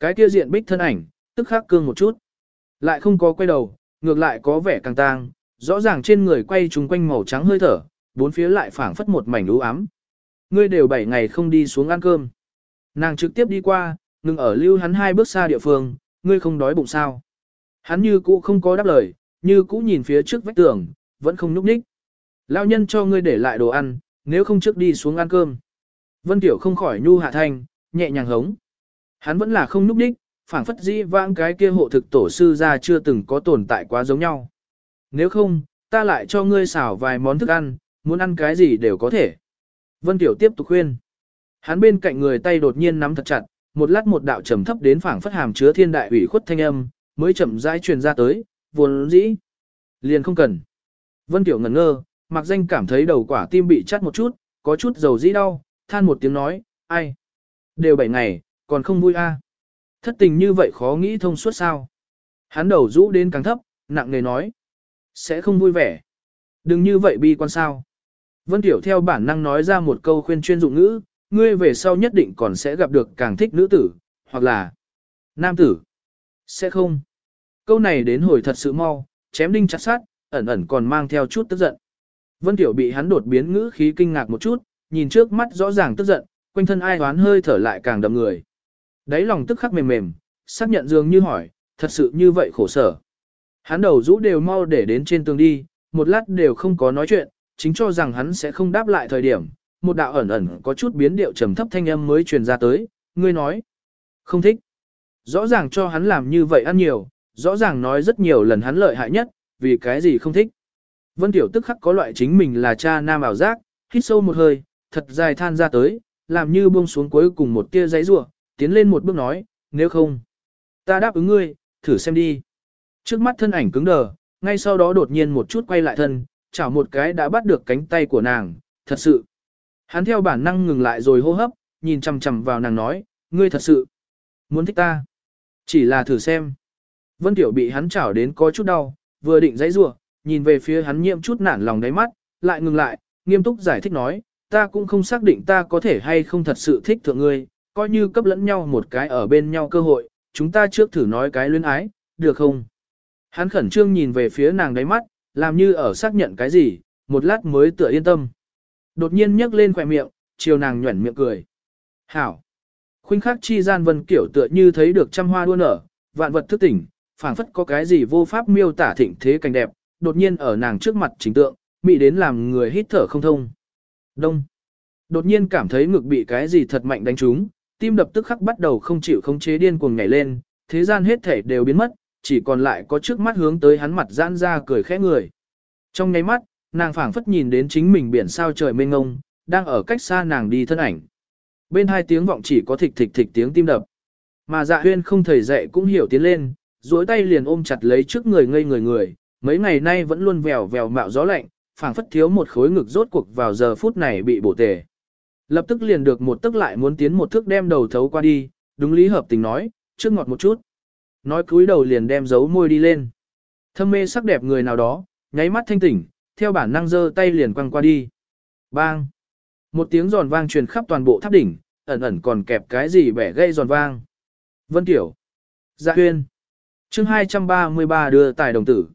Cái kia diện bích thân ảnh, tức khắc cương một chút. Lại không có quay đầu, ngược lại có vẻ càng tang, rõ ràng trên người quay trùng quanh màu trắng hơi thở, bốn phía lại phảng phất một mảnh u ám. Ngươi đều bảy ngày không đi xuống ăn cơm. Nàng trực tiếp đi qua, ngừng ở lưu hắn hai bước xa địa phương, ngươi không đói bụng sao. Hắn như cũ không có đáp lời, như cũ nhìn phía trước vách tường, vẫn không núp ních. Lao nhân cho ngươi để lại đồ ăn, nếu không trước đi xuống ăn cơm. Vân Tiểu không khỏi nhu hạ thanh, nhẹ nhàng hống. Hắn vẫn là không núp đích, phảng phất dĩ vãng cái kia hộ thực tổ sư ra chưa từng có tồn tại quá giống nhau. Nếu không, ta lại cho ngươi xào vài món thức ăn, muốn ăn cái gì đều có thể. Vân Tiểu tiếp tục khuyên. Hắn bên cạnh người tay đột nhiên nắm thật chặt, một lát một đạo trầm thấp đến phảng phất hàm chứa thiên đại ủy khuất thanh âm, mới chậm rãi truyền ra tới, vốn dĩ. Liền không cần. Vân Tiểu ngẩn ngơ, mặc danh cảm thấy đầu quả tim bị chắt một chút, có chút dầu dĩ đau, than một tiếng nói, ai. Đều bảy ngày, còn không vui a. Thất tình như vậy khó nghĩ thông suốt sao. Hắn đầu rũ đến càng thấp, nặng nề nói. Sẽ không vui vẻ. Đừng như vậy bi quan sao. Vân Tiểu theo bản năng nói ra một câu khuyên chuyên dụng ngữ, ngươi về sau nhất định còn sẽ gặp được càng thích nữ tử, hoặc là nam tử. Sẽ không. Câu này đến hồi thật sự mau, chém đinh chặt sát, ẩn ẩn còn mang theo chút tức giận. Vân Tiểu bị hắn đột biến ngữ khí kinh ngạc một chút, nhìn trước mắt rõ ràng tức giận, quanh thân ai hoán hơi thở lại càng đậm người. Đáy lòng tức khắc mềm mềm, xác nhận dường như hỏi, thật sự như vậy khổ sở. Hắn đầu rũ đều mau để đến trên tường đi, một lát đều không có nói chuyện, chính cho rằng hắn sẽ không đáp lại thời điểm, một đạo ẩn ẩn có chút biến điệu trầm thấp thanh âm mới truyền ra tới, ngươi nói, không thích. Rõ ràng cho hắn làm như vậy ăn nhiều, rõ ràng nói rất nhiều lần hắn lợi hại nhất, vì cái gì không thích. Vân Tiểu tức khắc có loại chính mình là cha nam ảo giác, hít sâu một hơi, thật dài than ra tới, làm như buông xuống cuối cùng một tia giấy rủa, tiến lên một bước nói, nếu không, ta đáp ứng ngươi, thử xem đi. Trước mắt thân ảnh cứng đờ, ngay sau đó đột nhiên một chút quay lại thân, chảo một cái đã bắt được cánh tay của nàng, thật sự. Hắn theo bản năng ngừng lại rồi hô hấp, nhìn chằm chằm vào nàng nói, ngươi thật sự, muốn thích ta. Chỉ là thử xem. Vân Tiểu bị hắn chảo đến có chút đau, vừa định dãy rủa, nhìn về phía hắn nhiễm chút nản lòng đáy mắt, lại ngừng lại, nghiêm túc giải thích nói, ta cũng không xác định ta có thể hay không thật sự thích thượng ngươi, coi như cấp lẫn nhau một cái ở bên nhau cơ hội, chúng ta trước thử nói cái luyến ái, được không? Hắn khẩn trương nhìn về phía nàng đáy mắt, làm như ở xác nhận cái gì, một lát mới tựa yên tâm. Đột nhiên nhấc lên khỏe miệng, chiều nàng nhuẩn miệng cười. Hảo! Khuynh khắc chi gian vân kiểu tựa như thấy được trăm hoa đua nở, vạn vật thức tỉnh, phảng phất có cái gì vô pháp miêu tả thịnh thế cảnh đẹp, đột nhiên ở nàng trước mặt chính tượng, mị đến làm người hít thở không thông. Đông! Đột nhiên cảm thấy ngực bị cái gì thật mạnh đánh trúng, tim đập tức khắc bắt đầu không chịu khống chế điên cuồng nhảy lên, thế gian hết thể đều biến mất, chỉ còn lại có trước mắt hướng tới hắn mặt giãn ra cười khẽ người. Trong nháy mắt, nàng phảng phất nhìn đến chính mình biển sao trời mênh ngông, đang ở cách xa nàng đi thân ảnh. Bên hai tiếng vọng chỉ có thịch thịch thịch tiếng tim đập. Mà dạ huyên không thầy dạy cũng hiểu tiến lên, duỗi tay liền ôm chặt lấy trước người ngây người người, mấy ngày nay vẫn luôn vèo vèo mạo gió lạnh, phảng phất thiếu một khối ngực rốt cuộc vào giờ phút này bị bổ tề. Lập tức liền được một tức lại muốn tiến một thước đem đầu thấu qua đi, đúng lý hợp tình nói, trước ngọt một chút. Nói cúi đầu liền đem dấu môi đi lên. Thâm mê sắc đẹp người nào đó, nháy mắt thanh tỉnh, theo bản năng giơ tay liền quăng qua đi. Bang! Một tiếng giòn vang truyền khắp toàn bộ tháp đỉnh, ẩn ẩn còn kẹp cái gì bẻ gây giòn vang. Vân Tiểu. Dạ huyên. chương 233 đưa tài đồng tử.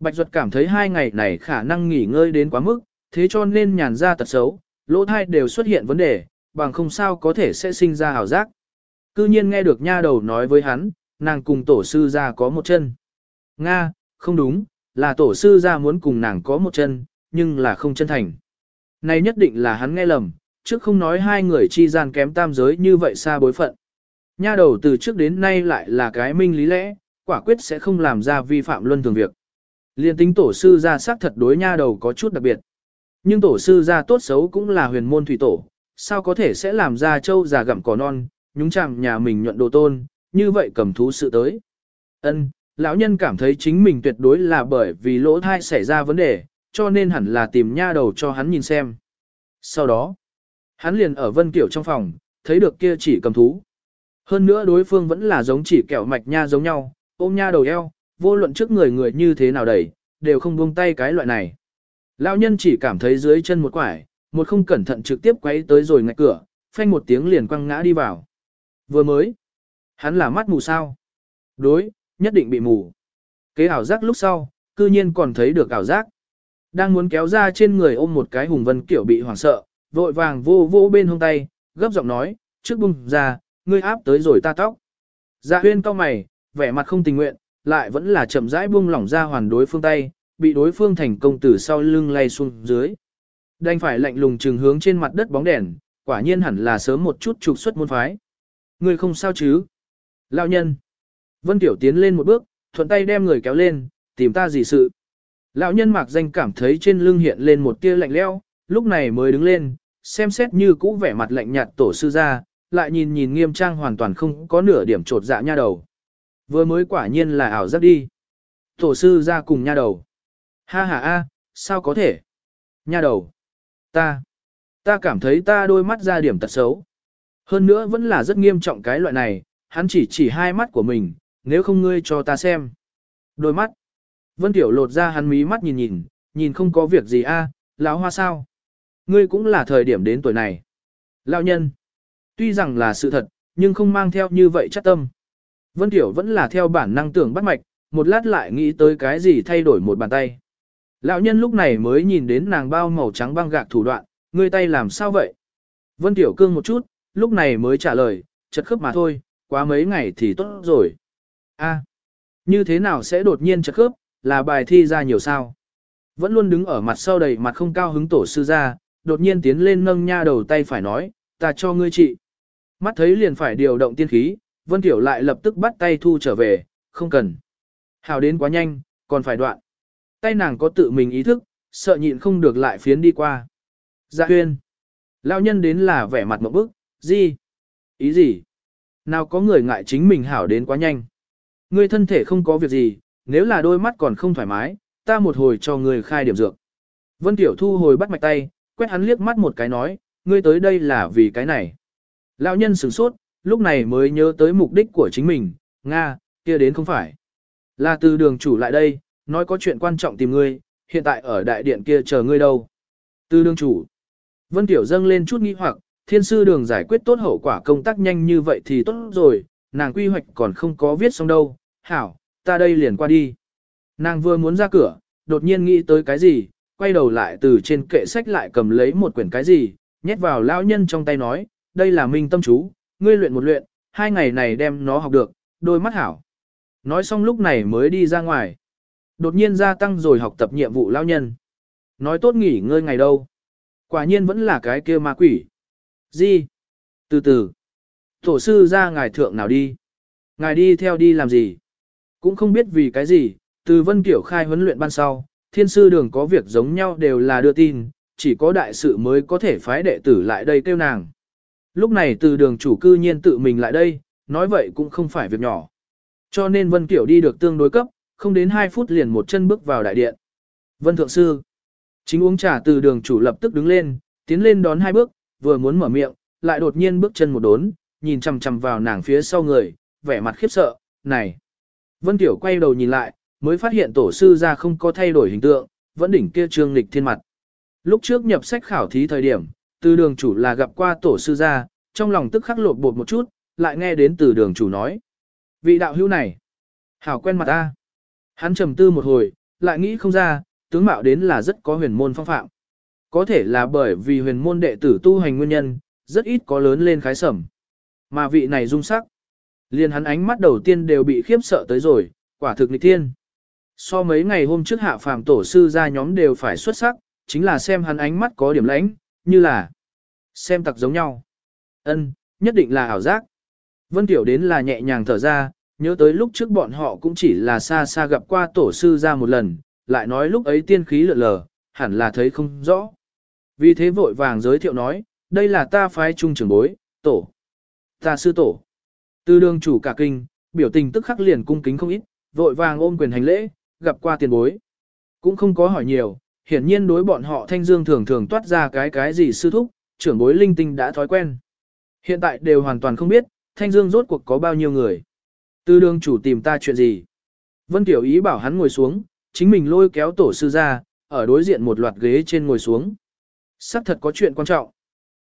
Bạch Duật cảm thấy hai ngày này khả năng nghỉ ngơi đến quá mức, thế cho nên nhàn ra tật xấu, lỗ thai đều xuất hiện vấn đề, bằng không sao có thể sẽ sinh ra hào giác. Cư nhiên nghe được nha đầu nói với hắn, nàng cùng tổ sư ra có một chân. Nga, không đúng, là tổ sư ra muốn cùng nàng có một chân, nhưng là không chân thành. Này nhất định là hắn nghe lầm, trước không nói hai người chi gian kém tam giới như vậy xa bối phận. Nha đầu từ trước đến nay lại là cái minh lý lẽ, quả quyết sẽ không làm ra vi phạm luân thường việc. Liên tính tổ sư ra xác thật đối nha đầu có chút đặc biệt. Nhưng tổ sư gia tốt xấu cũng là huyền môn thủy tổ, sao có thể sẽ làm ra châu già gặm cỏ non, nhúng chạm nhà mình nhuận đồ tôn, như vậy cầm thú sự tới. Ân, lão nhân cảm thấy chính mình tuyệt đối là bởi vì lỗ thai xảy ra vấn đề, cho nên hẳn là tìm nha đầu cho hắn nhìn xem. Sau đó, hắn liền ở Vân Kiểu trong phòng, thấy được kia chỉ cầm thú. Hơn nữa đối phương vẫn là giống chỉ kẹo mạch nha giống nhau, ôm nha đầu eo, vô luận trước người người như thế nào đẩy, đều không buông tay cái loại này. Lão nhân chỉ cảm thấy dưới chân một quải, một không cẩn thận trực tiếp quay tới rồi ngạch cửa, phanh một tiếng liền quăng ngã đi vào. Vừa mới, Hắn là mắt mù sao? Đối, nhất định bị mù. Kế ảo giác lúc sau, cư nhiên còn thấy được ảo giác. Đang muốn kéo ra trên người ôm một cái hùng vân kiểu bị hoảng sợ, vội vàng vô vô bên hông tay, gấp giọng nói, trước bung ra, ngươi áp tới rồi ta tóc. Dạ huyên cao mày, vẻ mặt không tình nguyện, lại vẫn là chậm rãi buông lỏng ra hoàn đối phương tay, bị đối phương thành công từ sau lưng lay xuống dưới. Đành phải lạnh lùng trừng hướng trên mặt đất bóng đèn, quả nhiên hẳn là sớm một chút trục xuất môn phái. Ngươi không sao chứ? Lão nhân. Vân Tiểu tiến lên một bước, thuận tay đem người kéo lên, tìm ta gì sự. Lão nhân mạc danh cảm thấy trên lưng hiện lên một tia lạnh leo, lúc này mới đứng lên, xem xét như cũ vẻ mặt lạnh nhạt tổ sư ra, lại nhìn nhìn nghiêm trang hoàn toàn không có nửa điểm trột dạ nha đầu. Vừa mới quả nhiên là ảo giác đi. Tổ sư ra cùng nha đầu. Ha ha a, sao có thể? Nha đầu. Ta. Ta cảm thấy ta đôi mắt ra điểm tật xấu. Hơn nữa vẫn là rất nghiêm trọng cái loại này, hắn chỉ chỉ hai mắt của mình, nếu không ngươi cho ta xem. Đôi mắt. Vân Tiểu lột ra hắn mí mắt nhìn nhìn, nhìn không có việc gì a, lão hoa sao? Ngươi cũng là thời điểm đến tuổi này. Lão nhân. Tuy rằng là sự thật, nhưng không mang theo như vậy chắc tâm. Vân Tiểu vẫn là theo bản năng tưởng bắt mạch, một lát lại nghĩ tới cái gì thay đổi một bàn tay. Lão nhân lúc này mới nhìn đến nàng bao màu trắng băng gạc thủ đoạn, ngươi tay làm sao vậy? Vân Tiểu cương một chút, lúc này mới trả lời, chật khớp mà thôi, quá mấy ngày thì tốt rồi. A, như thế nào sẽ đột nhiên chật khớp, là bài thi ra nhiều sao? Vẫn luôn đứng ở mặt sau đầy mặt không cao hứng tổ sư ra, đột nhiên tiến lên nâng nha đầu tay phải nói, ta cho ngươi trị. Mắt thấy liền phải điều động tiên khí, Vân Tiểu lại lập tức bắt tay thu trở về, không cần. Hào đến quá nhanh, còn phải đoạn. Tay nàng có tự mình ý thức, sợ nhịn không được lại phiến đi qua. Dạ huyên. Lão nhân đến là vẻ mặt một bức, gì? Ý gì? Nào có người ngại chính mình hảo đến quá nhanh. Ngươi thân thể không có việc gì, nếu là đôi mắt còn không thoải mái, ta một hồi cho ngươi khai điểm dược. Vân Tiểu Thu hồi bắt mạch tay, quét hắn liếc mắt một cái nói, ngươi tới đây là vì cái này. Lão nhân sửng sốt, lúc này mới nhớ tới mục đích của chính mình, Nga, kia đến không phải. Là từ đường chủ lại đây, nói có chuyện quan trọng tìm ngươi, hiện tại ở đại điện kia chờ ngươi đâu. Từ đương chủ. Vân Tiểu dâng lên chút nghi hoặc, thiên sư đường giải quyết tốt hậu quả công tác nhanh như vậy thì tốt rồi, nàng quy hoạch còn không có viết xong đâu, hảo, ta đây liền qua đi. Nàng vừa muốn ra cửa, đột nhiên nghĩ tới cái gì, quay đầu lại từ trên kệ sách lại cầm lấy một quyển cái gì, nhét vào lão nhân trong tay nói, đây là minh tâm chú, ngươi luyện một luyện, hai ngày này đem nó học được, đôi mắt hảo. Nói xong lúc này mới đi ra ngoài. Đột nhiên gia tăng rồi học tập nhiệm vụ lao nhân. Nói tốt nghỉ ngơi ngày đâu. Quả nhiên vẫn là cái kia ma quỷ. Gì? Từ từ. Tổ sư ra ngài thượng nào đi? Ngài đi theo đi làm gì? Cũng không biết vì cái gì, từ vân kiểu khai huấn luyện ban sau, thiên sư đường có việc giống nhau đều là đưa tin, chỉ có đại sự mới có thể phái đệ tử lại đây kêu nàng. Lúc này từ đường chủ cư nhiên tự mình lại đây, nói vậy cũng không phải việc nhỏ. Cho nên Vân Kiểu đi được tương đối cấp, không đến 2 phút liền một chân bước vào đại điện. Vân Thượng Sư Chính uống trà từ đường chủ lập tức đứng lên, tiến lên đón hai bước, vừa muốn mở miệng, lại đột nhiên bước chân một đốn, nhìn chằm chằm vào nàng phía sau người, vẻ mặt khiếp sợ, này. Vân Tiểu quay đầu nhìn lại, mới phát hiện tổ sư ra không có thay đổi hình tượng, vẫn đỉnh kia trương lịch thiên mặt. Lúc trước nhập sách khảo thí thời điểm, từ đường chủ là gặp qua tổ sư gia, trong lòng tức khắc lột bột một chút, lại nghe đến từ đường chủ nói. Vị đạo hữu này, hảo quen mặt ta. Hắn trầm tư một hồi, lại nghĩ không ra, tướng mạo đến là rất có huyền môn phong phạm. Có thể là bởi vì huyền môn đệ tử tu hành nguyên nhân, rất ít có lớn lên khái sẩm. Mà vị này dung sắc. Liền hắn ánh mắt đầu tiên đều bị khiếp sợ tới rồi, quả thực nghịch thiên. So mấy ngày hôm trước hạ phàm tổ sư ra nhóm đều phải xuất sắc, chính là xem hắn ánh mắt có điểm lãnh, như là xem tặc giống nhau. Ân, nhất định là ảo giác. Vân Tiểu đến là nhẹ nhàng thở ra, nhớ tới lúc trước bọn họ cũng chỉ là xa xa gặp qua tổ sư ra một lần, lại nói lúc ấy tiên khí lượn lờ, hẳn là thấy không rõ. Vì thế vội vàng giới thiệu nói, đây là ta phái trung trưởng bối, tổ. Ta sư tổ. Từ đường chủ cả kinh, biểu tình tức khắc liền cung kính không ít, vội vàng ôm quyền hành lễ, gặp qua tiền bối. Cũng không có hỏi nhiều, hiển nhiên đối bọn họ thanh dương thường thường toát ra cái cái gì sư thúc, trưởng bối linh tinh đã thói quen. Hiện tại đều hoàn toàn không biết, thanh dương rốt cuộc có bao nhiêu người. Tư đường chủ tìm ta chuyện gì? Vân Tiểu Ý bảo hắn ngồi xuống, chính mình lôi kéo tổ sư ra, ở đối diện một loạt ghế trên ngồi xuống. Sắc thật có chuyện quan trọng.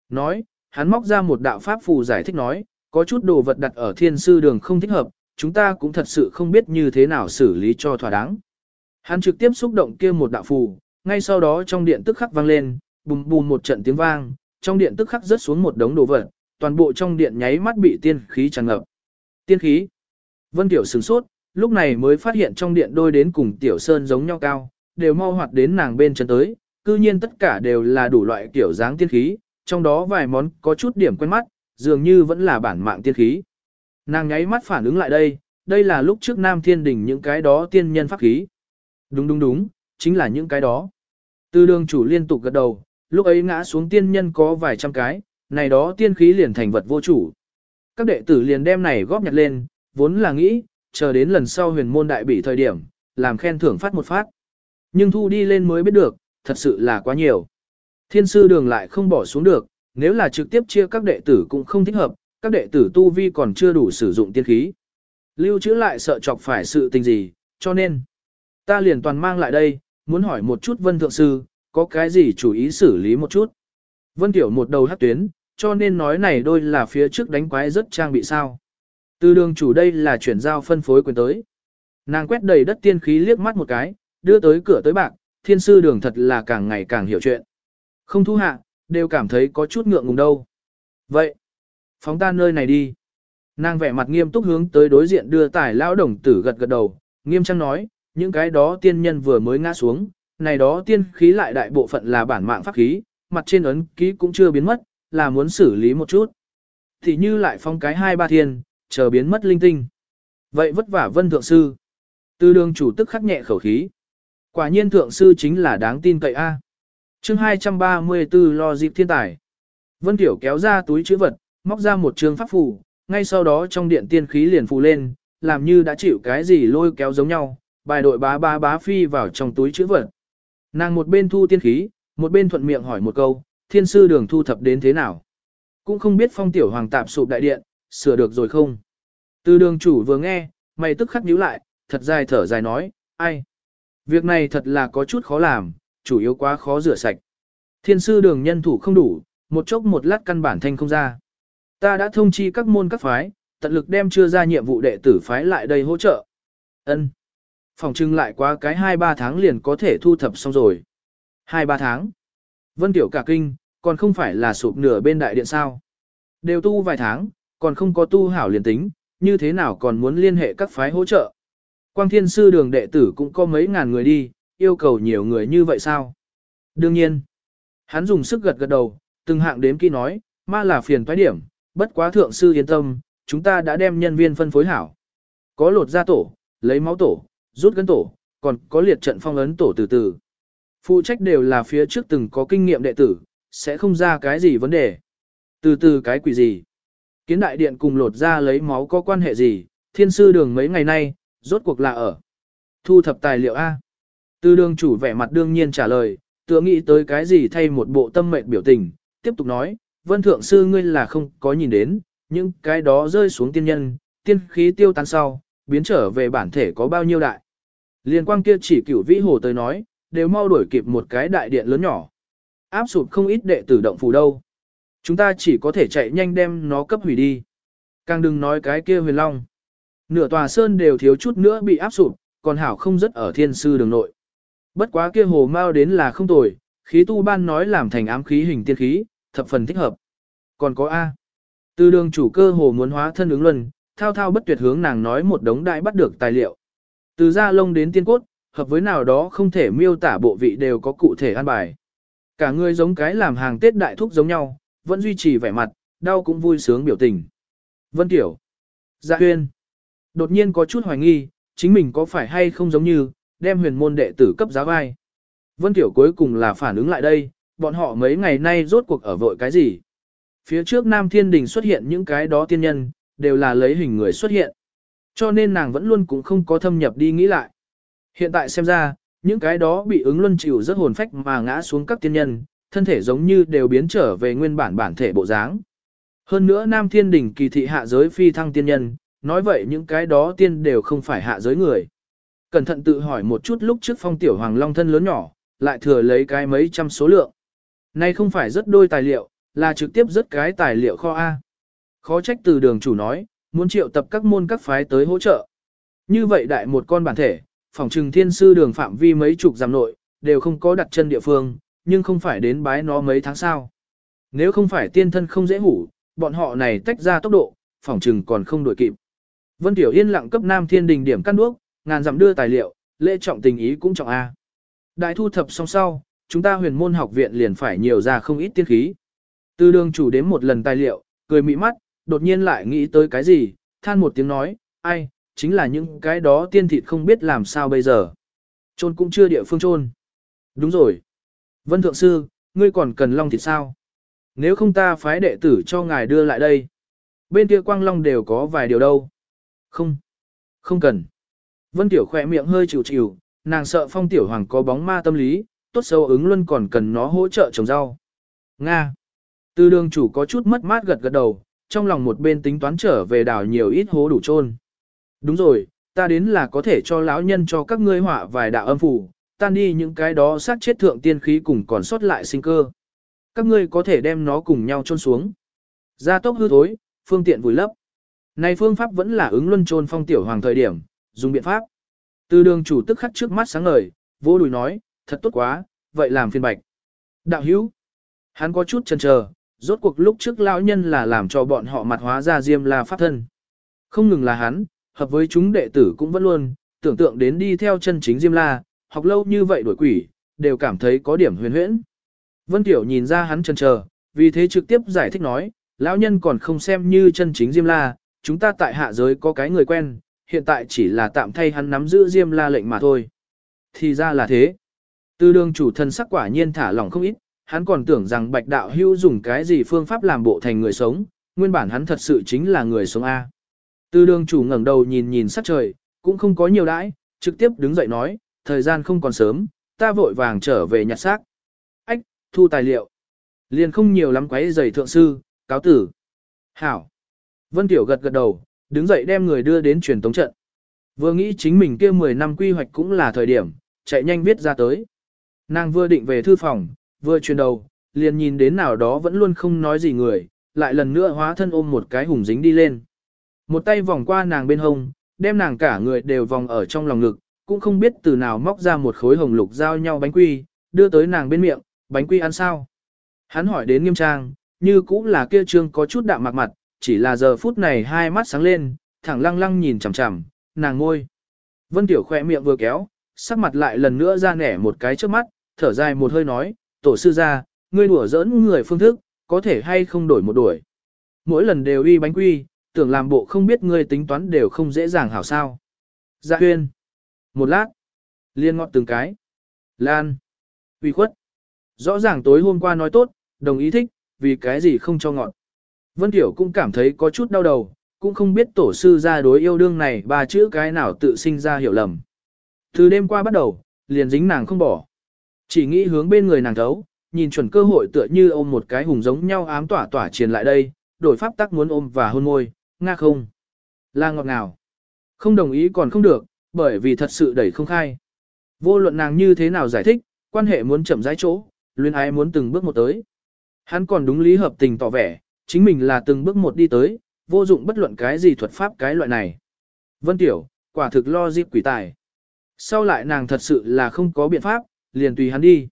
Nói, hắn móc ra một đạo pháp phù giải thích nói, có chút đồ vật đặt ở thiên sư đường không thích hợp, chúng ta cũng thật sự không biết như thế nào xử lý cho thỏa đáng. Hắn trực tiếp xúc động kia một đạo phù, ngay sau đó trong điện tức khắc vang lên, bùm bùm một trận tiếng vang, trong điện tức khắc rớt xuống một đống đồ vật, toàn bộ trong điện nháy mắt bị tiên khí tràn ngập. Tiên khí. Vân Tiểu sửng sốt, lúc này mới phát hiện trong điện đôi đến cùng Tiểu Sơn giống nhau cao, đều mau hoạt đến nàng bên chân tới, cư nhiên tất cả đều là đủ loại kiểu dáng tiên khí, trong đó vài món có chút điểm quen mắt, dường như vẫn là bản mạng tiên khí. Nàng nháy mắt phản ứng lại đây, đây là lúc trước Nam Thiên Đình những cái đó tiên nhân pháp khí. Đúng đúng đúng, chính là những cái đó. Tư đường chủ liên tục gật đầu, lúc ấy ngã xuống tiên nhân có vài trăm cái, này đó tiên khí liền thành vật vô chủ. Các đệ tử liền đem này góp nhặt lên, vốn là nghĩ, chờ đến lần sau huyền môn đại bị thời điểm, làm khen thưởng phát một phát. Nhưng thu đi lên mới biết được, thật sự là quá nhiều. Thiên sư đường lại không bỏ xuống được, nếu là trực tiếp chia các đệ tử cũng không thích hợp, các đệ tử tu vi còn chưa đủ sử dụng tiên khí. Lưu trữ lại sợ chọc phải sự tình gì, cho nên, ta liền toàn mang lại đây, muốn hỏi một chút vân thượng sư, có cái gì chủ ý xử lý một chút. Vân tiểu một đầu hát tuyến, cho nên nói này đôi là phía trước đánh quái rất trang bị sao. Từ đường chủ đây là chuyển giao phân phối quyền tới. Nàng quét đầy đất tiên khí liếc mắt một cái, đưa tới cửa tới bạc, thiên sư đường thật là càng ngày càng hiểu chuyện. Không thu hạ, đều cảm thấy có chút ngượng ngùng đâu. Vậy, phóng ta nơi này đi. Nàng vẻ mặt nghiêm túc hướng tới đối diện đưa tải lão đồng tử gật gật đầu, nghiêm trang nói, những cái đó tiên nhân vừa mới ngã xuống, này đó tiên khí lại đại bộ phận là bản mạng pháp khí, mặt trên ấn ký cũng chưa biến mất, là muốn xử lý một chút. Thì như lại phong cái hai ba thiên, chờ biến mất linh tinh. Vậy vất vả vân thượng sư. Từ đường chủ tức khắc nhẹ khẩu khí. Quả nhiên thượng sư chính là đáng tin cậy A. chương 234 lo dịp thiên tài. Vân Tiểu kéo ra túi chữ vật, móc ra một trường pháp phù, ngay sau đó trong điện tiên khí liền phù lên, làm như đã chịu cái gì lôi kéo giống nhau, bài đội bá bá bá phi vào trong túi chữ vật. Nàng một bên thu tiên khí, một bên thuận miệng hỏi một câu, thiên sư đường thu thập đến thế nào. Cũng không biết phong tiểu hoàng tạp sụp đại điện, sửa được rồi không. Từ đường chủ vừa nghe, mày tức khắc nhíu lại, thật dài thở dài nói, ai. Việc này thật là có chút khó làm, chủ yếu quá khó rửa sạch. Thiên sư đường nhân thủ không đủ, một chốc một lát căn bản thanh không ra. Ta đã thông chi các môn các phái, tận lực đem chưa ra nhiệm vụ đệ tử phái lại đây hỗ trợ. Ân. Phòng trưng lại quá cái 2-3 tháng liền có thể thu thập xong rồi. 2-3 tháng. Vân Tiểu cả kinh, còn không phải là sụp nửa bên đại điện sao. Đều tu vài tháng, còn không có tu hảo liền tính, như thế nào còn muốn liên hệ các phái hỗ trợ. Quang Thiên Sư đường đệ tử cũng có mấy ngàn người đi, yêu cầu nhiều người như vậy sao? Đương nhiên, hắn dùng sức gật gật đầu, từng hạng đếm kỹ nói, ma là phiền toái điểm, bất quá thượng sư yên tâm, chúng ta đã đem nhân viên phân phối hảo. Có lột ra tổ, lấy máu tổ, rút gân tổ, còn có liệt trận phong ấn tổ từ từ. Phụ trách đều là phía trước từng có kinh nghiệm đệ tử, sẽ không ra cái gì vấn đề. Từ từ cái quỷ gì? Kiến đại điện cùng lột ra lấy máu có quan hệ gì? Thiên sư đường mấy ngày nay, rốt cuộc là ở. Thu thập tài liệu A. Từ đường chủ vẻ mặt đương nhiên trả lời, tựa nghĩ tới cái gì thay một bộ tâm mệnh biểu tình, tiếp tục nói, vân thượng sư ngươi là không có nhìn đến, những cái đó rơi xuống tiên nhân, tiên khí tiêu tan sau, biến trở về bản thể có bao nhiêu đại. Liên quang kia chỉ cửu vĩ hồ tới nói, đều mau đuổi kịp một cái đại điện lớn nhỏ. Áp sụt không ít đệ tử động phù đâu. Chúng ta chỉ có thể chạy nhanh đem nó cấp hủy đi. Càng đừng nói cái kia huyền long. Nửa tòa sơn đều thiếu chút nữa bị áp sụp, còn hảo không rất ở thiên sư đường nội. Bất quá kia hồ mau đến là không tồi, khí tu ban nói làm thành ám khí hình tiên khí, thập phần thích hợp. Còn có A. Từ đường chủ cơ hồ muốn hóa thân ứng luân, thao thao bất tuyệt hướng nàng nói một đống đại bắt được tài liệu. Từ da lông đến tiên cốt, hợp với nào đó không thể miêu tả bộ vị đều có cụ thể an bài. Cả người giống cái làm hàng Tết đại thúc giống nhau, vẫn duy trì vẻ mặt, đau cũng vui sướng biểu tình. Vân Tiểu. Dạ huyên. Đột nhiên có chút hoài nghi, chính mình có phải hay không giống như, đem huyền môn đệ tử cấp giáo vai. Vân Tiểu cuối cùng là phản ứng lại đây, bọn họ mấy ngày nay rốt cuộc ở vội cái gì. Phía trước Nam Thiên Đình xuất hiện những cái đó tiên nhân, đều là lấy hình người xuất hiện. Cho nên nàng vẫn luôn cũng không có thâm nhập đi nghĩ lại. Hiện tại xem ra, những cái đó bị ứng luân chịu rất hồn phách mà ngã xuống các tiên nhân, thân thể giống như đều biến trở về nguyên bản bản thể bộ dáng. Hơn nữa Nam Thiên Đình kỳ thị hạ giới phi thăng tiên nhân, nói vậy những cái đó tiên đều không phải hạ giới người. Cẩn thận tự hỏi một chút lúc trước phong tiểu hoàng long thân lớn nhỏ, lại thừa lấy cái mấy trăm số lượng. Nay không phải rất đôi tài liệu, là trực tiếp rất cái tài liệu kho A. khó trách từ đường chủ nói, muốn triệu tập các môn các phái tới hỗ trợ. Như vậy đại một con bản thể, phòng trừng thiên sư đường phạm vi mấy chục giam nội, đều không có đặt chân địa phương, nhưng không phải đến bái nó mấy tháng sau. Nếu không phải tiên thân không dễ hủ, bọn họ này tách ra tốc độ, phỏng trừng còn không đổi kịp. Vân Tiểu Yên lặng cấp Nam Thiên Đình điểm căn đuốc, ngàn dặm đưa tài liệu, lễ trọng tình ý cũng trọng A. Đại thu thập xong sau, chúng ta huyền môn học viện liền phải nhiều ra không ít tiên khí. Từ đường chủ đến một lần tài liệu, cười mị mắt, đột nhiên lại nghĩ tới cái gì, than một tiếng nói, ai, chính là những cái đó tiên thịt không biết làm sao bây giờ. Trôn cũng chưa địa phương trôn. Đúng rồi. Vân Thượng Sư, ngươi còn cần long thịt sao? Nếu không ta phái đệ tử cho ngài đưa lại đây. Bên kia quang long đều có vài điều đâu. Không. Không cần. Vân Tiểu khỏe miệng hơi chịu chịu, nàng sợ phong tiểu hoàng có bóng ma tâm lý, tốt xấu ứng luôn còn cần nó hỗ trợ trồng rau. Nga. Từ đường chủ có chút mất mát gật gật đầu, trong lòng một bên tính toán trở về đảo nhiều ít hố đủ trôn. Đúng rồi, ta đến là có thể cho lão nhân cho các ngươi họa vài đạo âm phủ, tan đi những cái đó sát chết thượng tiên khí cùng còn sót lại sinh cơ. Các ngươi có thể đem nó cùng nhau chôn xuống. Gia tốc hư thối, phương tiện vùi lấp. Này phương pháp vẫn là ứng luân chôn phong tiểu hoàng thời điểm, dùng biện pháp. Từ đường chủ tức khắc trước mắt sáng ngời, vô đùi nói, thật tốt quá, vậy làm phiên bạch. Đạo hữu, hắn có chút chần chờ, rốt cuộc lúc trước lão nhân là làm cho bọn họ mặt hóa ra diêm la pháp thân. Không ngừng là hắn, hợp với chúng đệ tử cũng vẫn luôn, tưởng tượng đến đi theo chân chính diêm la, học lâu như vậy đổi quỷ, đều cảm thấy có điểm huyền huyễn. Vân Tiểu nhìn ra hắn chần chờ, vì thế trực tiếp giải thích nói, lão nhân còn không xem như chân chính diêm la, chúng ta tại hạ giới có cái người quen, hiện tại chỉ là tạm thay hắn nắm giữ diêm la lệnh mà thôi. Thì ra là thế. Tư đường chủ thân sắc quả nhiên thả lỏng không ít, hắn còn tưởng rằng bạch đạo hưu dùng cái gì phương pháp làm bộ thành người sống, nguyên bản hắn thật sự chính là người sống A. Tư đường chủ ngẩng đầu nhìn nhìn sắc trời, cũng không có nhiều đãi, trực tiếp đứng dậy nói, thời gian không còn sớm, ta vội vàng trở về nhặt xác. Ách, thu tài liệu. Liền không nhiều lắm quấy giày thượng sư, cáo tử. Hảo. Vân Tiểu gật gật đầu, đứng dậy đem người đưa đến truyền tống trận. Vừa nghĩ chính mình kia 10 năm quy hoạch cũng là thời điểm, chạy nhanh viết ra tới. Nàng vừa định về thư phòng, vừa truyền đầu, liền nhìn đến nào đó vẫn luôn không nói gì người, lại lần nữa hóa thân ôm một cái hùng dính đi lên. Một tay vòng qua nàng bên hông, đem nàng cả người đều vòng ở trong lòng ngực, cũng không biết từ nào móc ra một khối hồng lục giao nhau bánh quy, đưa tới nàng bên miệng, bánh quy ăn sao? Hắn hỏi đến nghiêm trang, như cũng là kia trương có chút đạm mặt mặt, chỉ là giờ phút này hai mắt sáng lên, thẳng lăng lăng nhìn chằm chằm, nàng ngôi. Vân Tiểu khỏe miệng vừa kéo, sắc mặt lại lần nữa ra nẻ một cái trước mắt, thở dài một hơi nói, tổ sư ra, ngươi đùa giỡn người phương thức, có thể hay không đổi một đuổi. Mỗi lần đều uy bánh quy, tưởng làm bộ không biết ngươi tính toán đều không dễ dàng hảo sao. Dạ huyên. Một lát. Liên ngọt từng cái. Lan. Uy khuất. Rõ ràng tối hôm qua nói tốt, đồng ý thích, vì cái gì không cho ngọt. Vân Tiểu cũng cảm thấy có chút đau đầu, cũng không biết tổ sư ra đối yêu đương này ba chữ cái nào tự sinh ra hiểu lầm. Từ đêm qua bắt đầu, liền dính nàng không bỏ. Chỉ nghĩ hướng bên người nàng thấu, nhìn chuẩn cơ hội tựa như ôm một cái hùng giống nhau ám tỏa tỏa truyền lại đây, đổi pháp tắc muốn ôm và hôn môi, nga không. Là ngọt ngào. Không đồng ý còn không được, bởi vì thật sự đẩy không khai. Vô luận nàng như thế nào giải thích, quan hệ muốn chậm rãi chỗ, luyến ái muốn từng bước một tới. Hắn còn đúng lý hợp tình tỏ vẻ, chính mình là từng bước một đi tới, vô dụng bất luận cái gì thuật pháp cái loại này. Vân Tiểu, quả thực lo dịp quỷ tài. Sau lại nàng thật sự là không có biện pháp, liền tùy hắn đi.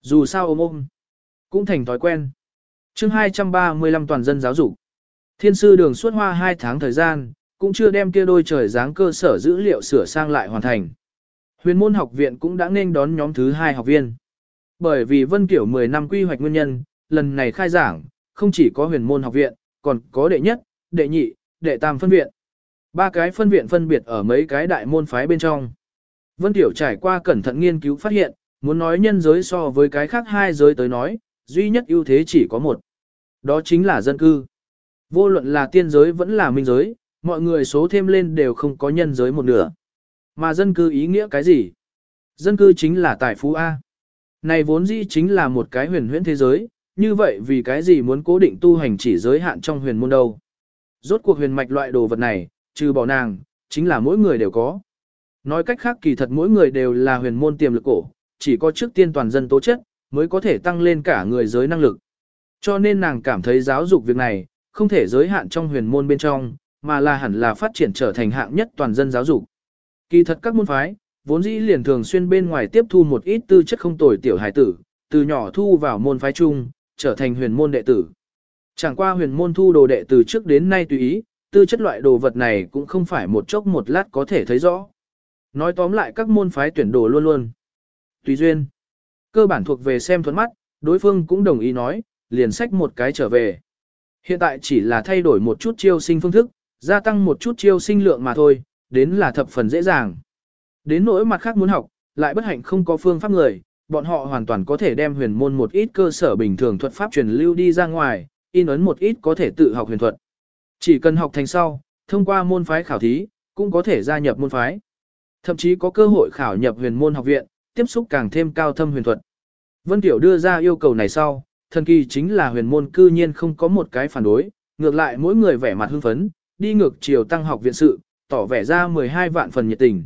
Dù sao ôm ôm, cũng thành thói quen. chương 235 toàn dân giáo dục. Thiên sư đường suốt hoa 2 tháng thời gian, cũng chưa đem kia đôi trời dáng cơ sở dữ liệu sửa sang lại hoàn thành. Huyền môn học viện cũng đã nên đón nhóm thứ hai học viên. Bởi vì Vân Kiểu 10 năm quy hoạch nguyên nhân, lần này khai giảng, không chỉ có huyền môn học viện, còn có đệ nhất, đệ nhị, đệ tam phân viện. Ba cái phân viện phân biệt ở mấy cái đại môn phái bên trong. Vân Tiểu trải qua cẩn thận nghiên cứu phát hiện, muốn nói nhân giới so với cái khác hai giới tới nói, duy nhất ưu thế chỉ có một. Đó chính là dân cư. Vô luận là tiên giới vẫn là minh giới, mọi người số thêm lên đều không có nhân giới một nửa. Mà dân cư ý nghĩa cái gì? Dân cư chính là tài phú A. Này vốn dĩ chính là một cái huyền huyễn thế giới, như vậy vì cái gì muốn cố định tu hành chỉ giới hạn trong huyền môn đâu? Rốt cuộc huyền mạch loại đồ vật này, trừ bỏ nàng, chính là mỗi người đều có. Nói cách khác kỳ thật mỗi người đều là huyền môn tiềm lực cổ, chỉ có trước tiên toàn dân tố chất, mới có thể tăng lên cả người giới năng lực. Cho nên nàng cảm thấy giáo dục việc này, không thể giới hạn trong huyền môn bên trong, mà là hẳn là phát triển trở thành hạng nhất toàn dân giáo dục. Kỳ thật các môn phái, vốn dĩ liền thường xuyên bên ngoài tiếp thu một ít tư chất không tồi tiểu hải tử, từ nhỏ thu vào môn phái chung, trở thành huyền môn đệ tử. Chẳng qua huyền môn thu đồ đệ từ trước đến nay tùy ý, tư chất loại đồ vật này cũng không phải một chốc một lát có thể thấy rõ. Nói tóm lại các môn phái tuyển đồ luôn luôn. Tùy duyên. Cơ bản thuộc về xem thuẫn mắt, đối phương cũng đồng ý nói, liền sách một cái trở về. Hiện tại chỉ là thay đổi một chút chiêu sinh phương thức, gia tăng một chút chiêu sinh lượng mà thôi, đến là thập phần dễ dàng. Đến nỗi mặt khác muốn học, lại bất hạnh không có phương pháp người, bọn họ hoàn toàn có thể đem huyền môn một ít cơ sở bình thường thuật pháp truyền lưu đi ra ngoài, in ấn một ít có thể tự học huyền thuật. Chỉ cần học thành sau, thông qua môn phái khảo thí, cũng có thể gia nhập môn phái. Thậm chí có cơ hội khảo nhập huyền môn học viện, tiếp xúc càng thêm cao thâm huyền thuật. Vân Tiểu đưa ra yêu cầu này sau, thần kỳ chính là huyền môn cư nhiên không có một cái phản đối, ngược lại mỗi người vẻ mặt hưng phấn, đi ngược chiều tăng học viện sự, tỏ vẻ ra 12 vạn phần nhiệt tình.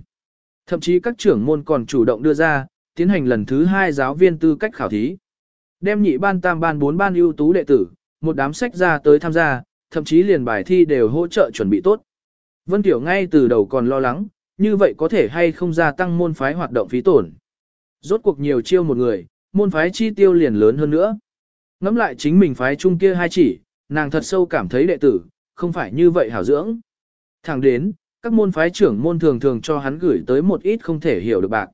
Thậm chí các trưởng môn còn chủ động đưa ra, tiến hành lần thứ hai giáo viên tư cách khảo thí. Đem nhị ban tam ban bốn ban ưu tú đệ tử, một đám sách ra tới tham gia, thậm chí liền bài thi đều hỗ trợ chuẩn bị tốt. Vân Tiểu ngay từ đầu còn lo lắng, như vậy có thể hay không gia tăng môn phái hoạt động phí tổn. Rốt cuộc nhiều chiêu một người, môn phái chi tiêu liền lớn hơn nữa. Ngắm lại chính mình phái chung kia hai chỉ, nàng thật sâu cảm thấy đệ tử, không phải như vậy hảo dưỡng. Thẳng đến, các môn phái trưởng môn thường thường cho hắn gửi tới một ít không thể hiểu được bạc.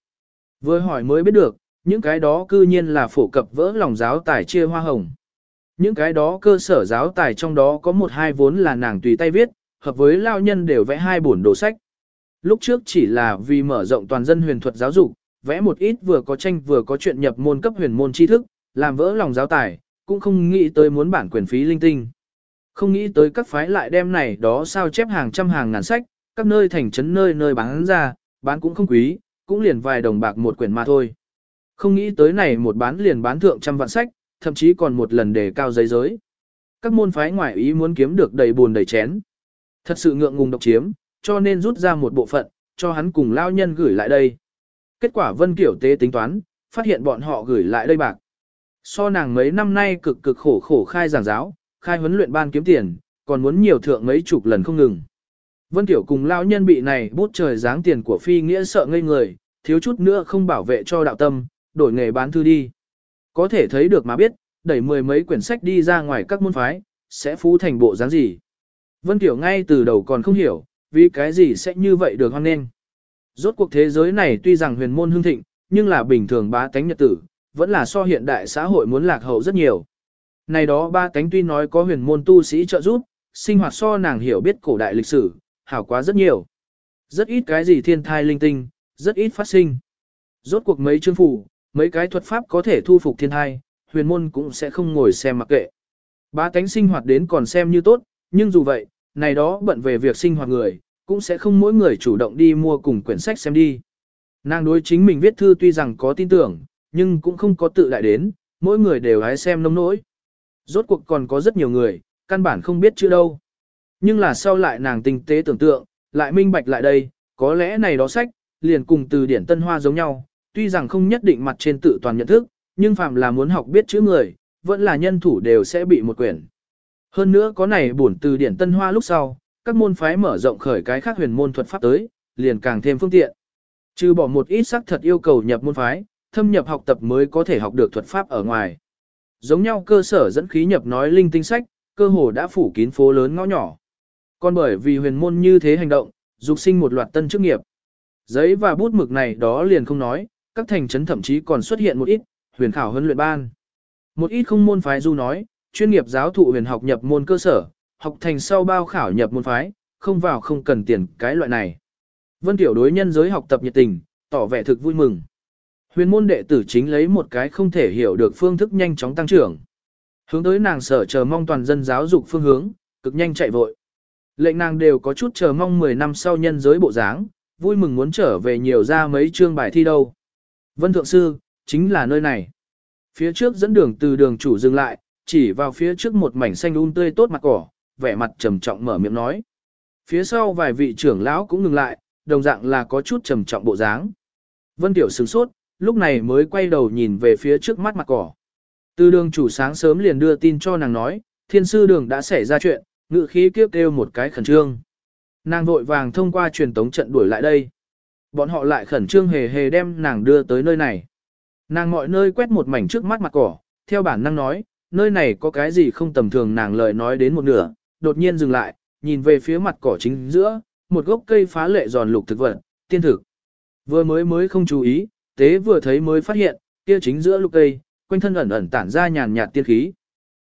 Vừa hỏi mới biết được, những cái đó cư nhiên là phổ cập vỡ lòng giáo tài chia hoa hồng. Những cái đó cơ sở giáo tài trong đó có một hai vốn là nàng tùy tay viết, hợp với lao nhân đều vẽ hai bổn đồ sách. Lúc trước chỉ là vì mở rộng toàn dân huyền thuật giáo dục, vẽ một ít vừa có tranh vừa có chuyện nhập môn cấp huyền môn tri thức, làm vỡ lòng giáo tài, cũng không nghĩ tới muốn bản quyền phí linh tinh. Không nghĩ tới các phái lại đem này đó sao chép hàng trăm hàng ngàn sách, các nơi thành trấn nơi nơi bán ra, bán cũng không quý, cũng liền vài đồng bạc một quyển mà thôi. Không nghĩ tới này một bán liền bán thượng trăm vạn sách, thậm chí còn một lần đề cao giấy giới. Các môn phái ngoại ý muốn kiếm được đầy buồn đầy chén. Thật sự ngượng ngùng độc chiếm, cho nên rút ra một bộ phận, cho hắn cùng lao nhân gửi lại đây. Kết quả Vân Kiểu Tế tính toán, phát hiện bọn họ gửi lại đây bạc. So nàng mấy năm nay cực cực khổ khổ khai giảng giáo, khai huấn luyện ban kiếm tiền, còn muốn nhiều thượng mấy chục lần không ngừng. Vân Tiểu cùng lao nhân bị này bút trời dáng tiền của phi nghĩa sợ ngây người, thiếu chút nữa không bảo vệ cho đạo tâm, đổi nghề bán thư đi. Có thể thấy được mà biết, đẩy mười mấy quyển sách đi ra ngoài các môn phái, sẽ phú thành bộ dáng gì. Vân Tiểu ngay từ đầu còn không hiểu, vì cái gì sẽ như vậy được hoan nghênh. Rốt cuộc thế giới này tuy rằng huyền môn hưng thịnh, nhưng là bình thường bá tánh nhật tử, vẫn là so hiện đại xã hội muốn lạc hậu rất nhiều. Này đó ba cánh tuy nói có huyền môn tu sĩ trợ giúp, sinh hoạt so nàng hiểu biết cổ đại lịch sử, hảo quá rất nhiều. Rất ít cái gì thiên thai linh tinh, rất ít phát sinh. Rốt cuộc mấy chương phủ, mấy cái thuật pháp có thể thu phục thiên thai, huyền môn cũng sẽ không ngồi xem mặc kệ. Ba cánh sinh hoạt đến còn xem như tốt, nhưng dù vậy, này đó bận về việc sinh hoạt người, cũng sẽ không mỗi người chủ động đi mua cùng quyển sách xem đi. Nàng đối chính mình viết thư tuy rằng có tin tưởng, nhưng cũng không có tự đại đến, mỗi người đều hái xem nông nỗi. Rốt cuộc còn có rất nhiều người, căn bản không biết chữ đâu. Nhưng là sau lại nàng tinh tế tưởng tượng, lại minh bạch lại đây, có lẽ này đó sách, liền cùng từ điển Tân Hoa giống nhau, tuy rằng không nhất định mặt trên tự toàn nhận thức, nhưng phạm là muốn học biết chữ người, vẫn là nhân thủ đều sẽ bị một quyển. Hơn nữa có này bổn từ điển Tân Hoa lúc sau, các môn phái mở rộng khởi cái khác huyền môn thuật pháp tới, liền càng thêm phương tiện. Trừ bỏ một ít sắc thật yêu cầu nhập môn phái, thâm nhập học tập mới có thể học được thuật pháp ở ngoài. Giống nhau cơ sở dẫn khí nhập nói linh tinh sách, cơ hồ đã phủ kín phố lớn ngõ nhỏ. Còn bởi vì huyền môn như thế hành động, dục sinh một loạt tân chức nghiệp. Giấy và bút mực này đó liền không nói, các thành trấn thậm chí còn xuất hiện một ít, huyền khảo huấn luyện ban. Một ít không môn phái du nói, chuyên nghiệp giáo thụ huyền học nhập môn cơ sở, học thành sau bao khảo nhập môn phái, không vào không cần tiền cái loại này. Vân Tiểu đối nhân giới học tập nhiệt tình, tỏ vẻ thực vui mừng. Huyền môn đệ tử chính lấy một cái không thể hiểu được phương thức nhanh chóng tăng trưởng. Hướng tới nàng sở chờ mong toàn dân giáo dục phương hướng, cực nhanh chạy vội. Lệnh nàng đều có chút chờ mong 10 năm sau nhân giới bộ dáng, vui mừng muốn trở về nhiều ra mấy chương bài thi đâu. Vân Thượng Sư, chính là nơi này. Phía trước dẫn đường từ đường chủ dừng lại, chỉ vào phía trước một mảnh xanh un tươi tốt mặt cỏ, vẻ mặt trầm trọng mở miệng nói. Phía sau vài vị trưởng lão cũng ngừng lại, đồng dạng là có chút trầm trọng bộ dáng. Vân Tiểu sửng sốt, lúc này mới quay đầu nhìn về phía trước mắt mặt cỏ. Từ đường chủ sáng sớm liền đưa tin cho nàng nói, thiên sư đường đã xảy ra chuyện, ngự khí kiếp kêu một cái khẩn trương. Nàng vội vàng thông qua truyền tống trận đuổi lại đây. Bọn họ lại khẩn trương hề hề đem nàng đưa tới nơi này. Nàng mọi nơi quét một mảnh trước mắt mặt cỏ, theo bản năng nói, nơi này có cái gì không tầm thường nàng lời nói đến một nửa, đột nhiên dừng lại, nhìn về phía mặt cỏ chính giữa, một gốc cây phá lệ giòn lục thực vật, tiên thực. Vừa mới mới không chú ý, tế vừa thấy mới phát hiện, kia chính giữa lục cây, quanh thân ẩn ẩn tản ra nhàn nhạt tiên khí.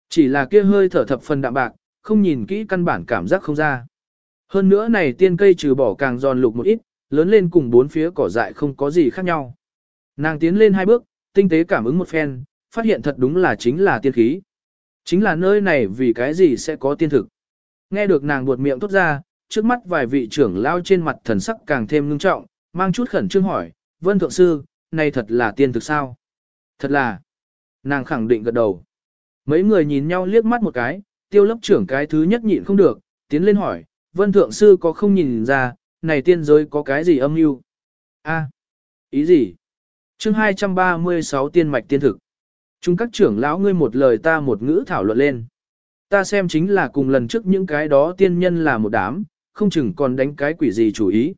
Chỉ là kia hơi thở thập phần đạm bạc, không nhìn kỹ căn bản cảm giác không ra. Hơn nữa này tiên cây trừ bỏ càng giòn lục một ít, lớn lên cùng bốn phía cỏ dại không có gì khác nhau. Nàng tiến lên hai bước, tinh tế cảm ứng một phen, phát hiện thật đúng là chính là tiên khí. Chính là nơi này vì cái gì sẽ có tiên thực. Nghe được nàng buột miệng tốt ra, trước mắt vài vị trưởng lao trên mặt thần sắc càng thêm ngưng trọng, mang chút khẩn trương hỏi, Vân Thượng Sư, này thật là tiên thực sao? Thật là. Nàng khẳng định gật đầu. Mấy người nhìn nhau liếc mắt một cái, tiêu lớp trưởng cái thứ nhất nhịn không được, tiến lên hỏi, Vân Thượng Sư có không nhìn ra, này tiên giới có cái gì âm mưu? A, ý gì? chương 236 tiên mạch tiên thực. Chúng các trưởng lão ngươi một lời ta một ngữ thảo luận lên. Ta xem chính là cùng lần trước những cái đó tiên nhân là một đám, không chừng còn đánh cái quỷ gì chủ ý.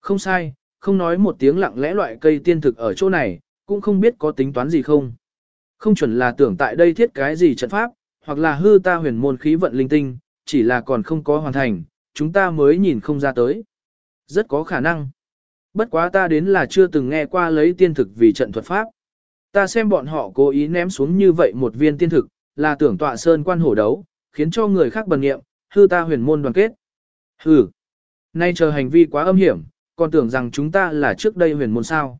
Không sai, không nói một tiếng lặng lẽ loại cây tiên thực ở chỗ này, cũng không biết có tính toán gì không. Không chuẩn là tưởng tại đây thiết cái gì trận pháp, hoặc là hư ta huyền môn khí vận linh tinh, chỉ là còn không có hoàn thành, chúng ta mới nhìn không ra tới. Rất có khả năng. Bất quá ta đến là chưa từng nghe qua lấy tiên thực vì trận thuật pháp. Ta xem bọn họ cố ý ném xuống như vậy một viên tiên thực, là tưởng tọa sơn quan hổ đấu, khiến cho người khác bần nghiệm, hư ta huyền môn đoàn kết. Hừ. Nay chờ hành vi quá âm hiểm, còn tưởng rằng chúng ta là trước đây huyền môn sao.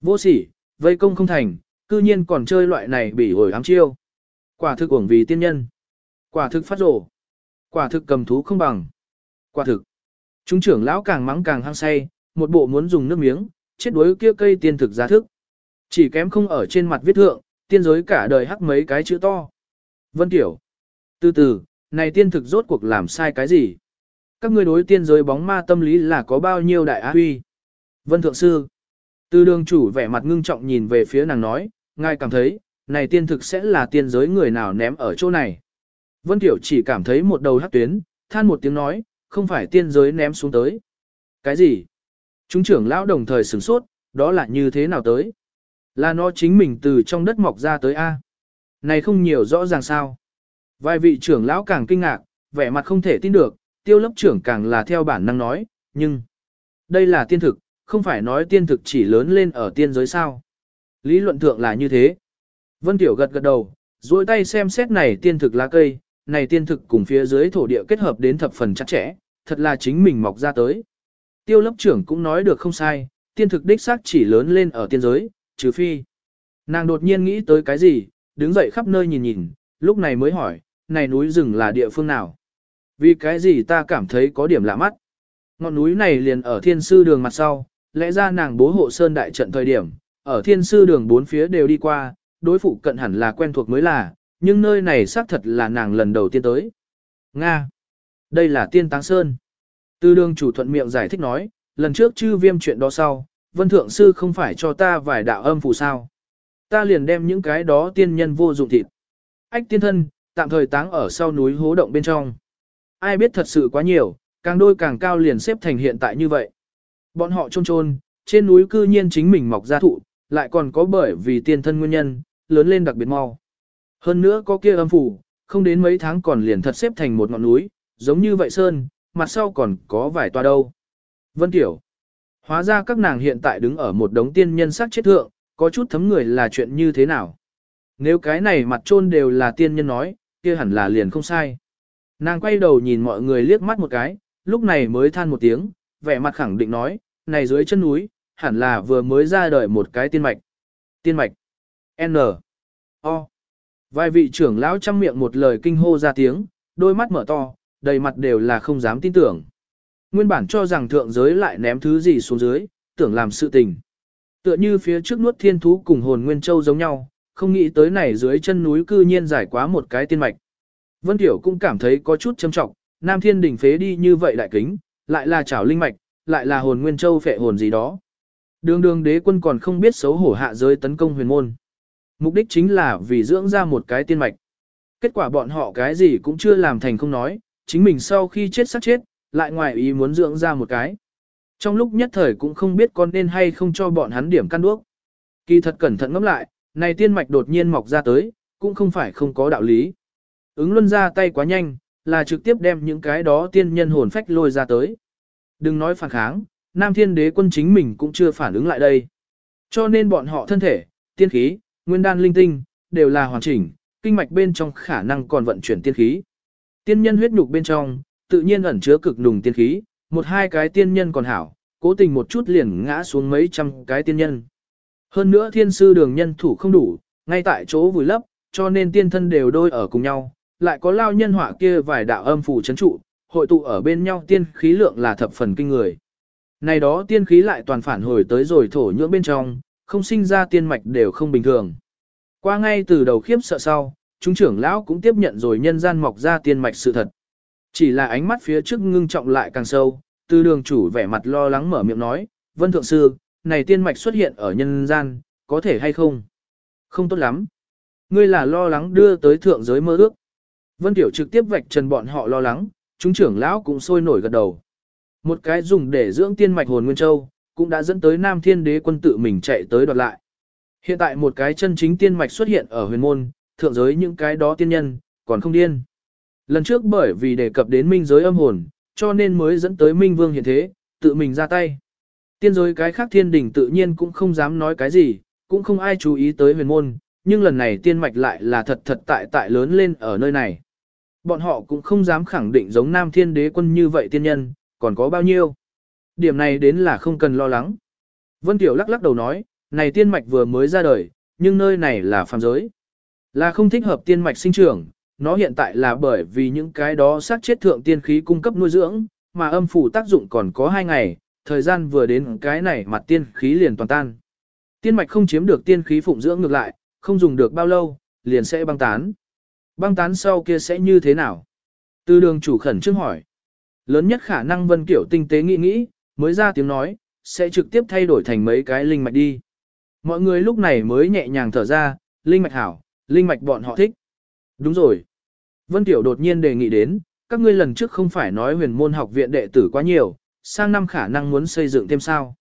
Vô sỉ, vây công không thành, cư nhiên còn chơi loại này bị ổi ám chiêu. Quả thực uổng vì tiên nhân. Quả thực phát rổ. Quả thực cầm thú không bằng. Quả thực. Chúng trưởng lão càng mắng càng hăng say, một bộ muốn dùng nước miếng, chết đuối kia cây tiên thực giá thức. Chỉ kém không ở trên mặt viết thượng, tiên giới cả đời hắc mấy cái chữ to. Vân Tiểu. Từ từ, này tiên thực rốt cuộc làm sai cái gì? Các ngươi đối tiên giới bóng ma tâm lý là có bao nhiêu đại á huy? Vân Thượng Sư. Từ đường chủ vẻ mặt ngưng trọng nhìn về phía nàng nói, ngài cảm thấy, này tiên thực sẽ là tiên giới người nào ném ở chỗ này. Vân Tiểu chỉ cảm thấy một đầu hắc tuyến, than một tiếng nói, không phải tiên giới ném xuống tới. Cái gì? Chúng trưởng lão đồng thời sửng sốt, đó là như thế nào tới? Là nó chính mình từ trong đất mọc ra tới A. Này không nhiều rõ ràng sao. Vài vị trưởng lão càng kinh ngạc, vẻ mặt không thể tin được, tiêu lớp trưởng càng là theo bản năng nói, nhưng... Đây là tiên thực, không phải nói tiên thực chỉ lớn lên ở tiên giới sao. Lý luận thượng là như thế. Vân Tiểu gật gật đầu, duỗi tay xem xét này tiên thực lá cây, này tiên thực cùng phía dưới thổ địa kết hợp đến thập phần chặt chẽ, thật là chính mình mọc ra tới. Tiêu lớp trưởng cũng nói được không sai, tiên thực đích xác chỉ lớn lên ở tiên giới, trừ phi. Nàng đột nhiên nghĩ tới cái gì, đứng dậy khắp nơi nhìn nhìn, lúc này mới hỏi, này núi rừng là địa phương nào? Vì cái gì ta cảm thấy có điểm lạ mắt? Ngọn núi này liền ở thiên sư đường mặt sau, lẽ ra nàng bố hộ sơn đại trận thời điểm, ở thiên sư đường bốn phía đều đi qua, đối phụ cận hẳn là quen thuộc mới là, nhưng nơi này xác thật là nàng lần đầu tiên tới. Nga! Đây là tiên táng sơn. Tư đường chủ thuận miệng giải thích nói, lần trước chư viêm chuyện đó sau, vân thượng sư không phải cho ta vài đạo âm phù sao. Ta liền đem những cái đó tiên nhân vô dụng thịt. Ách tiên thân, tạm thời táng ở sau núi hố động bên trong. Ai biết thật sự quá nhiều, càng đôi càng cao liền xếp thành hiện tại như vậy. Bọn họ trôn trôn, trên núi cư nhiên chính mình mọc ra thụ, lại còn có bởi vì tiên thân nguyên nhân, lớn lên đặc biệt mau. Hơn nữa có kia âm phủ, không đến mấy tháng còn liền thật xếp thành một ngọn núi, giống như vậy sơn, mặt sau còn có vài toa đâu. Vân Tiểu. Hóa ra các nàng hiện tại đứng ở một đống tiên nhân sắc chết thượng, có chút thấm người là chuyện như thế nào. Nếu cái này mặt trôn đều là tiên nhân nói, kia hẳn là liền không sai. Nàng quay đầu nhìn mọi người liếc mắt một cái, lúc này mới than một tiếng, vẻ mặt khẳng định nói, này dưới chân núi, hẳn là vừa mới ra đời một cái tiên mạch. Tiên mạch. N. O. Vài vị trưởng lão chăm miệng một lời kinh hô ra tiếng, đôi mắt mở to, đầy mặt đều là không dám tin tưởng. Nguyên bản cho rằng thượng giới lại ném thứ gì xuống dưới, tưởng làm sự tình. Tựa như phía trước nuốt thiên thú cùng hồn nguyên châu giống nhau, không nghĩ tới này dưới chân núi cư nhiên giải quá một cái tiên mạch. Vân Tiểu cũng cảm thấy có chút châm trọng, Nam Thiên đỉnh phế đi như vậy đại kính, lại là chảo linh mạch, lại là hồn nguyên châu phệ hồn gì đó. Đường đường đế quân còn không biết xấu hổ hạ giới tấn công huyền môn. Mục đích chính là vì dưỡng ra một cái tiên mạch. Kết quả bọn họ cái gì cũng chưa làm thành không nói, chính mình sau khi chết sắc chết, lại ngoài ý muốn dưỡng ra một cái. Trong lúc nhất thời cũng không biết con nên hay không cho bọn hắn điểm căn đuốc. Kỳ thật cẩn thận ngẫm lại, này tiên mạch đột nhiên mọc ra tới, cũng không phải không có đạo lý. Ứng luân ra tay quá nhanh, là trực tiếp đem những cái đó tiên nhân hồn phách lôi ra tới. Đừng nói phản kháng, Nam Thiên Đế quân chính mình cũng chưa phản ứng lại đây. Cho nên bọn họ thân thể, tiên khí, nguyên đan linh tinh, đều là hoàn chỉnh, kinh mạch bên trong khả năng còn vận chuyển tiên khí. Tiên nhân huyết nhục bên trong, tự nhiên ẩn chứa cực nùng tiên khí, một hai cái tiên nhân còn hảo, cố tình một chút liền ngã xuống mấy trăm cái tiên nhân. Hơn nữa thiên sư đường nhân thủ không đủ, ngay tại chỗ vùi lấp, cho nên tiên thân đều đôi ở cùng nhau, lại có lao nhân họa kia vài đạo âm phủ chấn trụ, hội tụ ở bên nhau tiên khí lượng là thập phần kinh người. Này đó tiên khí lại toàn phản hồi tới rồi thổ nhưỡng bên trong, không sinh ra tiên mạch đều không bình thường. Qua ngay từ đầu khiếp sợ sau, chúng trưởng lão cũng tiếp nhận rồi nhân gian mọc ra tiên mạch sự thật. Chỉ là ánh mắt phía trước ngưng trọng lại càng sâu, từ đường chủ vẻ mặt lo lắng mở miệng nói, Vân Thượng Sư, này tiên mạch xuất hiện ở nhân gian, có thể hay không? Không tốt lắm. Ngươi là lo lắng đưa tới thượng giới mơ ước. Vân Tiểu trực tiếp vạch trần bọn họ lo lắng, chúng trưởng lão cũng sôi nổi gật đầu. Một cái dùng để dưỡng tiên mạch hồn Nguyên Châu, cũng đã dẫn tới Nam Thiên Đế quân tự mình chạy tới đoạt lại. Hiện tại một cái chân chính tiên mạch xuất hiện ở huyền môn, thượng giới những cái đó tiên nhân, còn không điên. Lần trước bởi vì đề cập đến minh giới âm hồn, cho nên mới dẫn tới minh vương hiện thế, tự mình ra tay. Tiên giới cái khác thiên đình tự nhiên cũng không dám nói cái gì, cũng không ai chú ý tới huyền môn, nhưng lần này tiên mạch lại là thật thật tại tại lớn lên ở nơi này. Bọn họ cũng không dám khẳng định giống nam thiên đế quân như vậy tiên nhân, còn có bao nhiêu. Điểm này đến là không cần lo lắng. Vân Tiểu lắc lắc đầu nói, này tiên mạch vừa mới ra đời, nhưng nơi này là phàm giới. Là không thích hợp tiên mạch sinh trưởng, nó hiện tại là bởi vì những cái đó sát chết thượng tiên khí cung cấp nuôi dưỡng, mà âm phủ tác dụng còn có hai ngày, thời gian vừa đến cái này mặt tiên khí liền toàn tan. Tiên mạch không chiếm được tiên khí phụng dưỡng ngược lại, không dùng được bao lâu, liền sẽ băng tán. Băng tán sau kia sẽ như thế nào? Từ đường chủ khẩn trương hỏi. Lớn nhất khả năng vân kiểu tinh tế nghĩ nghĩ, mới ra tiếng nói, sẽ trực tiếp thay đổi thành mấy cái linh mạch đi. Mọi người lúc này mới nhẹ nhàng thở ra, linh mạch hảo, linh mạch bọn họ thích. Đúng rồi. Vân Tiểu đột nhiên đề nghị đến, các ngươi lần trước không phải nói huyền môn học viện đệ tử quá nhiều, sang năm khả năng muốn xây dựng thêm sao.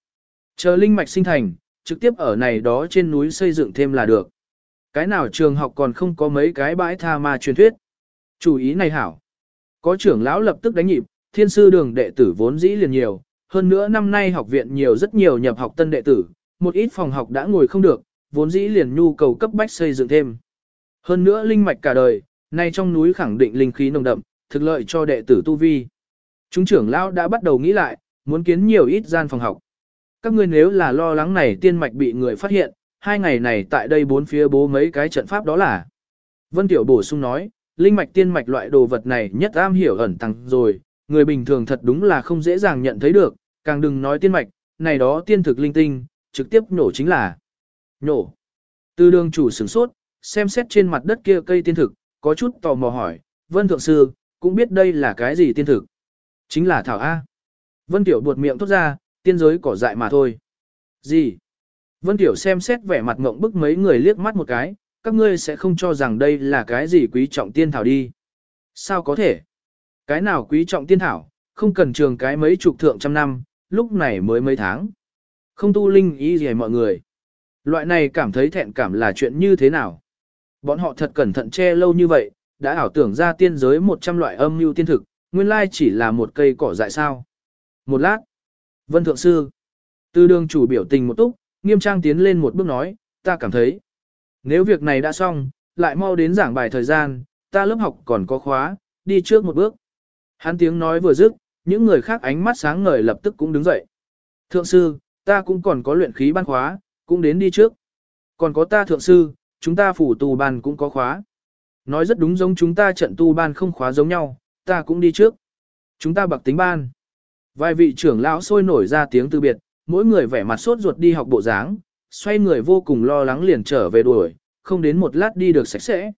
Chờ linh mạch sinh thành, trực tiếp ở này đó trên núi xây dựng thêm là được. Cái nào trường học còn không có mấy cái bãi tha ma truyền thuyết. Chủ ý này hảo. Có trưởng lão lập tức đánh nhịp, thiên sư đường đệ tử vốn dĩ liền nhiều, hơn nữa năm nay học viện nhiều rất nhiều nhập học tân đệ tử, một ít phòng học đã ngồi không được, vốn dĩ liền nhu cầu cấp bách xây dựng thêm. Hơn nữa linh mạch cả đời, nay trong núi khẳng định linh khí nồng đậm, thực lợi cho đệ tử tu vi. Chúng trưởng lão đã bắt đầu nghĩ lại, muốn kiến nhiều ít gian phòng học. Các ngươi nếu là lo lắng này tiên mạch bị người phát hiện, hai ngày này tại đây bốn phía bố mấy cái trận pháp đó là. Vân Tiểu bổ sung nói, linh mạch tiên mạch loại đồ vật này nhất am hiểu ẩn tăng rồi, người bình thường thật đúng là không dễ dàng nhận thấy được, càng đừng nói tiên mạch, này đó tiên thực linh tinh, trực tiếp nổ chính là nổ. Từ đường chủ sửng sốt, xem xét trên mặt đất kia cây tiên thực, có chút tò mò hỏi, Vân Thượng Sư, cũng biết đây là cái gì tiên thực. Chính là Thảo A. Vân Tiểu buột miệng thốt ra, tiên giới cỏ dại mà thôi. Gì? Vân Tiểu xem xét vẻ mặt ngộng bức mấy người liếc mắt một cái, các ngươi sẽ không cho rằng đây là cái gì quý trọng tiên thảo đi. Sao có thể? Cái nào quý trọng tiên thảo, không cần trường cái mấy chục thượng trăm năm, lúc này mới mấy tháng. Không tu linh ý gì mọi người. Loại này cảm thấy thẹn cảm là chuyện như thế nào? Bọn họ thật cẩn thận che lâu như vậy, đã ảo tưởng ra tiên giới 100 loại âm mưu tiên thực, nguyên lai chỉ là một cây cỏ dại sao. Một lát. Vân Thượng Sư. Từ đường chủ biểu tình một túc, nghiêm trang tiến lên một bước nói, ta cảm thấy. Nếu việc này đã xong, lại mau đến giảng bài thời gian, ta lớp học còn có khóa, đi trước một bước. Hắn tiếng nói vừa dứt, những người khác ánh mắt sáng ngời lập tức cũng đứng dậy. Thượng sư, ta cũng còn có luyện khí ban khóa, cũng đến đi trước. Còn có ta thượng sư, chúng ta phủ tù ban cũng có khóa. Nói rất đúng giống chúng ta trận tu ban không khóa giống nhau, ta cũng đi trước. Chúng ta bạc tính ban. Vài vị trưởng lão sôi nổi ra tiếng từ biệt, mỗi người vẻ mặt sốt ruột đi học bộ dáng, xoay người vô cùng lo lắng liền trở về đuổi, không đến một lát đi được sạch sẽ.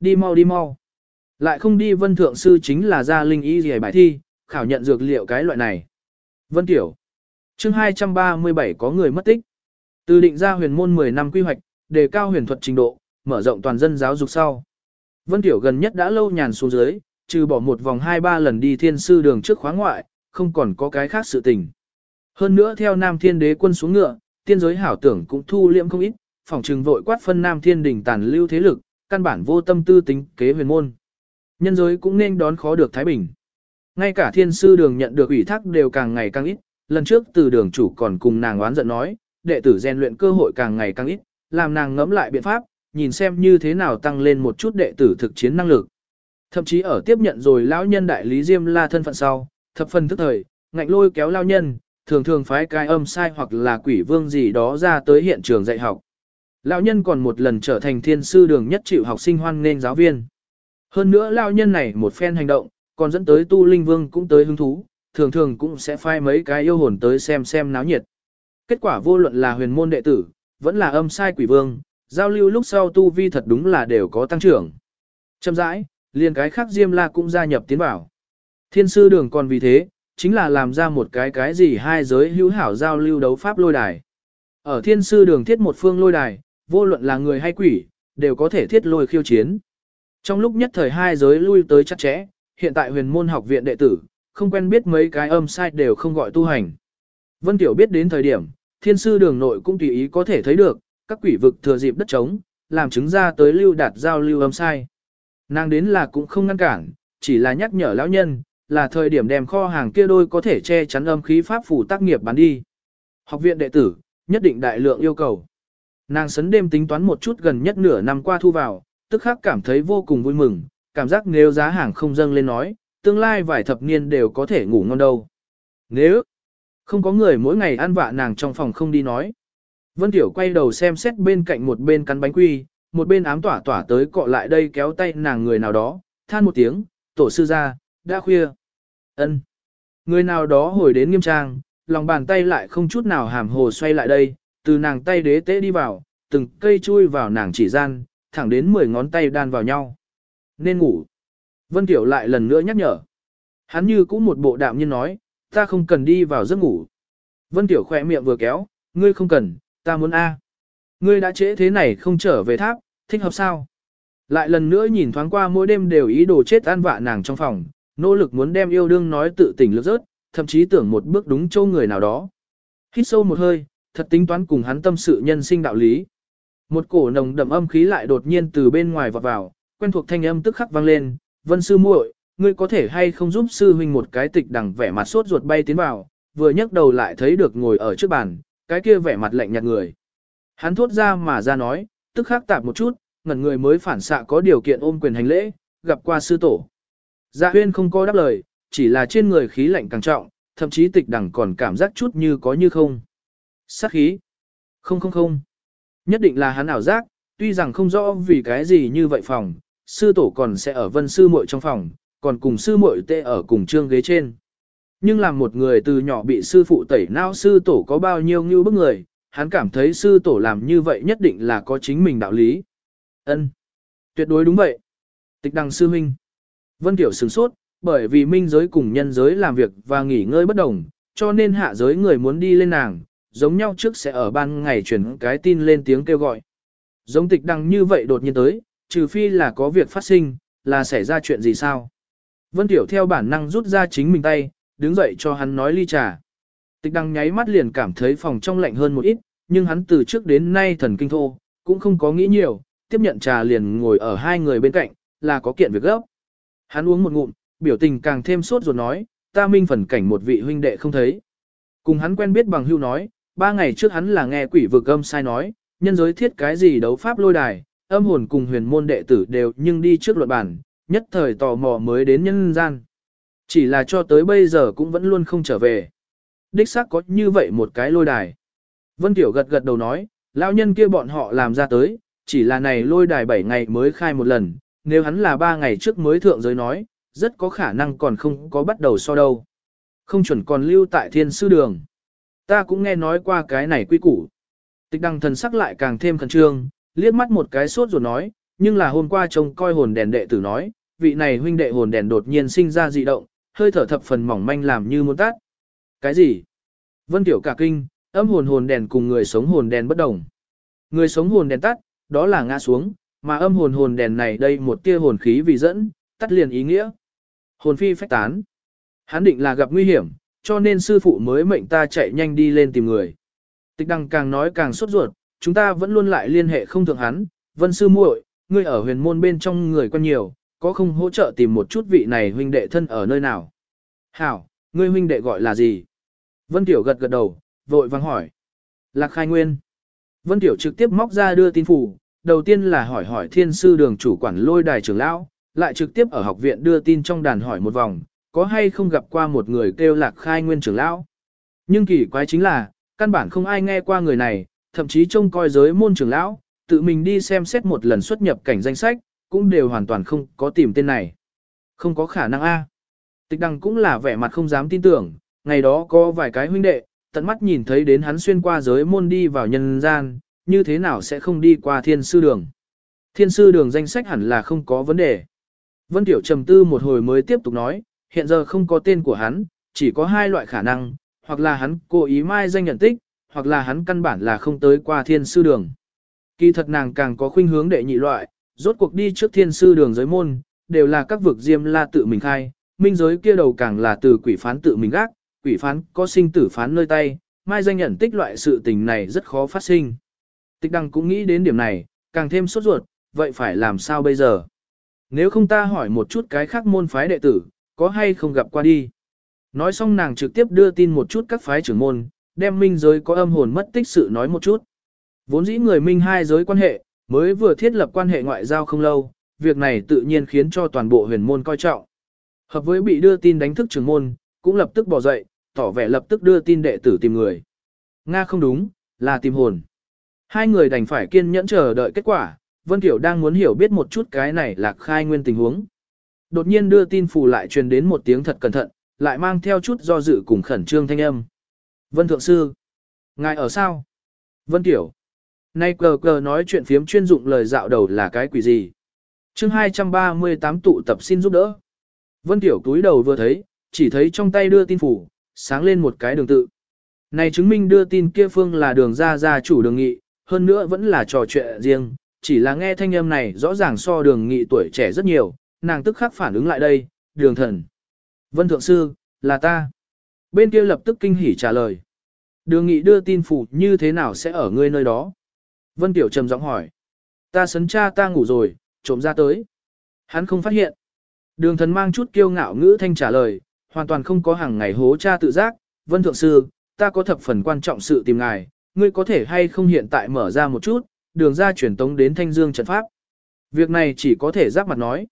Đi mau đi mau. Lại không đi vân thượng sư chính là gia linh y gì bài thi, khảo nhận dược liệu cái loại này. Vân Tiểu. chương 237 có người mất tích. Từ định ra huyền môn 10 năm quy hoạch, đề cao huyền thuật trình độ, mở rộng toàn dân giáo dục sau. Vân Tiểu gần nhất đã lâu nhàn xuống dưới, trừ bỏ một vòng hai ba lần đi thiên sư đường trước khóa ngoại, không còn có cái khác sự tình. Hơn nữa theo Nam Thiên Đế quân xuống ngựa, tiên giới hảo tưởng cũng thu liễm không ít, phòng trừng vội quát phân Nam Thiên đỉnh tàn lưu thế lực, căn bản vô tâm tư tính kế huyền môn. Nhân giới cũng nên đón khó được Thái Bình. Ngay cả thiên sư đường nhận được ủy thác đều càng ngày càng ít, lần trước từ đường chủ còn cùng nàng oán giận nói, đệ tử rèn luyện cơ hội càng ngày càng ít, làm nàng ngẫm lại biện pháp, nhìn xem như thế nào tăng lên một chút đệ tử thực chiến năng lực. Thậm chí ở tiếp nhận rồi lão nhân đại lý Diêm La thân phận sau, thập phần tức thời, ngạnh lôi kéo lao nhân, thường thường phái cái âm sai hoặc là quỷ vương gì đó ra tới hiện trường dạy học. Lão nhân còn một lần trở thành thiên sư đường nhất chịu học sinh hoan nên giáo viên. Hơn nữa lão nhân này một phen hành động, còn dẫn tới tu linh vương cũng tới hứng thú, thường thường cũng sẽ phai mấy cái yêu hồn tới xem xem náo nhiệt. Kết quả vô luận là huyền môn đệ tử, vẫn là âm sai quỷ vương, giao lưu lúc sau tu vi thật đúng là đều có tăng trưởng. Châm rãi, liền cái khác Diêm La cũng gia nhập tiến vào. Thiên sư đường còn vì thế, chính là làm ra một cái cái gì hai giới hữu hảo giao lưu đấu pháp lôi đài. Ở thiên sư đường thiết một phương lôi đài, vô luận là người hay quỷ, đều có thể thiết lôi khiêu chiến. Trong lúc nhất thời hai giới lui tới chắc chẽ, hiện tại huyền môn học viện đệ tử, không quen biết mấy cái âm sai đều không gọi tu hành. Vân Tiểu biết đến thời điểm, thiên sư đường nội cũng tùy ý có thể thấy được, các quỷ vực thừa dịp đất trống, làm chứng ra tới lưu đạt giao lưu âm sai. Nàng đến là cũng không ngăn cản, chỉ là nhắc nhở lão nhân, là thời điểm đem kho hàng kia đôi có thể che chắn âm khí pháp phủ tác nghiệp bán đi. Học viện đệ tử, nhất định đại lượng yêu cầu. Nàng sấn đêm tính toán một chút gần nhất nửa năm qua thu vào, tức khắc cảm thấy vô cùng vui mừng, cảm giác nếu giá hàng không dâng lên nói, tương lai vài thập niên đều có thể ngủ ngon đâu. Nếu không có người mỗi ngày ăn vạ nàng trong phòng không đi nói. Vân Tiểu quay đầu xem xét bên cạnh một bên cắn bánh quy, một bên ám tỏa tỏa tới cọ lại đây kéo tay nàng người nào đó, than một tiếng, tổ sư ra, đã khuya. ân Người nào đó hồi đến nghiêm trang, lòng bàn tay lại không chút nào hàm hồ xoay lại đây, từ nàng tay đế tế đi vào, từng cây chui vào nàng chỉ gian, thẳng đến 10 ngón tay đan vào nhau. Nên ngủ. Vân Tiểu lại lần nữa nhắc nhở. Hắn như cũng một bộ đạm nhiên nói, ta không cần đi vào giấc ngủ. Vân Tiểu khỏe miệng vừa kéo, ngươi không cần, ta muốn A. Ngươi đã trễ thế này không trở về tháp, thích hợp sao? Lại lần nữa nhìn thoáng qua mỗi đêm đều ý đồ chết an vạ nàng trong phòng, nỗ lực muốn đem yêu đương nói tự tỉnh lực rớt, thậm chí tưởng một bước đúng châu người nào đó. Hít sâu một hơi, thật tính toán cùng hắn tâm sự nhân sinh đạo lý. Một cổ nồng đậm âm khí lại đột nhiên từ bên ngoài vọt vào, quen thuộc thanh âm tức khắc vang lên, "Vân sư muội, ngươi có thể hay không giúp sư huynh một cái tịch đằng vẻ mặt sốt ruột bay tiến vào?" Vừa nhấc đầu lại thấy được ngồi ở trước bàn, cái kia vẻ mặt lạnh nhạt người. Hắn thốt ra mà ra nói, tức khắc tạp một chút, ngẩn người mới phản xạ có điều kiện ôm quyền hành lễ, gặp qua sư tổ. Dạ huyên không có đáp lời, chỉ là trên người khí lạnh càng trọng, thậm chí tịch đẳng còn cảm giác chút như có như không. Sát khí. Không không không. Nhất định là hắn ảo giác, tuy rằng không rõ vì cái gì như vậy phòng, sư tổ còn sẽ ở vân sư muội trong phòng, còn cùng sư muội tê ở cùng trương ghế trên. Nhưng làm một người từ nhỏ bị sư phụ tẩy não sư tổ có bao nhiêu như bức người, hắn cảm thấy sư tổ làm như vậy nhất định là có chính mình đạo lý. Ân, Tuyệt đối đúng vậy. Tịch đằng sư minh. Vân Tiểu sửng sốt, bởi vì minh giới cùng nhân giới làm việc và nghỉ ngơi bất đồng, cho nên hạ giới người muốn đi lên nàng, giống nhau trước sẽ ở ban ngày chuyển cái tin lên tiếng kêu gọi. Giống tịch đăng như vậy đột nhiên tới, trừ phi là có việc phát sinh, là xảy ra chuyện gì sao. Vân Tiểu theo bản năng rút ra chính mình tay, đứng dậy cho hắn nói ly trà. Tịch Đăng nháy mắt liền cảm thấy phòng trong lạnh hơn một ít, nhưng hắn từ trước đến nay thần kinh thô, cũng không có nghĩ nhiều, tiếp nhận trà liền ngồi ở hai người bên cạnh, là có kiện việc gấp. Hắn uống một ngụm, biểu tình càng thêm sốt rồi nói, ta minh phần cảnh một vị huynh đệ không thấy. Cùng hắn quen biết bằng hưu nói, ba ngày trước hắn là nghe quỷ vực âm sai nói, nhân giới thiết cái gì đấu pháp lôi đài, âm hồn cùng huyền môn đệ tử đều nhưng đi trước luận bản, nhất thời tò mò mới đến nhân gian. Chỉ là cho tới bây giờ cũng vẫn luôn không trở về. Đích xác có như vậy một cái lôi đài. Vân Tiểu gật gật đầu nói, lão nhân kia bọn họ làm ra tới, chỉ là này lôi đài 7 ngày mới khai một lần, nếu hắn là ba ngày trước mới thượng giới nói, rất có khả năng còn không có bắt đầu so đâu. Không chuẩn còn lưu tại thiên sư đường. Ta cũng nghe nói qua cái này quy củ. Tịch đăng thần sắc lại càng thêm khẩn trương, liếc mắt một cái sốt rồi nói, nhưng là hôm qua trông coi hồn đèn đệ tử nói, vị này huynh đệ hồn đèn đột nhiên sinh ra dị động, hơi thở thập phần mỏng manh làm như muốn tắt. Cái gì? Vân Tiểu cả kinh, âm hồn hồn đèn cùng người sống hồn đèn bất đồng. Người sống hồn đèn tắt, đó là ngã xuống, mà âm hồn hồn đèn này đây một tia hồn khí vì dẫn, tắt liền ý nghĩa. Hồn phi phách tán. Hắn định là gặp nguy hiểm, cho nên sư phụ mới mệnh ta chạy nhanh đi lên tìm người. Tịch đăng càng nói càng sốt ruột, chúng ta vẫn luôn lại liên hệ không thường hắn, vân sư muội, ngươi ở huyền môn bên trong người quen nhiều, có không hỗ trợ tìm một chút vị này huynh đệ thân ở nơi nào? Hảo, ngươi huynh đệ gọi là gì? Vân Tiểu gật gật đầu, vội vàng hỏi. Lạc khai nguyên. Vân Tiểu trực tiếp móc ra đưa tin phủ, đầu tiên là hỏi hỏi thiên sư đường chủ quản lôi đài trưởng lão, lại trực tiếp ở học viện đưa tin trong đàn hỏi một vòng, có hay không gặp qua một người kêu lạc khai nguyên trưởng lão. Nhưng kỳ quái chính là, căn bản không ai nghe qua người này, thậm chí trông coi giới môn trưởng lão, tự mình đi xem xét một lần xuất nhập cảnh danh sách, cũng đều hoàn toàn không có tìm tên này. Không có khả năng A. Tịch đăng cũng là vẻ mặt không dám tin tưởng, ngày đó có vài cái huynh đệ, tận mắt nhìn thấy đến hắn xuyên qua giới môn đi vào nhân gian, như thế nào sẽ không đi qua thiên sư đường. Thiên sư đường danh sách hẳn là không có vấn đề. Vân Tiểu trầm tư một hồi mới tiếp tục nói, hiện giờ không có tên của hắn, chỉ có hai loại khả năng, hoặc là hắn cố ý mai danh nhận tích, hoặc là hắn căn bản là không tới qua thiên sư đường. Kỳ thật nàng càng có khuynh hướng đệ nhị loại, rốt cuộc đi trước thiên sư đường giới môn, đều là các vực diêm la tự mình khai, minh giới kia đầu càng là từ quỷ phán tự mình gác, quỷ phán có sinh tử phán nơi tay, mai danh nhận tích loại sự tình này rất khó phát sinh. Tịch đăng cũng nghĩ đến điểm này, càng thêm sốt ruột, vậy phải làm sao bây giờ? Nếu không ta hỏi một chút cái khác môn phái đệ tử, có hay không gặp qua đi? Nói xong nàng trực tiếp đưa tin một chút các phái trưởng môn, đem minh giới có âm hồn mất tích sự nói một chút. Vốn dĩ người minh hai giới quan hệ, mới vừa thiết lập quan hệ ngoại giao không lâu, việc này tự nhiên khiến cho toàn bộ huyền môn coi trọng. Hợp với bị đưa tin đánh thức trưởng môn, cũng lập tức bỏ dậy, tỏ vẻ lập tức đưa tin đệ tử tìm người. Nga không đúng, là tìm hồn. Hai người đành phải kiên nhẫn chờ đợi kết quả, Vân Tiểu đang muốn hiểu biết một chút cái này là khai nguyên tình huống. Đột nhiên đưa tin phù lại truyền đến một tiếng thật cẩn thận, lại mang theo chút do dự cùng khẩn trương thanh âm. Vân Thượng Sư. Ngài ở sao? Vân Tiểu. Nay cờ cờ nói chuyện phiếm chuyên dụng lời dạo đầu là cái quỷ gì? chương 238 tụ tập xin giúp đỡ. Vân Tiểu túi đầu vừa thấy, chỉ thấy trong tay đưa tin phủ, sáng lên một cái đường tự. Này chứng minh đưa tin kia phương là đường ra ra chủ đường nghị, hơn nữa vẫn là trò chuyện riêng, chỉ là nghe thanh âm này rõ ràng so đường nghị tuổi trẻ rất nhiều, nàng tức khắc phản ứng lại đây, đường thần. Vân Thượng Sư, là ta. Bên kia lập tức kinh hỉ trả lời. Đường nghị đưa tin phủ như thế nào sẽ ở ngươi nơi đó? Vân Tiểu trầm giọng hỏi. Ta sấn cha ta ngủ rồi, trộm ra tới. Hắn không phát hiện. Đường thần mang chút kiêu ngạo ngữ thanh trả lời, hoàn toàn không có hàng ngày hố cha tự giác. Vân Thượng Sư, ta có thập phần quan trọng sự tìm ngài, ngươi có thể hay không hiện tại mở ra một chút, đường ra truyền tống đến Thanh Dương trận pháp. Việc này chỉ có thể giáp mặt nói.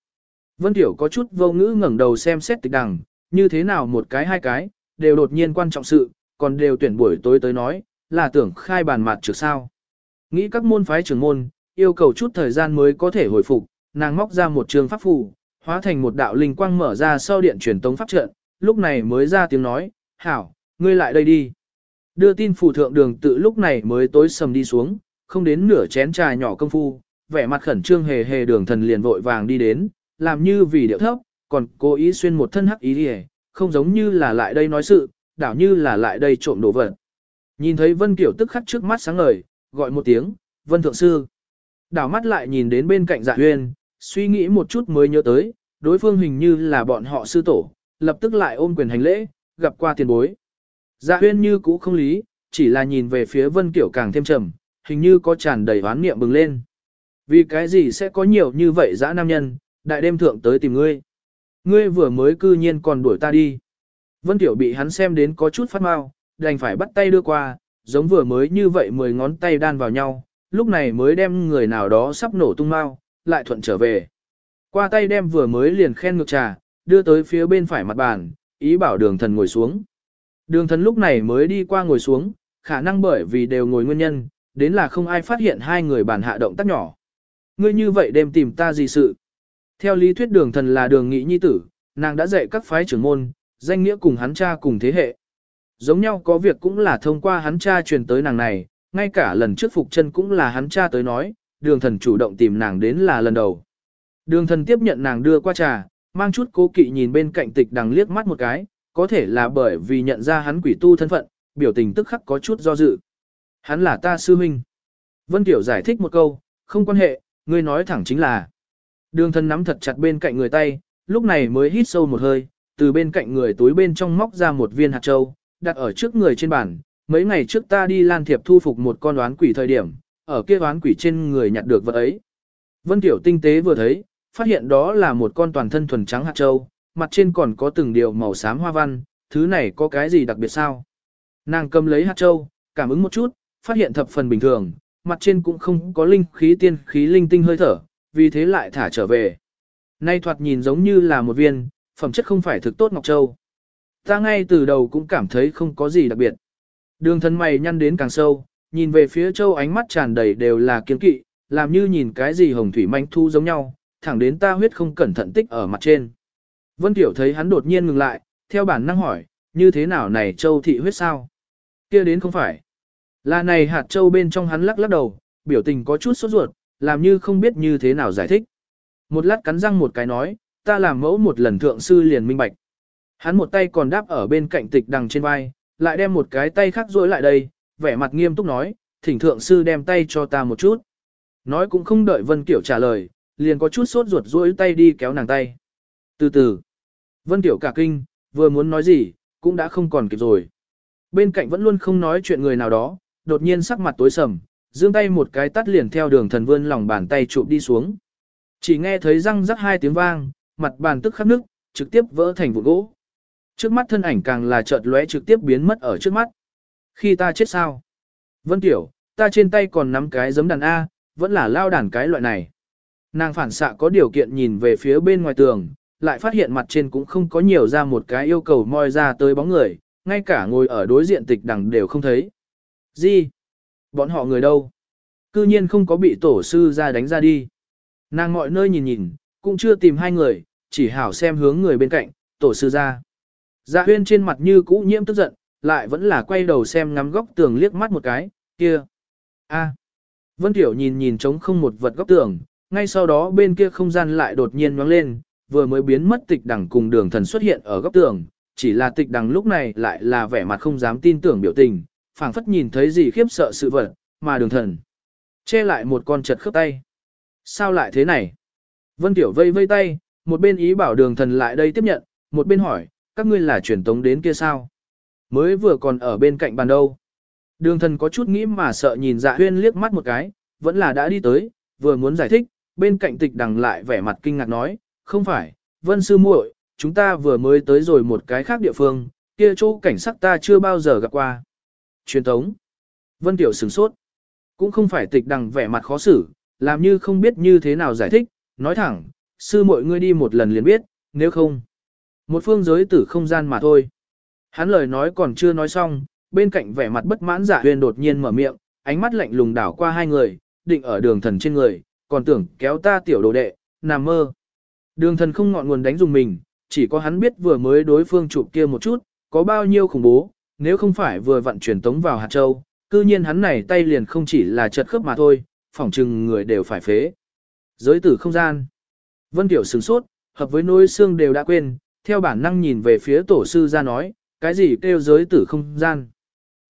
Vân Tiểu có chút vô ngữ ngẩng đầu xem xét tịch đằng, như thế nào một cái hai cái, đều đột nhiên quan trọng sự, còn đều tuyển buổi tối tới nói, là tưởng khai bàn mặt trước sao. Nghĩ các môn phái trưởng môn, yêu cầu chút thời gian mới có thể hồi phục, nàng móc ra một trường pháp phù, hóa thành một đạo linh quang mở ra sau điện truyền tống pháp trận, lúc này mới ra tiếng nói, hảo, ngươi lại đây đi. Đưa tin phủ thượng đường tự lúc này mới tối sầm đi xuống, không đến nửa chén trà nhỏ công phu, vẻ mặt khẩn trương hề hề đường thần liền vội vàng đi đến, làm như vì điệu thấp, còn cố ý xuyên một thân hắc ý đi không giống như là lại đây nói sự, đảo như là lại đây trộm đồ vật. Nhìn thấy Vân Kiểu tức khắc trước mắt sáng ngời, gọi một tiếng, Vân Thượng Sư. Đảo mắt lại nhìn đến bên cạnh dạ huyên, suy nghĩ một chút mới nhớ tới, đối phương hình như là bọn họ sư tổ, lập tức lại ôm quyền hành lễ, gặp qua tiền bối. Dạ huyên như cũ không lý, chỉ là nhìn về phía Vân Kiểu càng thêm trầm, hình như có tràn đầy oán niệm bừng lên. Vì cái gì sẽ có nhiều như vậy dã nam nhân, đại đêm thượng tới tìm ngươi. Ngươi vừa mới cư nhiên còn đuổi ta đi. Vân Tiểu bị hắn xem đến có chút phát mau, đành phải bắt tay đưa qua, giống vừa mới như vậy mười ngón tay đan vào nhau, lúc này mới đem người nào đó sắp nổ tung mau, lại thuận trở về. Qua tay đem vừa mới liền khen ngược trà, đưa tới phía bên phải mặt bàn, ý bảo đường thần ngồi xuống. Đường thần lúc này mới đi qua ngồi xuống, khả năng bởi vì đều ngồi nguyên nhân, đến là không ai phát hiện hai người bản hạ động tác nhỏ. Ngươi như vậy đem tìm ta gì sự? Theo lý thuyết đường thần là đường nghị nhi tử, nàng đã dạy các phái trưởng môn, danh nghĩa cùng hắn cha cùng thế hệ. Giống nhau có việc cũng là thông qua hắn cha truyền tới nàng này, ngay cả lần trước phục chân cũng là hắn cha tới nói, đường thần chủ động tìm nàng đến là lần đầu. Đường thần tiếp nhận nàng đưa qua trà, mang chút cố kỵ nhìn bên cạnh tịch đằng liếc mắt một cái, có thể là bởi vì nhận ra hắn quỷ tu thân phận, biểu tình tức khắc có chút do dự. Hắn là ta sư huynh. Vân Tiểu giải thích một câu, không quan hệ, ngươi nói thẳng chính là. Đường thân nắm thật chặt bên cạnh người tay, lúc này mới hít sâu một hơi, từ bên cạnh người túi bên trong móc ra một viên hạt châu, đặt ở trước người trên bàn. Mấy ngày trước ta đi lan thiệp thu phục một con đoán quỷ thời điểm, ở kia đoán quỷ trên người nhặt được vật ấy. Vân Tiểu tinh tế vừa thấy, phát hiện đó là một con toàn thân thuần trắng hạt châu, mặt trên còn có từng điều màu xám hoa văn, thứ này có cái gì đặc biệt sao? Nàng cầm lấy hạt châu, cảm ứng một chút, phát hiện thập phần bình thường, mặt trên cũng không có linh khí tiên khí linh tinh hơi thở, vì thế lại thả trở về. Nay thoạt nhìn giống như là một viên, phẩm chất không phải thực tốt ngọc châu. Ta ngay từ đầu cũng cảm thấy không có gì đặc biệt. Đường thân mày nhăn đến càng sâu, nhìn về phía châu ánh mắt tràn đầy đều là kiên kỵ, làm như nhìn cái gì hồng thủy manh thu giống nhau, thẳng đến ta huyết không cẩn thận tích ở mặt trên. Vân Tiểu thấy hắn đột nhiên ngừng lại, theo bản năng hỏi, như thế nào này châu thị huyết sao? kia đến không phải. Là này hạt châu bên trong hắn lắc lắc đầu, biểu tình có chút sốt ruột, làm như không biết như thế nào giải thích. Một lát cắn răng một cái nói, ta làm mẫu một lần thượng sư liền minh bạch. Hắn một tay còn đáp ở bên cạnh tịch đằng trên vai, lại đem một cái tay khác duỗi lại đây, vẻ mặt nghiêm túc nói, thỉnh thượng sư đem tay cho ta một chút. Nói cũng không đợi Vân Kiểu trả lời, liền có chút sốt ruột duỗi tay đi kéo nàng tay. Từ từ, Vân Tiểu cả kinh, vừa muốn nói gì, cũng đã không còn kịp rồi. Bên cạnh vẫn luôn không nói chuyện người nào đó, đột nhiên sắc mặt tối sầm, giương tay một cái tắt liền theo đường thần vươn lòng bàn tay chụp đi xuống. Chỉ nghe thấy răng rắc hai tiếng vang, mặt bàn tức khắc nước, trực tiếp vỡ thành vụn gỗ. Trước mắt thân ảnh càng là chợt lóe trực tiếp biến mất ở trước mắt. Khi ta chết sao? Vân Tiểu, ta trên tay còn nắm cái giấm đàn A, vẫn là lao đàn cái loại này. Nàng phản xạ có điều kiện nhìn về phía bên ngoài tường, lại phát hiện mặt trên cũng không có nhiều ra một cái yêu cầu moi ra tới bóng người, ngay cả ngồi ở đối diện tịch đằng đều không thấy. Gì? Bọn họ người đâu? Cư nhiên không có bị tổ sư ra đánh ra đi. Nàng mọi nơi nhìn nhìn, cũng chưa tìm hai người, chỉ hảo xem hướng người bên cạnh, tổ sư ra. Dạ huyên trên mặt như cũ nhiễm tức giận, lại vẫn là quay đầu xem ngắm góc tường liếc mắt một cái, kia. a Vân Tiểu nhìn nhìn trống không một vật góc tường, ngay sau đó bên kia không gian lại đột nhiên nhoáng lên, vừa mới biến mất tịch đằng cùng đường thần xuất hiện ở góc tường, chỉ là tịch đằng lúc này lại là vẻ mặt không dám tin tưởng biểu tình, phảng phất nhìn thấy gì khiếp sợ sự vật, mà đường thần che lại một con chật khớp tay. Sao lại thế này? Vân Tiểu vây vây tay, một bên ý bảo đường thần lại đây tiếp nhận, một bên hỏi, các ngươi là truyền tống đến kia sao? Mới vừa còn ở bên cạnh bàn đâu. Đường thần có chút nghĩ mà sợ nhìn dạ huyên liếc mắt một cái, vẫn là đã đi tới, vừa muốn giải thích, bên cạnh tịch đằng lại vẻ mặt kinh ngạc nói, không phải, vân sư muội, chúng ta vừa mới tới rồi một cái khác địa phương, kia chỗ cảnh sắc ta chưa bao giờ gặp qua. Truyền thống. Vân Tiểu sửng sốt. Cũng không phải tịch đằng vẻ mặt khó xử, làm như không biết như thế nào giải thích, nói thẳng, sư muội ngươi đi một lần liền biết, nếu không. Một phương giới tử không gian mà thôi. Hắn lời nói còn chưa nói xong, bên cạnh vẻ mặt bất mãn giả huyền đột nhiên mở miệng, ánh mắt lạnh lùng đảo qua hai người, định ở đường thần trên người, còn tưởng kéo ta tiểu đồ đệ, nằm mơ. Đường thần không ngọn nguồn đánh dùng mình, chỉ có hắn biết vừa mới đối phương chụp kia một chút, có bao nhiêu khủng bố, nếu không phải vừa vận chuyển tống vào hạt châu, cư nhiên hắn này tay liền không chỉ là chật khớp mà thôi, phỏng chừng người đều phải phế. Giới tử không gian. Vân Tiểu sửng sốt, hợp với nỗi xương đều đã quên, theo bản năng nhìn về phía tổ sư ra nói, cái gì kêu giới tử không gian.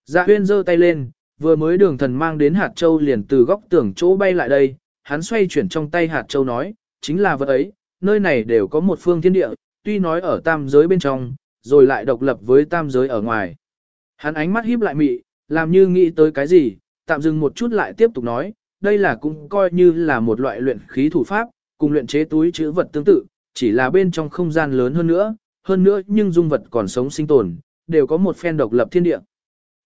Dạ huyên giơ tay lên, vừa mới đường thần mang đến hạt châu liền từ góc tưởng chỗ bay lại đây, hắn xoay chuyển trong tay hạt châu nói, chính là vật ấy, nơi này đều có một phương thiên địa, tuy nói ở tam giới bên trong, rồi lại độc lập với tam giới ở ngoài. Hắn ánh mắt híp lại mị, làm như nghĩ tới cái gì, tạm dừng một chút lại tiếp tục nói, đây là cũng coi như là một loại luyện khí thủ pháp, cùng luyện chế túi chữ vật tương tự, chỉ là bên trong không gian lớn hơn nữa, hơn nữa nhưng dung vật còn sống sinh tồn, đều có một phen độc lập thiên địa.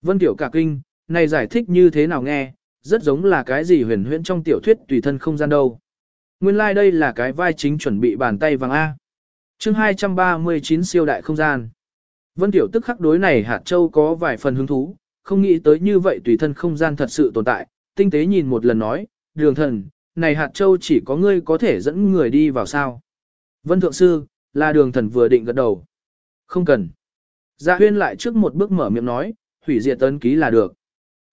Vân Tiểu cả kinh, này giải thích như thế nào nghe, rất giống là cái gì huyền huyễn trong tiểu thuyết tùy thân không gian đâu. Nguyên lai like đây là cái vai chính chuẩn bị bàn tay vàng A. chương 239 siêu đại không gian. Vân Tiểu tức khắc đối này hạt châu có vài phần hứng thú, không nghĩ tới như vậy tùy thân không gian thật sự tồn tại, tinh tế nhìn một lần nói, đường thần, này hạt châu chỉ có ngươi có thể dẫn người đi vào sao. Vân Thượng Sư, là đường thần vừa định gật đầu. Không cần. Dạ huyên lại trước một bước mở miệng nói, hủy diệt tấn ký là được.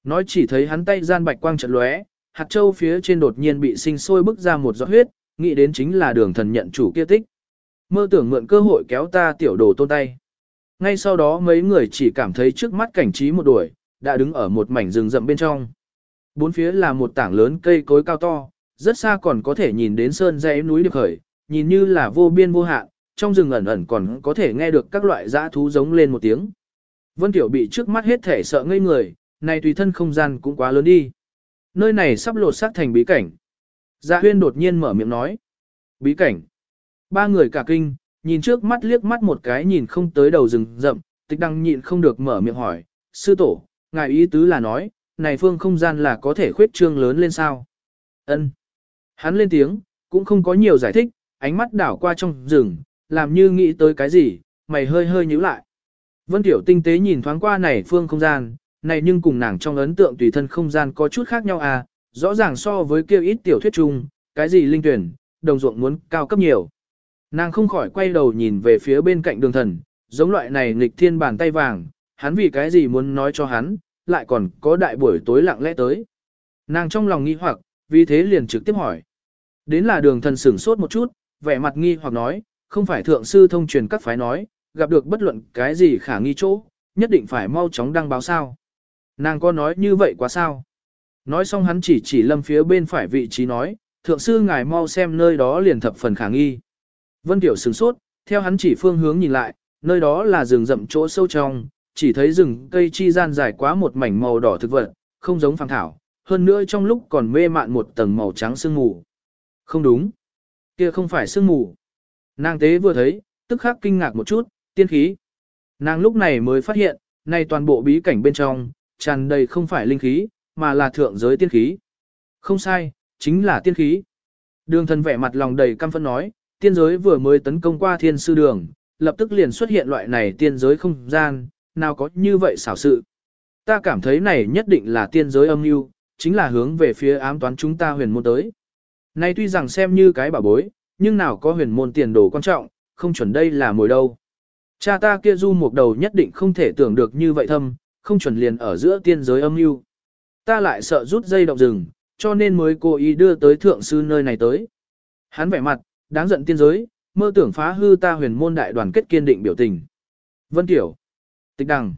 Nói chỉ thấy hắn tay gian bạch quang trận lóe, hạt châu phía trên đột nhiên bị sinh sôi bức ra một giọt huyết, nghĩ đến chính là đường thần nhận chủ kia tích. Mơ tưởng mượn cơ hội kéo ta tiểu đồ tôn tay. Ngay sau đó mấy người chỉ cảm thấy trước mắt cảnh trí một đuổi, đã đứng ở một mảnh rừng rậm bên trong. Bốn phía là một tảng lớn cây cối cao to, rất xa còn có thể nhìn đến sơn dãy núi được khởi, nhìn như là vô biên vô hạn, trong rừng ẩn ẩn còn có thể nghe được các loại dã thú giống lên một tiếng. Vân Tiểu bị trước mắt hết thể sợ ngây người, này tùy thân không gian cũng quá lớn đi. Nơi này sắp lột xác thành bí cảnh. Dạ huyên đột nhiên mở miệng nói. Bí cảnh. Ba người cả kinh, nhìn trước mắt liếc mắt một cái nhìn không tới đầu rừng rậm, tịch đăng nhịn không được mở miệng hỏi. Sư tổ, ngài ý tứ là nói, này phương không gian là có thể khuyết trương lớn lên sao? Ân. Hắn lên tiếng, cũng không có nhiều giải thích, ánh mắt đảo qua trong rừng, làm như nghĩ tới cái gì, mày hơi hơi nhíu lại. Vân Tiểu tinh tế nhìn thoáng qua này phương không gian, này nhưng cùng nàng trong ấn tượng tùy thân không gian có chút khác nhau à, rõ ràng so với kia ít tiểu thuyết chung, cái gì linh tuyển, đồng ruộng muốn cao cấp nhiều. Nàng không khỏi quay đầu nhìn về phía bên cạnh đường thần, giống loại này nghịch thiên bàn tay vàng, hắn vì cái gì muốn nói cho hắn, lại còn có đại buổi tối lặng lẽ tới. Nàng trong lòng nghi hoặc, vì thế liền trực tiếp hỏi. Đến là đường thần sửng sốt một chút, vẻ mặt nghi hoặc nói, không phải thượng sư thông truyền các phái nói, gặp được bất luận cái gì khả nghi chỗ, nhất định phải mau chóng đăng báo sao. Nàng có nói như vậy quá sao? Nói xong hắn chỉ chỉ lâm phía bên phải vị trí nói, thượng sư ngài mau xem nơi đó liền thập phần khả nghi. Vân Tiểu sửng sốt, theo hắn chỉ phương hướng nhìn lại, nơi đó là rừng rậm chỗ sâu trong, chỉ thấy rừng cây chi gian dài quá một mảnh màu đỏ thực vật, không giống phàng thảo, hơn nữa trong lúc còn mê mạn một tầng màu trắng sương mù. Không đúng, kia không phải sương mù. Nàng tế vừa thấy, tức khắc kinh ngạc một chút, tiên khí. Nàng lúc này mới phát hiện, nay toàn bộ bí cảnh bên trong, tràn đầy không phải linh khí, mà là thượng giới tiên khí. Không sai, chính là tiên khí. Đường thần vẻ mặt lòng đầy căm phẫn nói, tiên giới vừa mới tấn công qua thiên sư đường, lập tức liền xuất hiện loại này tiên giới không gian, nào có như vậy xảo sự. Ta cảm thấy này nhất định là tiên giới âm mưu, chính là hướng về phía ám toán chúng ta huyền môn tới. Này tuy rằng xem như cái bảo bối, nhưng nào có huyền môn tiền đồ quan trọng, không chuẩn đây là mồi đâu. Cha ta kia du một đầu nhất định không thể tưởng được như vậy thâm, không chuẩn liền ở giữa tiên giới âm mưu. Ta lại sợ rút dây động rừng, cho nên mới cố ý đưa tới thượng sư nơi này tới. Hắn vẻ mặt, đáng giận tiên giới, mơ tưởng phá hư ta huyền môn đại đoàn kết kiên định biểu tình. Vân Tiểu, Tịch Đằng,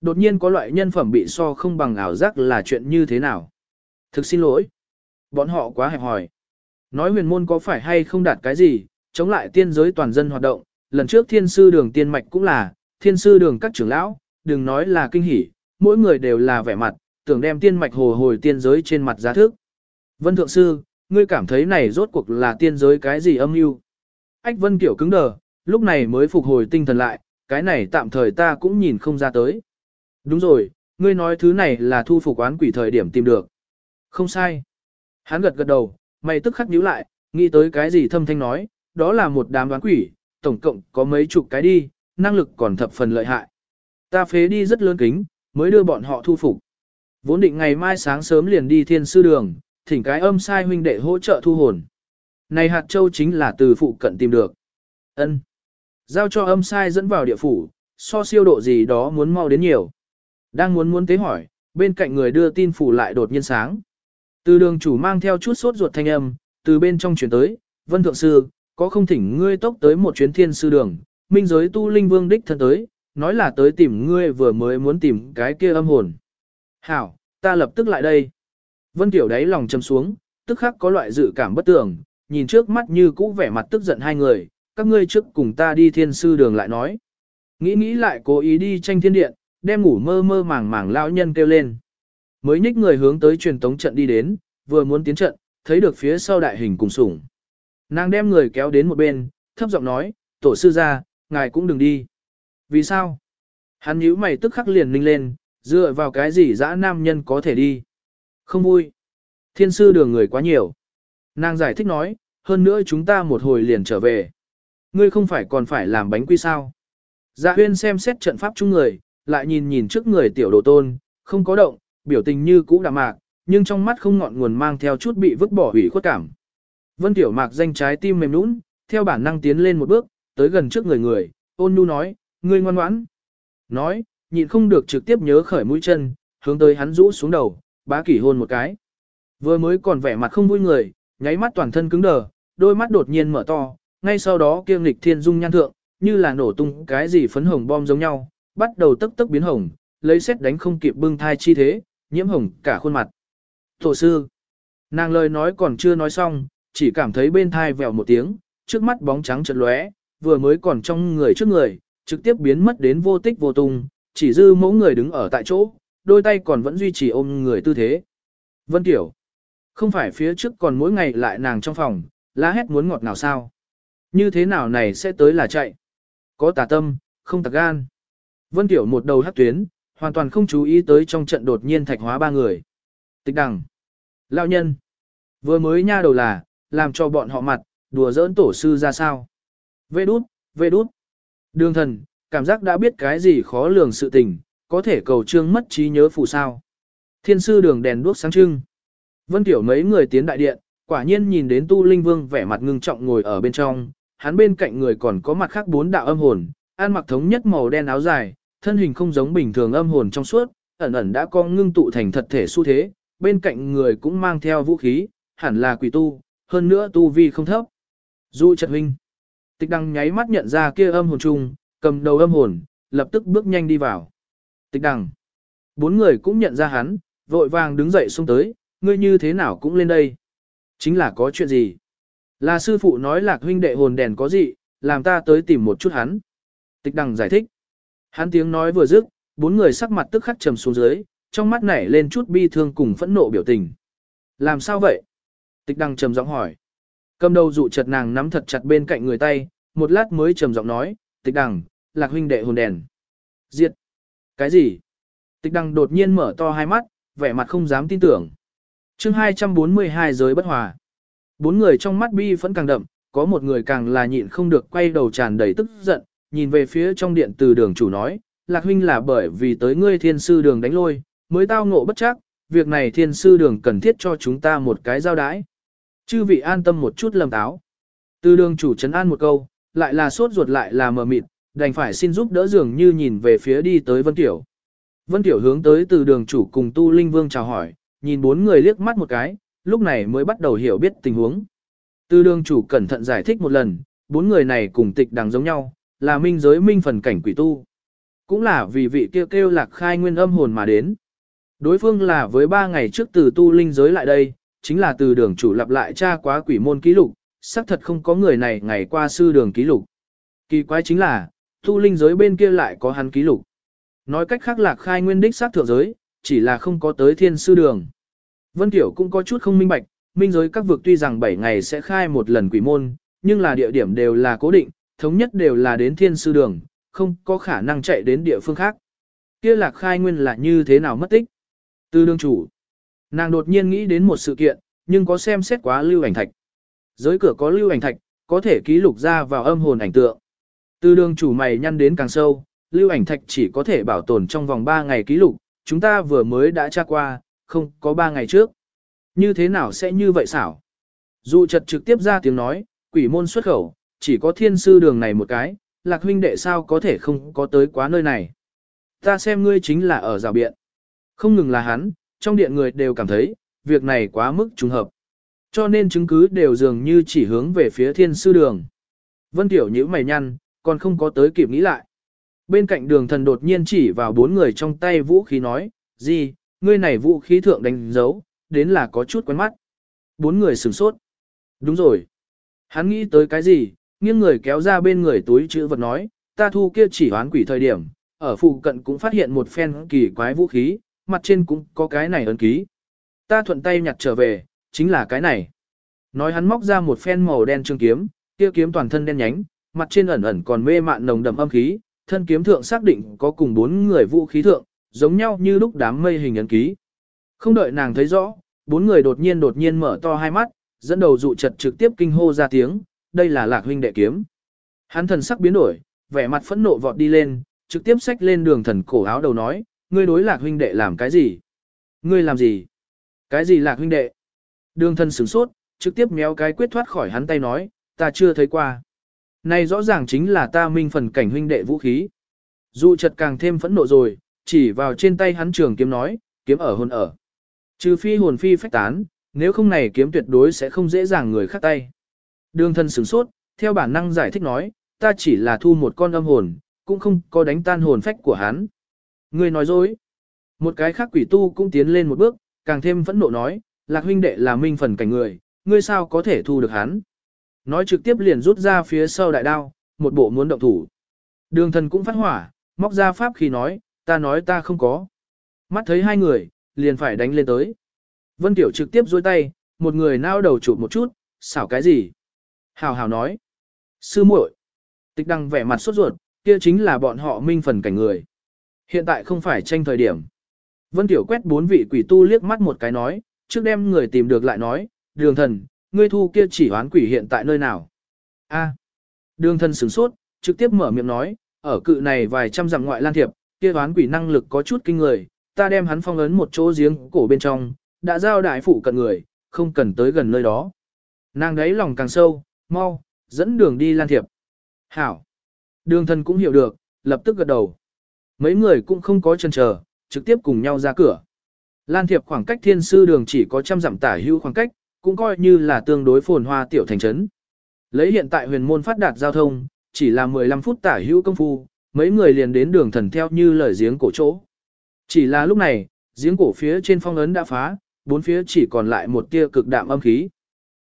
đột nhiên có loại nhân phẩm bị so không bằng ảo giác là chuyện như thế nào. Thực xin lỗi, bọn họ quá hẹp hòi. Nói huyền môn có phải hay không đạt cái gì, chống lại tiên giới toàn dân hoạt động, lần trước thiên sư đường tiên mạch cũng là, thiên sư đường các trưởng lão, đừng nói là kinh hỉ, mỗi người đều là vẻ mặt, tưởng đem tiên mạch hồ hồi tiên giới trên mặt giá thức. Vân Thượng Sư, ngươi cảm thấy này rốt cuộc là tiên giới cái gì âm mưu? Ách Vân Kiểu cứng đờ, lúc này mới phục hồi tinh thần lại, cái này tạm thời ta cũng nhìn không ra tới. Đúng rồi, ngươi nói thứ này là thu phục oán quỷ thời điểm tìm được. Không sai. Hắn gật gật đầu, mày tức khắc nhíu lại, nghĩ tới cái gì thâm thanh nói, đó là một đám oán quỷ, tổng cộng có mấy chục cái đi, năng lực còn thập phần lợi hại. Ta phế đi rất lớn kính, mới đưa bọn họ thu phục. Vốn định ngày mai sáng sớm liền đi thiên sư đường, thỉnh cái âm sai huynh đệ hỗ trợ thu hồn. Này hạt châu chính là từ phụ cận tìm được. ân Giao cho âm sai dẫn vào địa phủ, so siêu độ gì đó muốn mau đến nhiều. Đang muốn muốn tế hỏi, bên cạnh người đưa tin phủ lại đột nhiên sáng. Từ đường chủ mang theo chút sốt ruột thanh âm, từ bên trong chuyển tới, vân thượng sư, có không thỉnh ngươi tốc tới một chuyến thiên sư đường, minh giới tu linh vương đích thân tới, nói là tới tìm ngươi vừa mới muốn tìm cái kia âm hồn. Hảo, ta lập tức lại đây. Vân Tiểu đáy lòng châm xuống, tức khắc có loại dự cảm bất tường, nhìn trước mắt như cũ vẻ mặt tức giận hai người, các ngươi trước cùng ta đi thiên sư đường lại nói. Nghĩ nghĩ lại cố ý đi tranh thiên điện, đem ngủ mơ mơ màng màng lão nhân kêu lên. Mới nhích người hướng tới truyền tống trận đi đến, vừa muốn tiến trận, thấy được phía sau đại hình cùng sủng. Nàng đem người kéo đến một bên, thấp giọng nói, tổ sư ra, ngài cũng đừng đi. Vì sao? Hắn nhíu mày tức khắc liền ninh lên, dựa vào cái gì dã nam nhân có thể đi. Không vui. Thiên sư đường người quá nhiều. Nàng giải thích nói, hơn nữa chúng ta một hồi liền trở về. Ngươi không phải còn phải làm bánh quy sao. Dạ huyên xem xét trận pháp chung người, lại nhìn nhìn trước người tiểu đồ tôn, không có động, biểu tình như cũ đạm mạc, nhưng trong mắt không ngọn nguồn mang theo chút bị vứt bỏ hủy khuất cảm. Vân tiểu mạc danh trái tim mềm nũng, theo bản năng tiến lên một bước, tới gần trước người người, ôn nhu nói, ngươi ngoan ngoãn. Nói, nhịn không được trực tiếp nhớ khởi mũi chân, hướng tới hắn rũ xuống đầu, bá kỷ hôn một cái. Vừa mới còn vẻ mặt không vui người, nháy mắt toàn thân cứng đờ, đôi mắt đột nhiên mở to, ngay sau đó kiêng nghịch thiên dung nhan thượng, như là nổ tung cái gì phấn hồng bom giống nhau, bắt đầu tức tức biến hồng, lấy xét đánh không kịp bưng thai chi thế, nhiễm hồng cả khuôn mặt. Tổ sư, nàng lời nói còn chưa nói xong, chỉ cảm thấy bên thai vèo một tiếng, trước mắt bóng trắng chợt lóe, vừa mới còn trong người trước người, trực tiếp biến mất đến vô tích vô tung, chỉ dư mỗi người đứng ở tại chỗ, đôi tay còn vẫn duy trì ôm người tư thế. Vân Tiểu, không phải phía trước còn mỗi ngày lại nàng trong phòng, lá hét muốn ngọt nào sao? Như thế nào này sẽ tới là chạy? Có tà tâm, không tà gan. Vân Tiểu một đầu hát tuyến, hoàn toàn không chú ý tới trong trận đột nhiên thạch hóa ba người. Tịch đằng. Lão nhân. Vừa mới nha đầu là, làm cho bọn họ mặt, đùa giỡn tổ sư ra sao. Vê đút, vê đút. Đường thần, cảm giác đã biết cái gì khó lường sự tình, có thể cầu trương mất trí nhớ phù sao. Thiên sư đường đèn đuốc sáng trưng. Vân Tiểu mấy người tiến đại điện, quả nhiên nhìn đến Tu Linh Vương vẻ mặt ngưng trọng ngồi ở bên trong, hắn bên cạnh người còn có mặt khác bốn đạo âm hồn, ăn mặc thống nhất màu đen áo dài, thân hình không giống bình thường âm hồn trong suốt, ẩn ẩn đã có ngưng tụ thành thật thể xu thế, bên cạnh người cũng mang theo vũ khí, hẳn là quỷ tu, hơn nữa tu vi không thấp. Du Trật huynh. Tịch Đăng nháy mắt nhận ra kia âm hồn chung, cầm đầu âm hồn, lập tức bước nhanh đi vào. Tịch Đăng. Bốn người cũng nhận ra hắn, vội vàng đứng dậy xuống tới, ngươi như thế nào cũng lên đây. Chính là có chuyện gì? Là sư phụ nói lạc huynh đệ hồn đèn có gì, làm ta tới tìm một chút hắn. Tịch Đăng giải thích. Hắn tiếng nói vừa dứt, bốn người sắc mặt tức khắc trầm xuống dưới, trong mắt nảy lên chút bi thương cùng phẫn nộ biểu tình. Làm sao vậy? Tịch Đăng trầm giọng hỏi. Cầm đầu dụ chật nàng nắm thật chặt bên cạnh người tay, một lát mới trầm giọng nói, tịch đằng, lạc huynh đệ hồn đèn. Diệt. Cái gì? Tịch đằng đột nhiên mở to hai mắt, vẻ mặt không dám tin tưởng. chương 242 giới bất hòa. Bốn người trong mắt bi vẫn càng đậm, có một người càng là nhịn không được quay đầu tràn đầy tức giận, nhìn về phía trong điện từ đường chủ nói, lạc huynh là bởi vì tới ngươi thiên sư đường đánh lôi, mới tao ngộ bất chắc, việc này thiên sư đường cần thiết cho chúng ta một cái giao đái. Chư vị an tâm một chút lầm táo. Từ đường chủ trấn an một câu, lại là sốt ruột lại là mờ mịt, đành phải xin giúp đỡ dường như nhìn về phía đi tới Vân Tiểu. Vân Tiểu hướng tới từ đường chủ cùng Tu Linh Vương chào hỏi, nhìn bốn người liếc mắt một cái, lúc này mới bắt đầu hiểu biết tình huống. Từ đường chủ cẩn thận giải thích một lần, bốn người này cùng tịch đằng giống nhau, là minh giới minh phần cảnh quỷ tu. Cũng là vì vị kêu kêu lạc khai nguyên âm hồn mà đến. Đối phương là với ba ngày trước từ tu linh giới lại đây, chính là từ đường chủ lặp lại tra quá quỷ môn ký lục, xác thật không có người này ngày qua sư đường ký lục. Kỳ quái chính là, tu linh giới bên kia lại có hắn ký lục. Nói cách khác lạc khai nguyên đích xác thượng giới, chỉ là không có tới thiên sư đường. Vân Tiểu cũng có chút không minh bạch, minh giới các vực tuy rằng 7 ngày sẽ khai một lần quỷ môn, nhưng là địa điểm đều là cố định, thống nhất đều là đến thiên sư đường, không có khả năng chạy đến địa phương khác. Kia lạc khai nguyên là như thế nào mất tích? Từ đường chủ, Nàng đột nhiên nghĩ đến một sự kiện, nhưng có xem xét quá lưu ảnh thạch. Giới cửa có lưu ảnh thạch, có thể ký lục ra vào âm hồn ảnh tượng. Từ đường chủ mày nhăn đến càng sâu, lưu ảnh thạch chỉ có thể bảo tồn trong vòng 3 ngày ký lục, chúng ta vừa mới đã tra qua, không có 3 ngày trước. Như thế nào sẽ như vậy xảo? Dụ chật trực tiếp ra tiếng nói, quỷ môn xuất khẩu, chỉ có thiên sư đường này một cái, lạc huynh đệ sao có thể không có tới quá nơi này. Ta xem ngươi chính là ở rào biện. Không ngừng là hắn, trong điện người đều cảm thấy, việc này quá mức trùng hợp. Cho nên chứng cứ đều dường như chỉ hướng về phía thiên sư đường. Vân Tiểu nhíu mày nhăn, còn không có tới kịp nghĩ lại. Bên cạnh đường thần đột nhiên chỉ vào bốn người trong tay vũ khí nói, gì, ngươi này vũ khí thượng đánh dấu, đến là có chút quen mắt. Bốn người sửng sốt. Đúng rồi. Hắn nghĩ tới cái gì, nghiêng người kéo ra bên người túi chữ vật nói, ta thu kia chỉ hoán quỷ thời điểm, ở phụ cận cũng phát hiện một phen kỳ quái vũ khí, mặt trên cũng có cái này ấn ký. Ta thuận tay nhặt trở về, chính là cái này. Nói hắn móc ra một phen màu đen trường kiếm, kia kiếm toàn thân đen nhánh, mặt trên ẩn ẩn còn mê mạn nồng đậm âm khí, thân kiếm thượng xác định có cùng bốn người vũ khí thượng, giống nhau như lúc đám mây hình ấn ký. Không đợi nàng thấy rõ, bốn người đột nhiên đột nhiên mở to hai mắt, dẫn đầu dụ chật trực tiếp kinh hô ra tiếng, đây là lạc huynh đệ kiếm. Hắn thần sắc biến đổi, vẻ mặt phẫn nộ vọt đi lên, trực tiếp xách lên đường thần cổ áo đầu nói, ngươi đối lạc huynh đệ làm cái gì? Ngươi làm gì? Cái gì lạc huynh đệ? Đường thân sửng sốt, trực tiếp méo cái quyết thoát khỏi hắn tay nói, ta chưa thấy qua. Này rõ ràng chính là ta minh phần cảnh huynh đệ vũ khí. Dụ chật càng thêm phẫn nộ rồi, chỉ vào trên tay hắn trường kiếm nói, kiếm ở hồn ở. Trừ phi hồn phi phách tán, nếu không này kiếm tuyệt đối sẽ không dễ dàng người khác tay. Đường thân sửng sốt, theo bản năng giải thích nói, ta chỉ là thu một con âm hồn, cũng không có đánh tan hồn phách của hắn. Ngươi nói dối. Một cái khác quỷ tu cũng tiến lên một bước, càng thêm phẫn nộ nói, lạc huynh đệ là minh phần cảnh người, ngươi sao có thể thu được hắn. Nói trực tiếp liền rút ra phía sau đại đao, một bộ muốn động thủ. Đường thần cũng phát hỏa, móc ra pháp khi nói, ta nói ta không có. Mắt thấy hai người, liền phải đánh lên tới. Vân Tiểu trực tiếp dôi tay, một người nao đầu chụp một chút, xảo cái gì? Hào hào nói. Sư muội. Tịch đăng vẻ mặt sốt ruột, kia chính là bọn họ minh phần cảnh người. Hiện tại không phải tranh thời điểm. Vân Tiểu quét bốn vị quỷ tu liếc mắt một cái nói, trước đem người tìm được lại nói, đường thần, ngươi thu kia chỉ hoán quỷ hiện tại nơi nào? A. Đường thần sửng sốt, trực tiếp mở miệng nói, ở cự này vài trăm dặm ngoại lan thiệp, kia hoán quỷ năng lực có chút kinh người, ta đem hắn phong ấn một chỗ giếng cổ bên trong, đã giao đại phụ cận người, không cần tới gần nơi đó. Nàng đấy lòng càng sâu, mau, dẫn đường đi lan thiệp. Hảo. Đường thần cũng hiểu được, lập tức gật đầu. Mấy người cũng không có chân chờ, trực tiếp cùng nhau ra cửa. Lan thiệp khoảng cách thiên sư đường chỉ có trăm dặm tả hữu khoảng cách, cũng coi như là tương đối phồn hoa tiểu thành trấn. Lấy hiện tại huyền môn phát đạt giao thông, chỉ là 15 phút tả hữu công phu, mấy người liền đến đường thần theo như lời giếng cổ chỗ. Chỉ là lúc này, giếng cổ phía trên phong ấn đã phá, bốn phía chỉ còn lại một tia cực đạm âm khí.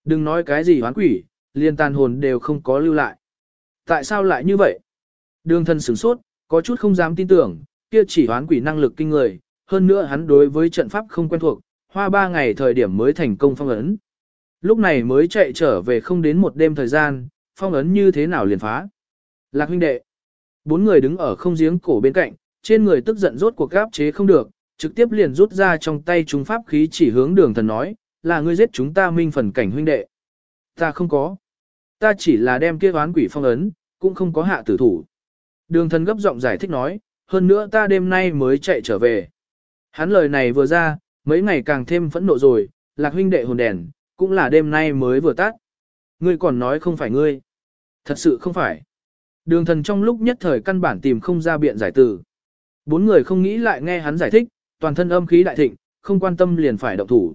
Đừng nói cái gì hoán quỷ, liền tàn hồn đều không có lưu lại. Tại sao lại như vậy? Đường thần sửng sốt, có chút không dám tin tưởng, kia chỉ hoán quỷ năng lực kinh người, hơn nữa hắn đối với trận pháp không quen thuộc, hoa ba ngày thời điểm mới thành công phong ấn. Lúc này mới chạy trở về không đến một đêm thời gian, phong ấn như thế nào liền phá. Lạc huynh đệ. Bốn người đứng ở không giếng cổ bên cạnh, trên người tức giận rốt cuộc gáp chế không được, trực tiếp liền rút ra trong tay chúng pháp khí chỉ hướng đường thần nói, là ngươi giết chúng ta minh phần cảnh huynh đệ. Ta không có. Ta chỉ là đem kia oán quỷ phong ấn, cũng không có hạ tử thủ. Đường thần gấp giọng giải thích nói, hơn nữa ta đêm nay mới chạy trở về. Hắn lời này vừa ra, mấy ngày càng thêm phẫn nộ rồi, lạc huynh đệ hồn đèn, cũng là đêm nay mới vừa tắt. Ngươi còn nói không phải ngươi. Thật sự không phải. Đường thần trong lúc nhất thời căn bản tìm không ra biện giải từ. Bốn người không nghĩ lại nghe hắn giải thích, toàn thân âm khí đại thịnh, không quan tâm liền phải động thủ.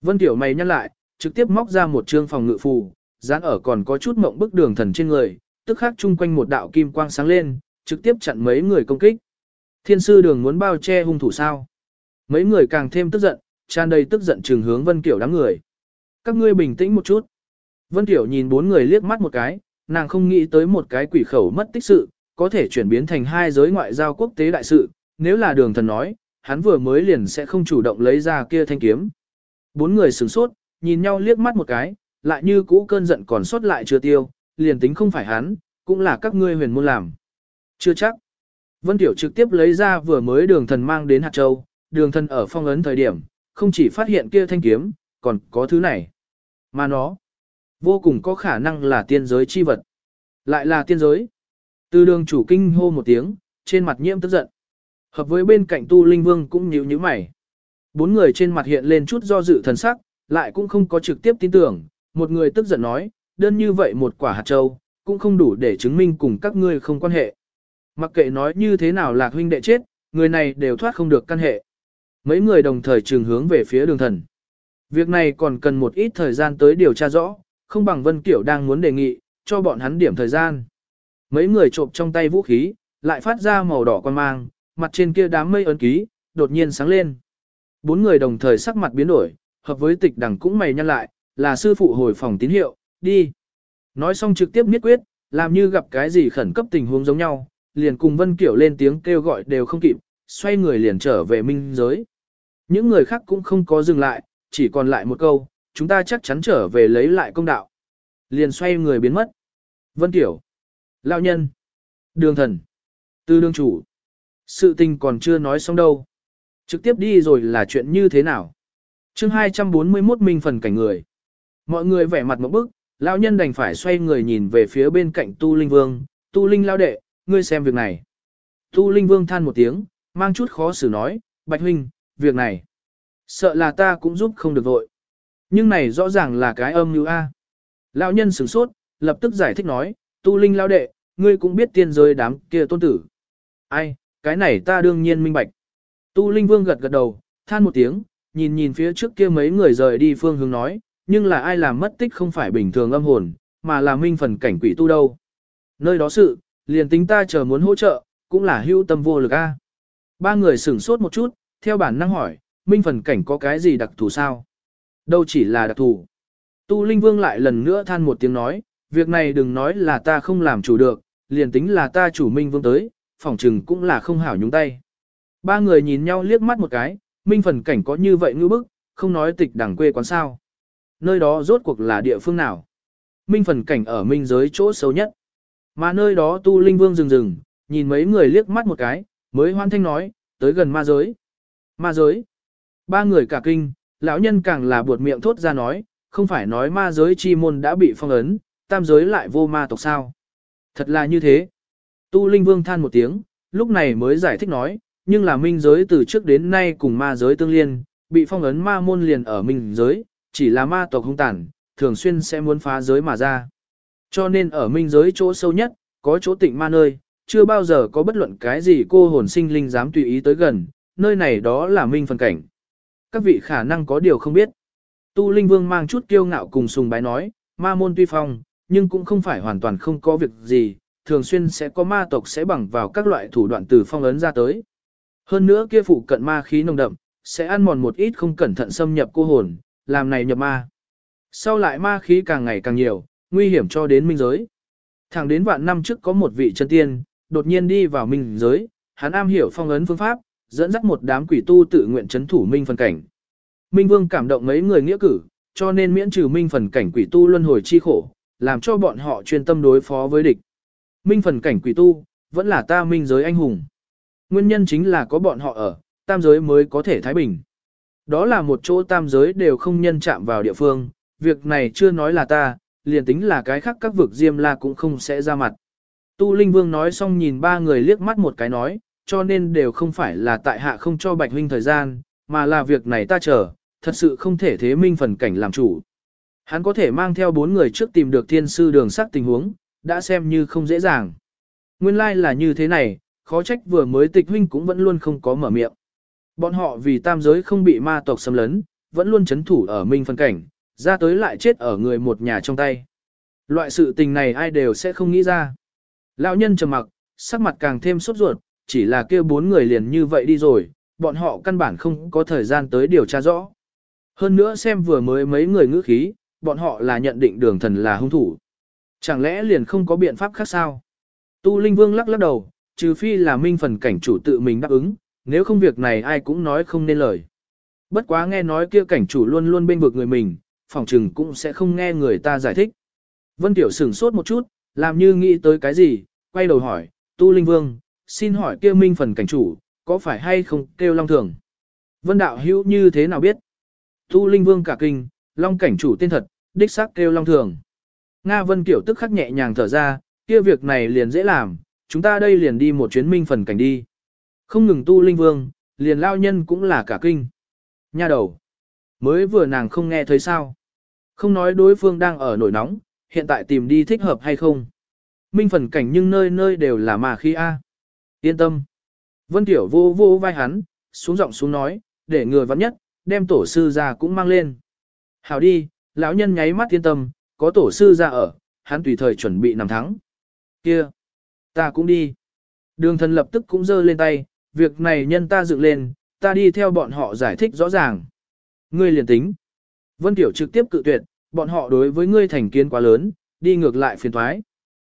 Vân Tiểu mày nhăn lại, trực tiếp móc ra một trương phòng ngự phù, dán ở còn có chút mộng bức đường thần trên người, tức khắc chung quanh một đạo kim quang sáng lên, trực tiếp chặn mấy người công kích. Thiên sư đường muốn bao che hung thủ sao? Mấy người càng thêm tức giận, tràn đầy tức giận trừng hướng Vân Kiểu đám người. Các ngươi bình tĩnh một chút. Vân Kiểu nhìn bốn người liếc mắt một cái, nàng không nghĩ tới một cái quỷ khẩu mất tích sự, có thể chuyển biến thành hai giới ngoại giao quốc tế đại sự, nếu là đường thần nói, hắn vừa mới liền sẽ không chủ động lấy ra kia thanh kiếm. Bốn người sửng sốt, nhìn nhau liếc mắt một cái, lại như cũ cơn giận còn sót lại chưa tiêu, liền tính không phải hắn, cũng là các ngươi huyền môn làm. Chưa chắc. Vân Tiểu trực tiếp lấy ra vừa mới đường thần mang đến hạt châu, đường thần ở phong ấn thời điểm, không chỉ phát hiện kia thanh kiếm, còn có thứ này. Mà nó, vô cùng có khả năng là tiên giới chi vật. Lại là tiên giới. Từ đường chủ kinh hô một tiếng, trên mặt nhiễm tức giận. Hợp với bên cạnh tu linh vương cũng nhíu nhíu mày. Bốn người trên mặt hiện lên chút do dự thần sắc, lại cũng không có trực tiếp tin tưởng. Một người tức giận nói, đơn như vậy một quả hạt châu, cũng không đủ để chứng minh cùng các ngươi không quan hệ. Mặc kệ nói như thế nào lạc huynh đệ chết, người này đều thoát không được căn hệ. Mấy người đồng thời trường hướng về phía đường thần. Việc này còn cần một ít thời gian tới điều tra rõ, không bằng Vân Kiểu đang muốn đề nghị, cho bọn hắn điểm thời gian. Mấy người trộm trong tay vũ khí, lại phát ra màu đỏ quan mang, mặt trên kia đám mây ấn ký, đột nhiên sáng lên. Bốn người đồng thời sắc mặt biến đổi, hợp với tịch đẳng cũng mày nhăn lại, là sư phụ hồi phòng tín hiệu, đi. Nói xong trực tiếp miết quyết, làm như gặp cái gì khẩn cấp tình huống giống nhau, liền cùng Vân Kiểu lên tiếng kêu gọi đều không kịp, xoay người liền trở về minh giới. Những người khác cũng không có dừng lại, chỉ còn lại một câu, chúng ta chắc chắn trở về lấy lại công đạo. Liền xoay người biến mất. Vân Kiểu. Lão nhân. Đường thần. Tư đương chủ. Sự tình còn chưa nói xong đâu. Trực tiếp đi rồi là chuyện như thế nào? chương 241 minh phần cảnh người. Mọi người vẻ mặt một bức, lão nhân đành phải xoay người nhìn về phía bên cạnh Tu Linh Vương. Tu Linh lao đệ, ngươi xem việc này. Tu Linh Vương than một tiếng, mang chút khó xử nói, Bạch Huynh, việc này. Sợ là ta cũng giúp không được vội. Nhưng này rõ ràng là cái âm như A. Lão nhân sửng sốt, lập tức giải thích nói, Tu Linh lao đệ, ngươi cũng biết tiên giới đám kia tôn tử. Ai, cái này ta đương nhiên minh bạch. Tu Linh Vương gật gật đầu, than một tiếng, nhìn nhìn phía trước kia mấy người rời đi phương hướng nói, nhưng là ai làm mất tích không phải bình thường âm hồn, mà là minh phần cảnh quỷ tu đâu. Nơi đó sự, liền tính ta chờ muốn hỗ trợ, cũng là hưu tâm vô lực a. Ba người sửng sốt một chút, theo bản năng hỏi, minh phần cảnh có cái gì đặc thù sao? Đâu chỉ là đặc thù. Tu Linh Vương lại lần nữa than một tiếng nói, việc này đừng nói là ta không làm chủ được, liền tính là ta chủ Minh Vương tới, phỏng chừng cũng là không hảo nhúng tay. Ba người nhìn nhau liếc mắt một cái, Minh phần cảnh có như vậy ngư bức, không nói tịch đẳng quê quán sao. Nơi đó rốt cuộc là địa phương nào? Minh phần cảnh ở minh giới chỗ xấu nhất. Mà nơi đó tu linh vương rừng rừng, nhìn mấy người liếc mắt một cái, mới hoan thanh nói, tới gần ma giới. Ma giới. Ba người cả kinh, lão nhân càng là buột miệng thốt ra nói, không phải nói ma giới chi môn đã bị phong ấn, tam giới lại vô ma tộc sao. Thật là như thế. Tu Linh Vương than một tiếng, lúc này mới giải thích nói, nhưng là minh giới từ trước đến nay cùng ma giới tương liên, bị phong ấn ma môn liền ở minh giới, chỉ là ma tộc hung tàn, thường xuyên sẽ muốn phá giới mà ra. Cho nên ở minh giới chỗ sâu nhất, có chỗ tịnh ma nơi, chưa bao giờ có bất luận cái gì cô hồn sinh linh dám tùy ý tới gần, nơi này đó là minh phần cảnh. Các vị khả năng có điều không biết. Tu Linh Vương mang chút kiêu ngạo cùng sùng bái nói, ma môn tuy phong, nhưng cũng không phải hoàn toàn không có việc gì, thường xuyên sẽ có ma tộc sẽ bằng vào các loại thủ đoạn từ phong ấn ra tới. Hơn nữa kia phụ cận ma khí nồng đậm, sẽ ăn mòn một ít không cẩn thận xâm nhập cô hồn, làm này nhập ma. Sau lại ma khí càng ngày càng nhiều, nguy hiểm cho đến minh giới. Thẳng đến vạn năm trước có một vị chân tiên, đột nhiên đi vào minh giới, hắn am hiểu phong ấn phương pháp, dẫn dắt một đám quỷ tu tự nguyện chấn thủ minh phần cảnh. Minh Vương cảm động mấy người nghĩa cử, cho nên miễn trừ minh phần cảnh quỷ tu luân hồi chi khổ, làm cho bọn họ chuyên tâm đối phó với địch. Minh phần cảnh quỷ tu, vẫn là ta minh giới anh hùng. Nguyên nhân chính là có bọn họ ở, tam giới mới có thể thái bình. Đó là một chỗ tam giới đều không nhân chạm vào địa phương, việc này chưa nói là ta, liền tính là cái khác các vực diêm la cũng không sẽ ra mặt. Tu Linh Vương nói xong nhìn ba người liếc mắt một cái nói, cho nên đều không phải là tại hạ không cho Bạch Huynh thời gian, mà là việc này ta chờ, thật sự không thể thế minh phần cảnh làm chủ. Hắn có thể mang theo bốn người trước tìm được thiên sư đường sắc tình huống, đã xem như không dễ dàng. Nguyên lai like là như thế này, khó trách vừa mới tịch huynh cũng vẫn luôn không có mở miệng. Bọn họ vì tam giới không bị ma tộc xâm lấn, vẫn luôn chấn thủ ở minh phân cảnh, ra tới lại chết ở người một nhà trong tay. Loại sự tình này ai đều sẽ không nghĩ ra. Lão nhân trầm mặc, sắc mặt càng thêm sốt ruột, chỉ là kêu bốn người liền như vậy đi rồi, bọn họ căn bản không có thời gian tới điều tra rõ. Hơn nữa xem vừa mới mấy người ngữ khí, bọn họ là nhận định đường thần là hung thủ. Chẳng lẽ liền không có biện pháp khác sao? Tu Linh Vương lắc lắc đầu, trừ phi là minh phần cảnh chủ tự mình đáp ứng, nếu không việc này ai cũng nói không nên lời. Bất quá nghe nói kia cảnh chủ luôn luôn bên vực người mình, phòng trừng cũng sẽ không nghe người ta giải thích. Vân Tiểu sửng sốt một chút, làm như nghĩ tới cái gì, quay đầu hỏi, Tu Linh Vương, xin hỏi kia minh phần cảnh chủ, có phải hay không kêu Long Thường? Vân Đạo hữu như thế nào biết? Tu Linh Vương cả kinh, Long cảnh chủ tên thật, đích xác kêu Long Thường. Nga Vân Kiểu tức khắc nhẹ nhàng thở ra, kia việc này liền dễ làm, chúng ta đây liền đi một chuyến minh phần cảnh đi. Không ngừng tu linh vương, liền lao nhân cũng là cả kinh. Nha đầu. Mới vừa nàng không nghe thấy sao. Không nói đối phương đang ở nổi nóng, hiện tại tìm đi thích hợp hay không. Minh phần cảnh nhưng nơi nơi đều là mà khi A. Yên tâm. Vân Tiểu vô vô vai hắn, xuống giọng xuống nói, để người vắn nhất, đem tổ sư ra cũng mang lên. Hảo đi, lão nhân nháy mắt yên tâm, có tổ sư ra ở, hắn tùy thời chuẩn bị nằm thắng. Kia, ta cũng đi. Đường thần lập tức cũng giơ lên tay, việc này nhân ta dựng lên, ta đi theo bọn họ giải thích rõ ràng. Ngươi liền tính. Vân Tiểu trực tiếp cự tuyệt, bọn họ đối với ngươi thành kiến quá lớn, đi ngược lại phiền thoái.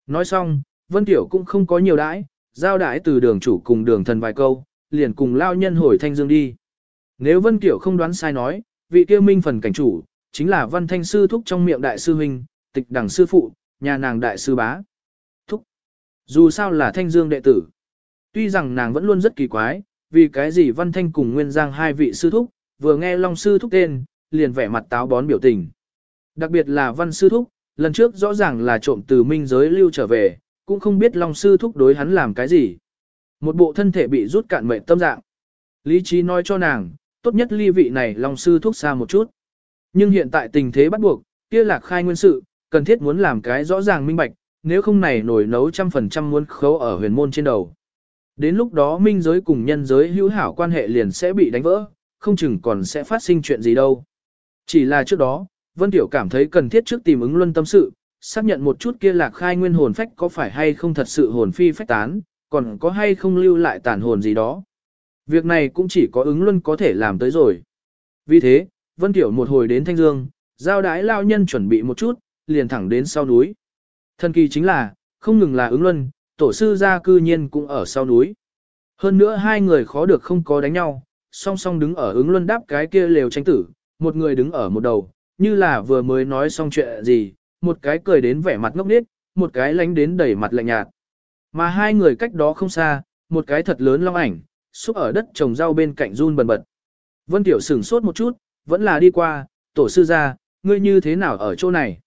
Nói xong, Vân Tiểu cũng không có nhiều đãi, giao đãi từ đường chủ cùng đường thần vài câu, liền cùng lao nhân hồi thanh dương đi. Nếu Vân Tiểu không đoán sai nói, vị kia minh phần cảnh chủ, chính là văn thanh sư thúc trong miệng đại sư huynh, tịch đẳng sư phụ, nhà nàng đại sư bá. Thúc. Dù sao là thanh dương đệ tử. Tuy rằng nàng vẫn luôn rất kỳ quái, vì cái gì văn thanh cùng nguyên giang hai vị sư thúc, vừa nghe long sư thúc tên, liền vẻ mặt táo bón biểu tình. Đặc biệt là văn sư thúc, lần trước rõ ràng là trộm từ minh giới lưu trở về, cũng không biết long sư thúc đối hắn làm cái gì. Một bộ thân thể bị rút cạn mệnh tâm dạng. Lý trí nói cho nàng, tốt nhất ly vị này long sư thúc xa một chút. Nhưng hiện tại tình thế bắt buộc, kia lạc khai nguyên sự, cần thiết muốn làm cái rõ ràng minh bạch, nếu không này nổi nấu trăm phần trăm muốn khấu ở huyền môn trên đầu. Đến lúc đó minh giới cùng nhân giới hữu hảo quan hệ liền sẽ bị đánh vỡ, không chừng còn sẽ phát sinh chuyện gì đâu. Chỉ là trước đó, Vân Tiểu cảm thấy cần thiết trước tìm ứng luân tâm sự, xác nhận một chút kia lạc khai nguyên hồn phách có phải hay không thật sự hồn phi phách tán, còn có hay không lưu lại tàn hồn gì đó. Việc này cũng chỉ có ứng luân có thể làm tới rồi. Vì thế, Vân Tiểu một hồi đến Thanh Dương, giao đái lao nhân chuẩn bị một chút, liền thẳng đến sau núi. Thần kỳ chính là, không ngừng là ứng luân, tổ sư gia cư nhiên cũng ở sau núi. Hơn nữa hai người khó được không có đánh nhau, song song đứng ở ứng luân đáp cái kia lều tranh tử, một người đứng ở một đầu, như là vừa mới nói xong chuyện gì, một cái cười đến vẻ mặt ngốc nghếch, một cái lánh đến đầy mặt lạnh nhạt. Mà hai người cách đó không xa, một cái thật lớn long ảnh, xúc ở đất trồng rau bên cạnh run bần bật. Vân Tiểu sửng sốt một chút, vẫn là đi qua, tổ sư ra, ngươi như thế nào ở chỗ này?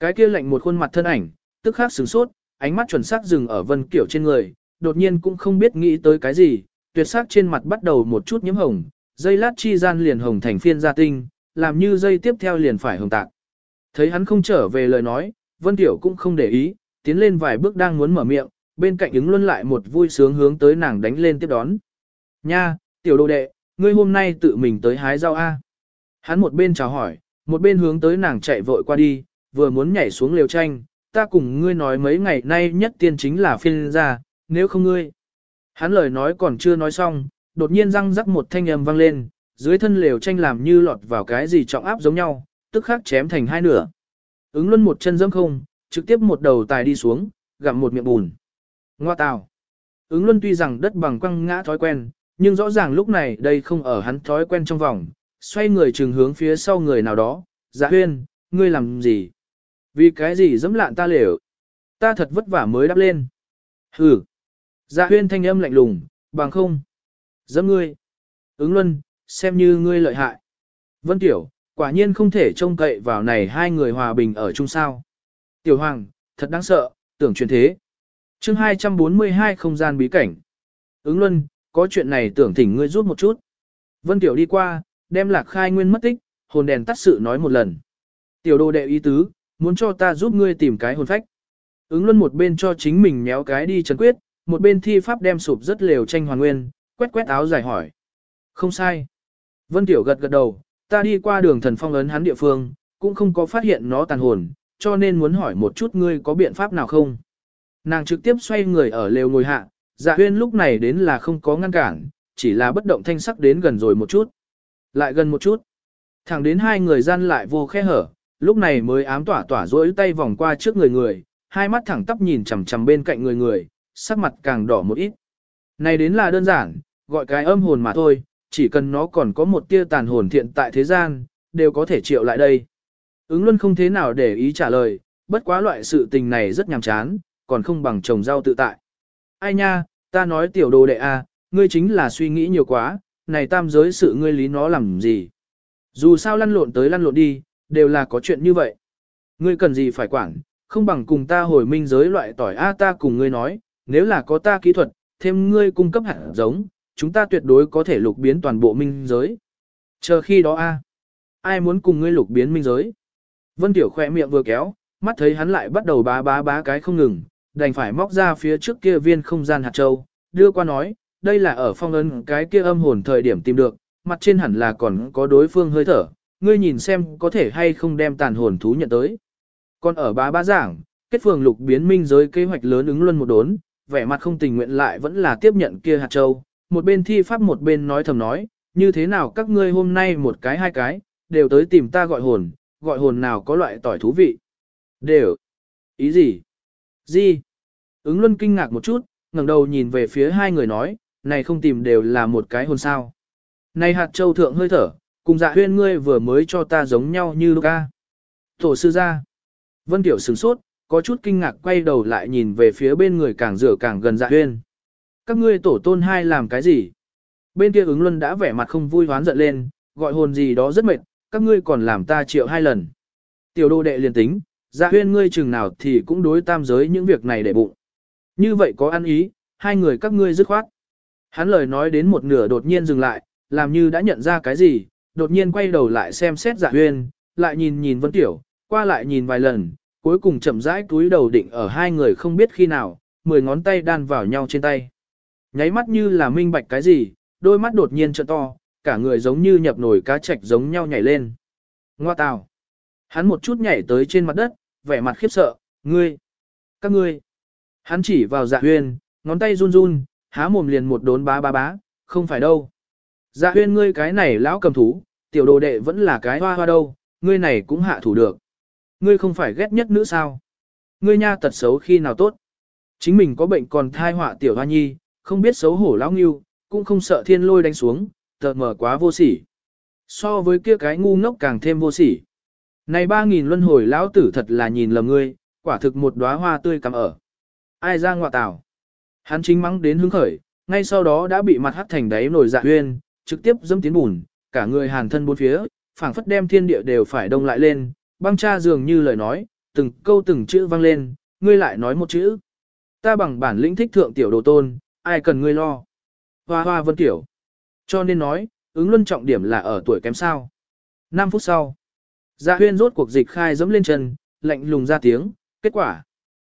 Cái kia lạnh một khuôn mặt thân ảnh, tức khắc sửng sốt, ánh mắt chuẩn xác dừng ở Vân Kiểu trên người, đột nhiên cũng không biết nghĩ tới cái gì, tuyệt sắc trên mặt bắt đầu một chút nhiễm hồng, dây lát chi gian liền hồng thành phiên gia tinh, làm như dây tiếp theo liền phải hồng tạc. Thấy hắn không trở về lời nói, Vân Tiểu cũng không để ý, tiến lên vài bước đang muốn mở miệng, bên cạnh ứng luân lại một vui sướng hướng tới nàng đánh lên tiếp đón. Nha, tiểu đồ đệ, ngươi hôm nay tự mình tới hái rau A. Hắn một bên chào hỏi, một bên hướng tới nàng chạy vội qua đi, vừa muốn nhảy xuống liều tranh, ta cùng ngươi nói mấy ngày nay nhất tiên chính là phiên ra, nếu không ngươi. Hắn lời nói còn chưa nói xong, đột nhiên răng rắc một thanh âm vang lên, dưới thân lều tranh làm như lọt vào cái gì trọng áp giống nhau, tức khắc chém thành hai nửa. Ứng luân một chân dẫm không, trực tiếp một đầu tài đi xuống, gặm một miệng bùn. Ngoa tào. Ứng luân tuy rằng đất bằng quăng ngã thói quen, nhưng rõ ràng lúc này đây không ở hắn thói quen trong vòng, xoay người trường hướng phía sau người nào đó, dạ huyên, ngươi làm gì? Vì cái gì dẫm lạn ta lều? Ta thật vất vả mới đáp lên. Hừ. Dạ huyên thanh âm lạnh lùng, bằng không. Dẫm ngươi. Ứng luân, xem như ngươi lợi hại. Vân Tiểu, quả nhiên không thể trông cậy vào này hai người hòa bình ở chung sao. Tiểu Hoàng, thật đáng sợ, tưởng chuyện thế. chương 242 không gian bí cảnh. Ứng luân, có chuyện này tưởng thỉnh ngươi giúp một chút. Vân Tiểu đi qua, đem lạc khai nguyên mất tích, hồn đèn tắt sự nói một lần. Tiểu đồ đệ ý tứ, muốn cho ta giúp ngươi tìm cái hồn phách. Ứng luân một bên cho chính mình méo cái đi chấn quyết, một bên thi pháp đem sụp rất lều tranh hoàn nguyên, quét quét áo dài hỏi. Không sai. Vân Tiểu gật gật đầu, ta đi qua đường thần phong ấn hắn địa phương, cũng không có phát hiện nó tàn hồn, cho nên muốn hỏi một chút ngươi có biện pháp nào không. Nàng trực tiếp xoay người ở lều ngồi hạ, dạ huyên lúc này đến là không có ngăn cản, chỉ là bất động thanh sắc đến gần rồi một chút. Lại gần một chút. Thẳng đến hai người gian lại vô khe hở, lúc này mới ám tỏa tỏa rỗi tay vòng qua trước người người, hai mắt thẳng tắp nhìn chằm chằm bên cạnh người người, sắc mặt càng đỏ một ít. Này đến là đơn giản, gọi cái âm hồn mà thôi, chỉ cần nó còn có một tia tàn hồn thiện tại thế gian, đều có thể triệu lại đây. Ứng luân không thế nào để ý trả lời, bất quá loại sự tình này rất nhàm chán, còn không bằng trồng rau tự tại. Ai nha, ta nói tiểu đồ đệ a, à, ngươi chính là suy nghĩ nhiều quá, này tam giới sự ngươi lý nó làm gì. Dù sao lăn lộn tới lăn lộn đi, đều là có chuyện như vậy. Ngươi cần gì phải quản, không bằng cùng ta hồi minh giới loại tỏi A ta cùng ngươi nói, nếu là có ta kỹ thuật, thêm ngươi cung cấp hạt giống, chúng ta tuyệt đối có thể lục biến toàn bộ minh giới. Chờ khi đó A. Ai muốn cùng ngươi lục biến minh giới? Vân Tiểu khỏe miệng vừa kéo, mắt thấy hắn lại bắt đầu bá bá bá cái không ngừng, đành phải móc ra phía trước kia viên không gian hạt châu, đưa qua nói, đây là ở phong ấn cái kia âm hồn thời điểm tìm được, mặt trên hẳn là còn có đối phương hơi thở, ngươi nhìn xem có thể hay không đem tàn hồn thú nhận tới. Còn ở bá bá giảng, kết phường lục biến minh giới kế hoạch lớn ứng luân một đốn, vẻ mặt không tình nguyện lại vẫn là tiếp nhận kia hạt châu, một bên thi pháp một bên nói thầm nói, như thế nào các ngươi hôm nay một cái hai cái, đều tới tìm ta gọi hồn, gọi hồn nào có loại tỏi thú vị. Đều. Ý gì? Gì? Ứng luân kinh ngạc một chút, ngẩng đầu nhìn về phía hai người nói, này không tìm đều là một cái hồn sao. Này hạt châu thượng hơi thở, cùng dạ huyên ngươi vừa mới cho ta giống nhau như Luca. Tổ sư ra. Vân Tiểu sửng sốt, có chút kinh ngạc quay đầu lại nhìn về phía bên người càng rửa càng gần dạ huyên. Các ngươi tổ tôn hai làm cái gì? Bên kia ứng luân đã vẻ mặt không vui hoán giận lên, gọi hồn gì đó rất mệt, các ngươi còn làm ta triệu hai lần. Tiểu đô đệ liền tính, dạ huyên ngươi chừng nào thì cũng đối tam giới những việc này để bụng. Như vậy có ăn ý, hai người các ngươi dứt khoát. Hắn lời nói đến một nửa đột nhiên dừng lại, làm như đã nhận ra cái gì, đột nhiên quay đầu lại xem xét dạ huyên, lại nhìn nhìn Vân Tiểu, qua lại nhìn vài lần, cuối cùng chậm rãi túi đầu định ở hai người không biết khi nào, mười ngón tay đan vào nhau trên tay. Nháy mắt như là minh bạch cái gì, đôi mắt đột nhiên trợn to, cả người giống như nhập nổi cá chạch giống nhau nhảy lên. Ngoa tào. Hắn một chút nhảy tới trên mặt đất, vẻ mặt khiếp sợ, ngươi, các ngươi. Hắn chỉ vào dạ huyên, ngón tay run run, há mồm liền một đốn bá bá bá, không phải đâu. Dạ huyên ngươi cái này lão cầm thú, tiểu đồ đệ vẫn là cái hoa hoa đâu, ngươi này cũng hạ thủ được. Ngươi không phải ghét nhất nữ sao? ngươi nha tật xấu khi nào tốt. Chính mình có bệnh còn thai họa tiểu hoa nhi, không biết xấu hổ lão nghiêu, cũng không sợ thiên lôi đánh xuống, thật mở quá vô sỉ. So với kia cái ngu ngốc càng thêm vô sỉ. Này ba nghìn luân hồi lão tử thật là nhìn lầm ngươi, quả thực một đóa hoa tươi cắm ở. Ai ra ngọa tảo. Hắn chính mắng đến hứng khởi, ngay sau đó đã bị mặt hắt thành đáy nổi dạ huyên, trực tiếp dâm tiến bùn, cả người hàn thân bốn phía, phảng phất đem thiên địa đều phải đông lại lên, băng cha dường như lời nói, từng câu từng chữ vang lên, ngươi lại nói một chữ. Ta bằng bản lĩnh thích thượng tiểu đồ tôn, ai cần ngươi lo. Hoa hoa vân tiểu. Cho nên nói, ứng luân trọng điểm là ở tuổi kém sao. 5 phút sau, dạ huyên rốt cuộc dịch khai dẫm lên chân, lạnh lùng ra tiếng, kết quả.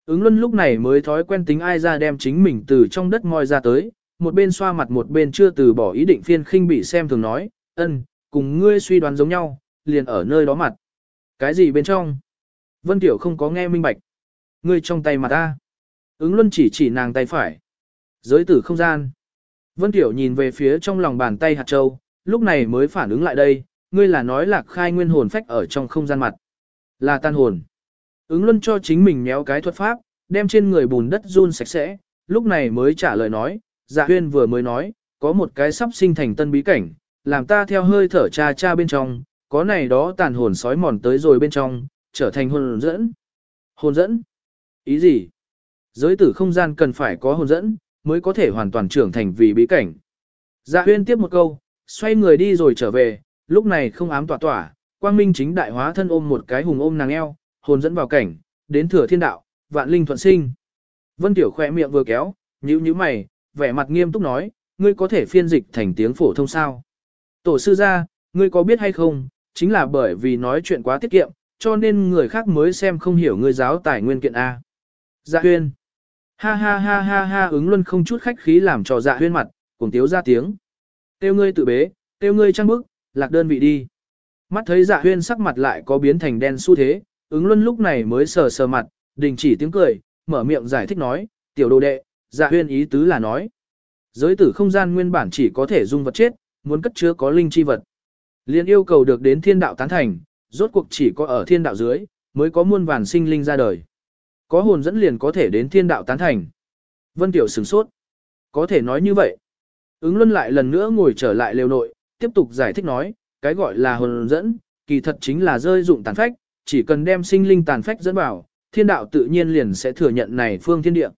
Ứng luân lúc này mới thói quen tính ai ra đem chính mình từ trong đất moi ra tới, một bên xoa mặt một bên chưa từ bỏ ý định phiên khinh bị xem thường nói, ân, cùng ngươi suy đoán giống nhau, liền ở nơi đó mặt. Cái gì bên trong? Vân Tiểu không có nghe minh bạch. Ngươi trong tay mặt ta. Ứng luân chỉ chỉ nàng tay phải. Giới tử không gian. Vân Tiểu nhìn về phía trong lòng bàn tay hạt châu, lúc này mới phản ứng lại đây, ngươi là nói lạc khai nguyên hồn phách ở trong không gian mặt. Là tan hồn. Ứng luân cho chính mình méo cái thuật pháp, đem trên người bùn đất run sạch sẽ, lúc này mới trả lời nói, dạ huyên vừa mới nói, có một cái sắp sinh thành tân bí cảnh, làm ta theo hơi thở cha cha bên trong, có này đó tàn hồn sói mòn tới rồi bên trong, trở thành hồn dẫn. Hồn dẫn? Ý gì? Giới tử không gian cần phải có hồn dẫn, mới có thể hoàn toàn trưởng thành vì bí cảnh. Dạ huyên tiếp một câu, xoay người đi rồi trở về, lúc này không ám tỏa tỏa, quang minh chính đại hóa thân ôm một cái hùng ôm nàng eo, hồn dẫn vào cảnh, đến thừa thiên đạo, vạn linh thuận sinh. Vân Tiểu khỏe miệng vừa kéo, nhíu nhíu mày, vẻ mặt nghiêm túc nói, ngươi có thể phiên dịch thành tiếng phổ thông sao. Tổ sư gia, ngươi có biết hay không, chính là bởi vì nói chuyện quá tiết kiệm, cho nên người khác mới xem không hiểu ngươi giáo tài nguyên kiện A. Dạ huyên. Ha ha ha ha ha ứng luân không chút khách khí làm cho dạ huyên mặt, cùng tiếu ra tiếng. Tiêu ngươi tự bế, tiêu ngươi trăng bức, lạc đơn vị đi. Mắt thấy dạ huyên sắc mặt lại có biến thành đen xu thế, ứng luân lúc này mới sờ sờ mặt, đình chỉ tiếng cười, mở miệng giải thích nói, tiểu đồ đệ, dạ huyên ý tứ là nói. Giới tử không gian nguyên bản chỉ có thể dung vật chết, muốn cất chứa có linh chi vật. Liên yêu cầu được đến thiên đạo tán thành, rốt cuộc chỉ có ở thiên đạo dưới, mới có muôn vàn sinh linh ra đời. Có hồn dẫn liền có thể đến thiên đạo tán thành. Vân Tiểu sửng sốt. Có thể nói như vậy. Ứng luân lại lần nữa ngồi trở lại lều nội, tiếp tục giải thích nói, cái gọi là hồn dẫn, kỳ thật chính là rơi dụng tàn phách, chỉ cần đem sinh linh tàn phách dẫn vào, thiên đạo tự nhiên liền sẽ thừa nhận này phương thiên địa.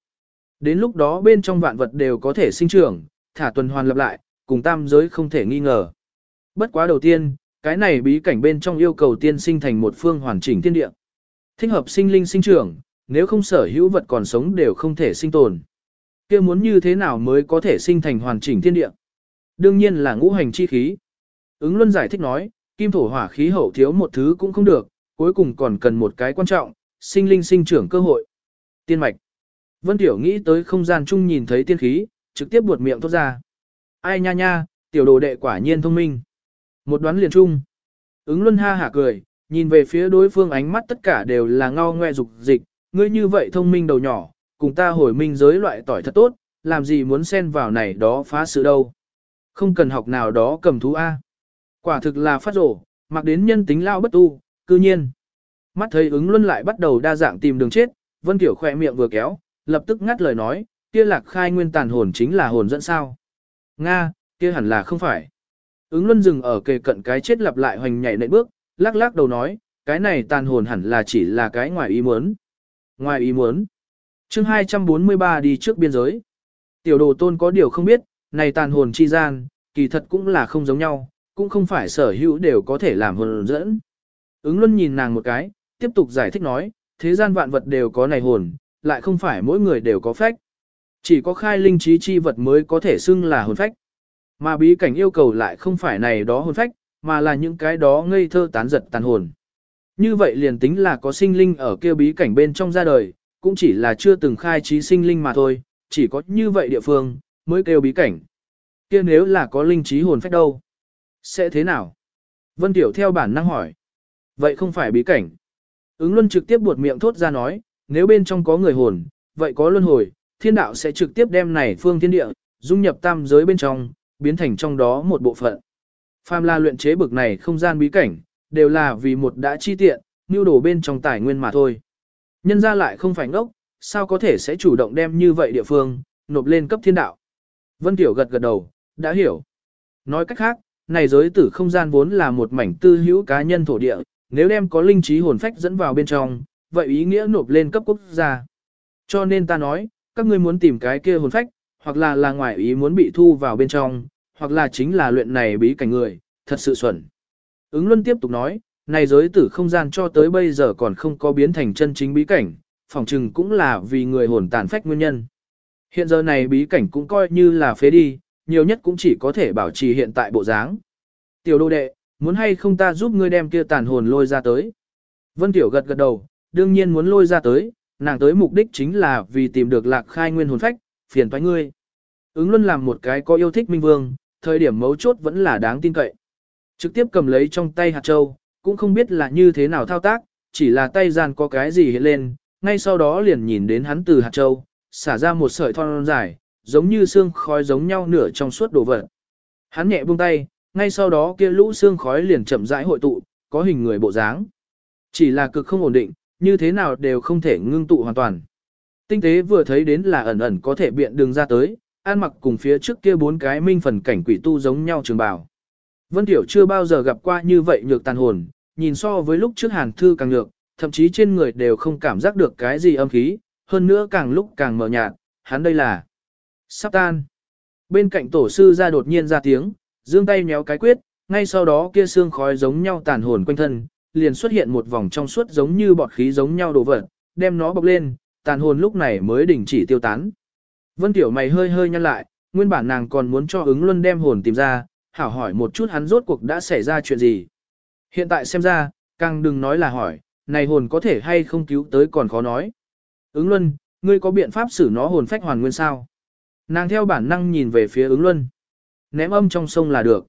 Đến lúc đó bên trong vạn vật đều có thể sinh trưởng, thả tuần hoàn lập lại, cùng tam giới không thể nghi ngờ. Bất quá đầu tiên, cái này bí cảnh bên trong yêu cầu tiên sinh thành một phương hoàn chỉnh thiên địa. Thích hợp sinh linh sinh trưởng, nếu không sở hữu vật còn sống đều không thể sinh tồn. kia muốn như thế nào mới có thể sinh thành hoàn chỉnh thiên địa? Đương nhiên là ngũ hành chi khí. Ứng Luân giải thích nói, kim thổ hỏa khí hậu thiếu một thứ cũng không được, cuối cùng còn cần một cái quan trọng, sinh linh sinh trưởng cơ hội. Tiên mạch. Vân Tiểu nghĩ tới không gian chung nhìn thấy tiên khí, trực tiếp buột miệng thốt ra. Ai nha nha, tiểu đồ đệ quả nhiên thông minh. Một đoán liền chung. Ứng Luân ha hả cười, nhìn về phía đối phương ánh mắt tất cả đều là ngao ngoe dục dịch, ngươi như vậy thông minh đầu nhỏ, cùng ta hồi minh giới loại tỏi thật tốt, làm gì muốn xen vào này đó phá sự đâu. Không cần học nào đó cầm thú A. Quả thực là phát rổ, mặc đến nhân tính lao bất tu, cư nhiên. Mắt thấy ứng luân lại bắt đầu đa dạng tìm đường chết, Vân Kiểu khỏe miệng vừa kéo, lập tức ngắt lời nói, kia lạc khai nguyên tàn hồn chính là hồn dẫn sao. Nga, kia hẳn là không phải. Ứng luân dừng ở kề cận cái chết lặp lại hoành nhảy nện bước, lắc lắc đầu nói, cái này tàn hồn hẳn là chỉ là cái ngoài ý muốn. Ngoài ý muốn. chương 243 đi trước biên giới. Tiểu đồ tôn có điều không biết, này tàn hồn chi gian, kỳ thật cũng là không giống nhau, cũng không phải sở hữu đều có thể làm hồn dẫn. Ứng luân nhìn nàng một cái, tiếp tục giải thích nói, thế gian vạn vật đều có này hồn, lại không phải mỗi người đều có phách. Chỉ có khai linh trí chi vật mới có thể xưng là hồn phách. Mà bí cảnh yêu cầu lại không phải này đó hồn phách, mà là những cái đó ngây thơ tán giật tàn hồn. Như vậy liền tính là có sinh linh ở kia bí cảnh bên trong ra đời, cũng chỉ là chưa từng khai trí sinh linh mà thôi, chỉ có như vậy địa phương, mới kêu bí cảnh. Kia nếu là có linh trí hồn phách đâu? Sẽ thế nào? Vân Tiểu theo bản năng hỏi. Vậy không phải bí cảnh. Ứng luân trực tiếp buột miệng thốt ra nói, nếu bên trong có người hồn, vậy có luân hồi, thiên đạo sẽ trực tiếp đem này phương thiên địa, dung nhập tam giới bên trong, biến thành trong đó một bộ phận. Phàm la luyện chế bực này không gian bí cảnh, đều là vì một đã chi tiện, nưu đổ bên trong tài nguyên mà thôi. Nhân ra lại không phải ngốc, sao có thể sẽ chủ động đem như vậy địa phương, nộp lên cấp thiên đạo. Vân Tiểu gật gật đầu, đã hiểu. Nói cách khác, này giới tử không gian vốn là một mảnh tư hữu cá nhân thổ địa, nếu đem có linh trí hồn phách dẫn vào bên trong, vậy ý nghĩa nộp lên cấp quốc gia. Cho nên ta nói, các ngươi muốn tìm cái kia hồn phách, hoặc là là ngoài ý muốn bị thu vào bên trong, hoặc là chính là luyện này bí cảnh người, thật sự xuẩn. Ứng Luân tiếp tục nói, này giới tử không gian cho tới bây giờ còn không có biến thành chân chính bí cảnh, phòng trừng cũng là vì người hồn tàn phách nguyên nhân. Hiện giờ này bí cảnh cũng coi như là phế đi, nhiều nhất cũng chỉ có thể bảo trì hiện tại bộ dáng. Tiểu đô đệ, muốn hay không ta giúp ngươi đem kia tàn hồn lôi ra tới. Vân Tiểu gật gật đầu, đương nhiên muốn lôi ra tới, nàng tới mục đích chính là vì tìm được lạc khai nguyên hồn phách, phiền toái ngươi. Ứng luôn làm một cái có yêu thích minh vương, thời điểm mấu chốt vẫn là đáng tin cậy. Trực tiếp cầm lấy trong tay hạt châu, cũng không biết là như thế nào thao tác, chỉ là tay gian có cái gì hiện lên, ngay sau đó liền nhìn đến hắn từ hạt châu, xả ra một sợi thon dài, giống như xương khói giống nhau nửa trong suốt đồ vật. Hắn nhẹ buông tay, ngay sau đó kia lũ xương khói liền chậm rãi hội tụ, có hình người bộ dáng. Chỉ là cực không ổn định, như thế nào đều không thể ngưng tụ hoàn toàn. Tinh tế vừa thấy đến là ẩn ẩn có thể biện đường ra tới, an mặc cùng phía trước kia bốn cái minh phần cảnh quỷ tu giống nhau trường bào. Vân Tiểu chưa bao giờ gặp qua như vậy nhược tàn hồn, nhìn so với lúc trước hàn thư càng nhược, thậm chí trên người đều không cảm giác được cái gì âm khí, hơn nữa càng lúc càng mờ nhạt, hắn đây là sắp tan. Bên cạnh tổ sư ra đột nhiên ra tiếng, dương tay méo cái quyết, ngay sau đó kia xương khói giống nhau tàn hồn quanh thân, liền xuất hiện một vòng trong suốt giống như bọt khí giống nhau đổ vật, đem nó bọc lên, tàn hồn lúc này mới đình chỉ tiêu tán. Vân Tiểu mày hơi hơi nhăn lại, nguyên bản nàng còn muốn cho ứng luân đem hồn tìm ra, hảo hỏi một chút hắn rốt cuộc đã xảy ra chuyện gì. Hiện tại xem ra, càng đừng nói là hỏi, này hồn có thể hay không cứu tới còn khó nói. Ứng luân, ngươi có biện pháp xử nó hồn phách hoàn nguyên sao? Nàng theo bản năng nhìn về phía ứng luân. Ném âm trong sông là được.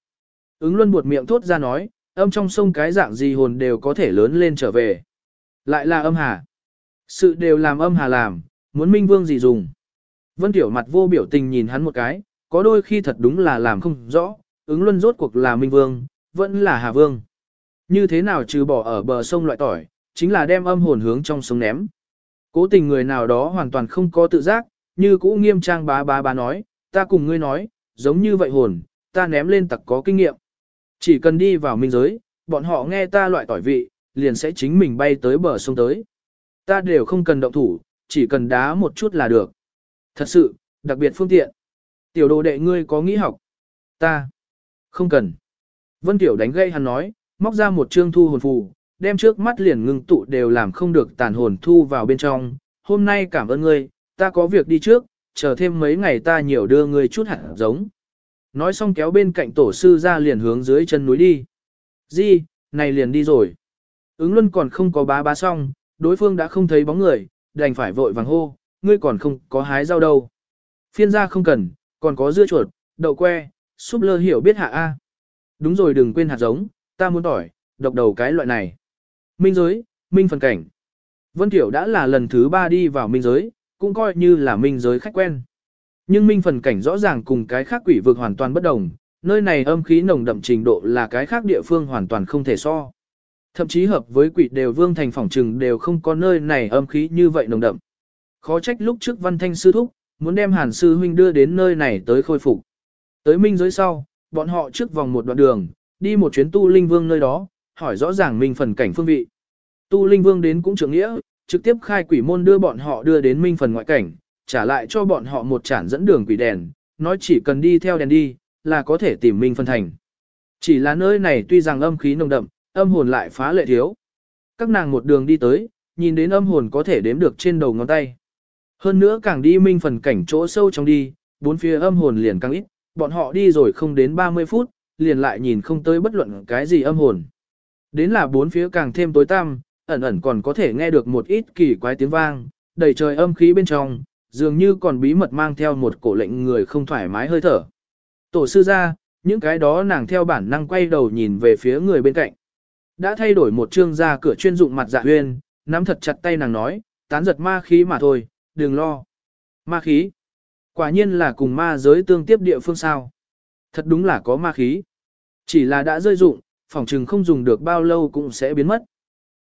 Ứng luân buột miệng thốt ra nói, âm trong sông cái dạng gì hồn đều có thể lớn lên trở về. Lại là âm hà. Sự đều làm âm hà làm, muốn minh vương gì dùng. Vân Tiểu mặt vô biểu tình nhìn hắn một cái, có đôi khi thật đúng là làm không rõ, ứng luân rốt cuộc là minh vương, vẫn là hà vương. Như thế nào trừ bỏ ở bờ sông loại tỏi, chính là đem âm hồn hướng trong sông ném. Cố tình người nào đó hoàn toàn không có tự giác, như cũ nghiêm trang bá bá bá nói, ta cùng ngươi nói, giống như vậy hồn, ta ném lên tặc có kinh nghiệm. Chỉ cần đi vào minh giới, bọn họ nghe ta loại tỏi vị, liền sẽ chính mình bay tới bờ sông tới. Ta đều không cần động thủ, chỉ cần đá một chút là được. Thật sự, đặc biệt phương tiện. Tiểu đồ đệ ngươi có nghĩ học? Ta. Không cần. Vân Tiểu đánh gây hắn nói, móc ra một trương thu hồn phù, đem trước mắt liền ngưng tụ đều làm không được tàn hồn thu vào bên trong. Hôm nay cảm ơn ngươi, ta có việc đi trước, chờ thêm mấy ngày ta nhiều đưa ngươi chút hạt giống. Nói xong kéo bên cạnh tổ sư ra liền hướng dưới chân núi đi. Di, này liền đi rồi. Ứng luân còn không có bá bá xong, đối phương đã không thấy bóng người, đành phải vội vàng hô, ngươi còn không có hái rau đâu. Phiên ra không cần, còn có dưa chuột, đậu que, súp lơ hiểu biết hạ A. Đúng rồi đừng quên hạt giống, ta muốn tỏi, độc đầu cái loại này. Minh giới, minh phần cảnh. Vân Tiểu đã là lần thứ ba đi vào minh giới, cũng coi như là minh giới khách quen. Nhưng minh phần cảnh rõ ràng cùng cái khác quỷ vực hoàn toàn bất đồng, nơi này âm khí nồng đậm trình độ là cái khác địa phương hoàn toàn không thể so. Thậm chí hợp với quỷ đều vương thành phòng trừng đều không có nơi này âm khí như vậy nồng đậm. Khó trách lúc trước văn thanh sư thúc, muốn đem hàn sư huynh đưa đến nơi này tới khôi phục. Tới minh giới sau, bọn họ trước vòng một đoạn đường, đi một chuyến tu linh vương nơi đó, hỏi rõ ràng minh phần cảnh phương vị. Tu linh vương đến cũng trưởng nghĩa, trực tiếp khai quỷ môn đưa bọn họ đưa đến minh phần ngoại cảnh, trả lại cho bọn họ một chản dẫn đường quỷ đèn, nói chỉ cần đi theo đèn đi, là có thể tìm minh phân thành. Chỉ là nơi này tuy rằng âm khí nồng đậm, âm hồn lại phá lệ thiếu. Các nàng một đường đi tới, nhìn đến âm hồn có thể đếm được trên đầu ngón tay. Hơn nữa càng đi minh phần cảnh chỗ sâu trong đi, bốn phía âm hồn liền càng ít, bọn họ đi rồi không đến 30 phút, liền lại nhìn không tới bất luận cái gì âm hồn. Đến là bốn phía càng thêm tối tăm, ẩn ẩn còn có thể nghe được một ít kỳ quái tiếng vang, đầy trời âm khí bên trong, dường như còn bí mật mang theo một cổ lệnh người không thoải mái hơi thở. Tổ sư ra, những cái đó nàng theo bản năng quay đầu nhìn về phía người bên cạnh. Đã thay đổi một chương ra cửa chuyên dụng mặt dạ huyên, nắm thật chặt tay nàng nói, tán giật ma khí mà thôi, đừng lo. Ma khí. Quả nhiên là cùng ma giới tương tiếp địa phương sao. Thật đúng là có ma khí. Chỉ là đã rơi dụng, phòng trừng không dùng được bao lâu cũng sẽ biến mất.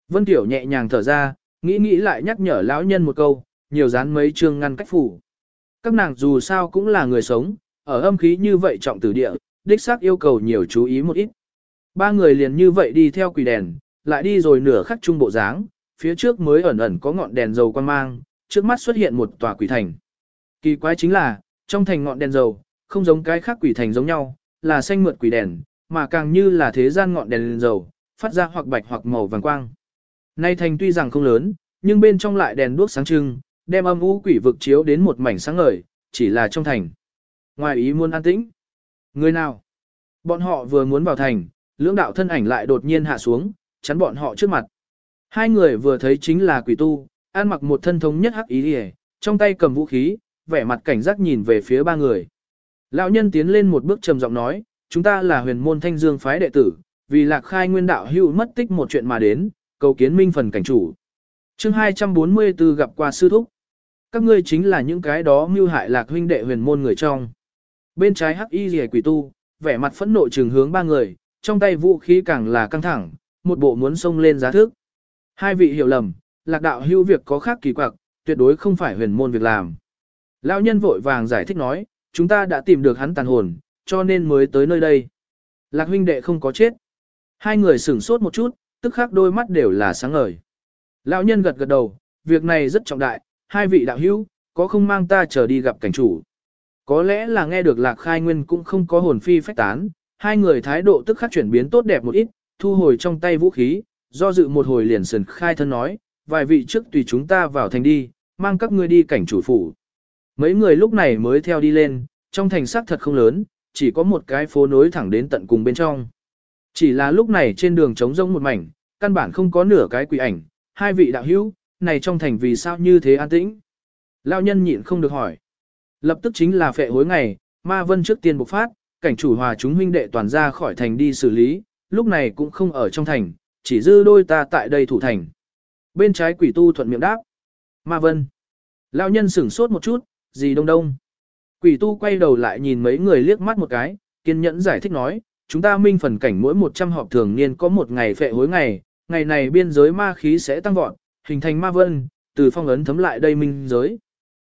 Vân Tiểu nhẹ nhàng thở ra, Nghĩ nghĩ lại nhắc nhở lão nhân một câu, nhiều dán mấy chương ngăn cách phủ. Các nàng dù sao cũng là người sống, ở âm khí như vậy trọng tử địa, đích xác yêu cầu nhiều chú ý một ít. Ba người liền như vậy đi theo quỷ đèn, lại đi rồi nửa khắc trung bộ dáng, phía trước mới ẩn ẩn có ngọn đèn dầu quan mang, trước mắt xuất hiện một tòa quỷ thành. Kỳ quái chính là, trong thành ngọn đèn dầu, không giống cái khác quỷ thành giống nhau, là xanh mượt quỷ đèn, mà càng như là thế gian ngọn đèn, đèn dầu, phát ra hoặc bạch hoặc màu vàng quang. Nay thành tuy rằng không lớn, nhưng bên trong lại đèn đuốc sáng trưng, đem âm u quỷ vực chiếu đến một mảnh sáng ngời, chỉ là trong thành. Ngoài ý muốn an tĩnh. Người nào? Bọn họ vừa muốn vào thành, lưỡng đạo thân ảnh lại đột nhiên hạ xuống, chắn bọn họ trước mặt. Hai người vừa thấy chính là quỷ tu, ăn mặc một thân thống nhất hắc ý đi trong tay cầm vũ khí, vẻ mặt cảnh giác nhìn về phía ba người. Lão nhân tiến lên một bước trầm giọng nói, chúng ta là huyền môn thanh dương phái đệ tử, vì lạc khai nguyên đạo hữu mất tích một chuyện mà đến, cầu kiến minh phần cảnh chủ. chương 244 gặp qua sư thúc. Các ngươi chính là những cái đó mưu hại lạc huynh đệ huyền môn người trong. Bên trái hắc y rìa quỷ tu, vẻ mặt phẫn nộ trừng hướng ba người, trong tay vũ khí càng là căng thẳng, một bộ muốn xông lên giá thước. Hai vị hiểu lầm, lạc đạo hưu việc có khác kỳ quặc, tuyệt đối không phải huyền môn việc làm. Lão nhân vội vàng giải thích nói, chúng ta đã tìm được hắn tàn hồn, cho nên mới tới nơi đây. Lạc huynh đệ không có chết. Hai người sửng sốt một chút, tức khắc đôi mắt đều là sáng ngời. Lão nhân gật gật đầu, việc này rất trọng đại, hai vị đạo hữu, có không mang ta trở đi gặp cảnh chủ. Có lẽ là nghe được lạc khai nguyên cũng không có hồn phi phách tán, hai người thái độ tức khắc chuyển biến tốt đẹp một ít, thu hồi trong tay vũ khí, do dự một hồi liền sần khai thân nói, vài vị trước tùy chúng ta vào thành đi, mang các ngươi đi cảnh chủ phủ. Mấy người lúc này mới theo đi lên, trong thành sắc thật không lớn, chỉ có một cái phố nối thẳng đến tận cùng bên trong. Chỉ là lúc này trên đường trống rông một mảnh, căn bản không có nửa cái quỷ ảnh, hai vị đạo hữu, này trong thành vì sao như thế an tĩnh. Lão nhân nhịn không được hỏi. Lập tức chính là phệ hối ngày, ma vân trước tiên bộc phát, cảnh chủ hòa chúng huynh đệ toàn ra khỏi thành đi xử lý, lúc này cũng không ở trong thành, chỉ dư đôi ta tại đây thủ thành. Bên trái quỷ tu thuận miệng đáp. Ma vân. Lão nhân sửng sốt một chút, gì đông đông. Quỷ tu quay đầu lại nhìn mấy người liếc mắt một cái, kiên nhẫn giải thích nói, chúng ta minh phần cảnh mỗi 100 họp thường niên có một ngày phệ hối ngày, ngày này biên giới ma khí sẽ tăng vọt, hình thành ma vân, từ phong ấn thấm lại đây minh giới.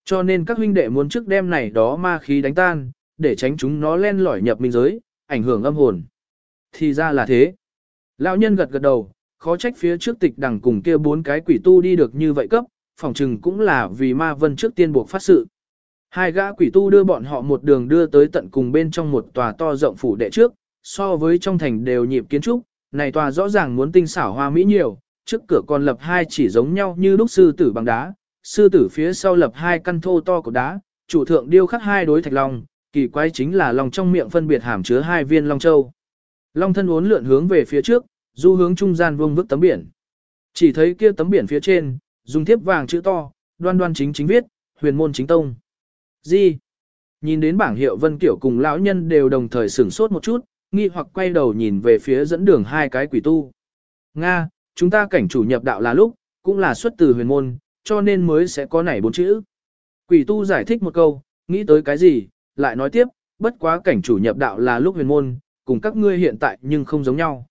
Cho nên các huynh đệ muốn trước đêm này đó ma khí đánh tan, để tránh chúng nó len lỏi nhập minh giới, ảnh hưởng âm hồn. Thì ra là thế. Lão nhân gật gật đầu, khó trách phía trước tịch đằng cùng kia bốn cái quỷ tu đi được như vậy cấp, phòng trừng cũng là vì ma vân trước tiên buộc phát sự. Hai gã quỷ tu đưa bọn họ một đường đưa tới tận cùng bên trong một tòa to rộng phủ đệ trước, so với trong thành đều nhịp kiến trúc, này tòa rõ ràng muốn tinh xảo hoa mỹ nhiều, trước cửa còn lập hai chỉ giống nhau như đúc sư tử bằng đá, sư tử phía sau lập hai căn thô to của đá, chủ thượng điêu khắc hai đối thạch long, kỳ quái chính là lòng trong miệng phân biệt hàm chứa hai viên long châu. Long thân uốn lượn hướng về phía trước, du hướng trung gian vuông vức tấm biển. Chỉ thấy kia tấm biển phía trên, dùng thiếp vàng chữ to, đoan đoan chính chính viết, huyền môn chính tông. Gì? Nhìn đến bảng hiệu Vân Kiểu cùng lão nhân đều đồng thời sửng sốt một chút, nghi hoặc quay đầu nhìn về phía dẫn đường hai cái quỷ tu. Nga, chúng ta cảnh chủ nhập đạo là lúc, cũng là xuất từ huyền môn, cho nên mới sẽ có nảy bốn chữ. Quỷ tu giải thích một câu, nghĩ tới cái gì, lại nói tiếp, bất quá cảnh chủ nhập đạo là lúc huyền môn, cùng các ngươi hiện tại nhưng không giống nhau.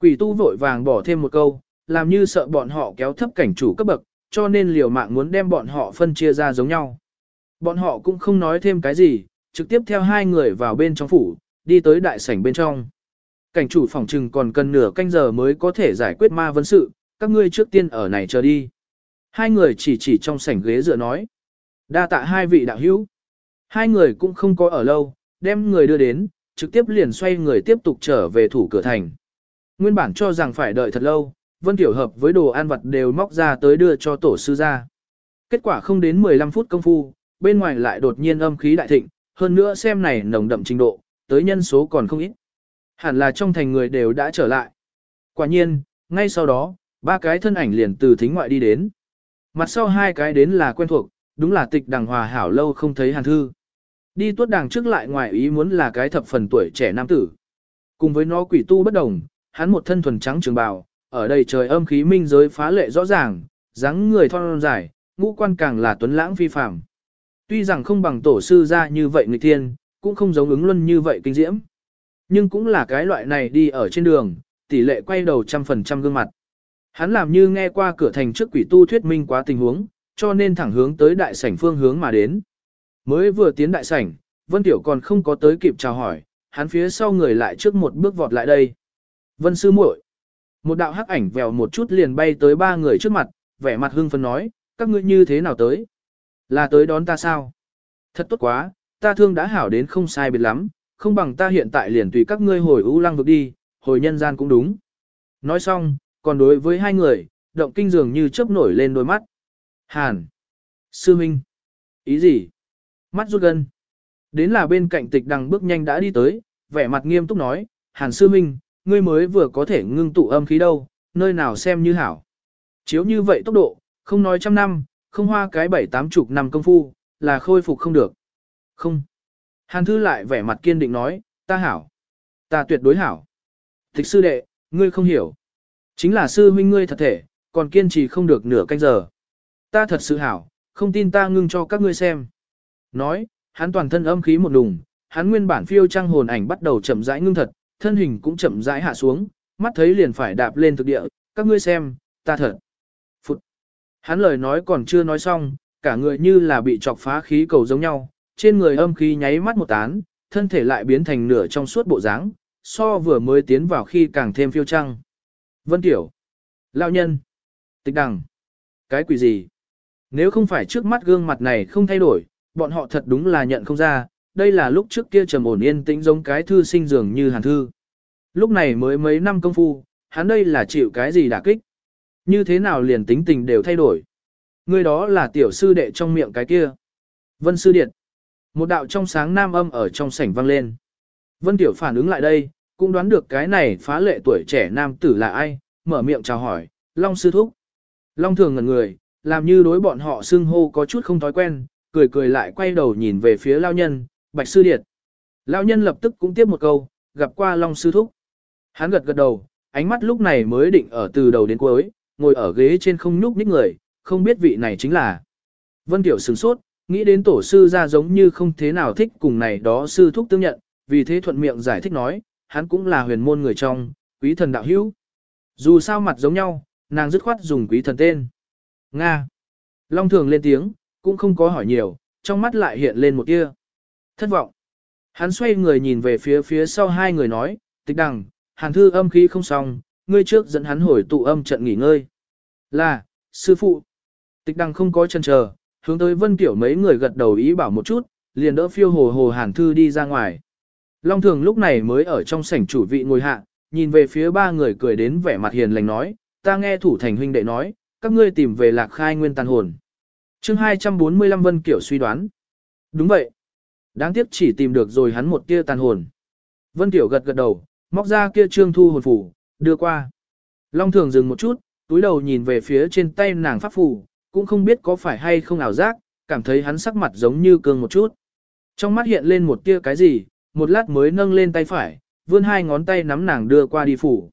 Quỷ tu vội vàng bỏ thêm một câu, làm như sợ bọn họ kéo thấp cảnh chủ cấp bậc, cho nên liều mạng muốn đem bọn họ phân chia ra giống nhau. Bọn họ cũng không nói thêm cái gì, trực tiếp theo hai người vào bên trong phủ, đi tới đại sảnh bên trong. Cảnh chủ phòng trừng còn cần nửa canh giờ mới có thể giải quyết ma vấn sự, các ngươi trước tiên ở này chờ đi. Hai người chỉ chỉ trong sảnh ghế dựa nói. Đa tạ hai vị đạo hữu. Hai người cũng không có ở lâu, đem người đưa đến, trực tiếp liền xoay người tiếp tục trở về thủ cửa thành. Nguyên bản cho rằng phải đợi thật lâu, Vân Tiểu Hợp với đồ ăn vật đều móc ra tới đưa cho tổ sư ra. Kết quả không đến 15 phút công phu, bên ngoài lại đột nhiên âm khí đại thịnh, hơn nữa xem này nồng đậm trình độ, tới nhân số còn không ít. Hẳn là trong thành người đều đã trở lại. Quả nhiên, ngay sau đó, ba cái thân ảnh liền từ thính ngoại đi đến. Mặt sau hai cái đến là quen thuộc, đúng là tịch đằng hòa hảo lâu không thấy hàn thư. Đi tuốt đằng trước lại ngoài ý muốn là cái thập phần tuổi trẻ nam tử. Cùng với nó quỷ tu bất đồng, hắn một thân thuần trắng trường bào, ở đây trời âm khí minh giới phá lệ rõ ràng, dáng người thon dài, ngũ quan càng là tuấn lãng phi phàm. Tuy rằng không bằng tổ sư ra như vậy người thiên, cũng không giống ứng luân như vậy kinh diễm. Nhưng cũng là cái loại này đi ở trên đường, tỷ lệ quay đầu trăm phần trăm gương mặt. Hắn làm như nghe qua cửa thành trước quỷ tu thuyết minh quá tình huống, cho nên thẳng hướng tới đại sảnh phương hướng mà đến. Mới vừa tiến đại sảnh, Vân Tiểu còn không có tới kịp chào hỏi, hắn phía sau người lại trước một bước vọt lại đây. Vân sư muội, một đạo hắc ảnh vèo một chút liền bay tới ba người trước mặt, vẻ mặt hưng phấn nói, các ngươi như thế nào tới? Là tới đón ta sao? Thật tốt quá, ta thương đã hảo đến không sai biệt lắm, không bằng ta hiện tại liền tùy các ngươi hồi ưu Lăng vực đi, hồi nhân gian cũng đúng. Nói xong, còn đối với hai người, động kinh dường như chớp nổi lên đôi mắt. Hàn! Sư Minh! Ý gì? Mắt rút gần Đến là bên cạnh tịch đằng bước nhanh đã đi tới, vẻ mặt nghiêm túc nói, Hàn Sư Minh, ngươi mới vừa có thể ngưng tụ âm khí đâu, nơi nào xem như hảo. Chiếu như vậy tốc độ, không nói trăm năm, không hoa cái bảy tám chục năm công phu, là khôi phục không được. Không. Hàn Thư lại vẻ mặt kiên định nói, ta hảo. Ta tuyệt đối hảo. Thích sư đệ, ngươi không hiểu. Chính là sư huynh ngươi thật thể, còn kiên trì không được nửa canh giờ. Ta thật sự hảo, không tin ta ngưng cho các ngươi xem. Nói, hắn toàn thân âm khí một đùng, hắn nguyên bản phiêu trang hồn ảnh bắt đầu chậm rãi ngưng thật, thân hình cũng chậm rãi hạ xuống, mắt thấy liền phải đạp lên thực địa, các ngươi xem, ta thật. Phụt. Hắn lời nói còn chưa nói xong, cả người như là bị chọc phá khí cầu giống nhau, trên người âm khí nháy mắt một tán, thân thể lại biến thành nửa trong suốt bộ dáng, so vừa mới tiến vào khi càng thêm phiêu trăng. Vân Tiểu, Lão Nhân, Tịch Đằng, cái quỷ gì? Nếu không phải trước mắt gương mặt này không thay đổi, bọn họ thật đúng là nhận không ra, đây là lúc trước kia trầm ổn yên tĩnh giống cái thư sinh dường như hàn thư. Lúc này mới mấy năm công phu, hắn đây là chịu cái gì đả kích? Như thế nào liền tính tình đều thay đổi? Người đó là tiểu sư đệ trong miệng cái kia. Vân sư điện. Một đạo trong sáng nam âm ở trong sảnh vang lên. Vân tiểu phản ứng lại đây, cũng đoán được cái này phá lệ tuổi trẻ nam tử là ai, mở miệng chào hỏi, Long sư thúc. Long thường ngẩn người, làm như đối bọn họ xưng hô có chút không thói quen, cười cười lại quay đầu nhìn về phía lao nhân, bạch sư điệt. Lao nhân lập tức cũng tiếp một câu, gặp qua Long sư thúc. Hắn gật gật đầu, ánh mắt lúc này mới định ở từ đầu đến cuối, ngồi ở ghế trên không nhúc nhích người, không biết vị này chính là. Vân Tiểu sửng sốt, nghĩ đến tổ sư ra giống như không thế nào thích cùng này đó sư thúc tương nhận, vì thế thuận miệng giải thích nói, hắn cũng là huyền môn người trong, quý thần đạo hữu. Dù sao mặt giống nhau, nàng dứt khoát dùng quý thần tên. Nga. Long thường lên tiếng, cũng không có hỏi nhiều, trong mắt lại hiện lên một tia. Thất vọng. Hắn xoay người nhìn về phía phía sau hai người nói, tịch đằng, hàn thư âm khí không xong, ngươi trước dẫn hắn hồi tụ âm trận nghỉ ngơi. Là, sư phụ. Tịch đằng không có chân chờ, hướng tới vân tiểu mấy người gật đầu ý bảo một chút, liền đỡ phiêu hồ hồ hàn thư đi ra ngoài. Long thường lúc này mới ở trong sảnh chủ vị ngồi hạ, nhìn về phía ba người cười đến vẻ mặt hiền lành nói, ta nghe thủ thành huynh đệ nói, các ngươi tìm về lạc khai nguyên tàn hồn. chương 245 Vân Kiểu suy đoán. Đúng vậy. Đáng tiếc chỉ tìm được rồi hắn một tia tàn hồn. Vân tiểu gật gật đầu, móc ra kia trương thu hồn phủ, đưa qua. Long thường dừng một chút, túi đầu nhìn về phía trên tay nàng pháp phủ, cũng không biết có phải hay không ảo giác, cảm thấy hắn sắc mặt giống như cương một chút. Trong mắt hiện lên một tia cái gì, một lát mới nâng lên tay phải, vươn hai ngón tay nắm nàng đưa qua đi phủ.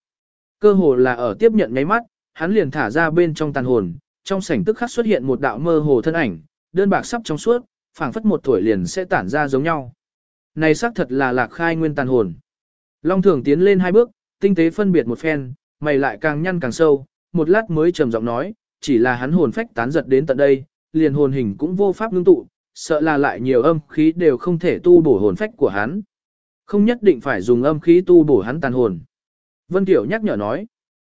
Cơ hồ là ở tiếp nhận nháy mắt, hắn liền thả ra bên trong tàn hồn, trong sảnh tức khắc xuất hiện một đạo mơ hồ thân ảnh, đơn bạc sắp trong suốt, phảng phất một tuổi liền sẽ tản ra giống nhau. Này xác thật là lạc khai nguyên tàn hồn. Long thường tiến lên hai bước, tinh tế phân biệt một phen, mày lại càng nhăn càng sâu, một lát mới trầm giọng nói, chỉ là hắn hồn phách tán giật đến tận đây, liền hồn hình cũng vô pháp ngưng tụ, sợ là lại nhiều âm khí đều không thể tu bổ hồn phách của hắn. Không nhất định phải dùng âm khí tu bổ hắn tàn hồn. Vân Tiểu nhắc nhở nói,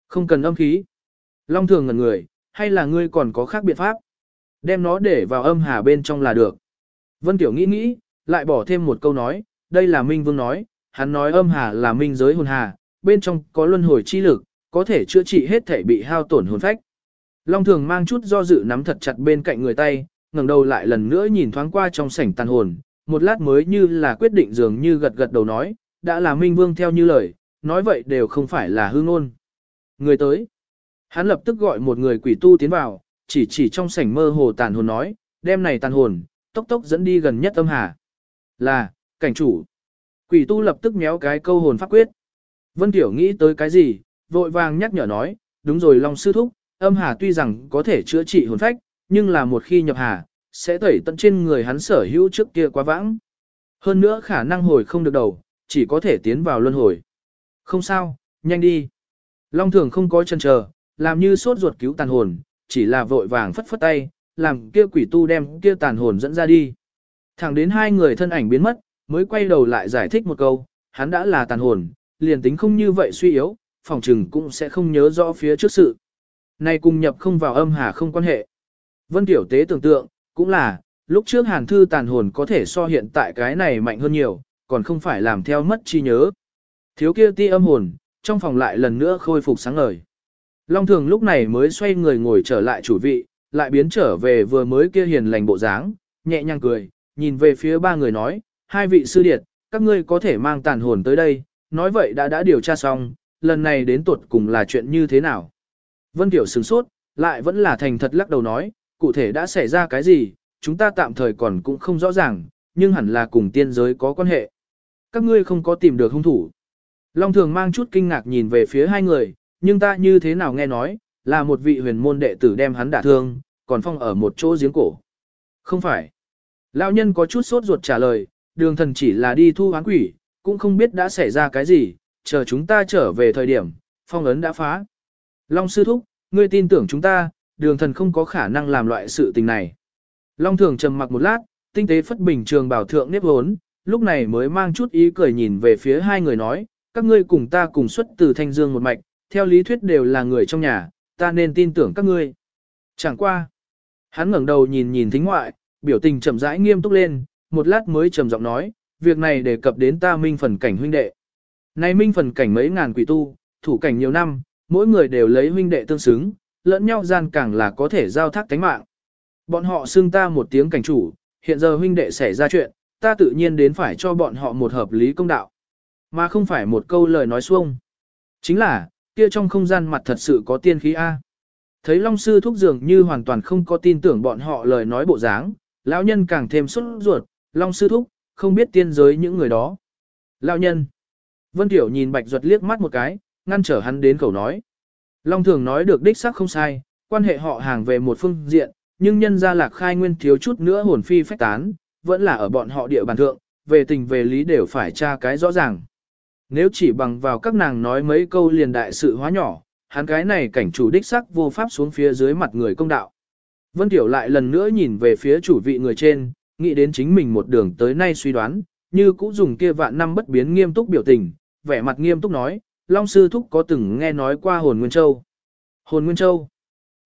không cần âm khí. Long thường ngần người, hay là ngươi còn có khác biện pháp? Đem nó để vào âm hà bên trong là được. Vân Tiểu nghĩ nghĩ, lại bỏ thêm một câu nói, đây là Minh Vương nói, hắn nói âm hà là minh giới hồn hà, bên trong có luân hồi chi lực, có thể chữa trị hết thể bị hao tổn hồn phách. Long thường mang chút do dự nắm thật chặt bên cạnh người tay, ngẩng đầu lại lần nữa nhìn thoáng qua trong sảnh tàn hồn, một lát mới như là quyết định dường như gật gật đầu nói, đã là Minh Vương theo như lời, nói vậy đều không phải là hư ngôn. Người tới. Hắn lập tức gọi một người quỷ tu tiến vào, chỉ chỉ trong sảnh mơ hồ tàn hồn nói, đêm này tàn hồn, tốc tốc dẫn đi gần nhất âm hà. Là, cảnh chủ. Quỷ tu lập tức méo cái câu hồn pháp quyết. Vân Tiểu nghĩ tới cái gì, vội vàng nhắc nhở nói, đúng rồi Long Sư Thúc, âm hà tuy rằng có thể chữa trị hồn phách, nhưng là một khi nhập hà, sẽ tẩy tận trên người hắn sở hữu trước kia quá vãng. Hơn nữa khả năng hồi không được đầu, chỉ có thể tiến vào luân hồi. Không sao, nhanh đi. Long thường không có chân chờ, làm như sốt ruột cứu tàn hồn, chỉ là vội vàng phất phất tay, làm kia quỷ tu đem kia tàn hồn dẫn ra đi. Thẳng đến hai người thân ảnh biến mất, mới quay đầu lại giải thích một câu, hắn đã là tàn hồn, liền tính không như vậy suy yếu, phòng trừng cũng sẽ không nhớ rõ phía trước sự. Này cùng nhập không vào âm hà không quan hệ. Vân Tiểu Tế tưởng tượng, cũng là, lúc trước hàn thư tàn hồn có thể so hiện tại cái này mạnh hơn nhiều, còn không phải làm theo mất chi nhớ. Thiếu kia ti âm hồn, trong phòng lại lần nữa khôi phục sáng ngời. Long thường lúc này mới xoay người ngồi trở lại chủ vị, lại biến trở về vừa mới kia hiền lành bộ dáng, nhẹ nhàng cười, nhìn về phía ba người nói, hai vị sư điệt, các ngươi có thể mang tàn hồn tới đây, nói vậy đã đã điều tra xong, lần này đến tuột cùng là chuyện như thế nào. Vân Tiểu sửng sốt, lại vẫn là thành thật lắc đầu nói, cụ thể đã xảy ra cái gì, chúng ta tạm thời còn cũng không rõ ràng, nhưng hẳn là cùng tiên giới có quan hệ. Các ngươi không có tìm được hung thủ. Long Thường mang chút kinh ngạc nhìn về phía hai người, nhưng ta như thế nào nghe nói, là một vị huyền môn đệ tử đem hắn đả thương, còn phong ở một chỗ giếng cổ. Không phải. Lão nhân có chút sốt ruột trả lời, đường thần chỉ là đi thu hoán quỷ, cũng không biết đã xảy ra cái gì, chờ chúng ta trở về thời điểm, phong ấn đã phá. Long sư thúc, ngươi tin tưởng chúng ta, đường thần không có khả năng làm loại sự tình này. Long thường trầm mặc một lát, tinh tế phất bình trường bảo thượng nếp hốn, lúc này mới mang chút ý cười nhìn về phía hai người nói, các ngươi cùng ta cùng xuất từ thanh dương một mạch, theo lý thuyết đều là người trong nhà, ta nên tin tưởng các ngươi. Chẳng qua. Hắn ngẩng đầu nhìn nhìn thính ngoại, biểu tình chậm rãi nghiêm túc lên, một lát mới trầm giọng nói, việc này đề cập đến ta minh phần cảnh huynh đệ. nay minh phần cảnh mấy ngàn quỷ tu, thủ cảnh nhiều năm, mỗi người đều lấy huynh đệ tương xứng, lẫn nhau gian càng là có thể giao thác tánh mạng. Bọn họ xưng ta một tiếng cảnh chủ, hiện giờ huynh đệ xảy ra chuyện, ta tự nhiên đến phải cho bọn họ một hợp lý công đạo. Mà không phải một câu lời nói xuông. Chính là, kia trong không gian mặt thật sự có tiên khí A. Thấy Long Sư thúc dường như hoàn toàn không có tin tưởng bọn họ lời nói bộ dáng, lão nhân càng thêm xuất ruột, Long Sư thúc, không biết tiên giới những người đó. Lão nhân. Vân Tiểu nhìn Bạch Duật liếc mắt một cái, ngăn trở hắn đến khẩu nói. Long thường nói được đích xác không sai, quan hệ họ hàng về một phương diện, nhưng nhân gia lạc khai nguyên thiếu chút nữa hồn phi phách tán, vẫn là ở bọn họ địa bàn thượng, về tình về lý đều phải tra cái rõ ràng. Nếu chỉ bằng vào các nàng nói mấy câu liền đại sự hóa nhỏ, hắn cái này cảnh chủ đích sắc vô pháp xuống phía dưới mặt người công đạo. Vân Tiểu lại lần nữa nhìn về phía chủ vị người trên, nghĩ đến chính mình một đường tới nay suy đoán, như cũ dùng kia vạn năm bất biến nghiêm túc biểu tình, vẻ mặt nghiêm túc nói, Long Sư Thúc có từng nghe nói qua hồn Nguyên Châu. Hồn Nguyên Châu.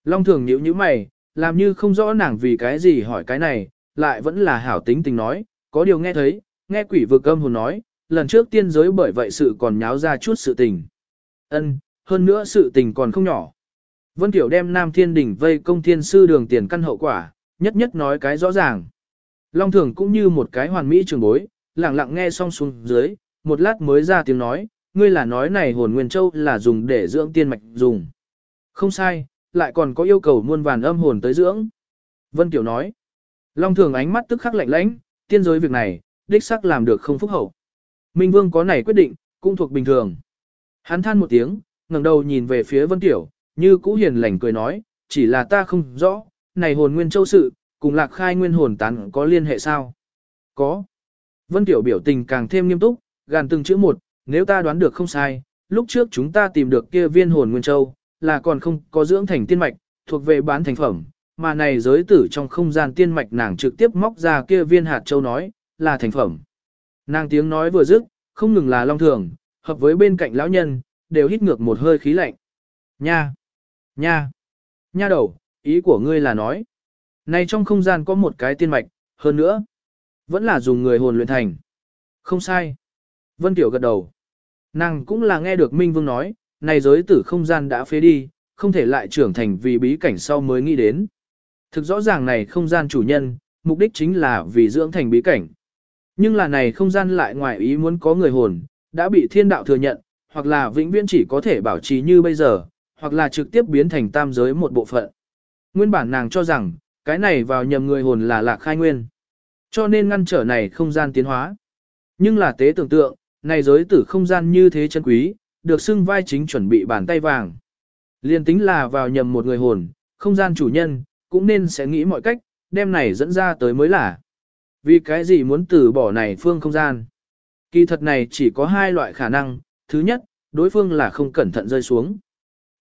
Long thường nhíu nhíu mày, làm như không rõ nàng vì cái gì hỏi cái này, lại vẫn là hảo tính tình nói, có điều nghe thấy, nghe quỷ vực âm hồn nói, lần trước tiên giới bởi vậy sự còn nháo ra chút sự tình. Ân, hơn nữa sự tình còn không nhỏ. Vân Tiểu đem Nam Thiên Đỉnh vây công thiên sư đường tiền căn hậu quả, nhất nhất nói cái rõ ràng. Long Thường cũng như một cái hoàn mỹ trường bối, lặng lặng nghe xong xuống dưới, một lát mới ra tiếng nói, ngươi là nói này hồn nguyên châu là dùng để dưỡng tiên mạch dùng. Không sai, lại còn có yêu cầu muôn vàn âm hồn tới dưỡng. Vân Tiểu nói, Long Thường ánh mắt tức khắc lạnh lãnh, tiên giới việc này, đích xác làm được không phúc hậu. Minh Vương có này quyết định, cũng thuộc bình thường. Hắn than một tiếng, ngẩng đầu nhìn về phía Vân Tiểu, như cũ hiền lành cười nói, chỉ là ta không rõ, này hồn nguyên châu sự, cùng lạc khai nguyên hồn tán có liên hệ sao? Có. Vân Tiểu biểu tình càng thêm nghiêm túc, gàn từng chữ một, nếu ta đoán được không sai, lúc trước chúng ta tìm được kia viên hồn nguyên châu, là còn không có dưỡng thành tiên mạch, thuộc về bán thành phẩm, mà này giới tử trong không gian tiên mạch nàng trực tiếp móc ra kia viên hạt châu nói, là thành phẩm. Nàng tiếng nói vừa dứt, không ngừng là long thường, hợp với bên cạnh lão nhân, đều hít ngược một hơi khí lạnh. Nha! Nha! Nha đầu, ý của ngươi là nói. Này trong không gian có một cái tiên mạch, hơn nữa, vẫn là dùng người hồn luyện thành. Không sai. Vân Tiểu gật đầu. Nàng cũng là nghe được Minh Vương nói, này giới tử không gian đã phế đi, không thể lại trưởng thành vì bí cảnh sau mới nghĩ đến. Thực rõ ràng này không gian chủ nhân, mục đích chính là vì dưỡng thành bí cảnh. Nhưng là này không gian lại ngoài ý muốn có người hồn, đã bị thiên đạo thừa nhận, hoặc là vĩnh viễn chỉ có thể bảo trì như bây giờ, hoặc là trực tiếp biến thành tam giới một bộ phận. Nguyên bản nàng cho rằng, cái này vào nhầm người hồn là lạc khai nguyên. Cho nên ngăn trở này không gian tiến hóa. Nhưng là tế tưởng tượng, này giới tử không gian như thế chân quý, được xưng vai chính chuẩn bị bàn tay vàng. Liên tính là vào nhầm một người hồn, không gian chủ nhân, cũng nên sẽ nghĩ mọi cách, đem này dẫn ra tới mới là. Vì cái gì muốn từ bỏ này phương không gian? Kỳ thật này chỉ có hai loại khả năng, thứ nhất, đối phương là không cẩn thận rơi xuống.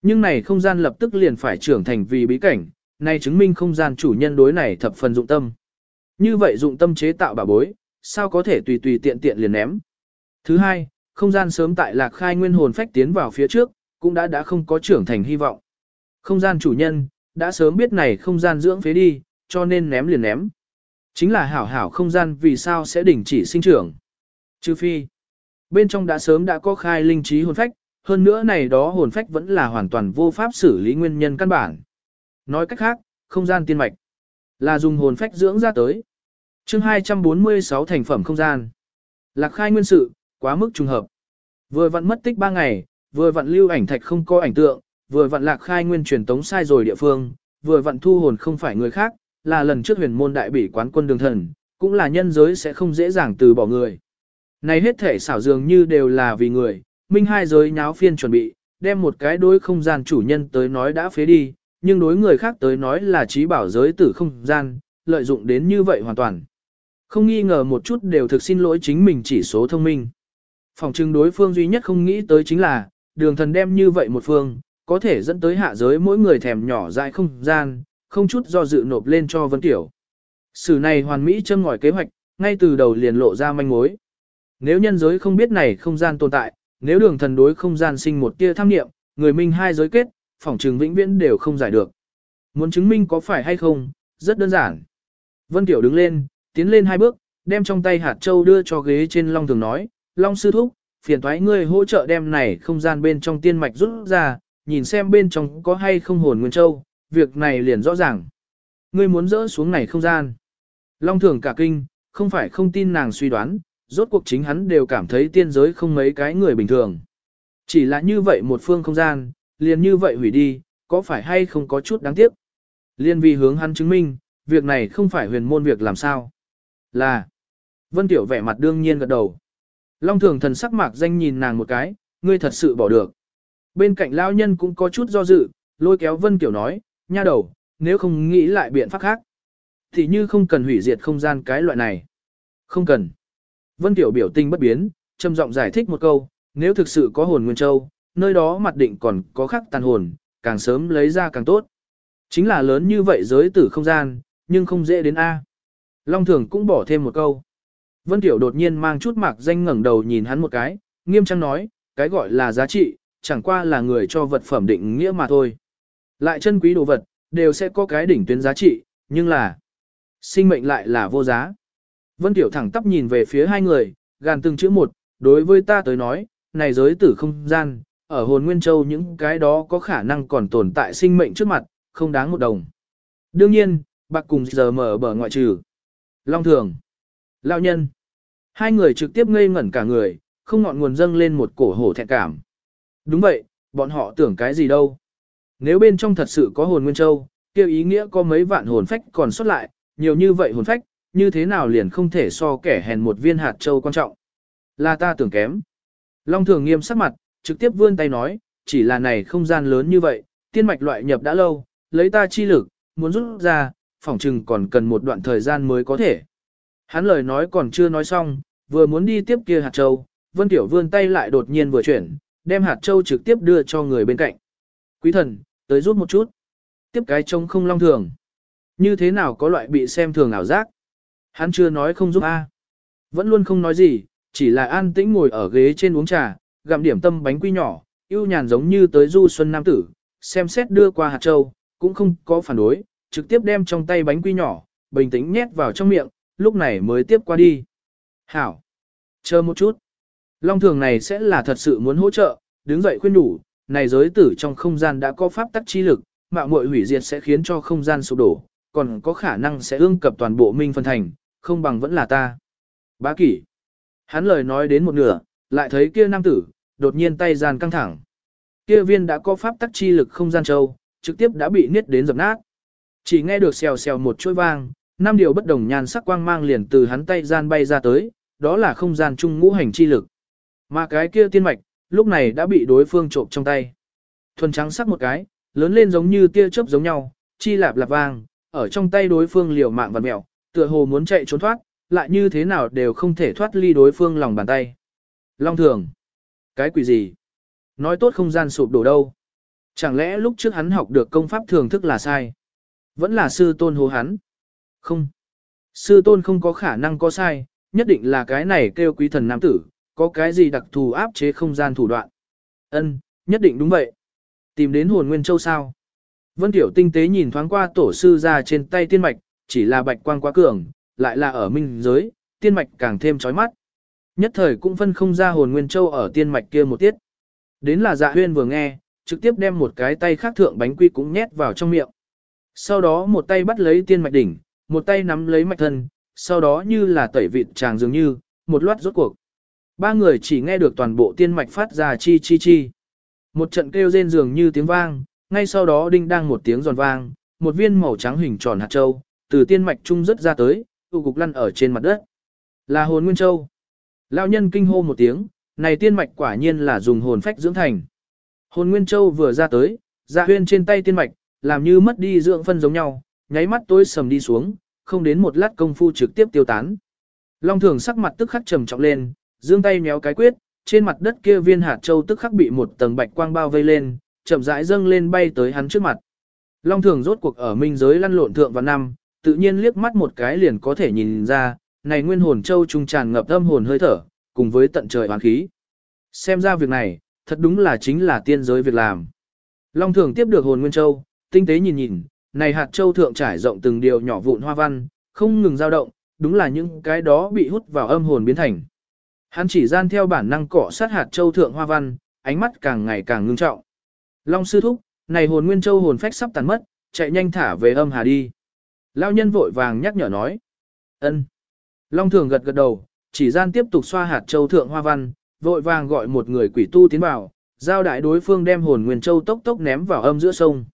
Nhưng này không gian lập tức liền phải trưởng thành vì bí cảnh, này chứng minh không gian chủ nhân đối này thập phần dụng tâm. Như vậy dụng tâm chế tạo bà bối, sao có thể tùy tùy tiện tiện liền ném. Thứ hai, không gian sớm tại lạc khai nguyên hồn phách tiến vào phía trước, cũng đã đã không có trưởng thành hy vọng. Không gian chủ nhân, đã sớm biết này không gian dưỡng phế đi, cho nên ném liền ném. Chính là hảo hảo không gian vì sao sẽ đình chỉ sinh trưởng. Trừ phi, bên trong đã sớm đã có khai linh trí hồn phách, hơn nữa này đó hồn phách vẫn là hoàn toàn vô pháp xử lý nguyên nhân căn bản. Nói cách khác, không gian tiên mạch là dùng hồn phách dưỡng ra tới. Chương 246 thành phẩm không gian. Lạc khai nguyên sự, quá mức trùng hợp. Vừa vặn mất tích 3 ngày, vừa vặn lưu ảnh thạch không có ảnh tượng, vừa vặn lạc khai nguyên truyền tống sai rồi địa phương, vừa vặn thu hồn không phải người khác, là lần trước huyền môn đại bỉ quán quân đường thần, cũng là nhân giới sẽ không dễ dàng từ bỏ người. Này hết thể xảo dường như đều là vì người, minh hai giới nháo phiên chuẩn bị, đem một cái đối không gian chủ nhân tới nói đã phế đi, nhưng đối người khác tới nói là trí bảo giới tử không gian, lợi dụng đến như vậy hoàn toàn. Không nghi ngờ một chút đều thực xin lỗi chính mình chỉ số thông minh. Phòng trưng đối phương duy nhất không nghĩ tới chính là, đường thần đem như vậy một phương, có thể dẫn tới hạ giới mỗi người thèm nhỏ dại không gian, không chút do dự nộp lên cho Vân Tiểu. Sử này hoàn mỹ châm ngòi kế hoạch, ngay từ đầu liền lộ ra manh mối. Nếu nhân giới không biết này không gian tồn tại, nếu đường thần đối không gian sinh một tia tham niệm, người minh hai giới kết, phỏng trừng vĩnh viễn đều không giải được. Muốn chứng minh có phải hay không, rất đơn giản. Vân Tiểu đứng lên, tiến lên hai bước, đem trong tay hạt châu đưa cho ghế trên Long Thường nói, Long Sư Thúc, phiền thoái ngươi hỗ trợ đem này không gian bên trong tiên mạch rút ra, nhìn xem bên trong có hay không hồn nguyên châu, việc này liền rõ ràng. Ngươi muốn dỡ xuống này không gian. Long Thường cả kinh, không phải không tin nàng suy đoán, rốt cuộc chính hắn đều cảm thấy tiên giới không mấy cái người bình thường. Chỉ là như vậy một phương không gian, liền như vậy hủy đi, có phải hay không có chút đáng tiếc. Liên vì hướng hắn chứng minh, việc này không phải huyền môn việc làm sao. Là. Vân Tiểu vẻ mặt đương nhiên gật đầu. Long thường thần sắc mạc danh nhìn nàng một cái, ngươi thật sự bỏ được. Bên cạnh lão nhân cũng có chút do dự, lôi kéo Vân Tiểu nói, nha đầu, nếu không nghĩ lại biện pháp khác. Thì như không cần hủy diệt không gian cái loại này. Không cần. Vân Tiểu biểu tình bất biến, trầm giọng giải thích một câu, nếu thực sự có hồn nguyên châu, nơi đó mặt định còn có khắc tàn hồn, càng sớm lấy ra càng tốt. Chính là lớn như vậy giới tử không gian, nhưng không dễ đến A. Long Thường cũng bỏ thêm một câu. Vân Tiểu đột nhiên mang chút mạc danh ngẩng đầu nhìn hắn một cái, nghiêm trang nói, cái gọi là giá trị, chẳng qua là người cho vật phẩm định nghĩa mà thôi. Lại chân quý đồ vật, đều sẽ có cái đỉnh tuyến giá trị, nhưng là sinh mệnh lại là vô giá. Vân Tiểu thẳng tắp nhìn về phía hai người, gàn từng chữ một, đối với ta tới nói, này giới tử không gian, ở hồn Nguyên Châu những cái đó có khả năng còn tồn tại sinh mệnh trước mặt, không đáng một đồng. Đương nhiên, bạc cùng giờ mở bờ ngoại trừ. Long thường. Lão nhân. Hai người trực tiếp ngây ngẩn cả người, không ngọn nguồn dâng lên một cổ hổ thẹn cảm. Đúng vậy, bọn họ tưởng cái gì đâu. Nếu bên trong thật sự có hồn Nguyên Châu, kêu ý nghĩa có mấy vạn hồn phách còn xuất lại, nhiều như vậy hồn phách, như thế nào liền không thể so kẻ hèn một viên hạt châu quan trọng. Là ta tưởng kém. Long thường nghiêm sắc mặt, trực tiếp vươn tay nói, chỉ là này không gian lớn như vậy, tiên mạch loại nhập đã lâu, lấy ta chi lực, muốn rút ra, phỏng chừng còn cần một đoạn thời gian mới có thể. Hắn lời nói còn chưa nói xong, vừa muốn đi tiếp kia hạt châu, Vân Tiểu vươn tay lại đột nhiên vừa chuyển, đem hạt châu trực tiếp đưa cho người bên cạnh. Quý thần, tới rút một chút. Tiếp cái trông không long thường. Như thế nào có loại bị xem thường ảo giác? Hắn chưa nói không giúp a, Vẫn luôn không nói gì, chỉ là an tĩnh ngồi ở ghế trên uống trà, gặm điểm tâm bánh quy nhỏ, yêu nhàn giống như tới du xuân nam tử, xem xét đưa qua hạt châu, cũng không có phản đối, trực tiếp đem trong tay bánh quy nhỏ, bình tĩnh nhét vào trong miệng, lúc này mới tiếp qua đi. Hảo! Chờ một chút. Long thường này sẽ là thật sự muốn hỗ trợ, đứng dậy khuyên đủ, này giới tử trong không gian đã có pháp tắc chi lực, mạo muội hủy diệt sẽ khiến cho không gian sụp đổ, còn có khả năng sẽ ương cập toàn bộ minh phân thành, không bằng vẫn là ta. Bá kỷ. Hắn lời nói đến một nửa, lại thấy kia nam tử, đột nhiên tay gian căng thẳng. Kia viên đã có pháp tắc chi lực không gian châu, trực tiếp đã bị niết đến dập nát. Chỉ nghe được xèo xèo một chuỗi vang, năm điều bất đồng nhan sắc quang mang liền từ hắn tay gian bay ra tới, đó là không gian trung ngũ hành chi lực. Mà cái kia tiên mạch, lúc này đã bị đối phương trộm trong tay. Thuần trắng sắc một cái, lớn lên giống như tia chớp giống nhau, chi lạp lạp vang, ở trong tay đối phương liều mạng vật mèo, tựa hồ muốn chạy trốn thoát, lại như thế nào đều không thể thoát ly đối phương lòng bàn tay. Long thường. Cái quỷ gì? Nói tốt không gian sụp đổ đâu. Chẳng lẽ lúc trước hắn học được công pháp thường thức là sai? Vẫn là sư tôn hô hắn? Không. Sư tôn không có khả năng có sai, nhất định là cái này kêu quý thần nam tử, có cái gì đặc thù áp chế không gian thủ đoạn. Ân, nhất định đúng vậy. Tìm đến hồn nguyên châu sao? Vân Tiểu tinh tế nhìn thoáng qua tổ sư ra trên tay tiên mạch, chỉ là bạch quang quá cường, lại là ở minh giới, tiên mạch càng thêm chói mắt. Nhất thời cũng phân không ra hồn nguyên châu ở tiên mạch kia một tiết. Đến là dạ huyên vừa nghe, trực tiếp đem một cái tay khác thượng bánh quy cũng nhét vào trong miệng. Sau đó một tay bắt lấy tiên mạch đỉnh, một tay nắm lấy mạch thân, sau đó như là tẩy vịt chàng dường như, một loát rốt cuộc. Ba người chỉ nghe được toàn bộ tiên mạch phát ra chi chi chi. Một trận kêu rên dường như tiếng vang, ngay sau đó đinh đang một tiếng giòn vang, một viên màu trắng hình tròn hạt châu, từ tiên mạch trung rất ra tới, tụ cục lăn ở trên mặt đất. Là hồn nguyên châu. Lão nhân kinh hô một tiếng, này tiên mạch quả nhiên là dùng hồn phách dưỡng thành. Hồn nguyên châu vừa ra tới, dạ huyên trên tay tiên mạch, làm như mất đi dưỡng phân giống nhau, nháy mắt tối sầm đi xuống, không đến một lát công phu trực tiếp tiêu tán. Long thường sắc mặt tức khắc trầm trọng lên, dương tay méo cái quyết, trên mặt đất kia viên hạt châu tức khắc bị một tầng bạch quang bao vây lên, chậm rãi dâng lên bay tới hắn trước mặt. Long thường rốt cuộc ở minh giới lăn lộn thượng vào năm, tự nhiên liếc mắt một cái liền có thể nhìn ra, này nguyên hồn châu trung tràn ngập âm hồn hơi thở, cùng với tận trời hoàn khí. Xem ra việc này, thật đúng là chính là tiên giới việc làm. Long thường tiếp được hồn nguyên châu, tinh tế nhìn nhìn, này hạt châu thượng trải rộng từng điều nhỏ vụn hoa văn, không ngừng dao động, đúng là những cái đó bị hút vào âm hồn biến thành. Hắn chỉ gian theo bản năng cọ sát hạt châu thượng hoa văn, ánh mắt càng ngày càng ngưng trọng. Long sư thúc, này hồn nguyên châu hồn phách sắp tàn mất, chạy nhanh thả về âm hà đi. Lão nhân vội vàng nhắc nhở nói. ân. Long thường gật gật đầu, chỉ gian tiếp tục xoa hạt châu thượng hoa văn, vội vàng gọi một người quỷ tu tiến vào, giao đại đối phương đem hồn nguyên châu tốc tốc ném vào âm giữa sông.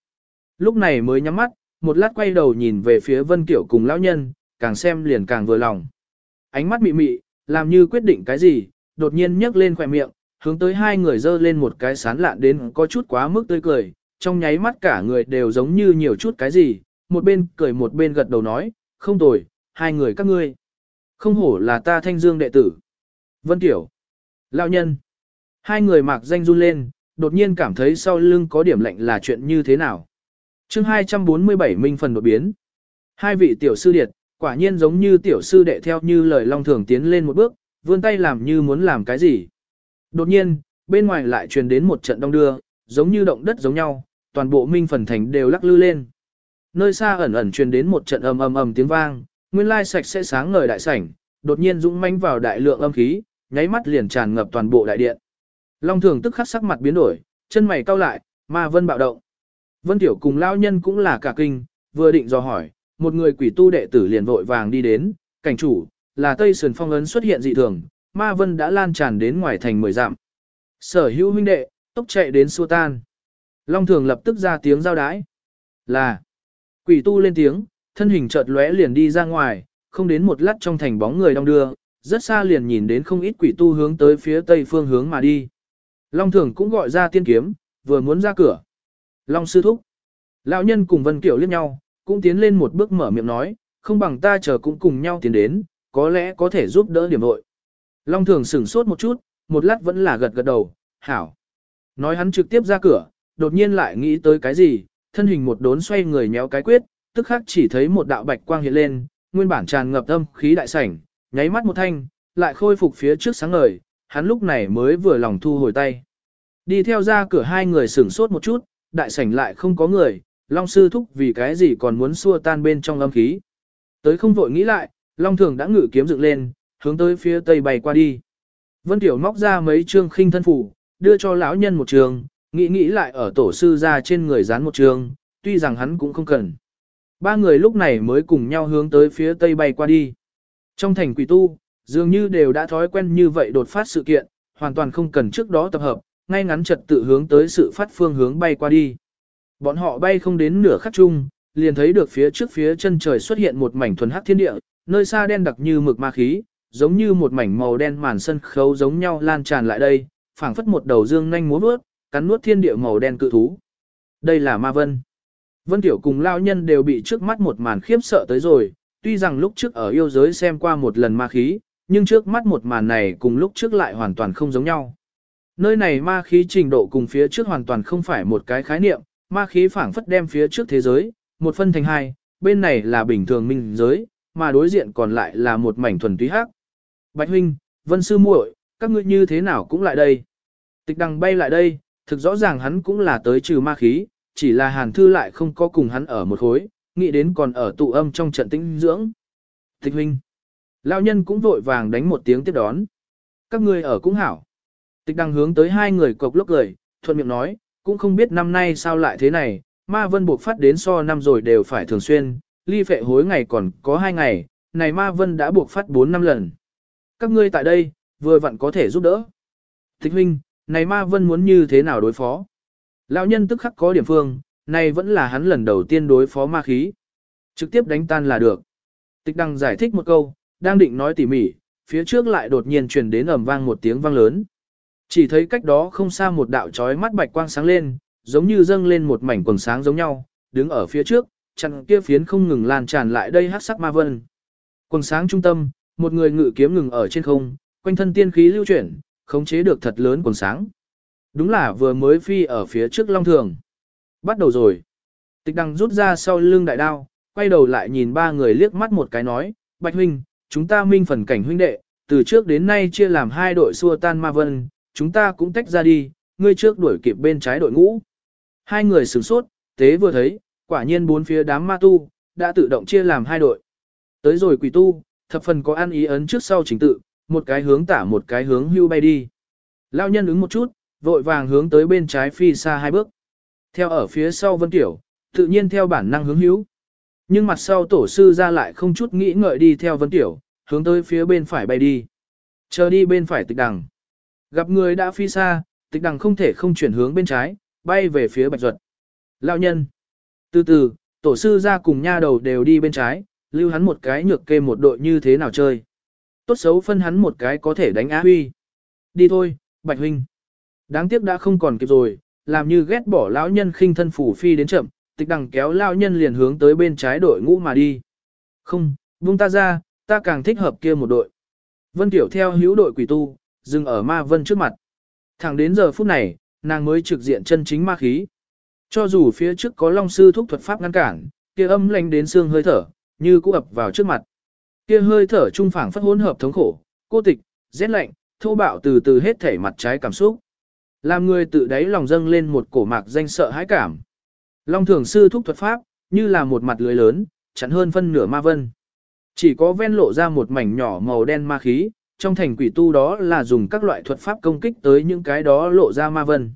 Lúc này mới nhắm mắt, một lát quay đầu nhìn về phía Vân Kiểu cùng lão nhân, càng xem liền càng vừa lòng. Ánh mắt mị mị, làm như quyết định cái gì, đột nhiên nhấc lên khỏe miệng, hướng tới hai người dơ lên một cái sán lạn đến có chút quá mức tươi cười, trong nháy mắt cả người đều giống như nhiều chút cái gì, một bên cười một bên gật đầu nói, không tồi, hai người các ngươi. Không hổ là ta thanh dương đệ tử. Vân Tiểu. Lão nhân. Hai người mạc danh run lên, đột nhiên cảm thấy sau lưng có điểm lạnh là chuyện như thế nào chương 247 minh phần đột biến. Hai vị tiểu sư điệt, quả nhiên giống như tiểu sư đệ theo như lời long thường tiến lên một bước, vươn tay làm như muốn làm cái gì. Đột nhiên, bên ngoài lại truyền đến một trận đông đưa, giống như động đất giống nhau, toàn bộ minh phần thành đều lắc lư lên. Nơi xa ẩn ẩn truyền đến một trận ầm ầm ầm tiếng vang, nguyên lai sạch sẽ sáng ngời đại sảnh, đột nhiên dũng manh vào đại lượng âm khí, nháy mắt liền tràn ngập toàn bộ đại điện. Long thường tức khắc sắc mặt biến đổi, chân mày cau lại, ma vân bạo động. Vân tiểu cùng lao nhân cũng là cả kinh, vừa định dò hỏi, một người quỷ tu đệ tử liền vội vàng đi đến, cảnh chủ, là Tây Sườn Phong ấn xuất hiện dị thường, ma vân đã lan tràn đến ngoài thành mười dặm. Sở hữu huynh đệ, tốc chạy đến xua tan. Long thường lập tức ra tiếng giao đái. Là, quỷ tu lên tiếng, thân hình chợt lóe liền đi ra ngoài, không đến một lát trong thành bóng người đông đưa, rất xa liền nhìn đến không ít quỷ tu hướng tới phía tây phương hướng mà đi. Long thường cũng gọi ra tiên kiếm, vừa muốn ra cửa. Long sư thúc. Lão nhân cùng Vân Kiểu liếc nhau, cũng tiến lên một bước mở miệng nói, không bằng ta chờ cũng cùng nhau tiến đến, có lẽ có thể giúp đỡ điểm nội. Long thường sửng sốt một chút, một lát vẫn là gật gật đầu, hảo. Nói hắn trực tiếp ra cửa, đột nhiên lại nghĩ tới cái gì, thân hình một đốn xoay người nhéo cái quyết, tức khắc chỉ thấy một đạo bạch quang hiện lên, nguyên bản tràn ngập âm khí đại sảnh, nháy mắt một thanh, lại khôi phục phía trước sáng ngời, hắn lúc này mới vừa lòng thu hồi tay. Đi theo ra cửa hai người sửng sốt một chút, đại sảnh lại không có người, Long sư thúc vì cái gì còn muốn xua tan bên trong âm khí. Tới không vội nghĩ lại, Long thường đã ngự kiếm dựng lên, hướng tới phía tây bay qua đi. Vân Tiểu móc ra mấy trương khinh thân phủ, đưa cho lão nhân một trường, nghĩ nghĩ lại ở tổ sư ra trên người dán một trường, tuy rằng hắn cũng không cần. Ba người lúc này mới cùng nhau hướng tới phía tây bay qua đi. Trong thành quỷ tu, dường như đều đã thói quen như vậy đột phát sự kiện, hoàn toàn không cần trước đó tập hợp, ngay ngắn trật tự hướng tới sự phát phương hướng bay qua đi. Bọn họ bay không đến nửa khắc chung, liền thấy được phía trước phía chân trời xuất hiện một mảnh thuần hắc thiên địa, nơi xa đen đặc như mực ma khí, giống như một mảnh màu đen màn sân khấu giống nhau lan tràn lại đây, phảng phất một đầu dương nhanh múa vớt, cắn nuốt thiên địa màu đen cự thú. Đây là ma vân. Vân Tiểu cùng lao nhân đều bị trước mắt một màn khiếp sợ tới rồi, tuy rằng lúc trước ở yêu giới xem qua một lần ma khí, nhưng trước mắt một màn này cùng lúc trước lại hoàn toàn không giống nhau. Nơi này ma khí trình độ cùng phía trước hoàn toàn không phải một cái khái niệm, ma khí phảng phất đem phía trước thế giới, một phân thành hai, bên này là bình thường minh giới, mà đối diện còn lại là một mảnh thuần túy hắc. Bạch huynh, Vân sư muội, các ngươi như thế nào cũng lại đây? Tịch đằng bay lại đây, thực rõ ràng hắn cũng là tới trừ ma khí, chỉ là Hàn Thư lại không có cùng hắn ở một khối, nghĩ đến còn ở tụ âm trong trận tĩnh dưỡng. Tịch huynh, lão nhân cũng vội vàng đánh một tiếng tiếp đón. Các ngươi ở cũng hảo. Tịch đằng hướng tới hai người cộc lốc cười, thuận miệng nói, cũng không biết năm nay sao lại thế này, ma vân buộc phát đến so năm rồi đều phải thường xuyên, ly phệ hối ngày còn có hai ngày, này ma vân đã buộc phát 4 năm lần. Các ngươi tại đây, vừa vặn có thể giúp đỡ. Tịch huynh, này ma vân muốn như thế nào đối phó? Lão nhân tức khắc có điểm phương, này vẫn là hắn lần đầu tiên đối phó ma khí. Trực tiếp đánh tan là được. Tịch đăng giải thích một câu, đang định nói tỉ mỉ, phía trước lại đột nhiên truyền đến ầm vang một tiếng vang lớn. Chỉ thấy cách đó không xa một đạo chói mắt bạch quang sáng lên, giống như dâng lên một mảnh quần sáng giống nhau, đứng ở phía trước, chặn kia phiến không ngừng lan tràn lại đây hắc sắc ma vân. Quần sáng trung tâm, một người ngự kiếm ngừng ở trên không, quanh thân tiên khí lưu chuyển, khống chế được thật lớn quần sáng. Đúng là vừa mới phi ở phía trước long thường. Bắt đầu rồi. Tịch đăng rút ra sau lưng đại đao, quay đầu lại nhìn ba người liếc mắt một cái nói, Bạch huynh, chúng ta minh phần cảnh huynh đệ, từ trước đến nay chia làm hai đội xua tan ma vân, chúng ta cũng tách ra đi, ngươi trước đuổi kịp bên trái đội ngũ. Hai người sửng sốt, tế vừa thấy, quả nhiên bốn phía đám ma tu, đã tự động chia làm hai đội. Tới rồi quỷ tu, thập phần có ăn ý ấn trước sau chính tự, một cái hướng tả một cái hướng hưu bay đi. Lao nhân ứng một chút, vội vàng hướng tới bên trái phi xa hai bước. Theo ở phía sau Vân Tiểu, tự nhiên theo bản năng hướng hữu. Nhưng mặt sau tổ sư ra lại không chút nghĩ ngợi đi theo Vân Tiểu, hướng tới phía bên phải bay đi. Chờ đi bên phải tịch đằng. Gặp người đã phi xa, tịch đằng không thể không chuyển hướng bên trái, bay về phía bạch duật. Lão nhân. Từ từ, tổ sư ra cùng nha đầu đều đi bên trái, lưu hắn một cái nhược kê một đội như thế nào chơi. Tốt xấu phân hắn một cái có thể đánh á huy. Đi thôi, bạch huynh. Đáng tiếc đã không còn kịp rồi, làm như ghét bỏ lão nhân khinh thân phủ phi đến chậm, tịch đằng kéo lão nhân liền hướng tới bên trái đội ngũ mà đi. Không, buông ta ra, ta càng thích hợp kia một đội. Vân Tiểu theo hữu đội quỷ tu, dừng ở ma vân trước mặt. Thẳng đến giờ phút này, nàng mới trực diện chân chính ma khí. Cho dù phía trước có long sư thúc thuật pháp ngăn cản, kia âm lanh đến xương hơi thở, như cũ ập vào trước mặt. Kia hơi thở trung phảng phất hỗn hợp thống khổ, cô tịch, rét lạnh, thô bạo từ từ hết thể mặt trái cảm xúc. Làm người tự đáy lòng dâng lên một cổ mạc danh sợ hãi cảm. Long thường sư thúc thuật pháp, như là một mặt lưới lớn, chắn hơn phân nửa ma vân. Chỉ có ven lộ ra một mảnh nhỏ màu đen ma khí, trong thành quỷ tu đó là dùng các loại thuật pháp công kích tới những cái đó lộ ra ma vân.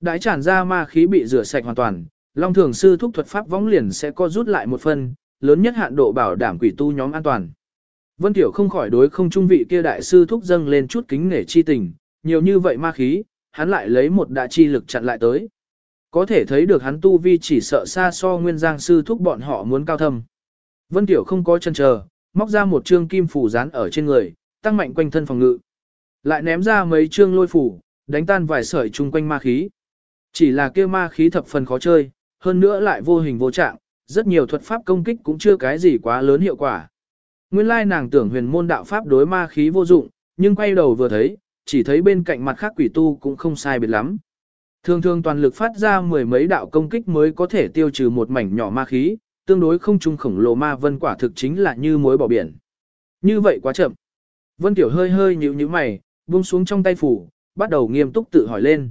Đãi tràn ra ma khí bị rửa sạch hoàn toàn, Long Thường sư thúc thuật pháp võng liền sẽ co rút lại một phần, lớn nhất hạn độ bảo đảm quỷ tu nhóm an toàn. Vân Tiểu không khỏi đối không trung vị kia đại sư thúc dâng lên chút kính nể chi tình, nhiều như vậy ma khí, hắn lại lấy một đại chi lực chặn lại tới. Có thể thấy được hắn tu vi chỉ sợ xa so nguyên giang sư thúc bọn họ muốn cao thâm. Vân Tiểu không có chân chờ, móc ra một trương kim phủ dán ở trên người, tăng mạnh quanh thân phòng ngự. Lại ném ra mấy trương lôi phủ, đánh tan vài sợi chung quanh ma khí. Chỉ là kia ma khí thập phần khó chơi, hơn nữa lại vô hình vô trạng, rất nhiều thuật pháp công kích cũng chưa cái gì quá lớn hiệu quả. Nguyên lai nàng tưởng huyền môn đạo pháp đối ma khí vô dụng, nhưng quay đầu vừa thấy, chỉ thấy bên cạnh mặt khác quỷ tu cũng không sai biệt lắm. Thường thường toàn lực phát ra mười mấy đạo công kích mới có thể tiêu trừ một mảnh nhỏ ma khí, tương đối không trung khổng lồ ma vân quả thực chính là như muối bỏ biển. Như vậy quá chậm. Vân Tiểu hơi hơi nhíu nhíu mày, buông xuống trong tay phủ, bắt đầu nghiêm túc tự hỏi lên.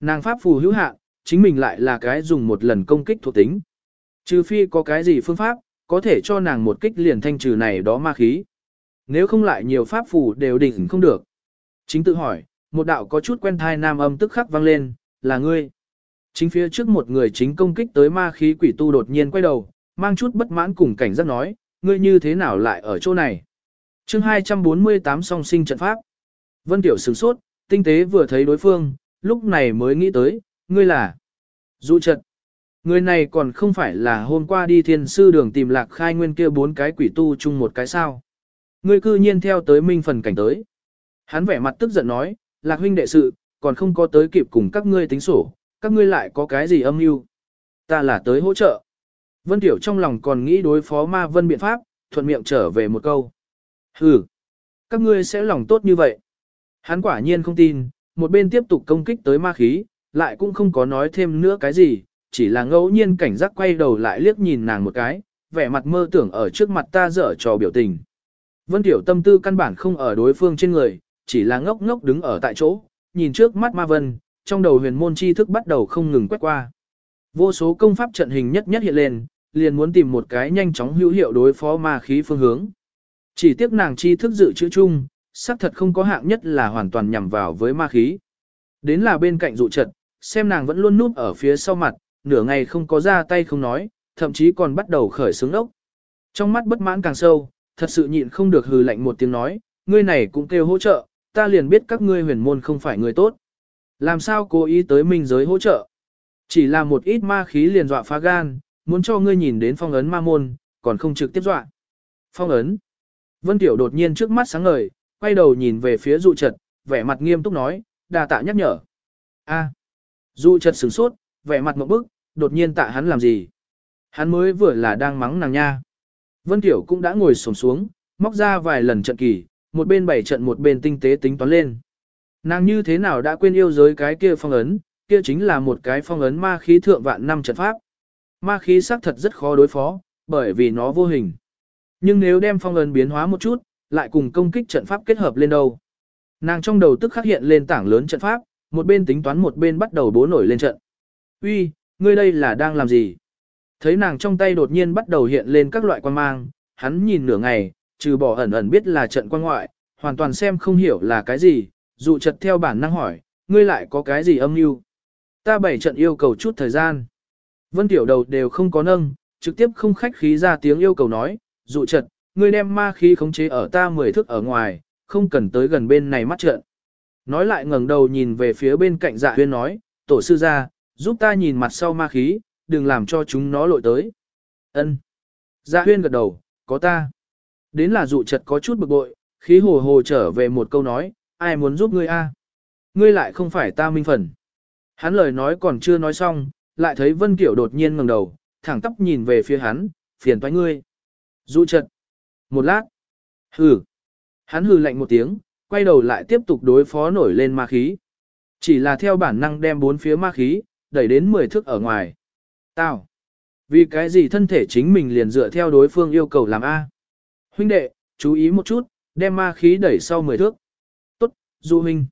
Nàng pháp phù hữu hạn, chính mình lại là cái dùng một lần công kích thuộc tính. Trừ phi có cái gì phương pháp, có thể cho nàng một kích liền thanh trừ này đó ma khí. Nếu không lại nhiều pháp phù đều đỉnh không được. Chính tự hỏi, một đạo có chút quen thai nam âm tức khắc vang lên, là ngươi. Chính phía trước một người chính công kích tới ma khí quỷ tu đột nhiên quay đầu, mang chút bất mãn cùng cảnh giác nói, ngươi như thế nào lại ở chỗ này chương 248 song sinh trận pháp. Vân Tiểu sửng sốt, tinh tế vừa thấy đối phương, lúc này mới nghĩ tới, ngươi là dụ trận. Người này còn không phải là hôm qua đi thiên sư đường tìm lạc khai nguyên kia bốn cái quỷ tu chung một cái sao. Ngươi cư nhiên theo tới minh phần cảnh tới. Hắn vẻ mặt tức giận nói, lạc huynh đệ sự, còn không có tới kịp cùng các ngươi tính sổ, các ngươi lại có cái gì âm mưu? Ta là tới hỗ trợ. Vân Tiểu trong lòng còn nghĩ đối phó ma vân biện pháp, thuận miệng trở về một câu. Hừ, các ngươi sẽ lòng tốt như vậy. Hắn quả nhiên không tin, một bên tiếp tục công kích tới ma khí, lại cũng không có nói thêm nữa cái gì, chỉ là ngẫu nhiên cảnh giác quay đầu lại liếc nhìn nàng một cái, vẻ mặt mơ tưởng ở trước mặt ta dở trò biểu tình. Vân Tiểu tâm tư căn bản không ở đối phương trên người, chỉ là ngốc ngốc đứng ở tại chỗ, nhìn trước mắt ma vân, trong đầu huyền môn chi thức bắt đầu không ngừng quét qua. Vô số công pháp trận hình nhất nhất hiện lên, liền muốn tìm một cái nhanh chóng hữu hiệu đối phó ma khí phương hướng. Chỉ tiếc nàng chi thức dự chữ chung, xác thật không có hạng nhất là hoàn toàn nhằm vào với ma khí. Đến là bên cạnh dụ trận, xem nàng vẫn luôn núp ở phía sau mặt, nửa ngày không có ra tay không nói, thậm chí còn bắt đầu khởi sướng ốc. Trong mắt bất mãn càng sâu, thật sự nhịn không được hừ lạnh một tiếng nói, ngươi này cũng kêu hỗ trợ, ta liền biết các ngươi huyền môn không phải người tốt. Làm sao cố ý tới minh giới hỗ trợ? Chỉ là một ít ma khí liền dọa phá gan, muốn cho ngươi nhìn đến phong ấn ma môn, còn không trực tiếp dọa. Phong ấn. Vân Tiểu đột nhiên trước mắt sáng ngời, quay đầu nhìn về phía dụ trật, vẻ mặt nghiêm túc nói, đà tạ nhắc nhở. A. Dụ trật sửng sốt, vẻ mặt một bức, đột nhiên tạ hắn làm gì? Hắn mới vừa là đang mắng nàng nha. Vân Tiểu cũng đã ngồi xổm xuống, móc ra vài lần trận kỳ, một bên bảy trận một bên tinh tế tính toán lên. Nàng như thế nào đã quên yêu giới cái kia phong ấn, kia chính là một cái phong ấn ma khí thượng vạn năm trận pháp. Ma khí xác thật rất khó đối phó, bởi vì nó vô hình. Nhưng nếu đem phong ấn biến hóa một chút, lại cùng công kích trận pháp kết hợp lên đâu. Nàng trong đầu tức khắc hiện lên tảng lớn trận pháp, một bên tính toán một bên bắt đầu bố nổi lên trận. Uy, ngươi đây là đang làm gì? Thấy nàng trong tay đột nhiên bắt đầu hiện lên các loại quan mang, hắn nhìn nửa ngày, trừ bỏ ẩn ẩn biết là trận quan ngoại, hoàn toàn xem không hiểu là cái gì, dụ chật theo bản năng hỏi, ngươi lại có cái gì âm mưu? Ta bảy trận yêu cầu chút thời gian. Vân Tiểu đầu đều không có nâng, trực tiếp không khách khí ra tiếng yêu cầu nói, dụ trật, ngươi đem ma khí khống chế ở ta mười thước ở ngoài, không cần tới gần bên này mắt trận. Nói lại ngẩng đầu nhìn về phía bên cạnh dạ huyên nói, tổ sư ra, giúp ta nhìn mặt sau ma khí, đừng làm cho chúng nó lội tới. Ân. Dạ huyên gật đầu, có ta. Đến là dụ trật có chút bực bội, khí hồ hồ trở về một câu nói, ai muốn giúp ngươi a? Ngươi lại không phải ta minh phần. Hắn lời nói còn chưa nói xong, lại thấy Vân Kiểu đột nhiên ngẩng đầu, thẳng tóc nhìn về phía hắn, phiền toái ngươi. Dụ chật. Một lát. Hừ. Hắn hừ lạnh một tiếng, quay đầu lại tiếp tục đối phó nổi lên ma khí. Chỉ là theo bản năng đem bốn phía ma khí, đẩy đến 10 thước ở ngoài. Tao. Vì cái gì thân thể chính mình liền dựa theo đối phương yêu cầu làm A. Huynh đệ, chú ý một chút, đem ma khí đẩy sau 10 thước. Tốt, Du huynh.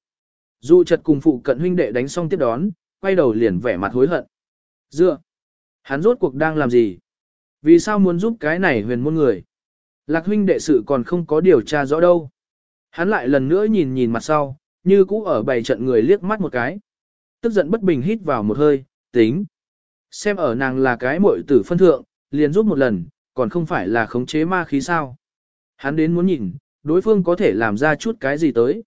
Du chật cùng phụ cận huynh đệ đánh xong tiếp đón, quay đầu liền vẻ mặt hối hận. Dựa. Hắn rốt cuộc đang làm gì? Vì sao muốn giúp cái này huyền môn người? Lạc huynh đệ sự còn không có điều tra rõ đâu. Hắn lại lần nữa nhìn nhìn mặt sau, như cũ ở bày trận người liếc mắt một cái. Tức giận bất bình hít vào một hơi, tính. Xem ở nàng là cái muội tử phân thượng, liền giúp một lần, còn không phải là khống chế ma khí sao. Hắn đến muốn nhìn, đối phương có thể làm ra chút cái gì tới.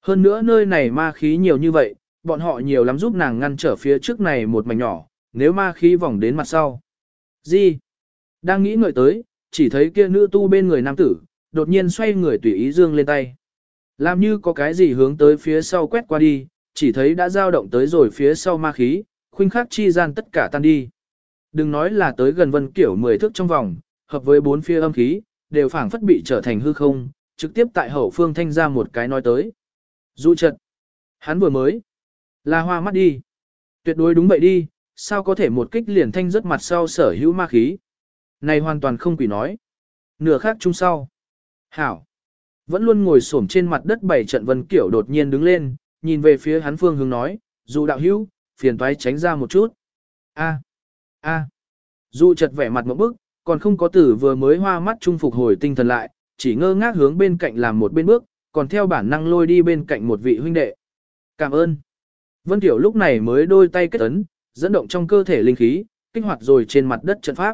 Hơn nữa nơi này ma khí nhiều như vậy, bọn họ nhiều lắm giúp nàng ngăn trở phía trước này một mảnh nhỏ, nếu ma khí vòng đến mặt sau. Gì? Đang nghĩ ngợi tới, chỉ thấy kia nữ tu bên người nam tử, đột nhiên xoay người tùy ý dương lên tay. Làm như có cái gì hướng tới phía sau quét qua đi, chỉ thấy đã dao động tới rồi phía sau ma khí, khuynh khắc chi gian tất cả tan đi. Đừng nói là tới gần vân kiểu 10 thước trong vòng, hợp với bốn phía âm khí, đều phảng phất bị trở thành hư không, trực tiếp tại hậu phương thanh ra một cái nói tới. Dụ trật. Hắn vừa mới. Là hoa mắt đi. Tuyệt đối đúng vậy đi, sao có thể một kích liền thanh rất mặt sau sở hữu ma khí. Này hoàn toàn không quỷ nói. Nửa khác chung sau. Hảo. Vẫn luôn ngồi xổm trên mặt đất bảy trận vân kiểu đột nhiên đứng lên, nhìn về phía hắn phương hướng nói, dù đạo hữu, phiền toái tránh ra một chút. A. A. Dù chật vẻ mặt một bức, còn không có tử vừa mới hoa mắt trung phục hồi tinh thần lại, chỉ ngơ ngác hướng bên cạnh làm một bên bước, còn theo bản năng lôi đi bên cạnh một vị huynh đệ. Cảm ơn. Vân Tiểu lúc này mới đôi tay kết ấn, dẫn động trong cơ thể linh khí, kích hoạt rồi trên mặt đất trận pháp.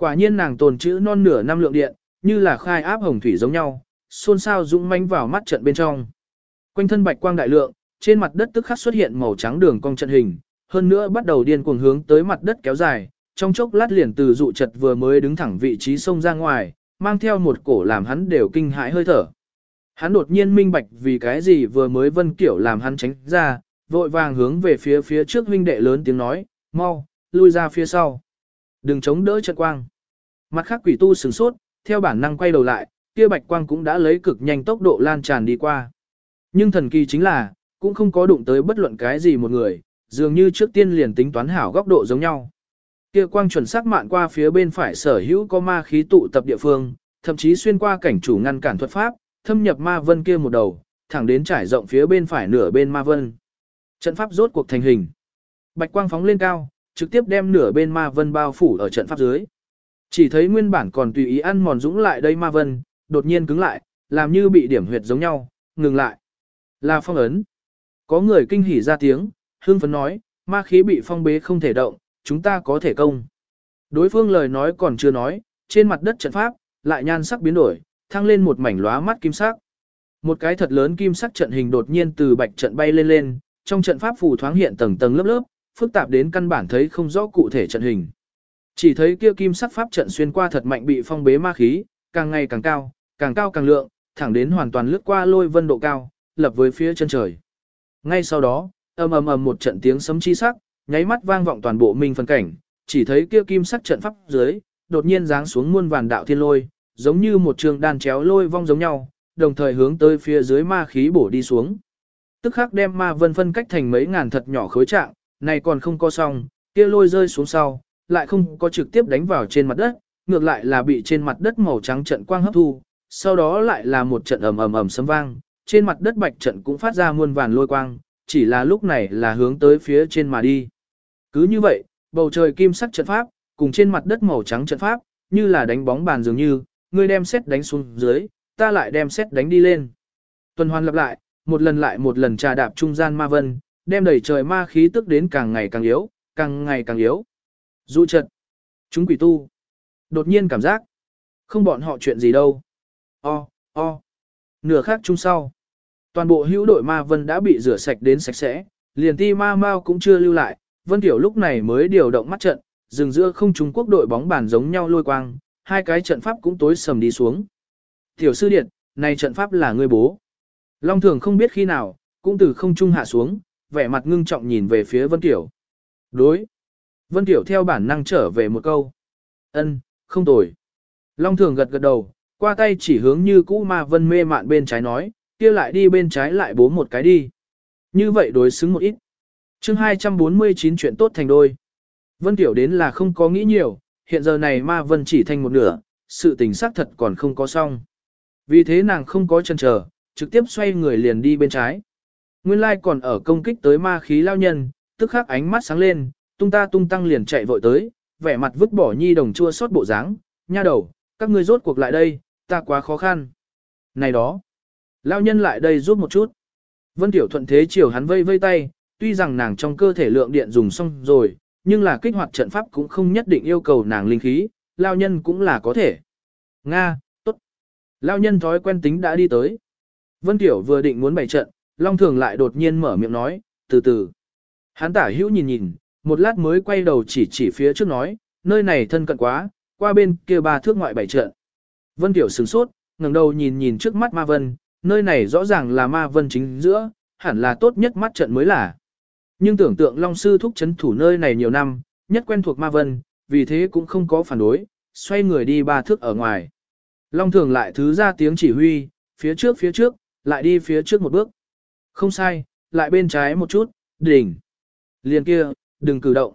Quả nhiên nàng tồn chữ non nửa năm lượng điện, như là khai áp hồng thủy giống nhau, xôn xao dũng manh vào mắt trận bên trong. Quanh thân bạch quang đại lượng, trên mặt đất tức khắc xuất hiện màu trắng đường cong trận hình, hơn nữa bắt đầu điên cuồng hướng tới mặt đất kéo dài, trong chốc lát liền từ dụ chật vừa mới đứng thẳng vị trí sông ra ngoài, mang theo một cổ làm hắn đều kinh hãi hơi thở. Hắn đột nhiên minh bạch vì cái gì vừa mới vân kiểu làm hắn tránh ra, vội vàng hướng về phía phía trước huynh đệ lớn tiếng nói, mau, lui ra phía sau. Đừng chống đỡ trận quang. Mặt khác quỷ tu sửng sốt, theo bản năng quay đầu lại, kia bạch quang cũng đã lấy cực nhanh tốc độ lan tràn đi qua. Nhưng thần kỳ chính là, cũng không có đụng tới bất luận cái gì một người, dường như trước tiên liền tính toán hảo góc độ giống nhau. Kia quang chuẩn xác mạn qua phía bên phải sở hữu có ma khí tụ tập địa phương, thậm chí xuyên qua cảnh chủ ngăn cản thuật pháp, thâm nhập ma vân kia một đầu, thẳng đến trải rộng phía bên phải nửa bên ma vân. Trận pháp rốt cuộc thành hình. Bạch quang phóng lên cao, trực tiếp đem nửa bên ma vân bao phủ ở trận pháp dưới. Chỉ thấy nguyên bản còn tùy ý ăn mòn dũng lại đây ma vân, đột nhiên cứng lại, làm như bị điểm huyệt giống nhau, ngừng lại. Là phong ấn. Có người kinh hỉ ra tiếng, hương phấn nói, ma khí bị phong bế không thể động, chúng ta có thể công. Đối phương lời nói còn chưa nói, trên mặt đất trận pháp, lại nhan sắc biến đổi, thăng lên một mảnh lóa mắt kim sắc. Một cái thật lớn kim sắc trận hình đột nhiên từ bạch trận bay lên lên, trong trận pháp phù thoáng hiện tầng tầng lớp lớp, phức tạp đến căn bản thấy không rõ cụ thể trận hình. Chỉ thấy kia kim sắc pháp trận xuyên qua thật mạnh bị phong bế ma khí, càng ngày càng cao, càng cao càng lượng, thẳng đến hoàn toàn lướt qua lôi vân độ cao, lập với phía chân trời. Ngay sau đó, ầm ầm ầm một trận tiếng sấm chi sắc, nháy mắt vang vọng toàn bộ minh phân cảnh, chỉ thấy kia kim sắc trận pháp dưới, đột nhiên giáng xuống muôn vàn đạo thiên lôi, giống như một trường đàn chéo lôi vong giống nhau, đồng thời hướng tới phía dưới ma khí bổ đi xuống. Tức khắc đem ma vân phân cách thành mấy ngàn thật nhỏ khối trạng, này còn không có xong, kia lôi rơi xuống sau, lại không có trực tiếp đánh vào trên mặt đất, ngược lại là bị trên mặt đất màu trắng trận quang hấp thu, sau đó lại là một trận ầm ầm ầm sấm vang, trên mặt đất bạch trận cũng phát ra muôn vàn lôi quang, chỉ là lúc này là hướng tới phía trên mà đi. Cứ như vậy, bầu trời kim sắc trận pháp, cùng trên mặt đất màu trắng trận pháp, như là đánh bóng bàn dường như, ngươi đem xét đánh xuống dưới, ta lại đem xét đánh đi lên. Tuần hoàn lặp lại, một lần lại một lần trà đạp trung gian ma vân, đem đẩy trời ma khí tức đến càng ngày càng yếu, càng ngày càng yếu. Dụ trận. Chúng quỷ tu. Đột nhiên cảm giác. Không bọn họ chuyện gì đâu. O, o. Nửa khác chung sau. Toàn bộ hữu đội ma vân đã bị rửa sạch đến sạch sẽ, liền ti ma mau cũng chưa lưu lại, Vân Tiểu lúc này mới điều động mắt trận, dừng giữa không Trung Quốc đội bóng bàn giống nhau lôi quang, hai cái trận pháp cũng tối sầm đi xuống. Tiểu sư điện, này trận pháp là ngươi bố. Long thường không biết khi nào, cũng từ không trung hạ xuống, vẻ mặt ngưng trọng nhìn về phía Vân Tiểu. Đối. Vân Tiểu theo bản năng trở về một câu. Ân, không tồi. Long thường gật gật đầu, qua tay chỉ hướng như cũ mà vân mê mạn bên trái nói, kia lại đi bên trái lại bố một cái đi. Như vậy đối xứng một ít. chương 249 chuyện tốt thành đôi. Vân Tiểu đến là không có nghĩ nhiều, hiện giờ này ma vân chỉ thành một nửa, sự tình xác thật còn không có xong. Vì thế nàng không có chân chờ, trực tiếp xoay người liền đi bên trái. Nguyên lai còn ở công kích tới ma khí lao nhân, tức khắc ánh mắt sáng lên, tung ta tung tăng liền chạy vội tới, vẻ mặt vứt bỏ nhi đồng chua xót bộ dáng, nha đầu, các ngươi rốt cuộc lại đây, ta quá khó khăn. Này đó, lao nhân lại đây giúp một chút. Vân Tiểu thuận thế chiều hắn vây vây tay, tuy rằng nàng trong cơ thể lượng điện dùng xong rồi, nhưng là kích hoạt trận pháp cũng không nhất định yêu cầu nàng linh khí, lao nhân cũng là có thể. Nga, tốt. Lao nhân thói quen tính đã đi tới. Vân Tiểu vừa định muốn bày trận, Long Thường lại đột nhiên mở miệng nói, từ từ. Hắn tả hữu nhìn nhìn, một lát mới quay đầu chỉ chỉ phía trước nói, nơi này thân cận quá, qua bên kia ba thước ngoại bảy trận. Vân Tiểu sửng sốt, ngẩng đầu nhìn nhìn trước mắt Ma Vân, nơi này rõ ràng là Ma Vân chính giữa, hẳn là tốt nhất mắt trận mới là. Nhưng tưởng tượng Long Sư thúc chấn thủ nơi này nhiều năm, nhất quen thuộc Ma Vân, vì thế cũng không có phản đối, xoay người đi ba thước ở ngoài. Long Thường lại thứ ra tiếng chỉ huy, phía trước phía trước, lại đi phía trước một bước. Không sai, lại bên trái một chút, đỉnh. Liền kia, đừng cử động.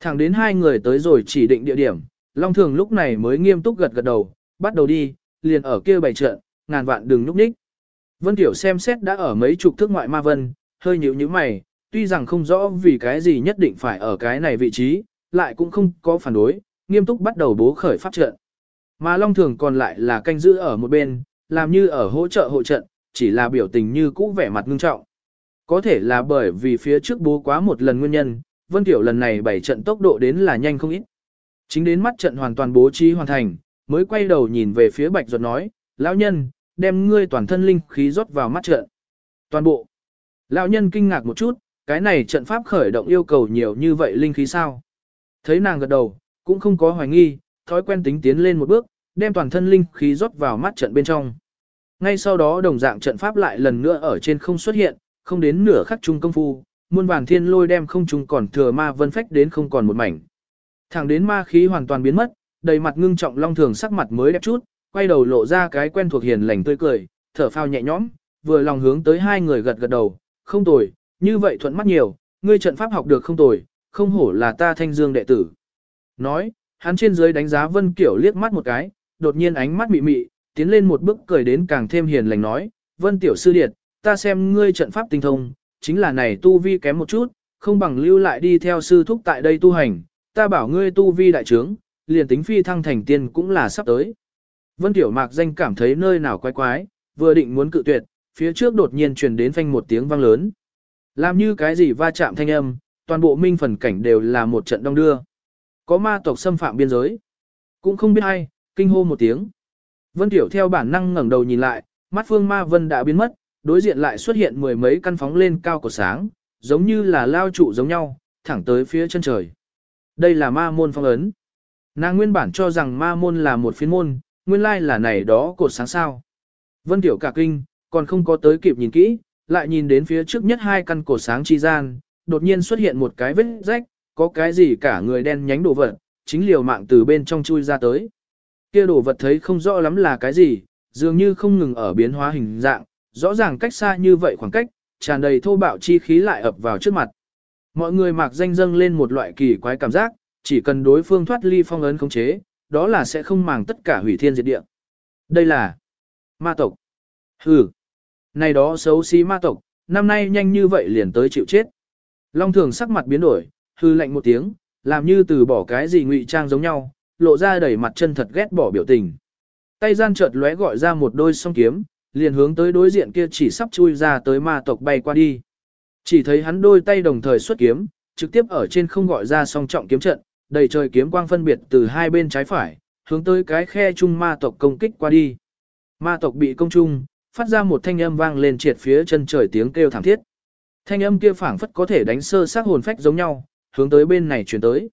Thẳng đến hai người tới rồi chỉ định địa điểm, Long Thường lúc này mới nghiêm túc gật gật đầu, bắt đầu đi, liền ở kia bày trận, ngàn vạn đừng núp ních. Vân Tiểu xem xét đã ở mấy chục thước ngoại ma vân, hơi nhíu nhíu mày, tuy rằng không rõ vì cái gì nhất định phải ở cái này vị trí, lại cũng không có phản đối, nghiêm túc bắt đầu bố khởi pháp trận. Mà Long Thường còn lại là canh giữ ở một bên, làm như ở hỗ trợ hộ trận, chỉ là biểu tình như cũ vẻ mặt ngưng trọng. Có thể là bởi vì phía trước bố quá một lần nguyên nhân, Vân Tiểu lần này bảy trận tốc độ đến là nhanh không ít. Chính đến mắt trận hoàn toàn bố trí hoàn thành, mới quay đầu nhìn về phía Bạch Duật nói, lão nhân, đem ngươi toàn thân linh khí rót vào mắt trận. Toàn bộ. Lão nhân kinh ngạc một chút, cái này trận pháp khởi động yêu cầu nhiều như vậy linh khí sao? Thấy nàng gật đầu, cũng không có hoài nghi, thói quen tính tiến lên một bước, đem toàn thân linh khí rót vào mắt trận bên trong. Ngay sau đó đồng dạng trận pháp lại lần nữa ở trên không xuất hiện, không đến nửa khắc trung công phu, muôn vàng thiên lôi đem không trung còn thừa ma vân phách đến không còn một mảnh. Thẳng đến ma khí hoàn toàn biến mất, đầy mặt ngưng trọng long thường sắc mặt mới đẹp chút, quay đầu lộ ra cái quen thuộc hiền lành tươi cười, thở phao nhẹ nhõm, vừa lòng hướng tới hai người gật gật đầu, không tồi, như vậy thuận mắt nhiều, ngươi trận pháp học được không tồi, không hổ là ta thanh dương đệ tử. Nói, hắn trên dưới đánh giá Vân Kiểu liếc mắt một cái, đột nhiên ánh mắt mị mị, tiến lên một bước cười đến càng thêm hiền lành nói, Vân Tiểu Sư Điệt, ta xem ngươi trận pháp tinh thông, chính là này tu vi kém một chút, không bằng lưu lại đi theo sư thúc tại đây tu hành, ta bảo ngươi tu vi đại trướng, liền tính phi thăng thành tiên cũng là sắp tới. Vân Tiểu Mạc danh cảm thấy nơi nào quái quái, vừa định muốn cự tuyệt, phía trước đột nhiên truyền đến phanh một tiếng vang lớn. Làm như cái gì va chạm thanh âm, toàn bộ minh phần cảnh đều là một trận đông đưa. Có ma tộc xâm phạm biên giới. Cũng không biết ai, kinh hô một tiếng. Vân Tiểu theo bản năng ngẩng đầu nhìn lại, mắt phương ma vân đã biến mất, đối diện lại xuất hiện mười mấy căn phóng lên cao của sáng, giống như là lao trụ giống nhau, thẳng tới phía chân trời. Đây là ma môn phong ấn. Nàng nguyên bản cho rằng ma môn là một phiên môn, nguyên lai là này đó cột sáng sao. Vân Tiểu cả kinh, còn không có tới kịp nhìn kỹ, lại nhìn đến phía trước nhất hai căn cột sáng chi gian, đột nhiên xuất hiện một cái vết rách, có cái gì cả người đen nhánh đồ vật, chính liều mạng từ bên trong chui ra tới. Kia đồ vật thấy không rõ lắm là cái gì, dường như không ngừng ở biến hóa hình dạng, rõ ràng cách xa như vậy khoảng cách, tràn đầy thô bạo chi khí lại ập vào trước mặt. Mọi người mạc danh dâng lên một loại kỳ quái cảm giác, chỉ cần đối phương thoát ly phong ấn khống chế, đó là sẽ không màng tất cả hủy thiên diệt địa. Đây là ma tộc. Hừ. Này đó xấu xí ma tộc, năm nay nhanh như vậy liền tới chịu chết. Long thường sắc mặt biến đổi, hư lạnh một tiếng, làm như từ bỏ cái gì ngụy trang giống nhau, lộ ra đầy mặt chân thật ghét bỏ biểu tình. Tay gian chợt lóe gọi ra một đôi song kiếm, liền hướng tới đối diện kia chỉ sắp chui ra tới ma tộc bay qua đi. Chỉ thấy hắn đôi tay đồng thời xuất kiếm, trực tiếp ở trên không gọi ra song trọng kiếm trận, đầy trời kiếm quang phân biệt từ hai bên trái phải, hướng tới cái khe chung ma tộc công kích qua đi. Ma tộc bị công trung, phát ra một thanh âm vang lên triệt phía chân trời tiếng kêu thảm thiết. Thanh âm kia phảng phất có thể đánh sơ xác hồn phách giống nhau, hướng tới bên này chuyển tới.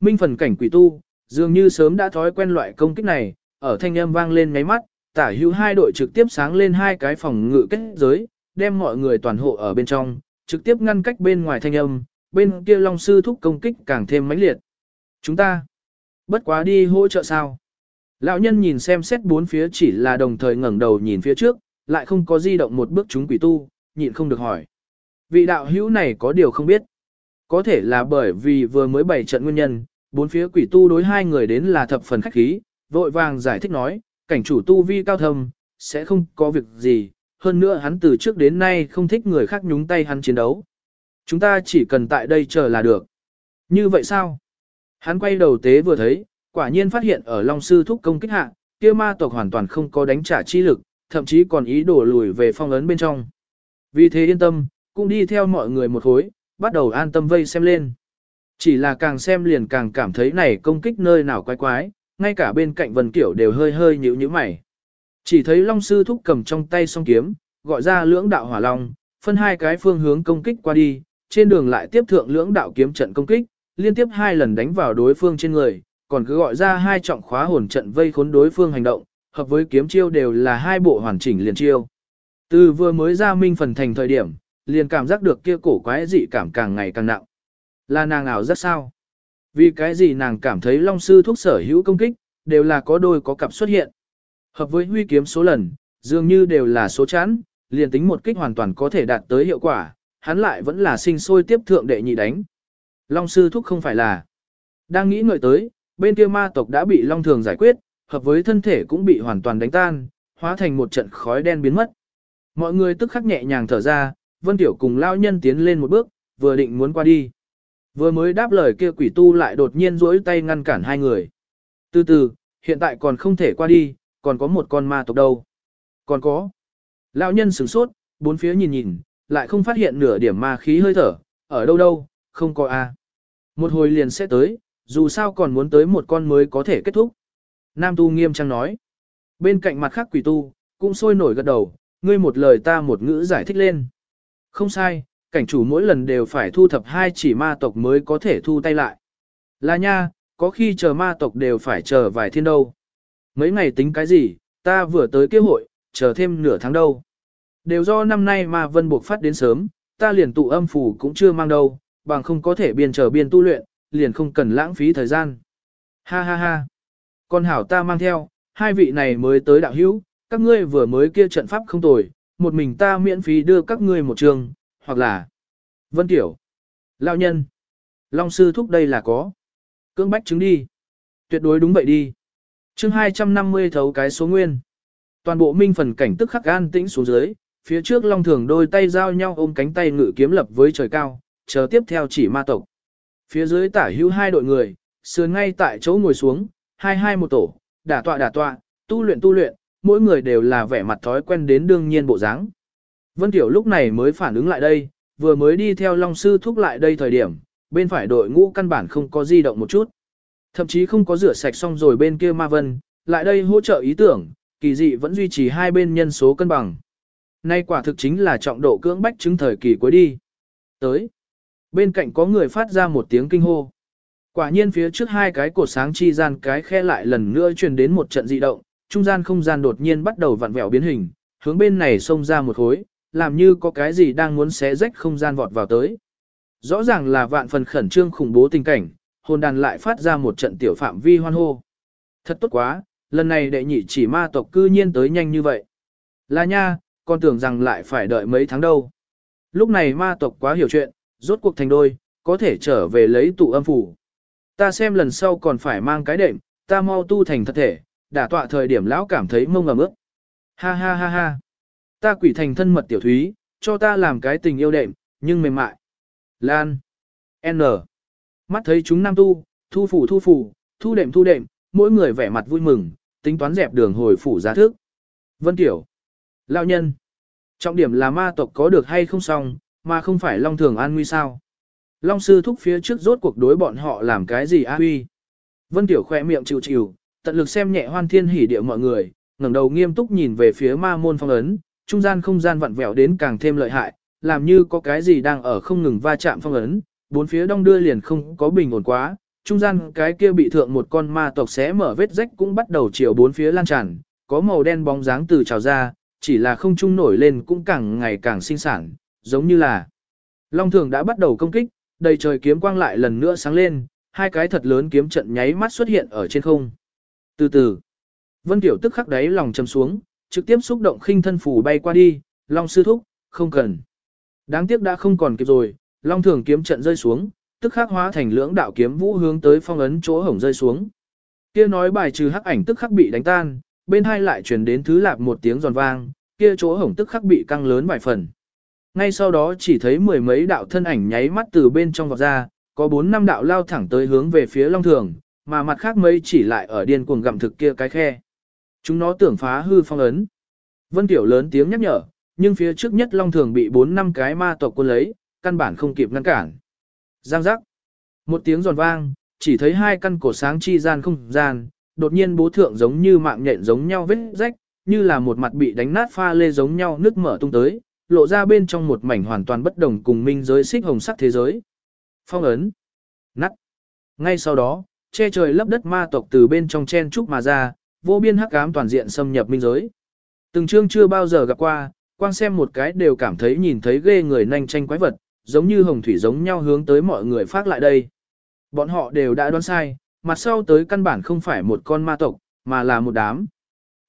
Minh phần cảnh quỷ tu, dường như sớm đã thói quen loại công kích này, ở thanh âm vang lên ngáy mắt, tả hữu hai đội trực tiếp sáng lên hai cái phòng ngự kết giới, đem mọi người toàn hộ ở bên trong, trực tiếp ngăn cách bên ngoài thanh âm, bên kia Long Sư thúc công kích càng thêm mãnh liệt. Chúng ta, bất quá đi hỗ trợ sao? Lão nhân nhìn xem xét bốn phía chỉ là đồng thời ngẩng đầu nhìn phía trước, lại không có di động một bước chúng quỷ tu, nhịn không được hỏi. Vị đạo hữu này có điều không biết. Có thể là bởi vì vừa mới bày trận nguyên nhân, bốn phía quỷ tu đối hai người đến là thập phần khách khí, vội vàng giải thích nói, cảnh chủ tu vi cao thâm, sẽ không có việc gì, hơn nữa hắn từ trước đến nay không thích người khác nhúng tay hắn chiến đấu. Chúng ta chỉ cần tại đây chờ là được. Như vậy sao? Hắn quay đầu tế vừa thấy, quả nhiên phát hiện ở Long Sư thúc công kích hạ, kia ma tộc hoàn toàn không có đánh trả chi lực, thậm chí còn ý đổ lùi về phong ấn bên trong. Vì thế yên tâm, cũng đi theo mọi người một khối, bắt đầu an tâm vây xem lên. Chỉ là càng xem liền càng cảm thấy này công kích nơi nào quái quái, ngay cả bên cạnh Vân Kiểu đều hơi hơi nhíu nhíu mày. Chỉ thấy Long Sư thúc cầm trong tay song kiếm, gọi ra lưỡng đạo hỏa long, phân hai cái phương hướng công kích qua đi, trên đường lại tiếp thượng lưỡng đạo kiếm trận công kích, liên tiếp hai lần đánh vào đối phương trên người, còn cứ gọi ra hai trọng khóa hồn trận vây khốn đối phương hành động, hợp với kiếm chiêu đều là hai bộ hoàn chỉnh liền chiêu. Từ vừa mới ra minh phần thành thời điểm, liền cảm giác được kia cổ quái dị cảm càng ngày càng nặng. Là nàng ảo rất sao? Vì cái gì nàng cảm thấy long sư thuốc sở hữu công kích, đều là có đôi có cặp xuất hiện. Hợp với huy kiếm số lần, dường như đều là số chán, liền tính một kích hoàn toàn có thể đạt tới hiệu quả, hắn lại vẫn là sinh sôi tiếp thượng đệ nhị đánh. Long sư thuốc không phải là. Đang nghĩ ngợi tới, bên kia ma tộc đã bị long thường giải quyết, hợp với thân thể cũng bị hoàn toàn đánh tan, hóa thành một trận khói đen biến mất. Mọi người tức khắc nhẹ nhàng thở ra, Vân Tiểu cùng lao nhân tiến lên một bước, vừa định muốn qua đi. Vừa mới đáp lời kia quỷ tu lại đột nhiên duỗi tay ngăn cản hai người. Từ từ, hiện tại còn không thể qua đi, còn có một con ma tộc đâu. Còn có. Lão nhân sửng sốt, bốn phía nhìn nhìn, lại không phát hiện nửa điểm ma khí hơi thở, ở đâu đâu, không có a. Một hồi liền sẽ tới, dù sao còn muốn tới một con mới có thể kết thúc. Nam tu nghiêm trang nói. Bên cạnh mặt khác quỷ tu, cũng sôi nổi gật đầu, ngươi một lời ta một ngữ giải thích lên. Không sai, cảnh chủ mỗi lần đều phải thu thập hai chỉ ma tộc mới có thể thu tay lại. Là nha, có khi chờ ma tộc đều phải chờ vài thiên đâu. Mấy ngày tính cái gì, ta vừa tới kế hội, chờ thêm nửa tháng đâu. Đều do năm nay ma vân buộc phát đến sớm, ta liền tụ âm phủ cũng chưa mang đâu, bằng không có thể biên chờ biên tu luyện, liền không cần lãng phí thời gian. Ha ha ha. Con hảo ta mang theo, hai vị này mới tới đạo hữu, các ngươi vừa mới kia trận pháp không tồi, một mình ta miễn phí đưa các ngươi một trường, hoặc là Vân Tiểu, Lão nhân, Long sư thúc đây là có. Cưỡng bách chứng đi. Tuyệt đối đúng vậy đi. chương 250 thấu cái số nguyên. Toàn bộ minh phần cảnh tức khắc an tĩnh xuống dưới, phía trước Long Thường đôi tay giao nhau ôm cánh tay ngự kiếm lập với trời cao, chờ tiếp theo chỉ ma tộc. Phía dưới tả hữu hai đội người, sườn ngay tại chỗ ngồi xuống, hai hai một tổ, đả tọa đả tọa, tu luyện tu luyện, mỗi người đều là vẻ mặt thói quen đến đương nhiên bộ dáng. Vân Tiểu lúc này mới phản ứng lại đây, vừa mới đi theo Long Sư thúc lại đây thời điểm, bên phải đội ngũ căn bản không có di động một chút. Thậm chí không có rửa sạch xong rồi bên kia Ma Vân, lại đây hỗ trợ ý tưởng, kỳ dị vẫn duy trì hai bên nhân số cân bằng. Nay quả thực chính là trọng độ cưỡng bách chứng thời kỳ cuối đi. Tới. Bên cạnh có người phát ra một tiếng kinh hô. Quả nhiên phía trước hai cái cột sáng chi gian cái khe lại lần nữa truyền đến một trận dị động, trung gian không gian đột nhiên bắt đầu vặn vẹo biến hình, hướng bên này xông ra một khối, làm như có cái gì đang muốn xé rách không gian vọt vào tới. Rõ ràng là vạn phần khẩn trương khủng bố tình cảnh, hồn đàn lại phát ra một trận tiểu phạm vi hoan hô. Thật tốt quá, lần này đệ nhị chỉ ma tộc cư nhiên tới nhanh như vậy. Là nha, con tưởng rằng lại phải đợi mấy tháng đâu. Lúc này ma tộc quá hiểu chuyện, rốt cuộc thành đôi, có thể trở về lấy tụ âm phủ. Ta xem lần sau còn phải mang cái đệm, ta mau tu thành thật thể, đả tọa thời điểm lão cảm thấy mông ẩm ướt. Ha ha ha ha. Ta quỷ thành thân mật tiểu thúy, cho ta làm cái tình yêu đệm, nhưng mềm mại. Lan. N. Mắt thấy chúng nam tu, thu phủ thu phủ, thu đệm thu đệm, mỗi người vẻ mặt vui mừng, tính toán dẹp đường hồi phủ giá thức. Vân Tiểu. Lão nhân. Trọng điểm là ma tộc có được hay không xong, mà không phải Long Thường an nguy sao. Long sư thúc phía trước rốt cuộc đối bọn họ làm cái gì a huy. Vân Tiểu khỏe miệng chịu chịu, tận lực xem nhẹ hoan thiên hỉ địa mọi người, ngẩng đầu nghiêm túc nhìn về phía ma môn phong ấn, trung gian không gian vặn vẹo đến càng thêm lợi hại, làm như có cái gì đang ở không ngừng va chạm phong ấn, bốn phía đông đưa liền không có bình ổn quá, trung gian cái kia bị thượng một con ma tộc xé mở vết rách cũng bắt đầu chiều bốn phía lan tràn, có màu đen bóng dáng từ trào ra, chỉ là không trung nổi lên cũng càng ngày càng sinh sản, giống như là Long thường đã bắt đầu công kích, đầy trời kiếm quang lại lần nữa sáng lên, hai cái thật lớn kiếm trận nháy mắt xuất hiện ở trên không. Từ từ, Vân Tiểu tức khắc đáy lòng chầm xuống, trực tiếp xúc động khinh thân phủ bay qua đi, Long sư thúc, không cần. Đáng tiếc đã không còn kịp rồi, Long thường kiếm trận rơi xuống, tức khắc hóa thành lưỡng đạo kiếm vũ hướng tới phong ấn chỗ hổng rơi xuống. Kia nói bài trừ hắc ảnh tức khắc bị đánh tan, bên hai lại truyền đến thứ lạp một tiếng giòn vang, kia chỗ hổng tức khắc bị căng lớn vài phần. Ngay sau đó chỉ thấy mười mấy đạo thân ảnh nháy mắt từ bên trong vọt ra, có bốn năm đạo lao thẳng tới hướng về phía Long Thường, mà mặt khác mấy chỉ lại ở điên cuồng gặm thực kia cái khe. Chúng nó tưởng phá hư phong ấn. Vân Tiểu lớn tiếng nhắc nhở, nhưng phía trước nhất Long Thường bị bốn năm cái ma tộc quân lấy, căn bản không kịp ngăn cản. Giang giác. Một tiếng giòn vang, chỉ thấy hai căn cổ sáng chi gian không gian, đột nhiên bố thượng giống như mạng nhện giống nhau vết rách, như là một mặt bị đánh nát pha lê giống nhau nước mở tung tới, lộ ra bên trong một mảnh hoàn toàn bất đồng cùng minh giới xích hồng sắc thế giới. Phong ấn. Nắt. Ngay sau đó, che trời lấp đất ma tộc từ bên trong chen trúc mà ra, vô biên hắc ám toàn diện xâm nhập minh giới. Từng chương chưa bao giờ gặp qua, quang xem một cái đều cảm thấy nhìn thấy ghê người nhanh tranh quái vật, giống như hồng thủy giống nhau hướng tới mọi người phát lại đây. Bọn họ đều đã đoán sai, mặt sau tới căn bản không phải một con ma tộc, mà là một đám.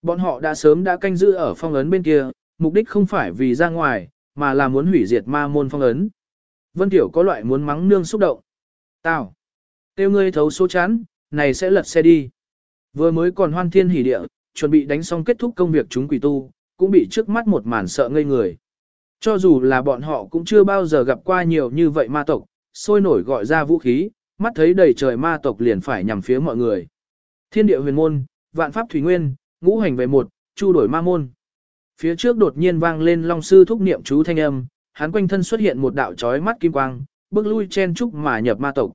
Bọn họ đã sớm đã canh giữ ở phong ấn bên kia, mục đích không phải vì ra ngoài, mà là muốn hủy diệt ma môn phong ấn. Vân Tiểu có loại muốn mắng nương xúc động. Tao! Tiêu ngươi thấu số chán, này sẽ lật xe đi. Vừa mới còn hoan thiên hỉ địa, chuẩn bị đánh xong kết thúc công việc chúng quỷ tu, cũng bị trước mắt một màn sợ ngây người. Cho dù là bọn họ cũng chưa bao giờ gặp qua nhiều như vậy ma tộc, sôi nổi gọi ra vũ khí, mắt thấy đầy trời ma tộc liền phải nhằm phía mọi người. Thiên địa huyền môn, vạn pháp thủy nguyên, ngũ hành về một, chu đổi ma môn. Phía trước đột nhiên vang lên long sư thúc niệm chú thanh âm, hắn quanh thân xuất hiện một đạo chói mắt kim quang, bước lui chen trúc mà nhập ma tộc.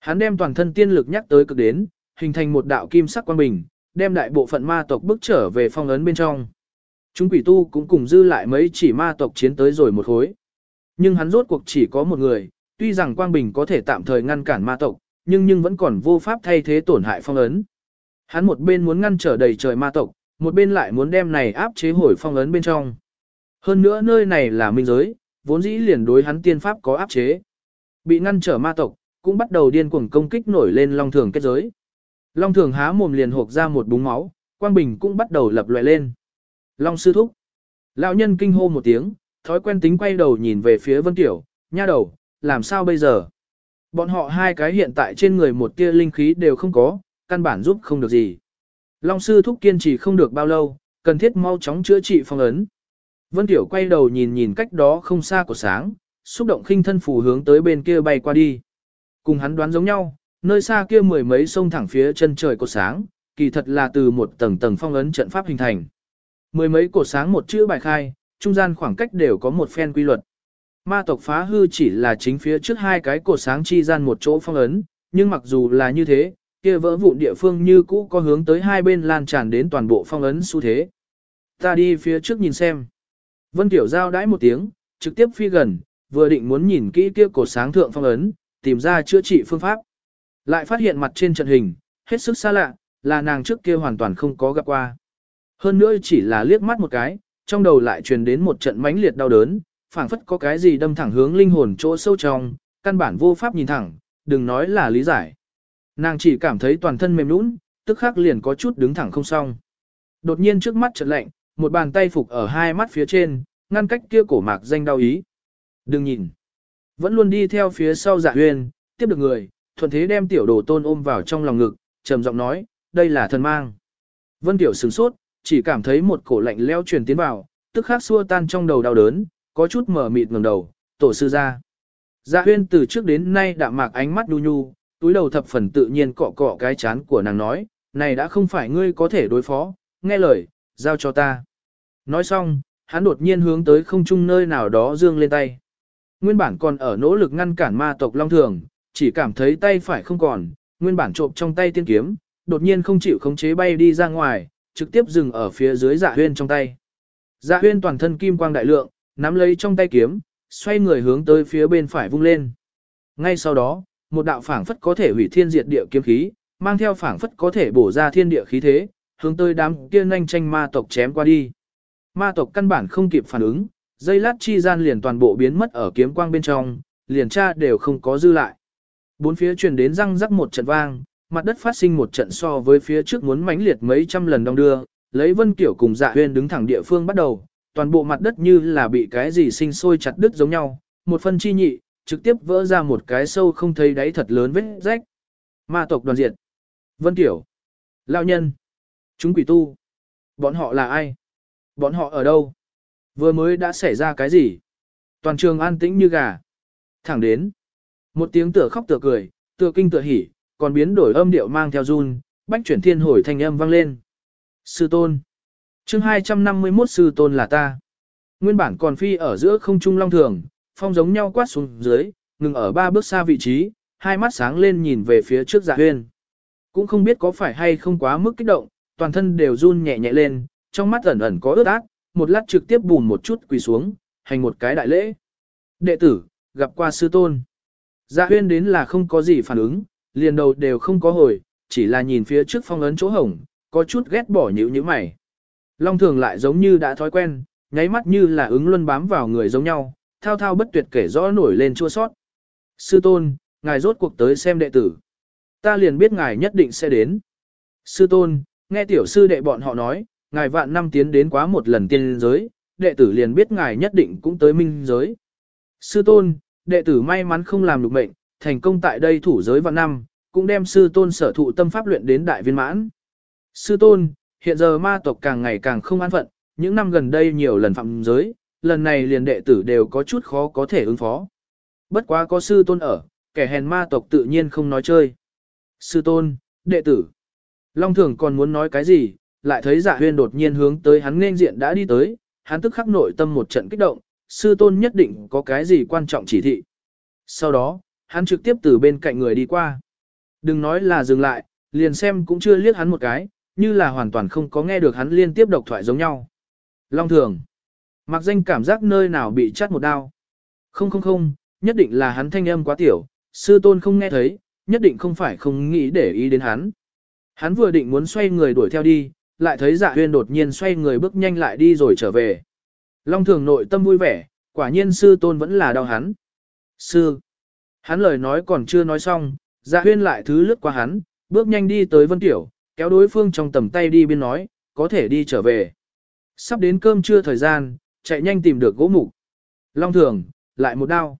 Hắn đem toàn thân tiên lực nhắc tới cực đến, hình thành một đạo kim sắc quang bình, đem đại bộ phận ma tộc bức trở về phong ấn bên trong. Chúng quỷ tu cũng cùng dư lại mấy chỉ ma tộc chiến tới rồi một khối. Nhưng hắn rốt cuộc chỉ có một người, tuy rằng quang bình có thể tạm thời ngăn cản ma tộc, nhưng nhưng vẫn còn vô pháp thay thế tổn hại phong ấn. Hắn một bên muốn ngăn trở đầy trời ma tộc, một bên lại muốn đem này áp chế hồi phong ấn bên trong. Hơn nữa nơi này là minh giới, vốn dĩ liền đối hắn tiên pháp có áp chế. Bị ngăn trở ma tộc, cũng bắt đầu điên cuồng công kích nổi lên long thường kết giới. Long thường há mồm liền hộp ra một búng máu, quang bình cũng bắt đầu lập loại lên. Long sư thúc. Lão nhân kinh hô một tiếng, thói quen tính quay đầu nhìn về phía Vân Tiểu, nha đầu, làm sao bây giờ? Bọn họ hai cái hiện tại trên người một tia linh khí đều không có, căn bản giúp không được gì. Long sư thúc kiên trì không được bao lâu, cần thiết mau chóng chữa trị phong ấn. Vân Tiểu quay đầu nhìn nhìn cách đó không xa của sáng, xúc động khinh thân phù hướng tới bên kia bay qua đi. Cùng hắn đoán giống nhau, nơi xa kia mười mấy sông thẳng phía chân trời cột sáng, kỳ thật là từ một tầng tầng phong ấn trận pháp hình thành. Mười mấy cột sáng một chữ bài khai, trung gian khoảng cách đều có một phen quy luật. Ma tộc phá hư chỉ là chính phía trước hai cái cột sáng chi gian một chỗ phong ấn, nhưng mặc dù là như thế, kia vỡ vụn địa phương như cũ có hướng tới hai bên lan tràn đến toàn bộ phong ấn xu thế. Ta đi phía trước nhìn xem. Vân Tiểu Giao đãi một tiếng, trực tiếp phi gần, vừa định muốn nhìn kỹ kia cột sáng thượng phong ấn, tìm ra chữa trị phương pháp. Lại phát hiện mặt trên trận hình, hết sức xa lạ, là nàng trước kia hoàn toàn không có gặp qua. Hơn nữa chỉ là liếc mắt một cái, trong đầu lại truyền đến một trận mãnh liệt đau đớn, phảng phất có cái gì đâm thẳng hướng linh hồn chỗ sâu trong, căn bản vô pháp nhìn thẳng, đừng nói là lý giải. Nàng chỉ cảm thấy toàn thân mềm nhũn, tức khắc liền có chút đứng thẳng không xong. Đột nhiên trước mắt chợt lạnh, một bàn tay phục ở hai mắt phía trên, ngăn cách kia cổ mạc danh đau ý. Đừng nhìn. Vẫn luôn đi theo phía sau dạ uyên, tiếp được người, thuận thế đem tiểu đồ tôn ôm vào trong lòng ngực, trầm giọng nói, đây là thần mang. Vân tiểu sửng sốt, chỉ cảm thấy một cổ lạnh leo truyền tiến vào, tức khắc xua tan trong đầu đau đớn, có chút mở mịt ngẩng đầu, tổ sư ra. Dạ huyên từ trước đến nay đạm mạc ánh mắt đu nhu, túi đầu thập phần tự nhiên cọ cọ cái chán của nàng nói, này đã không phải ngươi có thể đối phó, nghe lời, giao cho ta. Nói xong, hắn đột nhiên hướng tới không trung nơi nào đó dương lên tay. Nguyên bản còn ở nỗ lực ngăn cản ma tộc long thường, chỉ cảm thấy tay phải không còn, nguyên bản trộm trong tay tiên kiếm, đột nhiên không chịu khống chế bay đi ra ngoài, trực tiếp dừng ở phía dưới dạ huyên trong tay. Dạ huyên toàn thân kim quang đại lượng, nắm lấy trong tay kiếm, xoay người hướng tới phía bên phải vung lên. Ngay sau đó, một đạo phảng phất có thể hủy thiên diệt địa kiếm khí, mang theo phảng phất có thể bổ ra thiên địa khí thế, hướng tới đám kia nhanh tranh ma tộc chém qua đi. Ma tộc căn bản không kịp phản ứng, dây lát chi gian liền toàn bộ biến mất ở kiếm quang bên trong, liền tra đều không có dư lại. Bốn phía truyền đến răng rắc một trận vang, mặt đất phát sinh một trận so với phía trước muốn mãnh liệt mấy trăm lần đông đưa, lấy Vân Kiểu cùng Dạ Huyên đứng thẳng địa phương bắt đầu, toàn bộ mặt đất như là bị cái gì sinh sôi chặt đứt giống nhau, một phân chi nhị, trực tiếp vỡ ra một cái sâu không thấy đáy thật lớn vết rách. Ma tộc đoàn diệt. Vân Kiểu. Lão nhân. Chúng quỷ tu. Bọn họ là ai? Bọn họ ở đâu? Vừa mới đã xảy ra cái gì? Toàn trường an tĩnh như gà. Thẳng đến. Một tiếng tựa khóc tựa cười, tựa kinh tựa hỉ, còn biến đổi âm điệu mang theo run, bách chuyển thiên hồi thanh âm vang lên. Sư tôn. chương 251 sư tôn là ta. Nguyên bản còn phi ở giữa không trung long thường, phong giống nhau quát xuống dưới, ngừng ở ba bước xa vị trí, hai mắt sáng lên nhìn về phía trước dạ huyên. Cũng không biết có phải hay không quá mức kích động, toàn thân đều run nhẹ nhẹ lên, trong mắt ẩn ẩn có ướt át, một lát trực tiếp bùn một chút quỳ xuống, hành một cái đại lễ. Đệ tử, gặp qua sư tôn. Dạ huyên đến là không có gì phản ứng, liền đầu đều không có hồi, chỉ là nhìn phía trước phong ấn chỗ hồng, có chút ghét bỏ nhữ như mày. Long thường lại giống như đã thói quen, nháy mắt như là ứng luân bám vào người giống nhau, thao thao bất tuyệt kể rõ nổi lên chua sót. Sư tôn, ngài rốt cuộc tới xem đệ tử. Ta liền biết ngài nhất định sẽ đến. Sư tôn, nghe tiểu sư đệ bọn họ nói, ngài vạn năm tiến đến quá một lần tiên giới, đệ tử liền biết ngài nhất định cũng tới minh giới. Sư tôn, đệ tử may mắn không làm được mệnh, thành công tại đây thủ giới vạn năm, cũng đem sư tôn sở thụ tâm pháp luyện đến đại viên mãn. Sư tôn, hiện giờ ma tộc càng ngày càng không an phận, những năm gần đây nhiều lần phạm giới, lần này liền đệ tử đều có chút khó có thể ứng phó. Bất quá có sư tôn ở, kẻ hèn ma tộc tự nhiên không nói chơi. Sư tôn, đệ tử. Long thường còn muốn nói cái gì, lại thấy dạ huyên đột nhiên hướng tới hắn nên diện đã đi tới, hắn tức khắc nội tâm một trận kích động, sư tôn nhất định có cái gì quan trọng chỉ thị. Sau đó, hắn trực tiếp từ bên cạnh người đi qua. Đừng nói là dừng lại, liền xem cũng chưa liếc hắn một cái, như là hoàn toàn không có nghe được hắn liên tiếp độc thoại giống nhau. Long thường. Mặc danh cảm giác nơi nào bị chắt một đao. Không không không, nhất định là hắn thanh âm quá tiểu, sư tôn không nghe thấy, nhất định không phải không nghĩ để ý đến hắn. Hắn vừa định muốn xoay người đuổi theo đi, lại thấy dạ huyên đột nhiên xoay người bước nhanh lại đi rồi trở về. Long thường nội tâm vui vẻ, quả nhiên sư tôn vẫn là đau hắn. Sư. Hắn lời nói còn chưa nói xong, dạ huyên lại thứ lướt qua hắn, bước nhanh đi tới Vân Tiểu, kéo đối phương trong tầm tay đi bên nói, có thể đi trở về. Sắp đến cơm trưa thời gian, chạy nhanh tìm được gỗ mục. Long thường, lại một đao.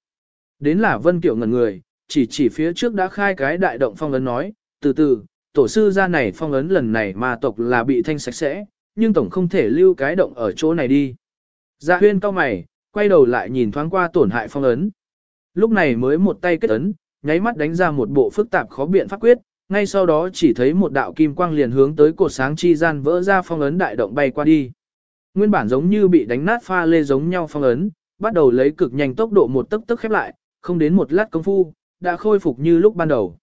Đến là Vân Tiểu ngẩn người, chỉ chỉ phía trước đã khai cái đại động phong ấn nói, từ từ, tổ sư ra này phong ấn lần này mà tộc là bị thanh sạch sẽ, nhưng tổng không thể lưu cái động ở chỗ này đi. Dạ huyên cao mày, quay đầu lại nhìn thoáng qua tổn hại phong ấn. Lúc này mới một tay kết ấn, nháy mắt đánh ra một bộ phức tạp khó biện pháp quyết, ngay sau đó chỉ thấy một đạo kim quang liền hướng tới cột sáng chi gian vỡ ra phong ấn đại động bay qua đi. Nguyên bản giống như bị đánh nát pha lê giống nhau phong ấn, bắt đầu lấy cực nhanh tốc độ một tấc tấc khép lại, không đến một lát công phu, đã khôi phục như lúc ban đầu.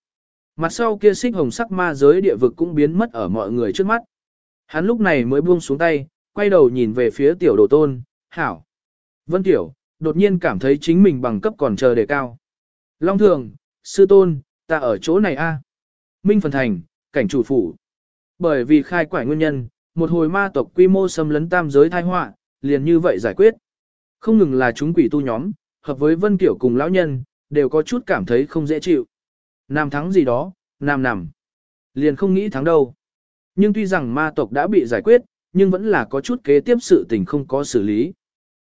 Mặt sau kia xích hồng sắc ma giới địa vực cũng biến mất ở mọi người trước mắt. Hắn lúc này mới buông xuống tay, quay đầu nhìn về phía tiểu đồ tôn, hảo. Vân Tiểu, đột nhiên cảm thấy chính mình bằng cấp còn chờ đề cao. Long Thường, Sư Tôn, ta ở chỗ này a. Minh Phần Thành, cảnh chủ phủ. Bởi vì khai quải nguyên nhân, một hồi ma tộc quy mô xâm lấn tam giới thai họa, liền như vậy giải quyết. Không ngừng là chúng quỷ tu nhóm, hợp với Vân Tiểu cùng lão nhân, đều có chút cảm thấy không dễ chịu. Nam thắng gì đó, nam nằm. Liền không nghĩ thắng đâu. Nhưng tuy rằng ma tộc đã bị giải quyết, nhưng vẫn là có chút kế tiếp sự tình không có xử lý.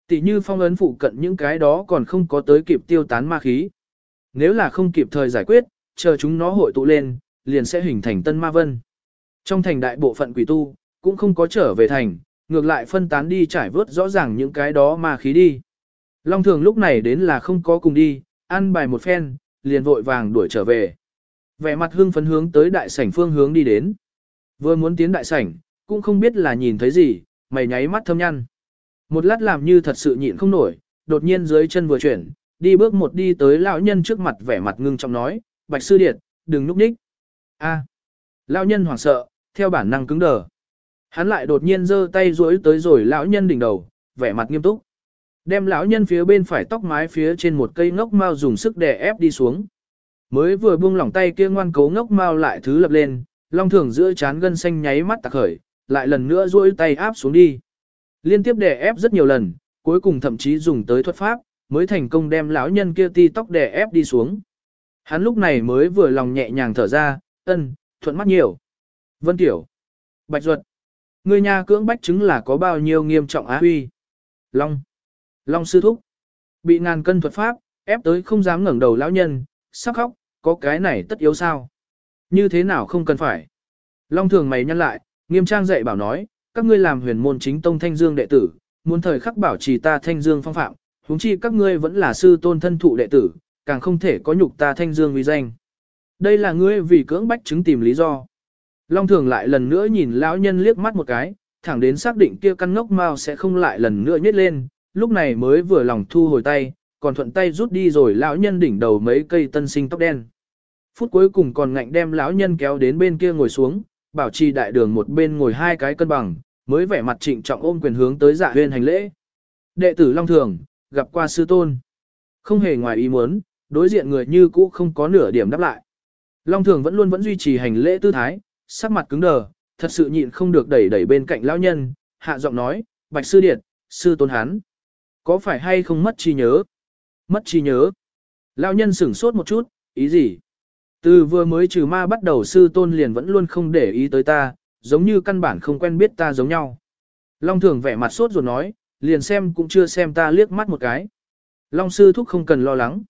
Tỷ như phong ấn phụ cận những cái đó còn không có tới kịp tiêu tán ma khí. Nếu là không kịp thời giải quyết, chờ chúng nó hội tụ lên, liền sẽ hình thành tân ma vân. Trong thành đại bộ phận quỷ tu, cũng không có trở về thành, ngược lại phân tán đi trải vớt rõ ràng những cái đó ma khí đi. Long thường lúc này đến là không có cùng đi, ăn bài một phen, liền vội vàng đuổi trở về. Vẻ mặt hưng phấn hướng tới đại sảnh phương hướng đi đến. Vừa muốn tiến đại sảnh, cũng không biết là nhìn thấy gì, mày nháy mắt thâm nhăn. Một lát làm như thật sự nhịn không nổi, đột nhiên dưới chân vừa chuyển, đi bước một đi tới lão nhân trước mặt vẻ mặt ngưng trọng nói, Bạch Sư Điệt, đừng núp nhích. A. Lão nhân hoảng sợ, theo bản năng cứng đờ. Hắn lại đột nhiên giơ tay duỗi tới rồi lão nhân đỉnh đầu, vẻ mặt nghiêm túc. Đem lão nhân phía bên phải tóc mái phía trên một cây ngốc mao dùng sức đè ép đi xuống. Mới vừa buông lỏng tay kia ngoan cố ngốc mao lại thứ lập lên, long thường giữa chán gân xanh nháy mắt tạc khởi, lại lần nữa duỗi tay áp xuống đi. Liên tiếp đè ép rất nhiều lần, cuối cùng thậm chí dùng tới thuật pháp, mới thành công đem lão nhân kia ti tóc đè ép đi xuống. Hắn lúc này mới vừa lòng nhẹ nhàng thở ra, ân, thuận mắt nhiều. Vân Tiểu, Bạch Duật, người nhà cưỡng bách chứng là có bao nhiêu nghiêm trọng á huy. Long, Long sư thúc, bị ngàn cân thuật pháp, ép tới không dám ngẩng đầu lão nhân, sắp khóc, có cái này tất yếu sao? Như thế nào không cần phải? Long thường mày nhăn lại, nghiêm trang dạy bảo nói, các ngươi làm huyền môn chính tông thanh dương đệ tử, muốn thời khắc bảo trì ta thanh dương phong phạm, huống chi các ngươi vẫn là sư tôn thân thụ đệ tử, càng không thể có nhục ta thanh dương uy danh. Đây là ngươi vì cưỡng bách chứng tìm lý do. Long thường lại lần nữa nhìn lão nhân liếc mắt một cái, thẳng đến xác định kia căn ngốc mao sẽ không lại lần nữa nhét lên, lúc này mới vừa lòng thu hồi tay, còn thuận tay rút đi rồi lão nhân đỉnh đầu mấy cây tân sinh tóc đen. Phút cuối cùng còn ngạnh đem lão nhân kéo đến bên kia ngồi xuống, bảo trì đại đường một bên ngồi hai cái cân bằng, mới vẻ mặt trịnh trọng ôm quyền hướng tới dạ huyên hành lễ. Đệ tử Long Thường, gặp qua sư tôn. Không hề ngoài ý muốn, đối diện người như cũ không có nửa điểm đáp lại. Long Thường vẫn luôn vẫn duy trì hành lễ tư thái, sắc mặt cứng đờ, thật sự nhịn không được đẩy đẩy bên cạnh lão nhân, hạ giọng nói, Bạch sư điệt, sư tôn hắn. Có phải hay không mất trí nhớ? Mất trí nhớ. Lão nhân sửng sốt một chút, ý gì? Từ vừa mới trừ ma bắt đầu sư tôn liền vẫn luôn không để ý tới ta, giống như căn bản không quen biết ta giống nhau. Long thường vẻ mặt sốt ruột nói, liền xem cũng chưa xem ta liếc mắt một cái. Long sư thúc không cần lo lắng.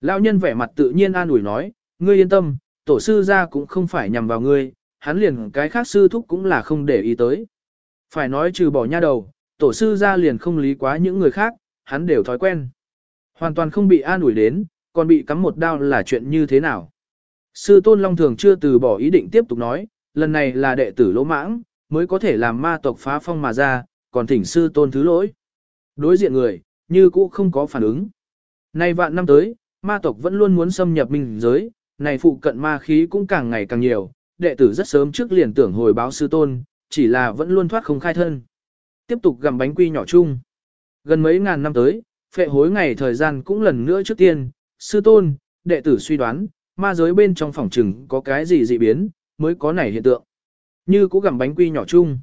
Lão nhân vẻ mặt tự nhiên an ủi nói, ngươi yên tâm, tổ sư ra cũng không phải nhằm vào ngươi, hắn liền cái khác sư thúc cũng là không để ý tới. Phải nói trừ bỏ nha đầu, tổ sư ra liền không lý quá những người khác, hắn đều thói quen. Hoàn toàn không bị an ủi đến, còn bị cắm một đao là chuyện như thế nào. Sư Tôn Long Thường chưa từ bỏ ý định tiếp tục nói, lần này là đệ tử lỗ mãng, mới có thể làm ma tộc phá phong mà ra, còn thỉnh Sư Tôn thứ lỗi. Đối diện người, như cũ không có phản ứng. Nay vạn năm tới, ma tộc vẫn luôn muốn xâm nhập minh giới, này phụ cận ma khí cũng càng ngày càng nhiều, đệ tử rất sớm trước liền tưởng hồi báo Sư Tôn, chỉ là vẫn luôn thoát không khai thân. Tiếp tục gặm bánh quy nhỏ chung. Gần mấy ngàn năm tới, phệ hối ngày thời gian cũng lần nữa trước tiên, Sư Tôn, đệ tử suy đoán, ma giới bên trong phòng trừng có cái gì dị biến, mới có nảy hiện tượng. Như cũ gặm bánh quy nhỏ chung.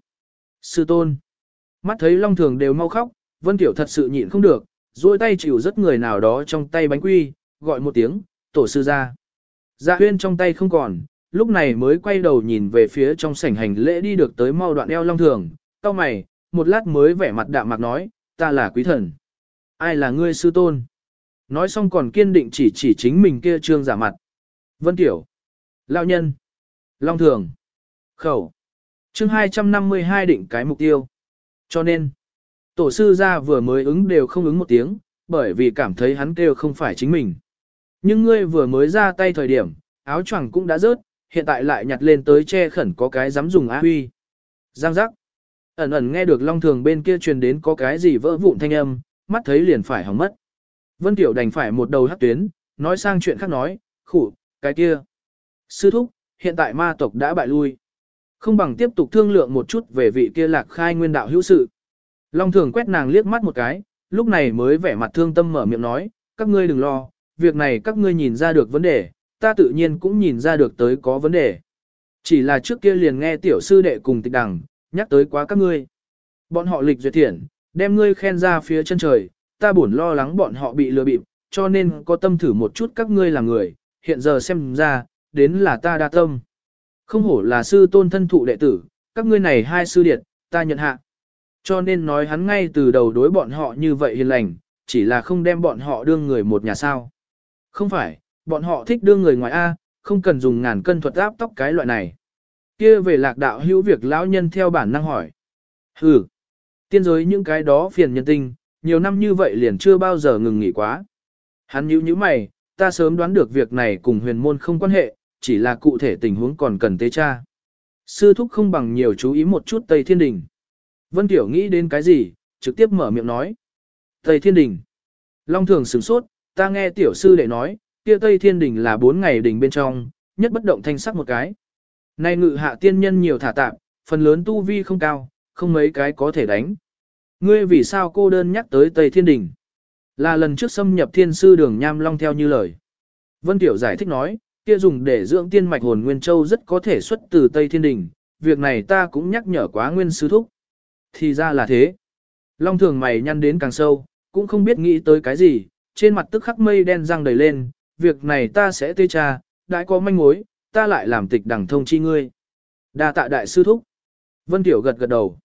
Sư tôn. Mắt thấy long thường đều mau khóc, Vân Tiểu thật sự nhịn không được, duỗi tay chịu rất người nào đó trong tay bánh quy, gọi một tiếng, tổ sư ra. Dạ huyên trong tay không còn, lúc này mới quay đầu nhìn về phía trong sảnh hành lễ đi được tới mau đoạn eo long thường, cao mày, một lát mới vẻ mặt đạm mạc nói, ta là quý thần. Ai là ngươi sư tôn? Nói xong còn kiên định chỉ chỉ chính mình kia trương giả mặt. Vân Tiểu. Lão nhân. Long Thường. Khẩu. chương 252 định cái mục tiêu. Cho nên, tổ sư ra vừa mới ứng đều không ứng một tiếng, bởi vì cảm thấy hắn kêu không phải chính mình. Nhưng ngươi vừa mới ra tay thời điểm, áo choàng cũng đã rớt, hiện tại lại nhặt lên tới che khẩn có cái dám dùng á huy. Giang giác. Ẩn ẩn nghe được long thường bên kia truyền đến có cái gì vỡ vụn thanh âm, mắt thấy liền phải hỏng mất. Vân Tiểu đành phải một đầu hắc tuyến, nói sang chuyện khác nói, khủ, cái kia. Sư thúc, hiện tại ma tộc đã bại lui. Không bằng tiếp tục thương lượng một chút về vị kia lạc khai nguyên đạo hữu sự. Long thường quét nàng liếc mắt một cái, lúc này mới vẻ mặt thương tâm mở miệng nói, các ngươi đừng lo, việc này các ngươi nhìn ra được vấn đề, ta tự nhiên cũng nhìn ra được tới có vấn đề. Chỉ là trước kia liền nghe tiểu sư đệ cùng tịch đằng, nhắc tới quá các ngươi. Bọn họ lịch duyệt thiện, đem ngươi khen ra phía chân trời, ta buồn lo lắng bọn họ bị lừa bịp, cho nên có tâm thử một chút các ngươi là người, hiện giờ xem ra, đến là ta đa tâm. Không hổ là sư tôn thân thụ đệ tử, các ngươi này hai sư điệt, ta nhận hạ. Cho nên nói hắn ngay từ đầu đối bọn họ như vậy hiền lành, chỉ là không đem bọn họ đương người một nhà sao. Không phải, bọn họ thích đương người ngoài A, không cần dùng ngàn cân thuật áp tóc cái loại này. kia về lạc đạo hữu việc lão nhân theo bản năng hỏi. Ừ, tiên giới những cái đó phiền nhân tinh, nhiều năm như vậy liền chưa bao giờ ngừng nghỉ quá. Hắn nhíu như mày, ta sớm đoán được việc này cùng huyền môn không quan hệ, chỉ là cụ thể tình huống còn cần tế tra. Sư thúc không bằng nhiều chú ý một chút Tây Thiên Đình. Vân Tiểu nghĩ đến cái gì, trực tiếp mở miệng nói. Tây Thiên Đình. Long thường sửng sốt, ta nghe tiểu sư đệ nói, kia Tây Thiên Đình là bốn ngày đình bên trong, nhất bất động thanh sắc một cái. Nay ngự hạ tiên nhân nhiều thả tạm, phần lớn tu vi không cao, không mấy cái có thể đánh. Ngươi vì sao cô đơn nhắc tới Tây Thiên Đình? Là lần trước xâm nhập thiên sư đường Nham Long theo như lời. Vân Tiểu giải thích nói, kia dùng để dưỡng tiên mạch hồn Nguyên Châu rất có thể xuất từ Tây Thiên Đình, việc này ta cũng nhắc nhở quá Nguyên Sư Thúc. Thì ra là thế. Long thường mày nhăn đến càng sâu, cũng không biết nghĩ tới cái gì, trên mặt tức khắc mây đen răng đầy lên, việc này ta sẽ tê tra, đã có manh mối, ta lại làm tịch đẳng thông chi ngươi. đa tạ đại sư thúc. Vân Tiểu gật gật đầu.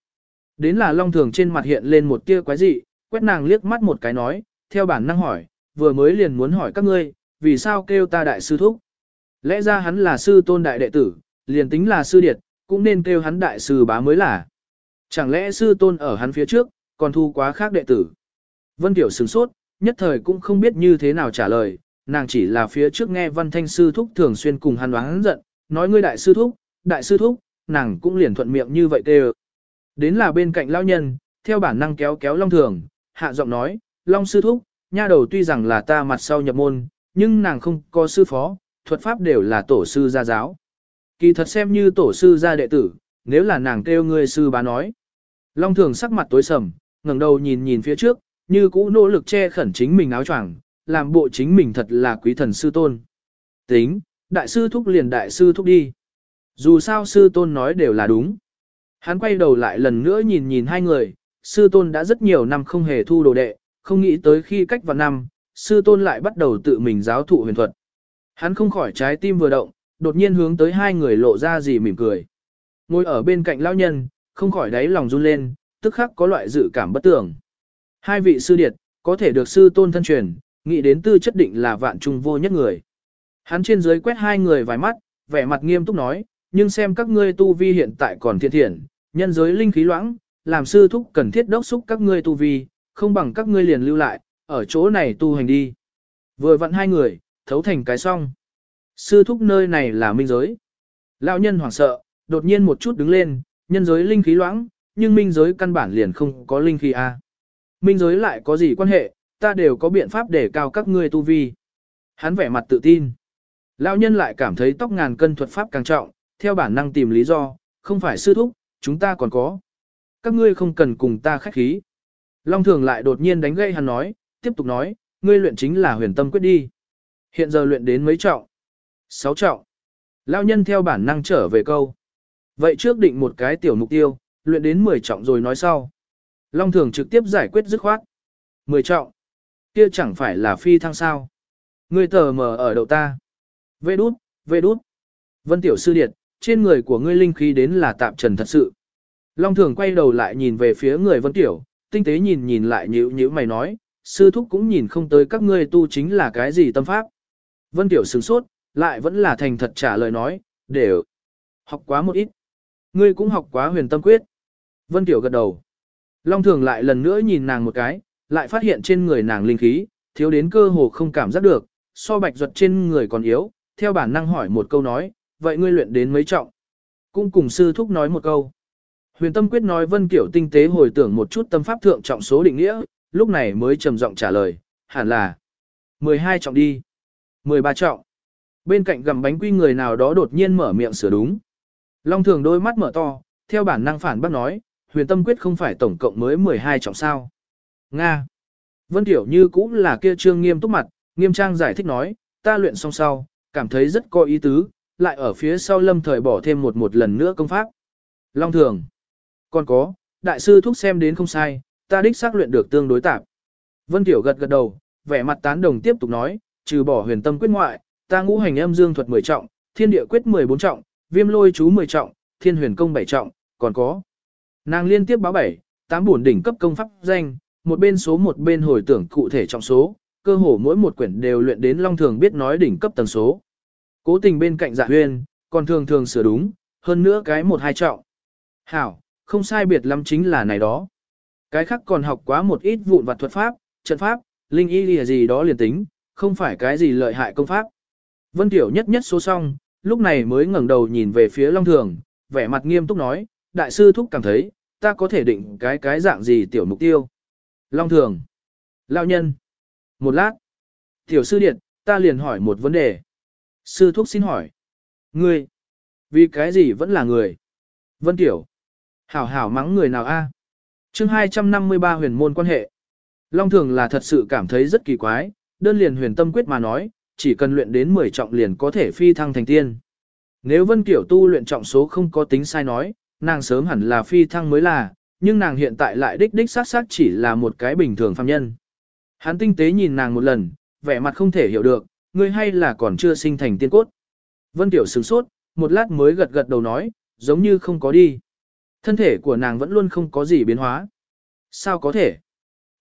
Đến là long thường trên mặt hiện lên một tia quái dị, quét nàng liếc mắt một cái nói, theo bản năng hỏi, vừa mới liền muốn hỏi các ngươi, vì sao kêu ta đại sư thúc. Lẽ ra hắn là sư tôn đại đệ tử, liền tính là sư điệt, cũng nên kêu hắn đại sư bá mới là. Chẳng lẽ sư tôn ở hắn phía trước, còn thu quá khác đệ tử. Vân Tiểu sửng sốt, nhất thời cũng không biết như thế nào trả lời, nàng chỉ là phía trước nghe văn thanh sư thúc thường xuyên cùng hắn đoán giận, nói ngươi đại sư thúc, đại sư thúc, nàng cũng liền thuận miệng như vậy kêu. Đến là bên cạnh lão nhân, theo bản năng kéo kéo Long Thường, hạ giọng nói, Long sư thúc, nha đầu tuy rằng là ta mặt sau nhập môn, nhưng nàng không có sư phó, thuật pháp đều là tổ sư gia giáo. Kỳ thật xem như tổ sư gia đệ tử, nếu là nàng kêu ngươi sư bá nói. Long thường sắc mặt tối sầm, ngẩng đầu nhìn nhìn phía trước, như cũ nỗ lực che khẩn chính mình áo choàng, làm bộ chính mình thật là quý thần sư tôn. Tính, đại sư thúc liền đại sư thúc đi. Dù sao sư tôn nói đều là đúng. Hắn quay đầu lại lần nữa nhìn nhìn hai người, sư tôn đã rất nhiều năm không hề thu đồ đệ, không nghĩ tới khi cách vào năm, sư tôn lại bắt đầu tự mình giáo thụ huyền thuật. Hắn không khỏi trái tim vừa động, đột nhiên hướng tới hai người lộ ra gì mỉm cười. Ngồi ở bên cạnh lão nhân, không khỏi đáy lòng run lên, tức khắc có loại dự cảm bất tưởng. Hai vị sư điệt, có thể được sư tôn thân truyền, nghĩ đến tư chất định là vạn trung vô nhất người. Hắn trên dưới quét hai người vài mắt, vẻ mặt nghiêm túc nói, nhưng xem các ngươi tu vi hiện tại còn thiện thiện, nhân giới linh khí loãng, làm sư thúc cần thiết đốc xúc các ngươi tu vi, không bằng các ngươi liền lưu lại, ở chỗ này tu hành đi. Vừa vặn hai người, thấu thành cái xong. Sư thúc nơi này là minh giới. Lão nhân hoảng sợ, đột nhiên một chút đứng lên, nhân giới linh khí loãng, nhưng minh giới căn bản liền không có linh khí a. Minh giới lại có gì quan hệ, ta đều có biện pháp để cao các ngươi tu vi. Hắn vẻ mặt tự tin. Lão nhân lại cảm thấy tóc ngàn cân thuật pháp càng trọng, theo bản năng tìm lý do, không phải sư thúc, chúng ta còn có. Các ngươi không cần cùng ta khách khí. Long thường lại đột nhiên đánh gây hắn nói, tiếp tục nói, ngươi luyện chính là huyền tâm quyết đi. Hiện giờ luyện đến mấy trọng? Sáu trọng. Lão nhân theo bản năng trở về câu. Vậy trước định một cái tiểu mục tiêu, luyện đến 10 trọng rồi nói sau. Long thường trực tiếp giải quyết dứt khoát. 10 trọng. Kia chẳng phải là phi thăng sao. Ngươi tờ mờ ở đầu ta. Vê đút, vê đút. Vân tiểu sư điệt, trên người của ngươi linh khí đến là tạm trần thật sự. Long thường quay đầu lại nhìn về phía người vân tiểu, tinh tế nhìn nhìn lại nhữ nhữ mày nói, sư thúc cũng nhìn không tới các ngươi tu chính là cái gì tâm pháp. Vân Tiểu sửng sốt, lại vẫn là thành thật trả lời nói, đều học quá một ít. Ngươi cũng học quá huyền tâm quyết. Vân Tiểu gật đầu. Long Thường lại lần nữa nhìn nàng một cái, lại phát hiện trên người nàng linh khí, thiếu đến cơ hồ không cảm giác được, so bạch ruột trên người còn yếu, theo bản năng hỏi một câu nói, vậy ngươi luyện đến mấy trọng? Cũng cùng sư thúc nói một câu. Huyền Tâm Quyết nói Vân Kiểu tinh tế hồi tưởng một chút tâm pháp thượng trọng số định nghĩa, lúc này mới trầm giọng trả lời, hẳn là 12 trọng đi. 13 trọng. Bên cạnh gầm bánh quy người nào đó đột nhiên mở miệng sửa đúng. Long Thường đôi mắt mở to, theo bản năng phản bác nói, Huyền Tâm Quyết không phải tổng cộng mới 12 trọng sao. Nga. Vân Tiểu như cũng là kia trương nghiêm túc mặt, nghiêm trang giải thích nói, ta luyện xong sau, cảm thấy rất có ý tứ, lại ở phía sau lâm thời bỏ thêm một một lần nữa công pháp. Long thường. Còn có, đại sư thúc xem đến không sai, ta đích xác luyện được tương đối tạp. Vân Tiểu gật gật đầu, vẻ mặt tán đồng tiếp tục nói, trừ bỏ huyền tâm quyết ngoại, ta ngũ hành âm dương thuật 10 trọng, thiên địa quyết 14 trọng, viêm lôi chú 10 trọng, thiên huyền công 7 trọng, còn có. Nàng liên tiếp báo 7, 8 bổn đỉnh cấp công pháp danh, một bên số một bên hồi tưởng cụ thể trọng số, cơ hồ mỗi một quyển đều luyện đến long thường biết nói đỉnh cấp tầng số. Cố tình bên cạnh dạ huyền, còn thường thường sửa đúng, hơn nữa cái một hai trọng. Hảo, không sai biệt lắm chính là này đó. Cái khác còn học quá một ít vụn vặt thuật pháp, trận pháp, linh y gì, gì đó liền tính, không phải cái gì lợi hại công pháp. Vân Tiểu nhất nhất số xong, lúc này mới ngẩng đầu nhìn về phía Long Thường, vẻ mặt nghiêm túc nói, đại sư thúc cảm thấy, ta có thể định cái cái dạng gì tiểu mục tiêu. Long Thường, Lão nhân, một lát, tiểu sư điện, ta liền hỏi một vấn đề. Sư thúc xin hỏi. Ngươi, vì cái gì vẫn là người? Vân Tiểu, hảo hảo mắng người nào a? À? Chương 253 huyền môn quan hệ. Long thường là thật sự cảm thấy rất kỳ quái, đơn liền huyền tâm quyết mà nói, chỉ cần luyện đến 10 trọng liền có thể phi thăng thành tiên. Nếu Vân Kiểu tu luyện trọng số không có tính sai nói, nàng sớm hẳn là phi thăng mới là, nhưng nàng hiện tại lại đích đích sát sát chỉ là một cái bình thường phàm nhân. Hắn tinh tế nhìn nàng một lần, vẻ mặt không thể hiểu được, ngươi hay là còn chưa sinh thành tiên cốt. Vân Tiểu sửng sốt, một lát mới gật gật đầu nói, giống như không có đi. Thân thể của nàng vẫn luôn không có gì biến hóa. Sao có thể?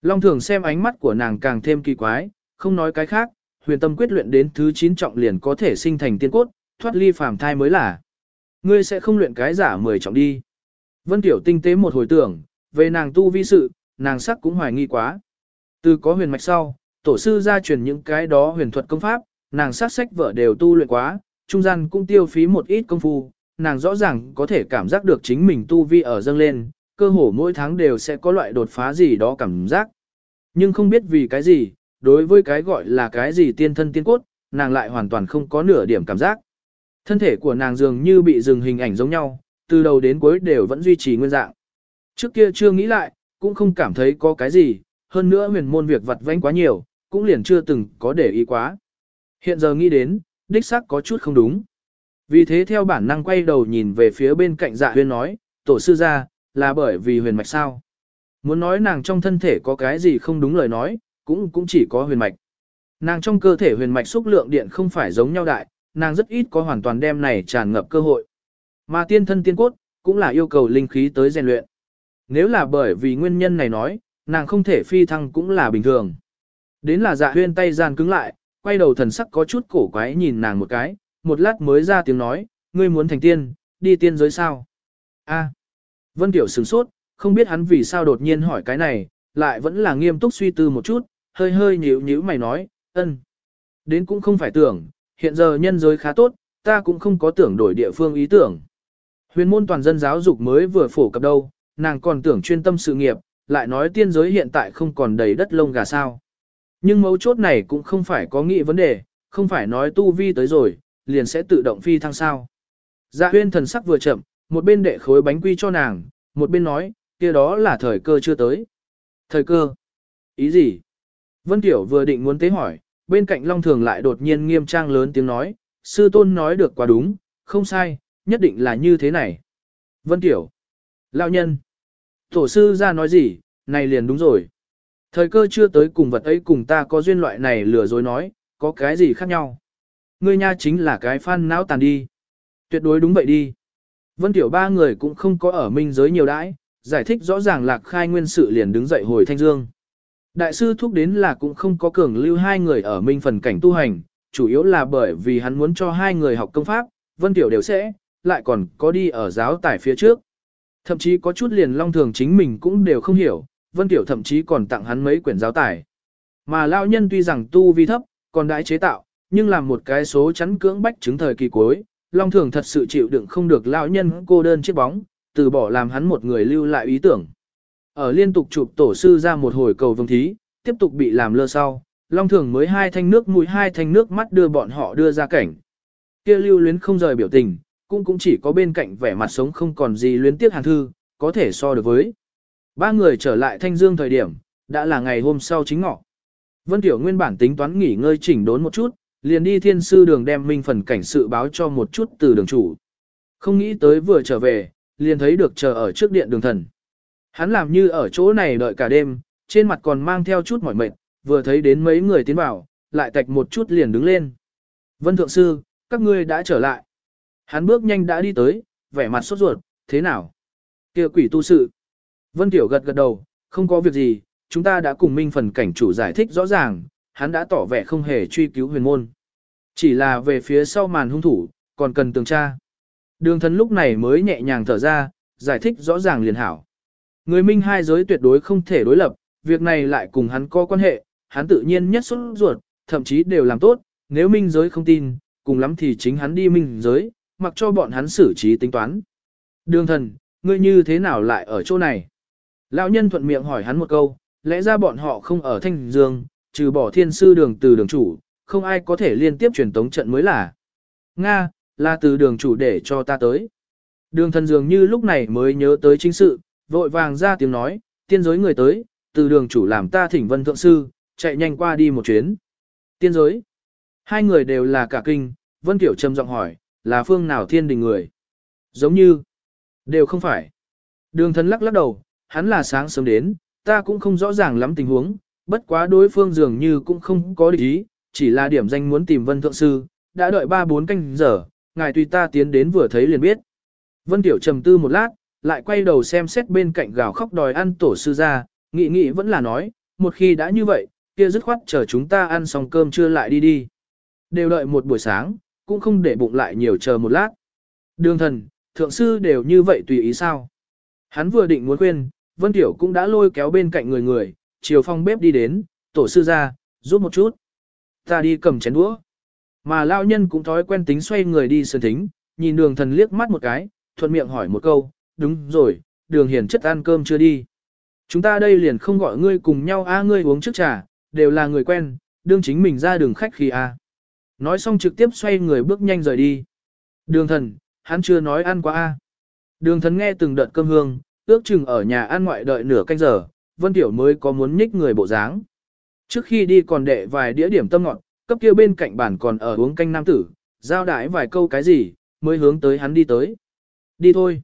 Long thường xem ánh mắt của nàng càng thêm kỳ quái, không nói cái khác, huyền tâm quyết luyện đến thứ 9 trọng liền có thể sinh thành tiên cốt, thoát ly phàm thai mới là. Ngươi sẽ không luyện cái giả 10 trọng đi. Vân Tiểu tinh tế một hồi tưởng, về nàng tu vi sự, nàng sắc cũng hoài nghi quá. Từ có huyền mạch sau, tổ sư gia truyền những cái đó huyền thuật công pháp, nàng sát sách vợ đều tu luyện quá, trung gian cũng tiêu phí một ít công phu, nàng rõ ràng có thể cảm giác được chính mình tu vi ở dâng lên, cơ hồ mỗi tháng đều sẽ có loại đột phá gì đó cảm giác. Nhưng không biết vì cái gì, đối với cái gọi là cái gì tiên thân tiên cốt, nàng lại hoàn toàn không có nửa điểm cảm giác. Thân thể của nàng dường như bị dừng hình ảnh giống nhau, từ đầu đến cuối đều vẫn duy trì nguyên dạng. Trước kia chưa nghĩ lại, cũng không cảm thấy có cái gì, hơn nữa huyền môn việc vặt vãnh quá nhiều, cũng liền chưa từng có để ý quá. Hiện giờ nghĩ đến, đích xác có chút không đúng. Vì thế theo bản năng quay đầu nhìn về phía bên cạnh dạ huyền nói, tổ sư ra, là bởi vì huyền mạch sao. Muốn nói nàng trong thân thể có cái gì không đúng lời nói, cũng cũng chỉ có huyền mạch. Nàng trong cơ thể huyền mạch xúc lượng điện không phải giống nhau đại, nàng rất ít có hoàn toàn đem này tràn ngập cơ hội. Mà tiên thân tiên cốt, cũng là yêu cầu linh khí tới rèn luyện. Nếu là bởi vì nguyên nhân này nói, nàng không thể phi thăng cũng là bình thường. Đến là dạ huyên tay gian cứng lại, quay đầu thần sắc có chút cổ quái nhìn nàng một cái, một lát mới ra tiếng nói, ngươi muốn thành tiên, đi tiên giới sao? A. Vân Tiểu sửng sốt, không biết hắn vì sao đột nhiên hỏi cái này, lại vẫn là nghiêm túc suy tư một chút, hơi hơi nhíu nhíu mày nói, ân. Đến cũng không phải tưởng, hiện giờ nhân giới khá tốt, ta cũng không có tưởng đổi địa phương ý tưởng. Huyền môn toàn dân giáo dục mới vừa phổ cập đâu, nàng còn tưởng chuyên tâm sự nghiệp, lại nói tiên giới hiện tại không còn đầy đất lông gà sao. Nhưng mấu chốt này cũng không phải có nghĩ vấn đề, không phải nói tu vi tới rồi, liền sẽ tự động phi thăng sao. Dạ huyên thần sắc vừa chậm, một bên đệ khối bánh quy cho nàng, một bên nói, kia đó là thời cơ chưa tới. Thời cơ? Ý gì? Vân Tiểu vừa định muốn tế hỏi, bên cạnh Long Thường lại đột nhiên nghiêm trang lớn tiếng nói, sư tôn nói được quá đúng, không sai, nhất định là như thế này. Vân Tiểu. Lão nhân. Tổ sư ra nói gì, này liền đúng rồi. Thời cơ chưa tới cùng vật ấy cùng ta có duyên loại này lừa dối nói, có cái gì khác nhau. Ngươi nha chính là cái phan não tàn đi. Tuyệt đối đúng vậy đi. Vân Tiểu ba người cũng không có ở minh giới nhiều đãi, giải thích rõ ràng lạc khai nguyên sự liền đứng dậy hồi thanh dương. Đại sư thúc đến là cũng không có cường lưu hai người ở minh phần cảnh tu hành, chủ yếu là bởi vì hắn muốn cho hai người học công pháp, Vân Tiểu đều sẽ, lại còn có đi ở giáo tải phía trước. Thậm chí có chút liền long thường chính mình cũng đều không hiểu, Vân Tiểu thậm chí còn tặng hắn mấy quyển giáo tải. Mà lão nhân tuy rằng tu vi thấp, còn đãi chế tạo, nhưng làm một cái số chắn cưỡng bách chứng thời kỳ cuối, long thường thật sự chịu đựng không được lão nhân cô đơn chiếc bóng, từ bỏ làm hắn một người lưu lại ý tưởng. Ở liên tục chụp tổ sư ra một hồi cầu vương thí, tiếp tục bị làm lơ sau, long thường mới hai thanh nước mũi hai thanh nước mắt đưa bọn họ đưa ra cảnh. Kia lưu luyến không rời biểu tình, cũng cũng chỉ có bên cạnh vẻ mặt sống không còn gì luyến tiếc hàn thư, có thể so được với. Ba người trở lại thanh dương thời điểm, đã là ngày hôm sau chính ngọ. Vân Tiểu nguyên bản tính toán nghỉ ngơi chỉnh đốn một chút, liền đi thiên sư đường đem minh phần cảnh sự báo cho một chút từ đường chủ. Không nghĩ tới vừa trở về, liền thấy được chờ ở trước điện đường thần. Hắn làm như ở chỗ này đợi cả đêm, trên mặt còn mang theo chút mỏi mệt, vừa thấy đến mấy người tiến vào, lại tạch một chút liền đứng lên. Vân Thượng Sư, các ngươi đã trở lại. Hắn bước nhanh đã đi tới, vẻ mặt sốt ruột, thế nào? kia quỷ tu sự. Vân Tiểu gật gật đầu, không có việc gì, chúng ta đã cùng minh phần cảnh chủ giải thích rõ ràng, hắn đã tỏ vẻ không hề truy cứu huyền môn. Chỉ là về phía sau màn hung thủ, còn cần tường tra. Đường thần lúc này mới nhẹ nhàng thở ra, giải thích rõ ràng liền hảo. Người minh hai giới tuyệt đối không thể đối lập, việc này lại cùng hắn có quan hệ, hắn tự nhiên nhất xuất ruột, thậm chí đều làm tốt, nếu minh giới không tin, cùng lắm thì chính hắn đi minh giới, mặc cho bọn hắn xử trí tính toán. Đường thần, ngươi như thế nào lại ở chỗ này? Lão nhân thuận miệng hỏi hắn một câu, lẽ ra bọn họ không ở Thanh Dương, trừ bỏ thiên sư đường từ đường chủ, không ai có thể liên tiếp truyền tống trận mới là. Nga, là từ đường chủ để cho ta tới. Đường thần dường như lúc này mới nhớ tới chính sự, vội vàng ra tiếng nói, tiên giới người tới, từ đường chủ làm ta thỉnh vân thượng sư, chạy nhanh qua đi một chuyến. Tiên giới. Hai người đều là cả kinh, vân tiểu trầm giọng hỏi, là phương nào thiên đình người? Giống như, đều không phải. Đường thần lắc lắc đầu, hắn là sáng sớm đến, ta cũng không rõ ràng lắm tình huống, bất quá đối phương dường như cũng không có địch ý, chỉ là điểm danh muốn tìm vân thượng sư, đã đợi 3-4 canh giờ, ngài tùy ta tiến đến vừa thấy liền biết. Vân Tiểu trầm tư một lát, lại quay đầu xem xét bên cạnh gào khóc đòi ăn tổ sư ra, nghị nghị vẫn là nói, một khi đã như vậy, kia dứt khoát chờ chúng ta ăn xong cơm trưa lại đi đi. Đều đợi một buổi sáng, cũng không để bụng lại nhiều chờ một lát. Đường thần, thượng sư đều như vậy tùy ý sao. Hắn vừa định muốn khuyên, Vân Tiểu cũng đã lôi kéo bên cạnh người người, chiều phong bếp đi đến, tổ sư ra, giúp một chút. Ta đi cầm chén đũa. Mà lão nhân cũng thói quen tính xoay người đi sơn thính, nhìn đường thần liếc mắt một cái, thuận miệng hỏi một câu, đúng rồi, đường hiền chất ăn cơm chưa đi. Chúng ta đây liền không gọi ngươi cùng nhau a ngươi uống trước trà, đều là người quen, đương chính mình ra đường khách khi a. Nói xong trực tiếp xoay người bước nhanh rời đi. Đường thần, hắn chưa nói ăn quá a. Đường thần nghe từng đợt cơm hương, ước chừng ở nhà ăn ngoại đợi nửa canh giờ, Vân Tiểu mới có muốn nhích người bộ dáng. Trước khi đi còn đệ vài đĩa điểm tâm ngọt, cấp kia bên cạnh bàn còn ở uống canh nam tử, giao đái vài câu cái gì, mới hướng tới hắn đi tới. Đi thôi.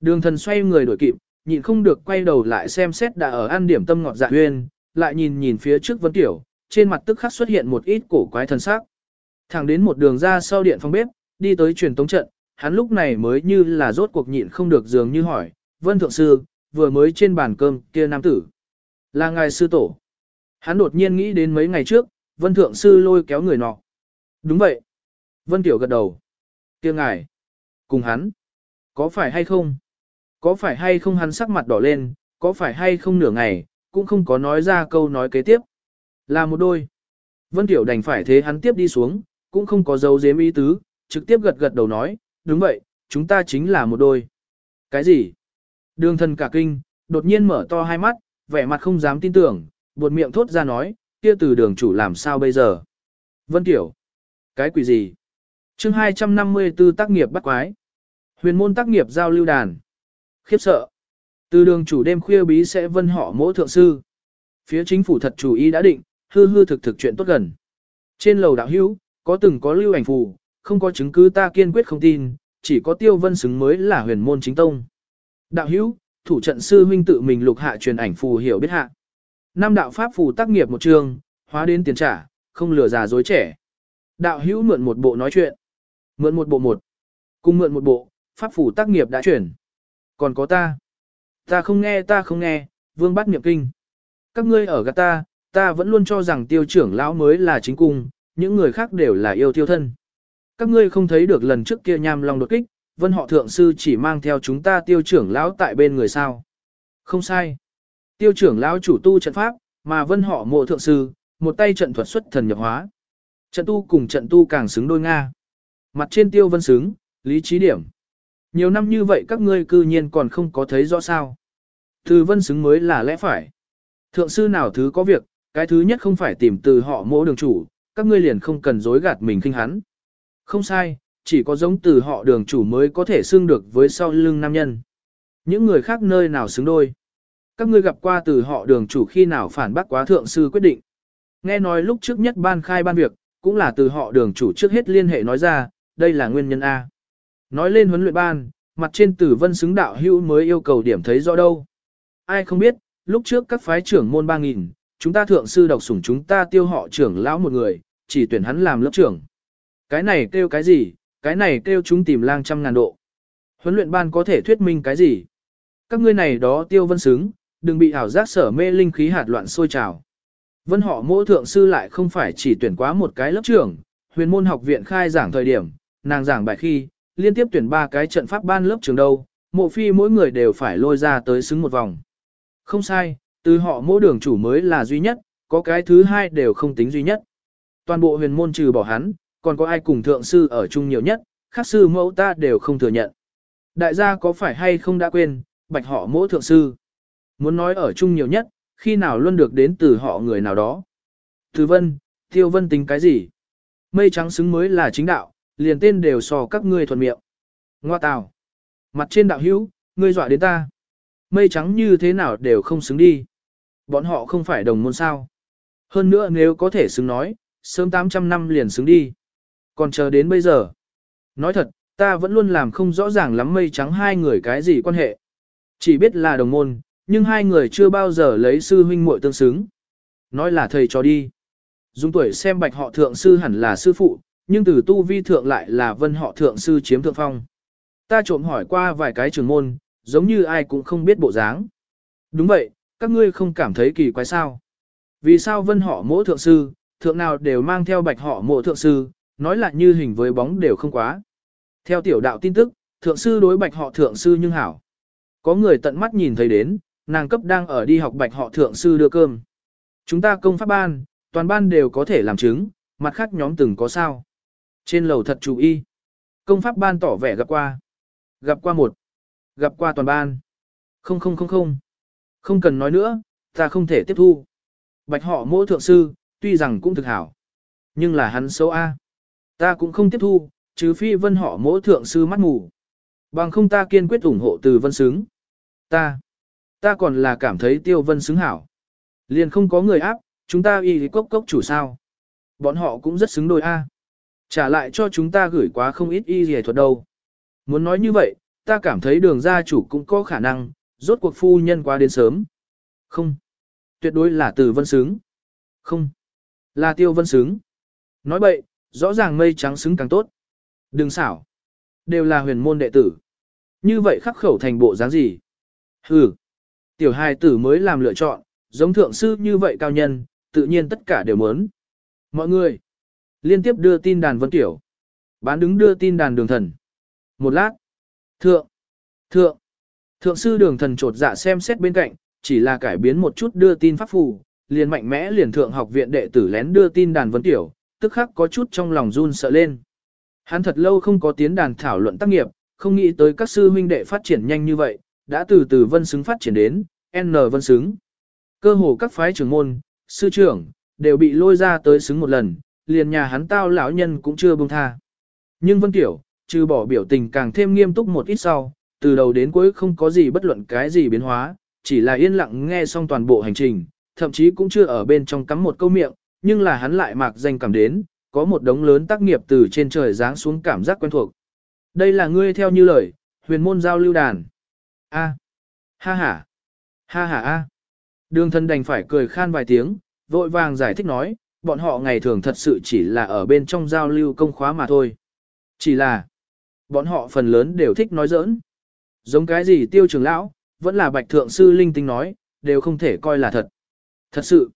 Đường thần xoay người đổi kịp, nhịn không được quay đầu lại xem xét đã ở ăn điểm tâm ngọt dạ huyên, lại nhìn nhìn phía trước Vân Tiểu, trên mặt tức khắc xuất hiện một ít cổ quái thần sắc. Thẳng đến một đường ra sau điện phòng bếp, đi tới truyền tống trận, hắn lúc này mới như là rốt cuộc nhịn không được dường như hỏi, Vân Thượng Sư, vừa mới trên bàn cơm kia nam tử. Là ngài sư tổ. Hắn đột nhiên nghĩ đến mấy ngày trước, Vân Thượng Sư lôi kéo người nọ. Đúng vậy. Vân Tiểu gật đầu. kia ngài. Cùng hắn. Có phải hay không? Có phải hay không hắn sắc mặt đỏ lên, có phải hay không nửa ngày, cũng không có nói ra câu nói kế tiếp. Là một đôi. Vân Tiểu đành phải thế hắn tiếp đi xuống, cũng không có dấu dếm ý tứ, trực tiếp gật gật đầu nói, đúng vậy, chúng ta chính là một đôi. Cái gì? Đường thần cả kinh, đột nhiên mở to hai mắt, vẻ mặt không dám tin tưởng, buột miệng thốt ra nói, kia từ đường chủ làm sao bây giờ? Vân Tiểu. Cái quỷ gì? chương 254 tác nghiệp bắt quái. Huyền môn tác nghiệp giao lưu đàn. Khiếp sợ. Từ đường chủ đêm khuya bí sẽ vân họ mỗ thượng sư. Phía chính phủ thật chủ ý đã định, hư hư thực thực chuyện tốt gần. Trên lầu đạo hữu, có từng có lưu ảnh phù, không có chứng cứ ta kiên quyết không tin, chỉ có tiêu vân xứng mới là huyền môn chính tông. Đạo hữu, thủ trận sư huynh tự mình lục hạ truyền ảnh phù hiểu biết hạ. Năm đạo pháp phù tác nghiệp một trường, hóa đến tiền trả, không lừa già dối trẻ. Đạo hữu mượn một bộ nói chuyện. Mượn một bộ một. Cùng mượn một bộ, pháp phù tác nghiệp đã chuyển. Còn có ta. Ta không nghe ta không nghe, vương bắt niệm kinh. các ngươi ở gạt ta, ta vẫn luôn cho rằng tiêu trưởng lão mới là chính cung, những người khác đều là yêu tiêu thân. Các ngươi không thấy được lần trước kia nham long đột kích, vân họ thượng sư chỉ mang theo chúng ta tiêu trưởng lão tại bên người sao. Không sai. Tiêu trưởng lão chủ tu trận pháp, mà vân họ mộ thượng sư, một tay trận thuật xuất thần nhập hóa. Trận tu cùng trận tu càng xứng đôi Nga. Mặt trên tiêu vân xứng, lý trí điểm. Nhiều năm như vậy các ngươi cư nhiên còn không có thấy rõ sao. Từ vân xứng mới là lẽ phải. Thượng sư nào thứ có việc, cái thứ nhất không phải tìm từ họ mộ đường chủ, các ngươi liền không cần dối gạt mình kinh hắn. Không sai, chỉ có giống từ họ đường chủ mới có thể xưng được với sau lưng nam nhân. Những người khác nơi nào xứng đôi. Các ngươi gặp qua từ họ đường chủ khi nào phản bác quá thượng sư quyết định. Nghe nói lúc trước nhất ban khai ban việc, cũng là từ họ đường chủ trước hết liên hệ nói ra, đây là nguyên nhân A. Nói lên huấn luyện ban, mặt trên tử vân xứng đạo hữu mới yêu cầu điểm thấy rõ đâu. Ai không biết, lúc trước các phái trưởng môn 3.000, chúng ta thượng sư độc sủng chúng ta tiêu họ trưởng lão một người, chỉ tuyển hắn làm lớp trưởng. Cái này kêu cái gì, cái này kêu chúng tìm lang trăm ngàn độ. Huấn luyện ban có thể thuyết minh cái gì? Các ngươi này đó tiêu vân xứng, đừng bị ảo giác sở mê linh khí hạt loạn sôi trào. Vân họ mỗi thượng sư lại không phải chỉ tuyển quá một cái lớp trưởng, huyền môn học viện khai giảng thời điểm, nàng giảng bài khi, liên tiếp tuyển ba cái trận pháp ban lớp trường đâu, mộ phi mỗi người đều phải lôi ra tới xứng một vòng. Không sai, từ họ mỗi đường chủ mới là duy nhất, có cái thứ hai đều không tính duy nhất. Toàn bộ huyền môn trừ bỏ hắn, còn có ai cùng thượng sư ở chung nhiều nhất, khác sư mẫu ta đều không thừa nhận. Đại gia có phải hay không đã quên, bạch họ mỗi thượng sư. Muốn nói ở chung nhiều nhất, khi nào luôn được đến từ họ người nào đó. Từ vân, tiêu vân tính cái gì? Mây trắng xứng mới là chính đạo, liền tên đều so các ngươi thuận miệng. Ngoa tào. Mặt trên đạo hữu, ngươi dọa đến ta. Mây trắng như thế nào đều không xứng đi. Bọn họ không phải đồng môn sao. Hơn nữa nếu có thể xứng nói, sớm 800 năm liền xứng đi. Còn chờ đến bây giờ. Nói thật, ta vẫn luôn làm không rõ ràng lắm mây trắng hai người cái gì quan hệ. Chỉ biết là đồng môn, nhưng hai người chưa bao giờ lấy sư huynh muội tương xứng. Nói là thầy cho đi. Dung tuổi xem bạch họ thượng sư hẳn là sư phụ, nhưng từ tu vi thượng lại là vân họ thượng sư chiếm thượng phong. Ta trộm hỏi qua vài cái trường môn, giống như ai cũng không biết bộ dáng. Đúng vậy, các ngươi không cảm thấy kỳ quái sao. Vì sao vân họ mỗi thượng sư, thượng nào đều mang theo bạch họ mộ thượng sư, nói là như hình với bóng đều không quá. Theo tiểu đạo tin tức, thượng sư đối bạch họ thượng sư nhưng hảo. Có người tận mắt nhìn thấy đến, nàng cấp đang ở đi học bạch họ thượng sư đưa cơm. Chúng ta công pháp ban, toàn ban đều có thể làm chứng, mặt khác nhóm từng có sao. Trên lầu thật chú ý. Công pháp ban tỏ vẻ gặp qua. Gặp qua một. Gặp qua toàn ban. Không không không không. Không cần nói nữa, ta không thể tiếp thu. Bạch họ mỗi thượng sư, tuy rằng cũng thực hảo. Nhưng là hắn xấu A. Ta cũng không tiếp thu, chứ phi vân họ mỗi thượng sư mắt ngủ. Bằng không ta kiên quyết ủng hộ từ vân xứng. Ta. Ta còn là cảm thấy tiêu vân xứng hảo. Liền không có người áp, chúng ta y cốc cốc chủ sao. Bọn họ cũng rất xứng đôi A. Trả lại cho chúng ta gửi quá không ít y gì thuật đâu. Muốn nói như vậy, ta cảm thấy đường gia chủ cũng có khả năng, rốt cuộc phu nhân quá đến sớm. Không. Tuyệt đối là từ vân xứng. Không. Là tiêu vân xứng. Nói bậy, rõ ràng mây trắng xứng càng tốt. Đừng xảo. Đều là huyền môn đệ tử. Như vậy khắc khẩu thành bộ dáng gì? Hừ. Tiểu hài tử mới làm lựa chọn, giống thượng sư như vậy cao nhân, tự nhiên tất cả đều muốn. Mọi người, liên tiếp đưa tin đàn vân tiểu. Bán đứng đưa tin đàn đường thần. Một lát. Thượng. Thượng. Thượng sư đường thần trột dạ xem xét bên cạnh, chỉ là cải biến một chút đưa tin pháp phù, liền mạnh mẽ liền thượng học viện đệ tử lén đưa tin đàn vấn tiểu, tức khắc có chút trong lòng run sợ lên. Hắn thật lâu không có tiến đàn thảo luận tác nghiệp, không nghĩ tới các sư huynh đệ phát triển nhanh như vậy, đã từ từ vân xứng phát triển đến, N vân xứng. Cơ hồ các phái trưởng môn, sư trưởng, đều bị lôi ra tới xứng một lần, liền nhà hắn tao lão nhân cũng chưa buông tha. Nhưng Vân Tiểu, trừ bỏ biểu tình càng thêm nghiêm túc một ít sau, từ đầu đến cuối không có gì bất luận cái gì biến hóa, chỉ là yên lặng nghe xong toàn bộ hành trình, thậm chí cũng chưa ở bên trong cắm một câu miệng, nhưng là hắn lại mạc danh cảm đến, có một đống lớn tác nghiệp từ trên trời giáng xuống cảm giác quen thuộc. Đây là ngươi theo như lời, huyền môn giao lưu đàn. A. Ha ha. Ha ha a. Đường thân đành phải cười khan vài tiếng, vội vàng giải thích nói, bọn họ ngày thường thật sự chỉ là ở bên trong giao lưu công khóa mà thôi. Chỉ là, bọn họ phần lớn đều thích nói giỡn. Giống cái gì tiêu trưởng lão, vẫn là bạch thượng sư linh tinh nói, đều không thể coi là thật. Thật sự,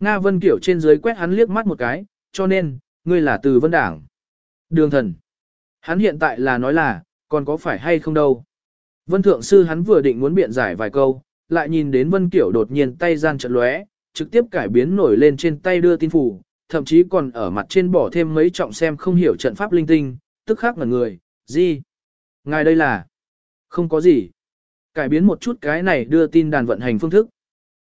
Nga Vân Kiểu trên dưới quét hắn liếc mắt một cái, cho nên, ngươi là từ vân đảng. Đường thần. Hắn hiện tại là nói là, còn có phải hay không đâu. Vân Thượng Sư hắn vừa định muốn biện giải vài câu, lại nhìn đến Vân Kiểu đột nhiên tay gian trận lóe, trực tiếp cải biến nổi lên trên tay đưa tin phủ, thậm chí còn ở mặt trên bỏ thêm mấy trọng xem không hiểu trận pháp linh tinh, tức khác ngẩn người, gì? Ngài đây là? Không có gì. Cải biến một chút cái này đưa tin đàn vận hành phương thức.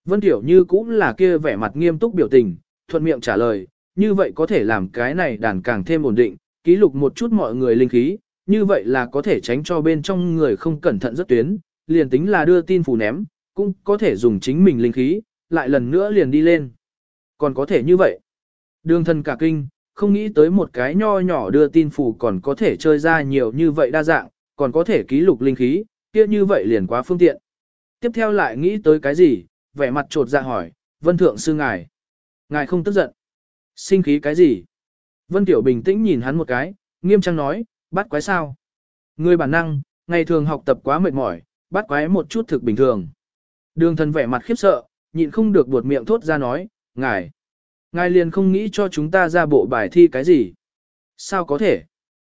Vân Tiểu như cũng là kia vẻ mặt nghiêm túc biểu tình, thuận miệng trả lời, như vậy có thể làm cái này đàn càng thêm ổn định, ký lục một chút mọi người linh khí, như vậy là có thể tránh cho bên trong người không cẩn thận rất tuyến, liền tính là đưa tin phủ ném, cũng có thể dùng chính mình linh khí, lại lần nữa liền đi lên. Còn có thể như vậy. Đường thần cả kinh, không nghĩ tới một cái nho nhỏ đưa tin phủ còn có thể chơi ra nhiều như vậy đa dạng, còn có thể ký lục linh khí, kia như vậy liền quá phương tiện. Tiếp theo lại nghĩ tới cái gì, vẻ mặt trột ra hỏi, vân thượng sư ngài. Ngài không tức giận. Sinh khí cái gì? Vân Tiểu bình tĩnh nhìn hắn một cái, nghiêm trang nói, bắt quái sao? Người bản năng, ngày thường học tập quá mệt mỏi, bắt quái một chút thực bình thường. Đường thần vẻ mặt khiếp sợ, nhịn không được buột miệng thốt ra nói, ngài. Ngài liền không nghĩ cho chúng ta ra bộ bài thi cái gì? Sao có thể?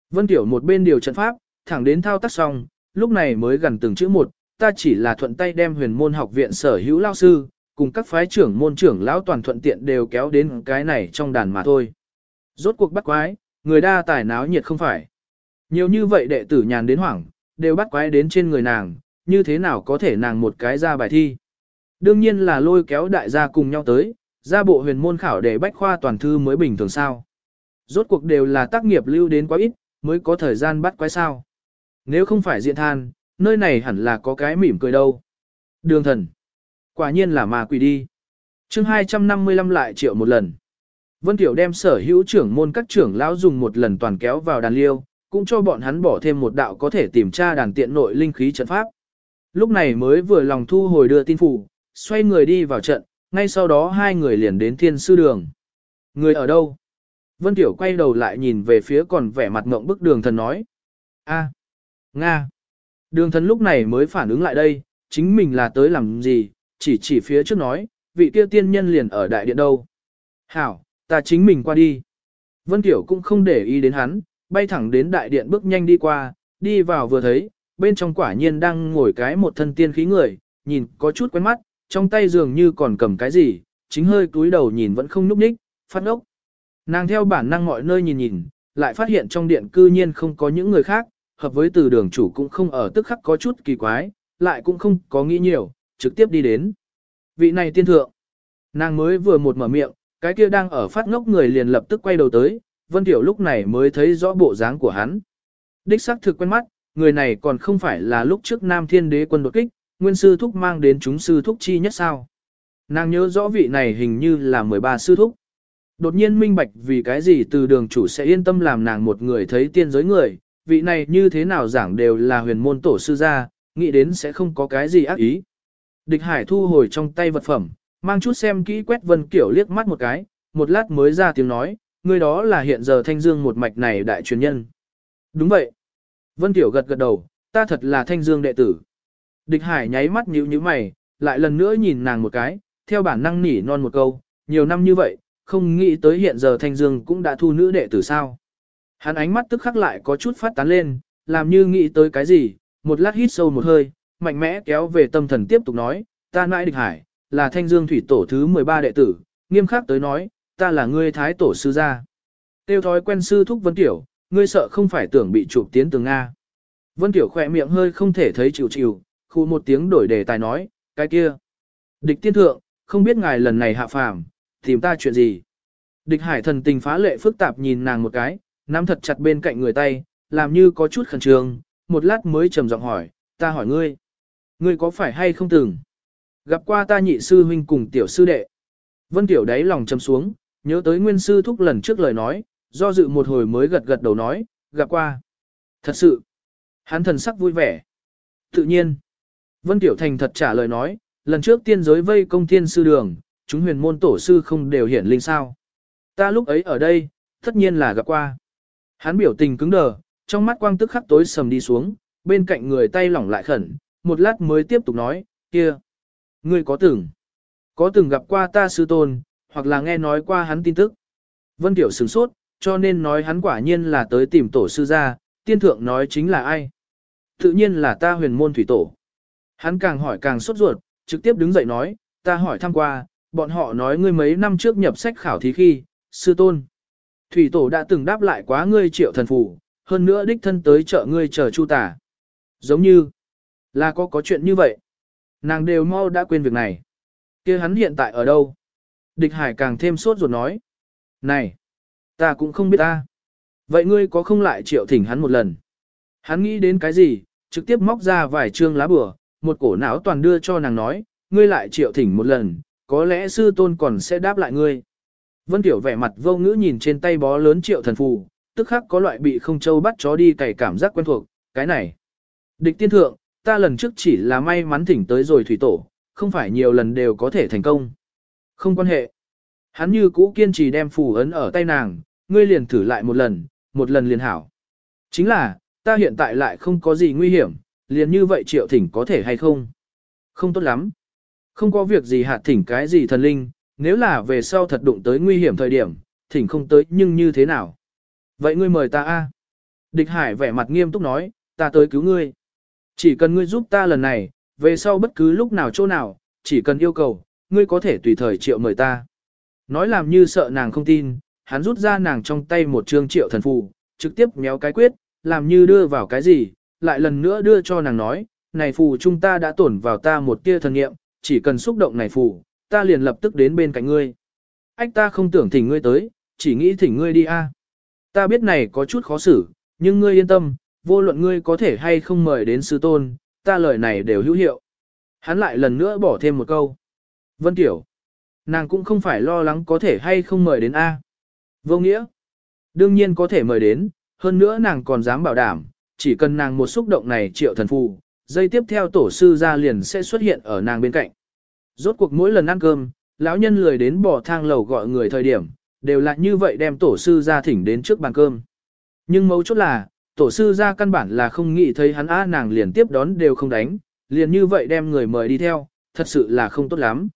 Vân Tiểu một bên điều trận pháp, thẳng đến thao tác xong, lúc này mới gần từng chữ một, ta chỉ là thuận tay đem huyền môn học viện sở hữu lao sư, cùng các phái trưởng môn trưởng lão toàn thuận tiện đều kéo đến cái này trong đàn mà thôi. Rốt cuộc bắt quái, người đa tài náo nhiệt không phải. Nhiều như vậy đệ tử nhàn đến hoảng, đều bắt quái đến trên người nàng, như thế nào có thể nàng một cái ra bài thi. Đương nhiên là lôi kéo đại gia cùng nhau tới, ra bộ huyền môn khảo để bách khoa toàn thư mới bình thường sao. Rốt cuộc đều là tác nghiệp lưu đến quá ít, mới có thời gian bắt quái sao. Nếu không phải diện than, nơi này hẳn là có cái mỉm cười đâu. Đường thần. Quả nhiên là ma quỷ đi. chương 255 lại triệu một lần. Vân Tiểu đem sở hữu trưởng môn các trưởng lão dùng một lần toàn kéo vào đàn liêu, cũng cho bọn hắn bỏ thêm một đạo có thể tìm tra đàn tiện nội linh khí trận pháp. Lúc này mới vừa lòng thu hồi đưa tin phủ, xoay người đi vào trận, ngay sau đó hai người liền đến thiên sư đường. Người ở đâu? Vân Tiểu quay đầu lại nhìn về phía còn vẻ mặt ngộng bức đường thần nói. a Nga. Đường thần lúc này mới phản ứng lại đây, chính mình là tới làm gì, chỉ chỉ phía trước nói, vị kia tiên nhân liền ở đại điện đâu. Hảo, ta chính mình qua đi. Vân Tiểu cũng không để ý đến hắn, bay thẳng đến đại điện bước nhanh đi qua, đi vào vừa thấy, bên trong quả nhiên đang ngồi cái một thân tiên khí người, nhìn có chút quen mắt, trong tay dường như còn cầm cái gì, chính hơi cúi đầu nhìn vẫn không núp ních, phát ốc. Nàng theo bản năng mọi nơi nhìn nhìn, lại phát hiện trong điện cư nhiên không có những người khác, hợp với từ đường chủ cũng không ở tức khắc có chút kỳ quái, lại cũng không có nghĩ nhiều, trực tiếp đi đến. Vị này tiên thượng, nàng mới vừa một mở miệng, cái kia đang ở phát ngốc người liền lập tức quay đầu tới, Vân Tiểu lúc này mới thấy rõ bộ dáng của hắn. Đích xác thực quen mắt, người này còn không phải là lúc trước Nam Thiên Đế quân đột kích, nguyên sư thúc mang đến chúng sư thúc chi nhất sao. Nàng nhớ rõ vị này hình như là 13 sư thúc. Đột nhiên minh bạch vì cái gì từ đường chủ sẽ yên tâm làm nàng một người thấy tiên giới người, vị này như thế nào giảng đều là huyền môn tổ sư gia, nghĩ đến sẽ không có cái gì ác ý. Địch hải thu hồi trong tay vật phẩm, mang chút xem kỹ quét vân kiểu liếc mắt một cái, một lát mới ra tiếng nói, người đó là hiện giờ thanh dương một mạch này đại truyền nhân. Đúng vậy. Vân Tiểu gật gật đầu, ta thật là thanh dương đệ tử. Địch hải nháy mắt nhíu nhíu mày, lại lần nữa nhìn nàng một cái, theo bản năng nỉ non một câu, nhiều năm như vậy, không nghĩ tới hiện giờ thanh dương cũng đã thu nữ đệ tử sao. Hắn ánh mắt tức khắc lại có chút phát tán lên, làm như nghĩ tới cái gì, một lát hít sâu một hơi, mạnh mẽ kéo về tâm thần tiếp tục nói, ta nãi địch hải, là thanh dương thủy tổ thứ 13 đệ tử, nghiêm khắc tới nói, ta là ngươi thái tổ sư gia. Tiêu thói quen sư thúc Vân Tiểu, ngươi sợ không phải tưởng bị chụp tiến từ Nga. Vân Tiểu khỏe miệng hơi không thể thấy chịu chịu, khu một tiếng đổi đề tài nói, cái kia. Địch tiên thượng, không biết ngài lần này hạ phàm, tìm ta chuyện gì. Địch hải thần tình phá lệ phức tạp nhìn nàng một cái, nắm thật chặt bên cạnh người tay, làm như có chút khẩn trương, một lát mới trầm giọng hỏi, ta hỏi ngươi. Ngươi có phải hay không từng? Gặp qua ta nhị sư huynh cùng tiểu sư đệ. Vân tiểu đáy lòng trầm xuống, nhớ tới nguyên sư thúc lần trước lời nói, do dự một hồi mới gật gật đầu nói, gặp qua. Thật sự. Hắn thần sắc vui vẻ. Tự nhiên. Vân Tiểu Thành thật trả lời nói, lần trước tiên giới vây công thiên sư đường, chúng huyền môn tổ sư không đều hiển linh sao. Ta lúc ấy ở đây, tất nhiên là gặp qua. Hắn biểu tình cứng đờ, trong mắt quang tức khắc tối sầm đi xuống, bên cạnh người tay lỏng lại khẩn, một lát mới tiếp tục nói, kia. Ngươi có từng, Có từng gặp qua ta sư tôn, hoặc là nghe nói qua hắn tin tức. Vân Tiểu sửng sốt, cho nên nói hắn quả nhiên là tới tìm tổ sư ra, tiên thượng nói chính là ai. Tự nhiên là ta huyền môn thủy tổ. Hắn càng hỏi càng sốt ruột, trực tiếp đứng dậy nói, ta hỏi thăm qua, bọn họ nói ngươi mấy năm trước nhập sách khảo thí khi, sư tôn. Thủy tổ đã từng đáp lại quá ngươi triệu thần phù, hơn nữa đích thân tới chợ ngươi chờ chu tả. Giống như, là có có chuyện như vậy. Nàng đều mau đã quên việc này. kia hắn hiện tại ở đâu? Địch hải càng thêm sốt ruột nói. Này, ta cũng không biết ta. Vậy ngươi có không lại triệu thỉnh hắn một lần? Hắn nghĩ đến cái gì, trực tiếp móc ra vài trương lá bừa, một cổ não toàn đưa cho nàng nói, ngươi lại triệu thỉnh một lần, có lẽ sư tôn còn sẽ đáp lại ngươi. Vân Tiểu vẻ mặt vô ngữ nhìn trên tay bó lớn triệu thần phù, tức khắc có loại bị không châu bắt chó đi cày cảm giác quen thuộc, cái này. Địch tiên thượng, ta lần trước chỉ là may mắn thỉnh tới rồi thủy tổ, không phải nhiều lần đều có thể thành công. Không quan hệ. Hắn như cũ kiên trì đem phù ấn ở tay nàng, ngươi liền thử lại một lần, một lần liền hảo. Chính là, ta hiện tại lại không có gì nguy hiểm, liền như vậy triệu thỉnh có thể hay không? Không tốt lắm. Không có việc gì hạt thỉnh cái gì thần linh, nếu là về sau thật đụng tới nguy hiểm thời điểm, thỉnh không tới nhưng như thế nào? Vậy ngươi mời ta a. Địch Hải vẻ mặt nghiêm túc nói, ta tới cứu ngươi. Chỉ cần ngươi giúp ta lần này, về sau bất cứ lúc nào chỗ nào, chỉ cần yêu cầu, ngươi có thể tùy thời triệu mời ta. Nói làm như sợ nàng không tin, hắn rút ra nàng trong tay một trương triệu thần phù, trực tiếp méo cái quyết, làm như đưa vào cái gì, lại lần nữa đưa cho nàng nói, này phù chúng ta đã tổn vào ta một tia thần nghiệm, chỉ cần xúc động này phù, ta liền lập tức đến bên cạnh ngươi. Ách ta không tưởng thỉnh ngươi tới, chỉ nghĩ thỉnh ngươi đi a. Ta biết này có chút khó xử, nhưng ngươi yên tâm, vô luận ngươi có thể hay không mời đến sư tôn, ta lời này đều hữu hiệu. Hắn lại lần nữa bỏ thêm một câu. Vân Tiểu, nàng cũng không phải lo lắng có thể hay không mời đến A. Vô nghĩa, đương nhiên có thể mời đến, hơn nữa nàng còn dám bảo đảm, chỉ cần nàng một xúc động này triệu thần phù, dây tiếp theo tổ sư ra liền sẽ xuất hiện ở nàng bên cạnh. Rốt cuộc mỗi lần ăn cơm, lão nhân lười đến bỏ thang lầu gọi người thời điểm, đều là như vậy đem tổ sư ra thỉnh đến trước bàn cơm. Nhưng mấu chốt là, tổ sư ra căn bản là không nghĩ thấy hắn á nàng liền tiếp đón đều không đánh, liền như vậy đem người mời đi theo, thật sự là không tốt lắm.